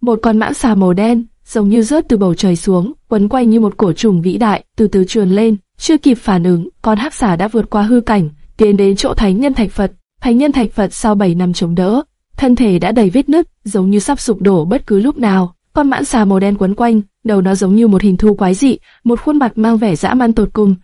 Một con mãng xà màu đen, giống như rớt từ bầu trời xuống, quấn quanh như một cổ trùng vĩ đại, từ từ trườn lên. Chưa kịp phản ứng, con hắc xà đã vượt qua hư cảnh, tiến đến chỗ thánh nhân thạch Phật. Thánh nhân thạch Phật sau 7 năm chống đỡ, thân thể đã đầy vết nứt, giống như sắp sụp đổ bất cứ lúc nào. Con mãn xà màu đen quấn quanh, đầu nó giống như một hình thù quái dị, một khuôn mặt mang vẻ dã man tột cùng,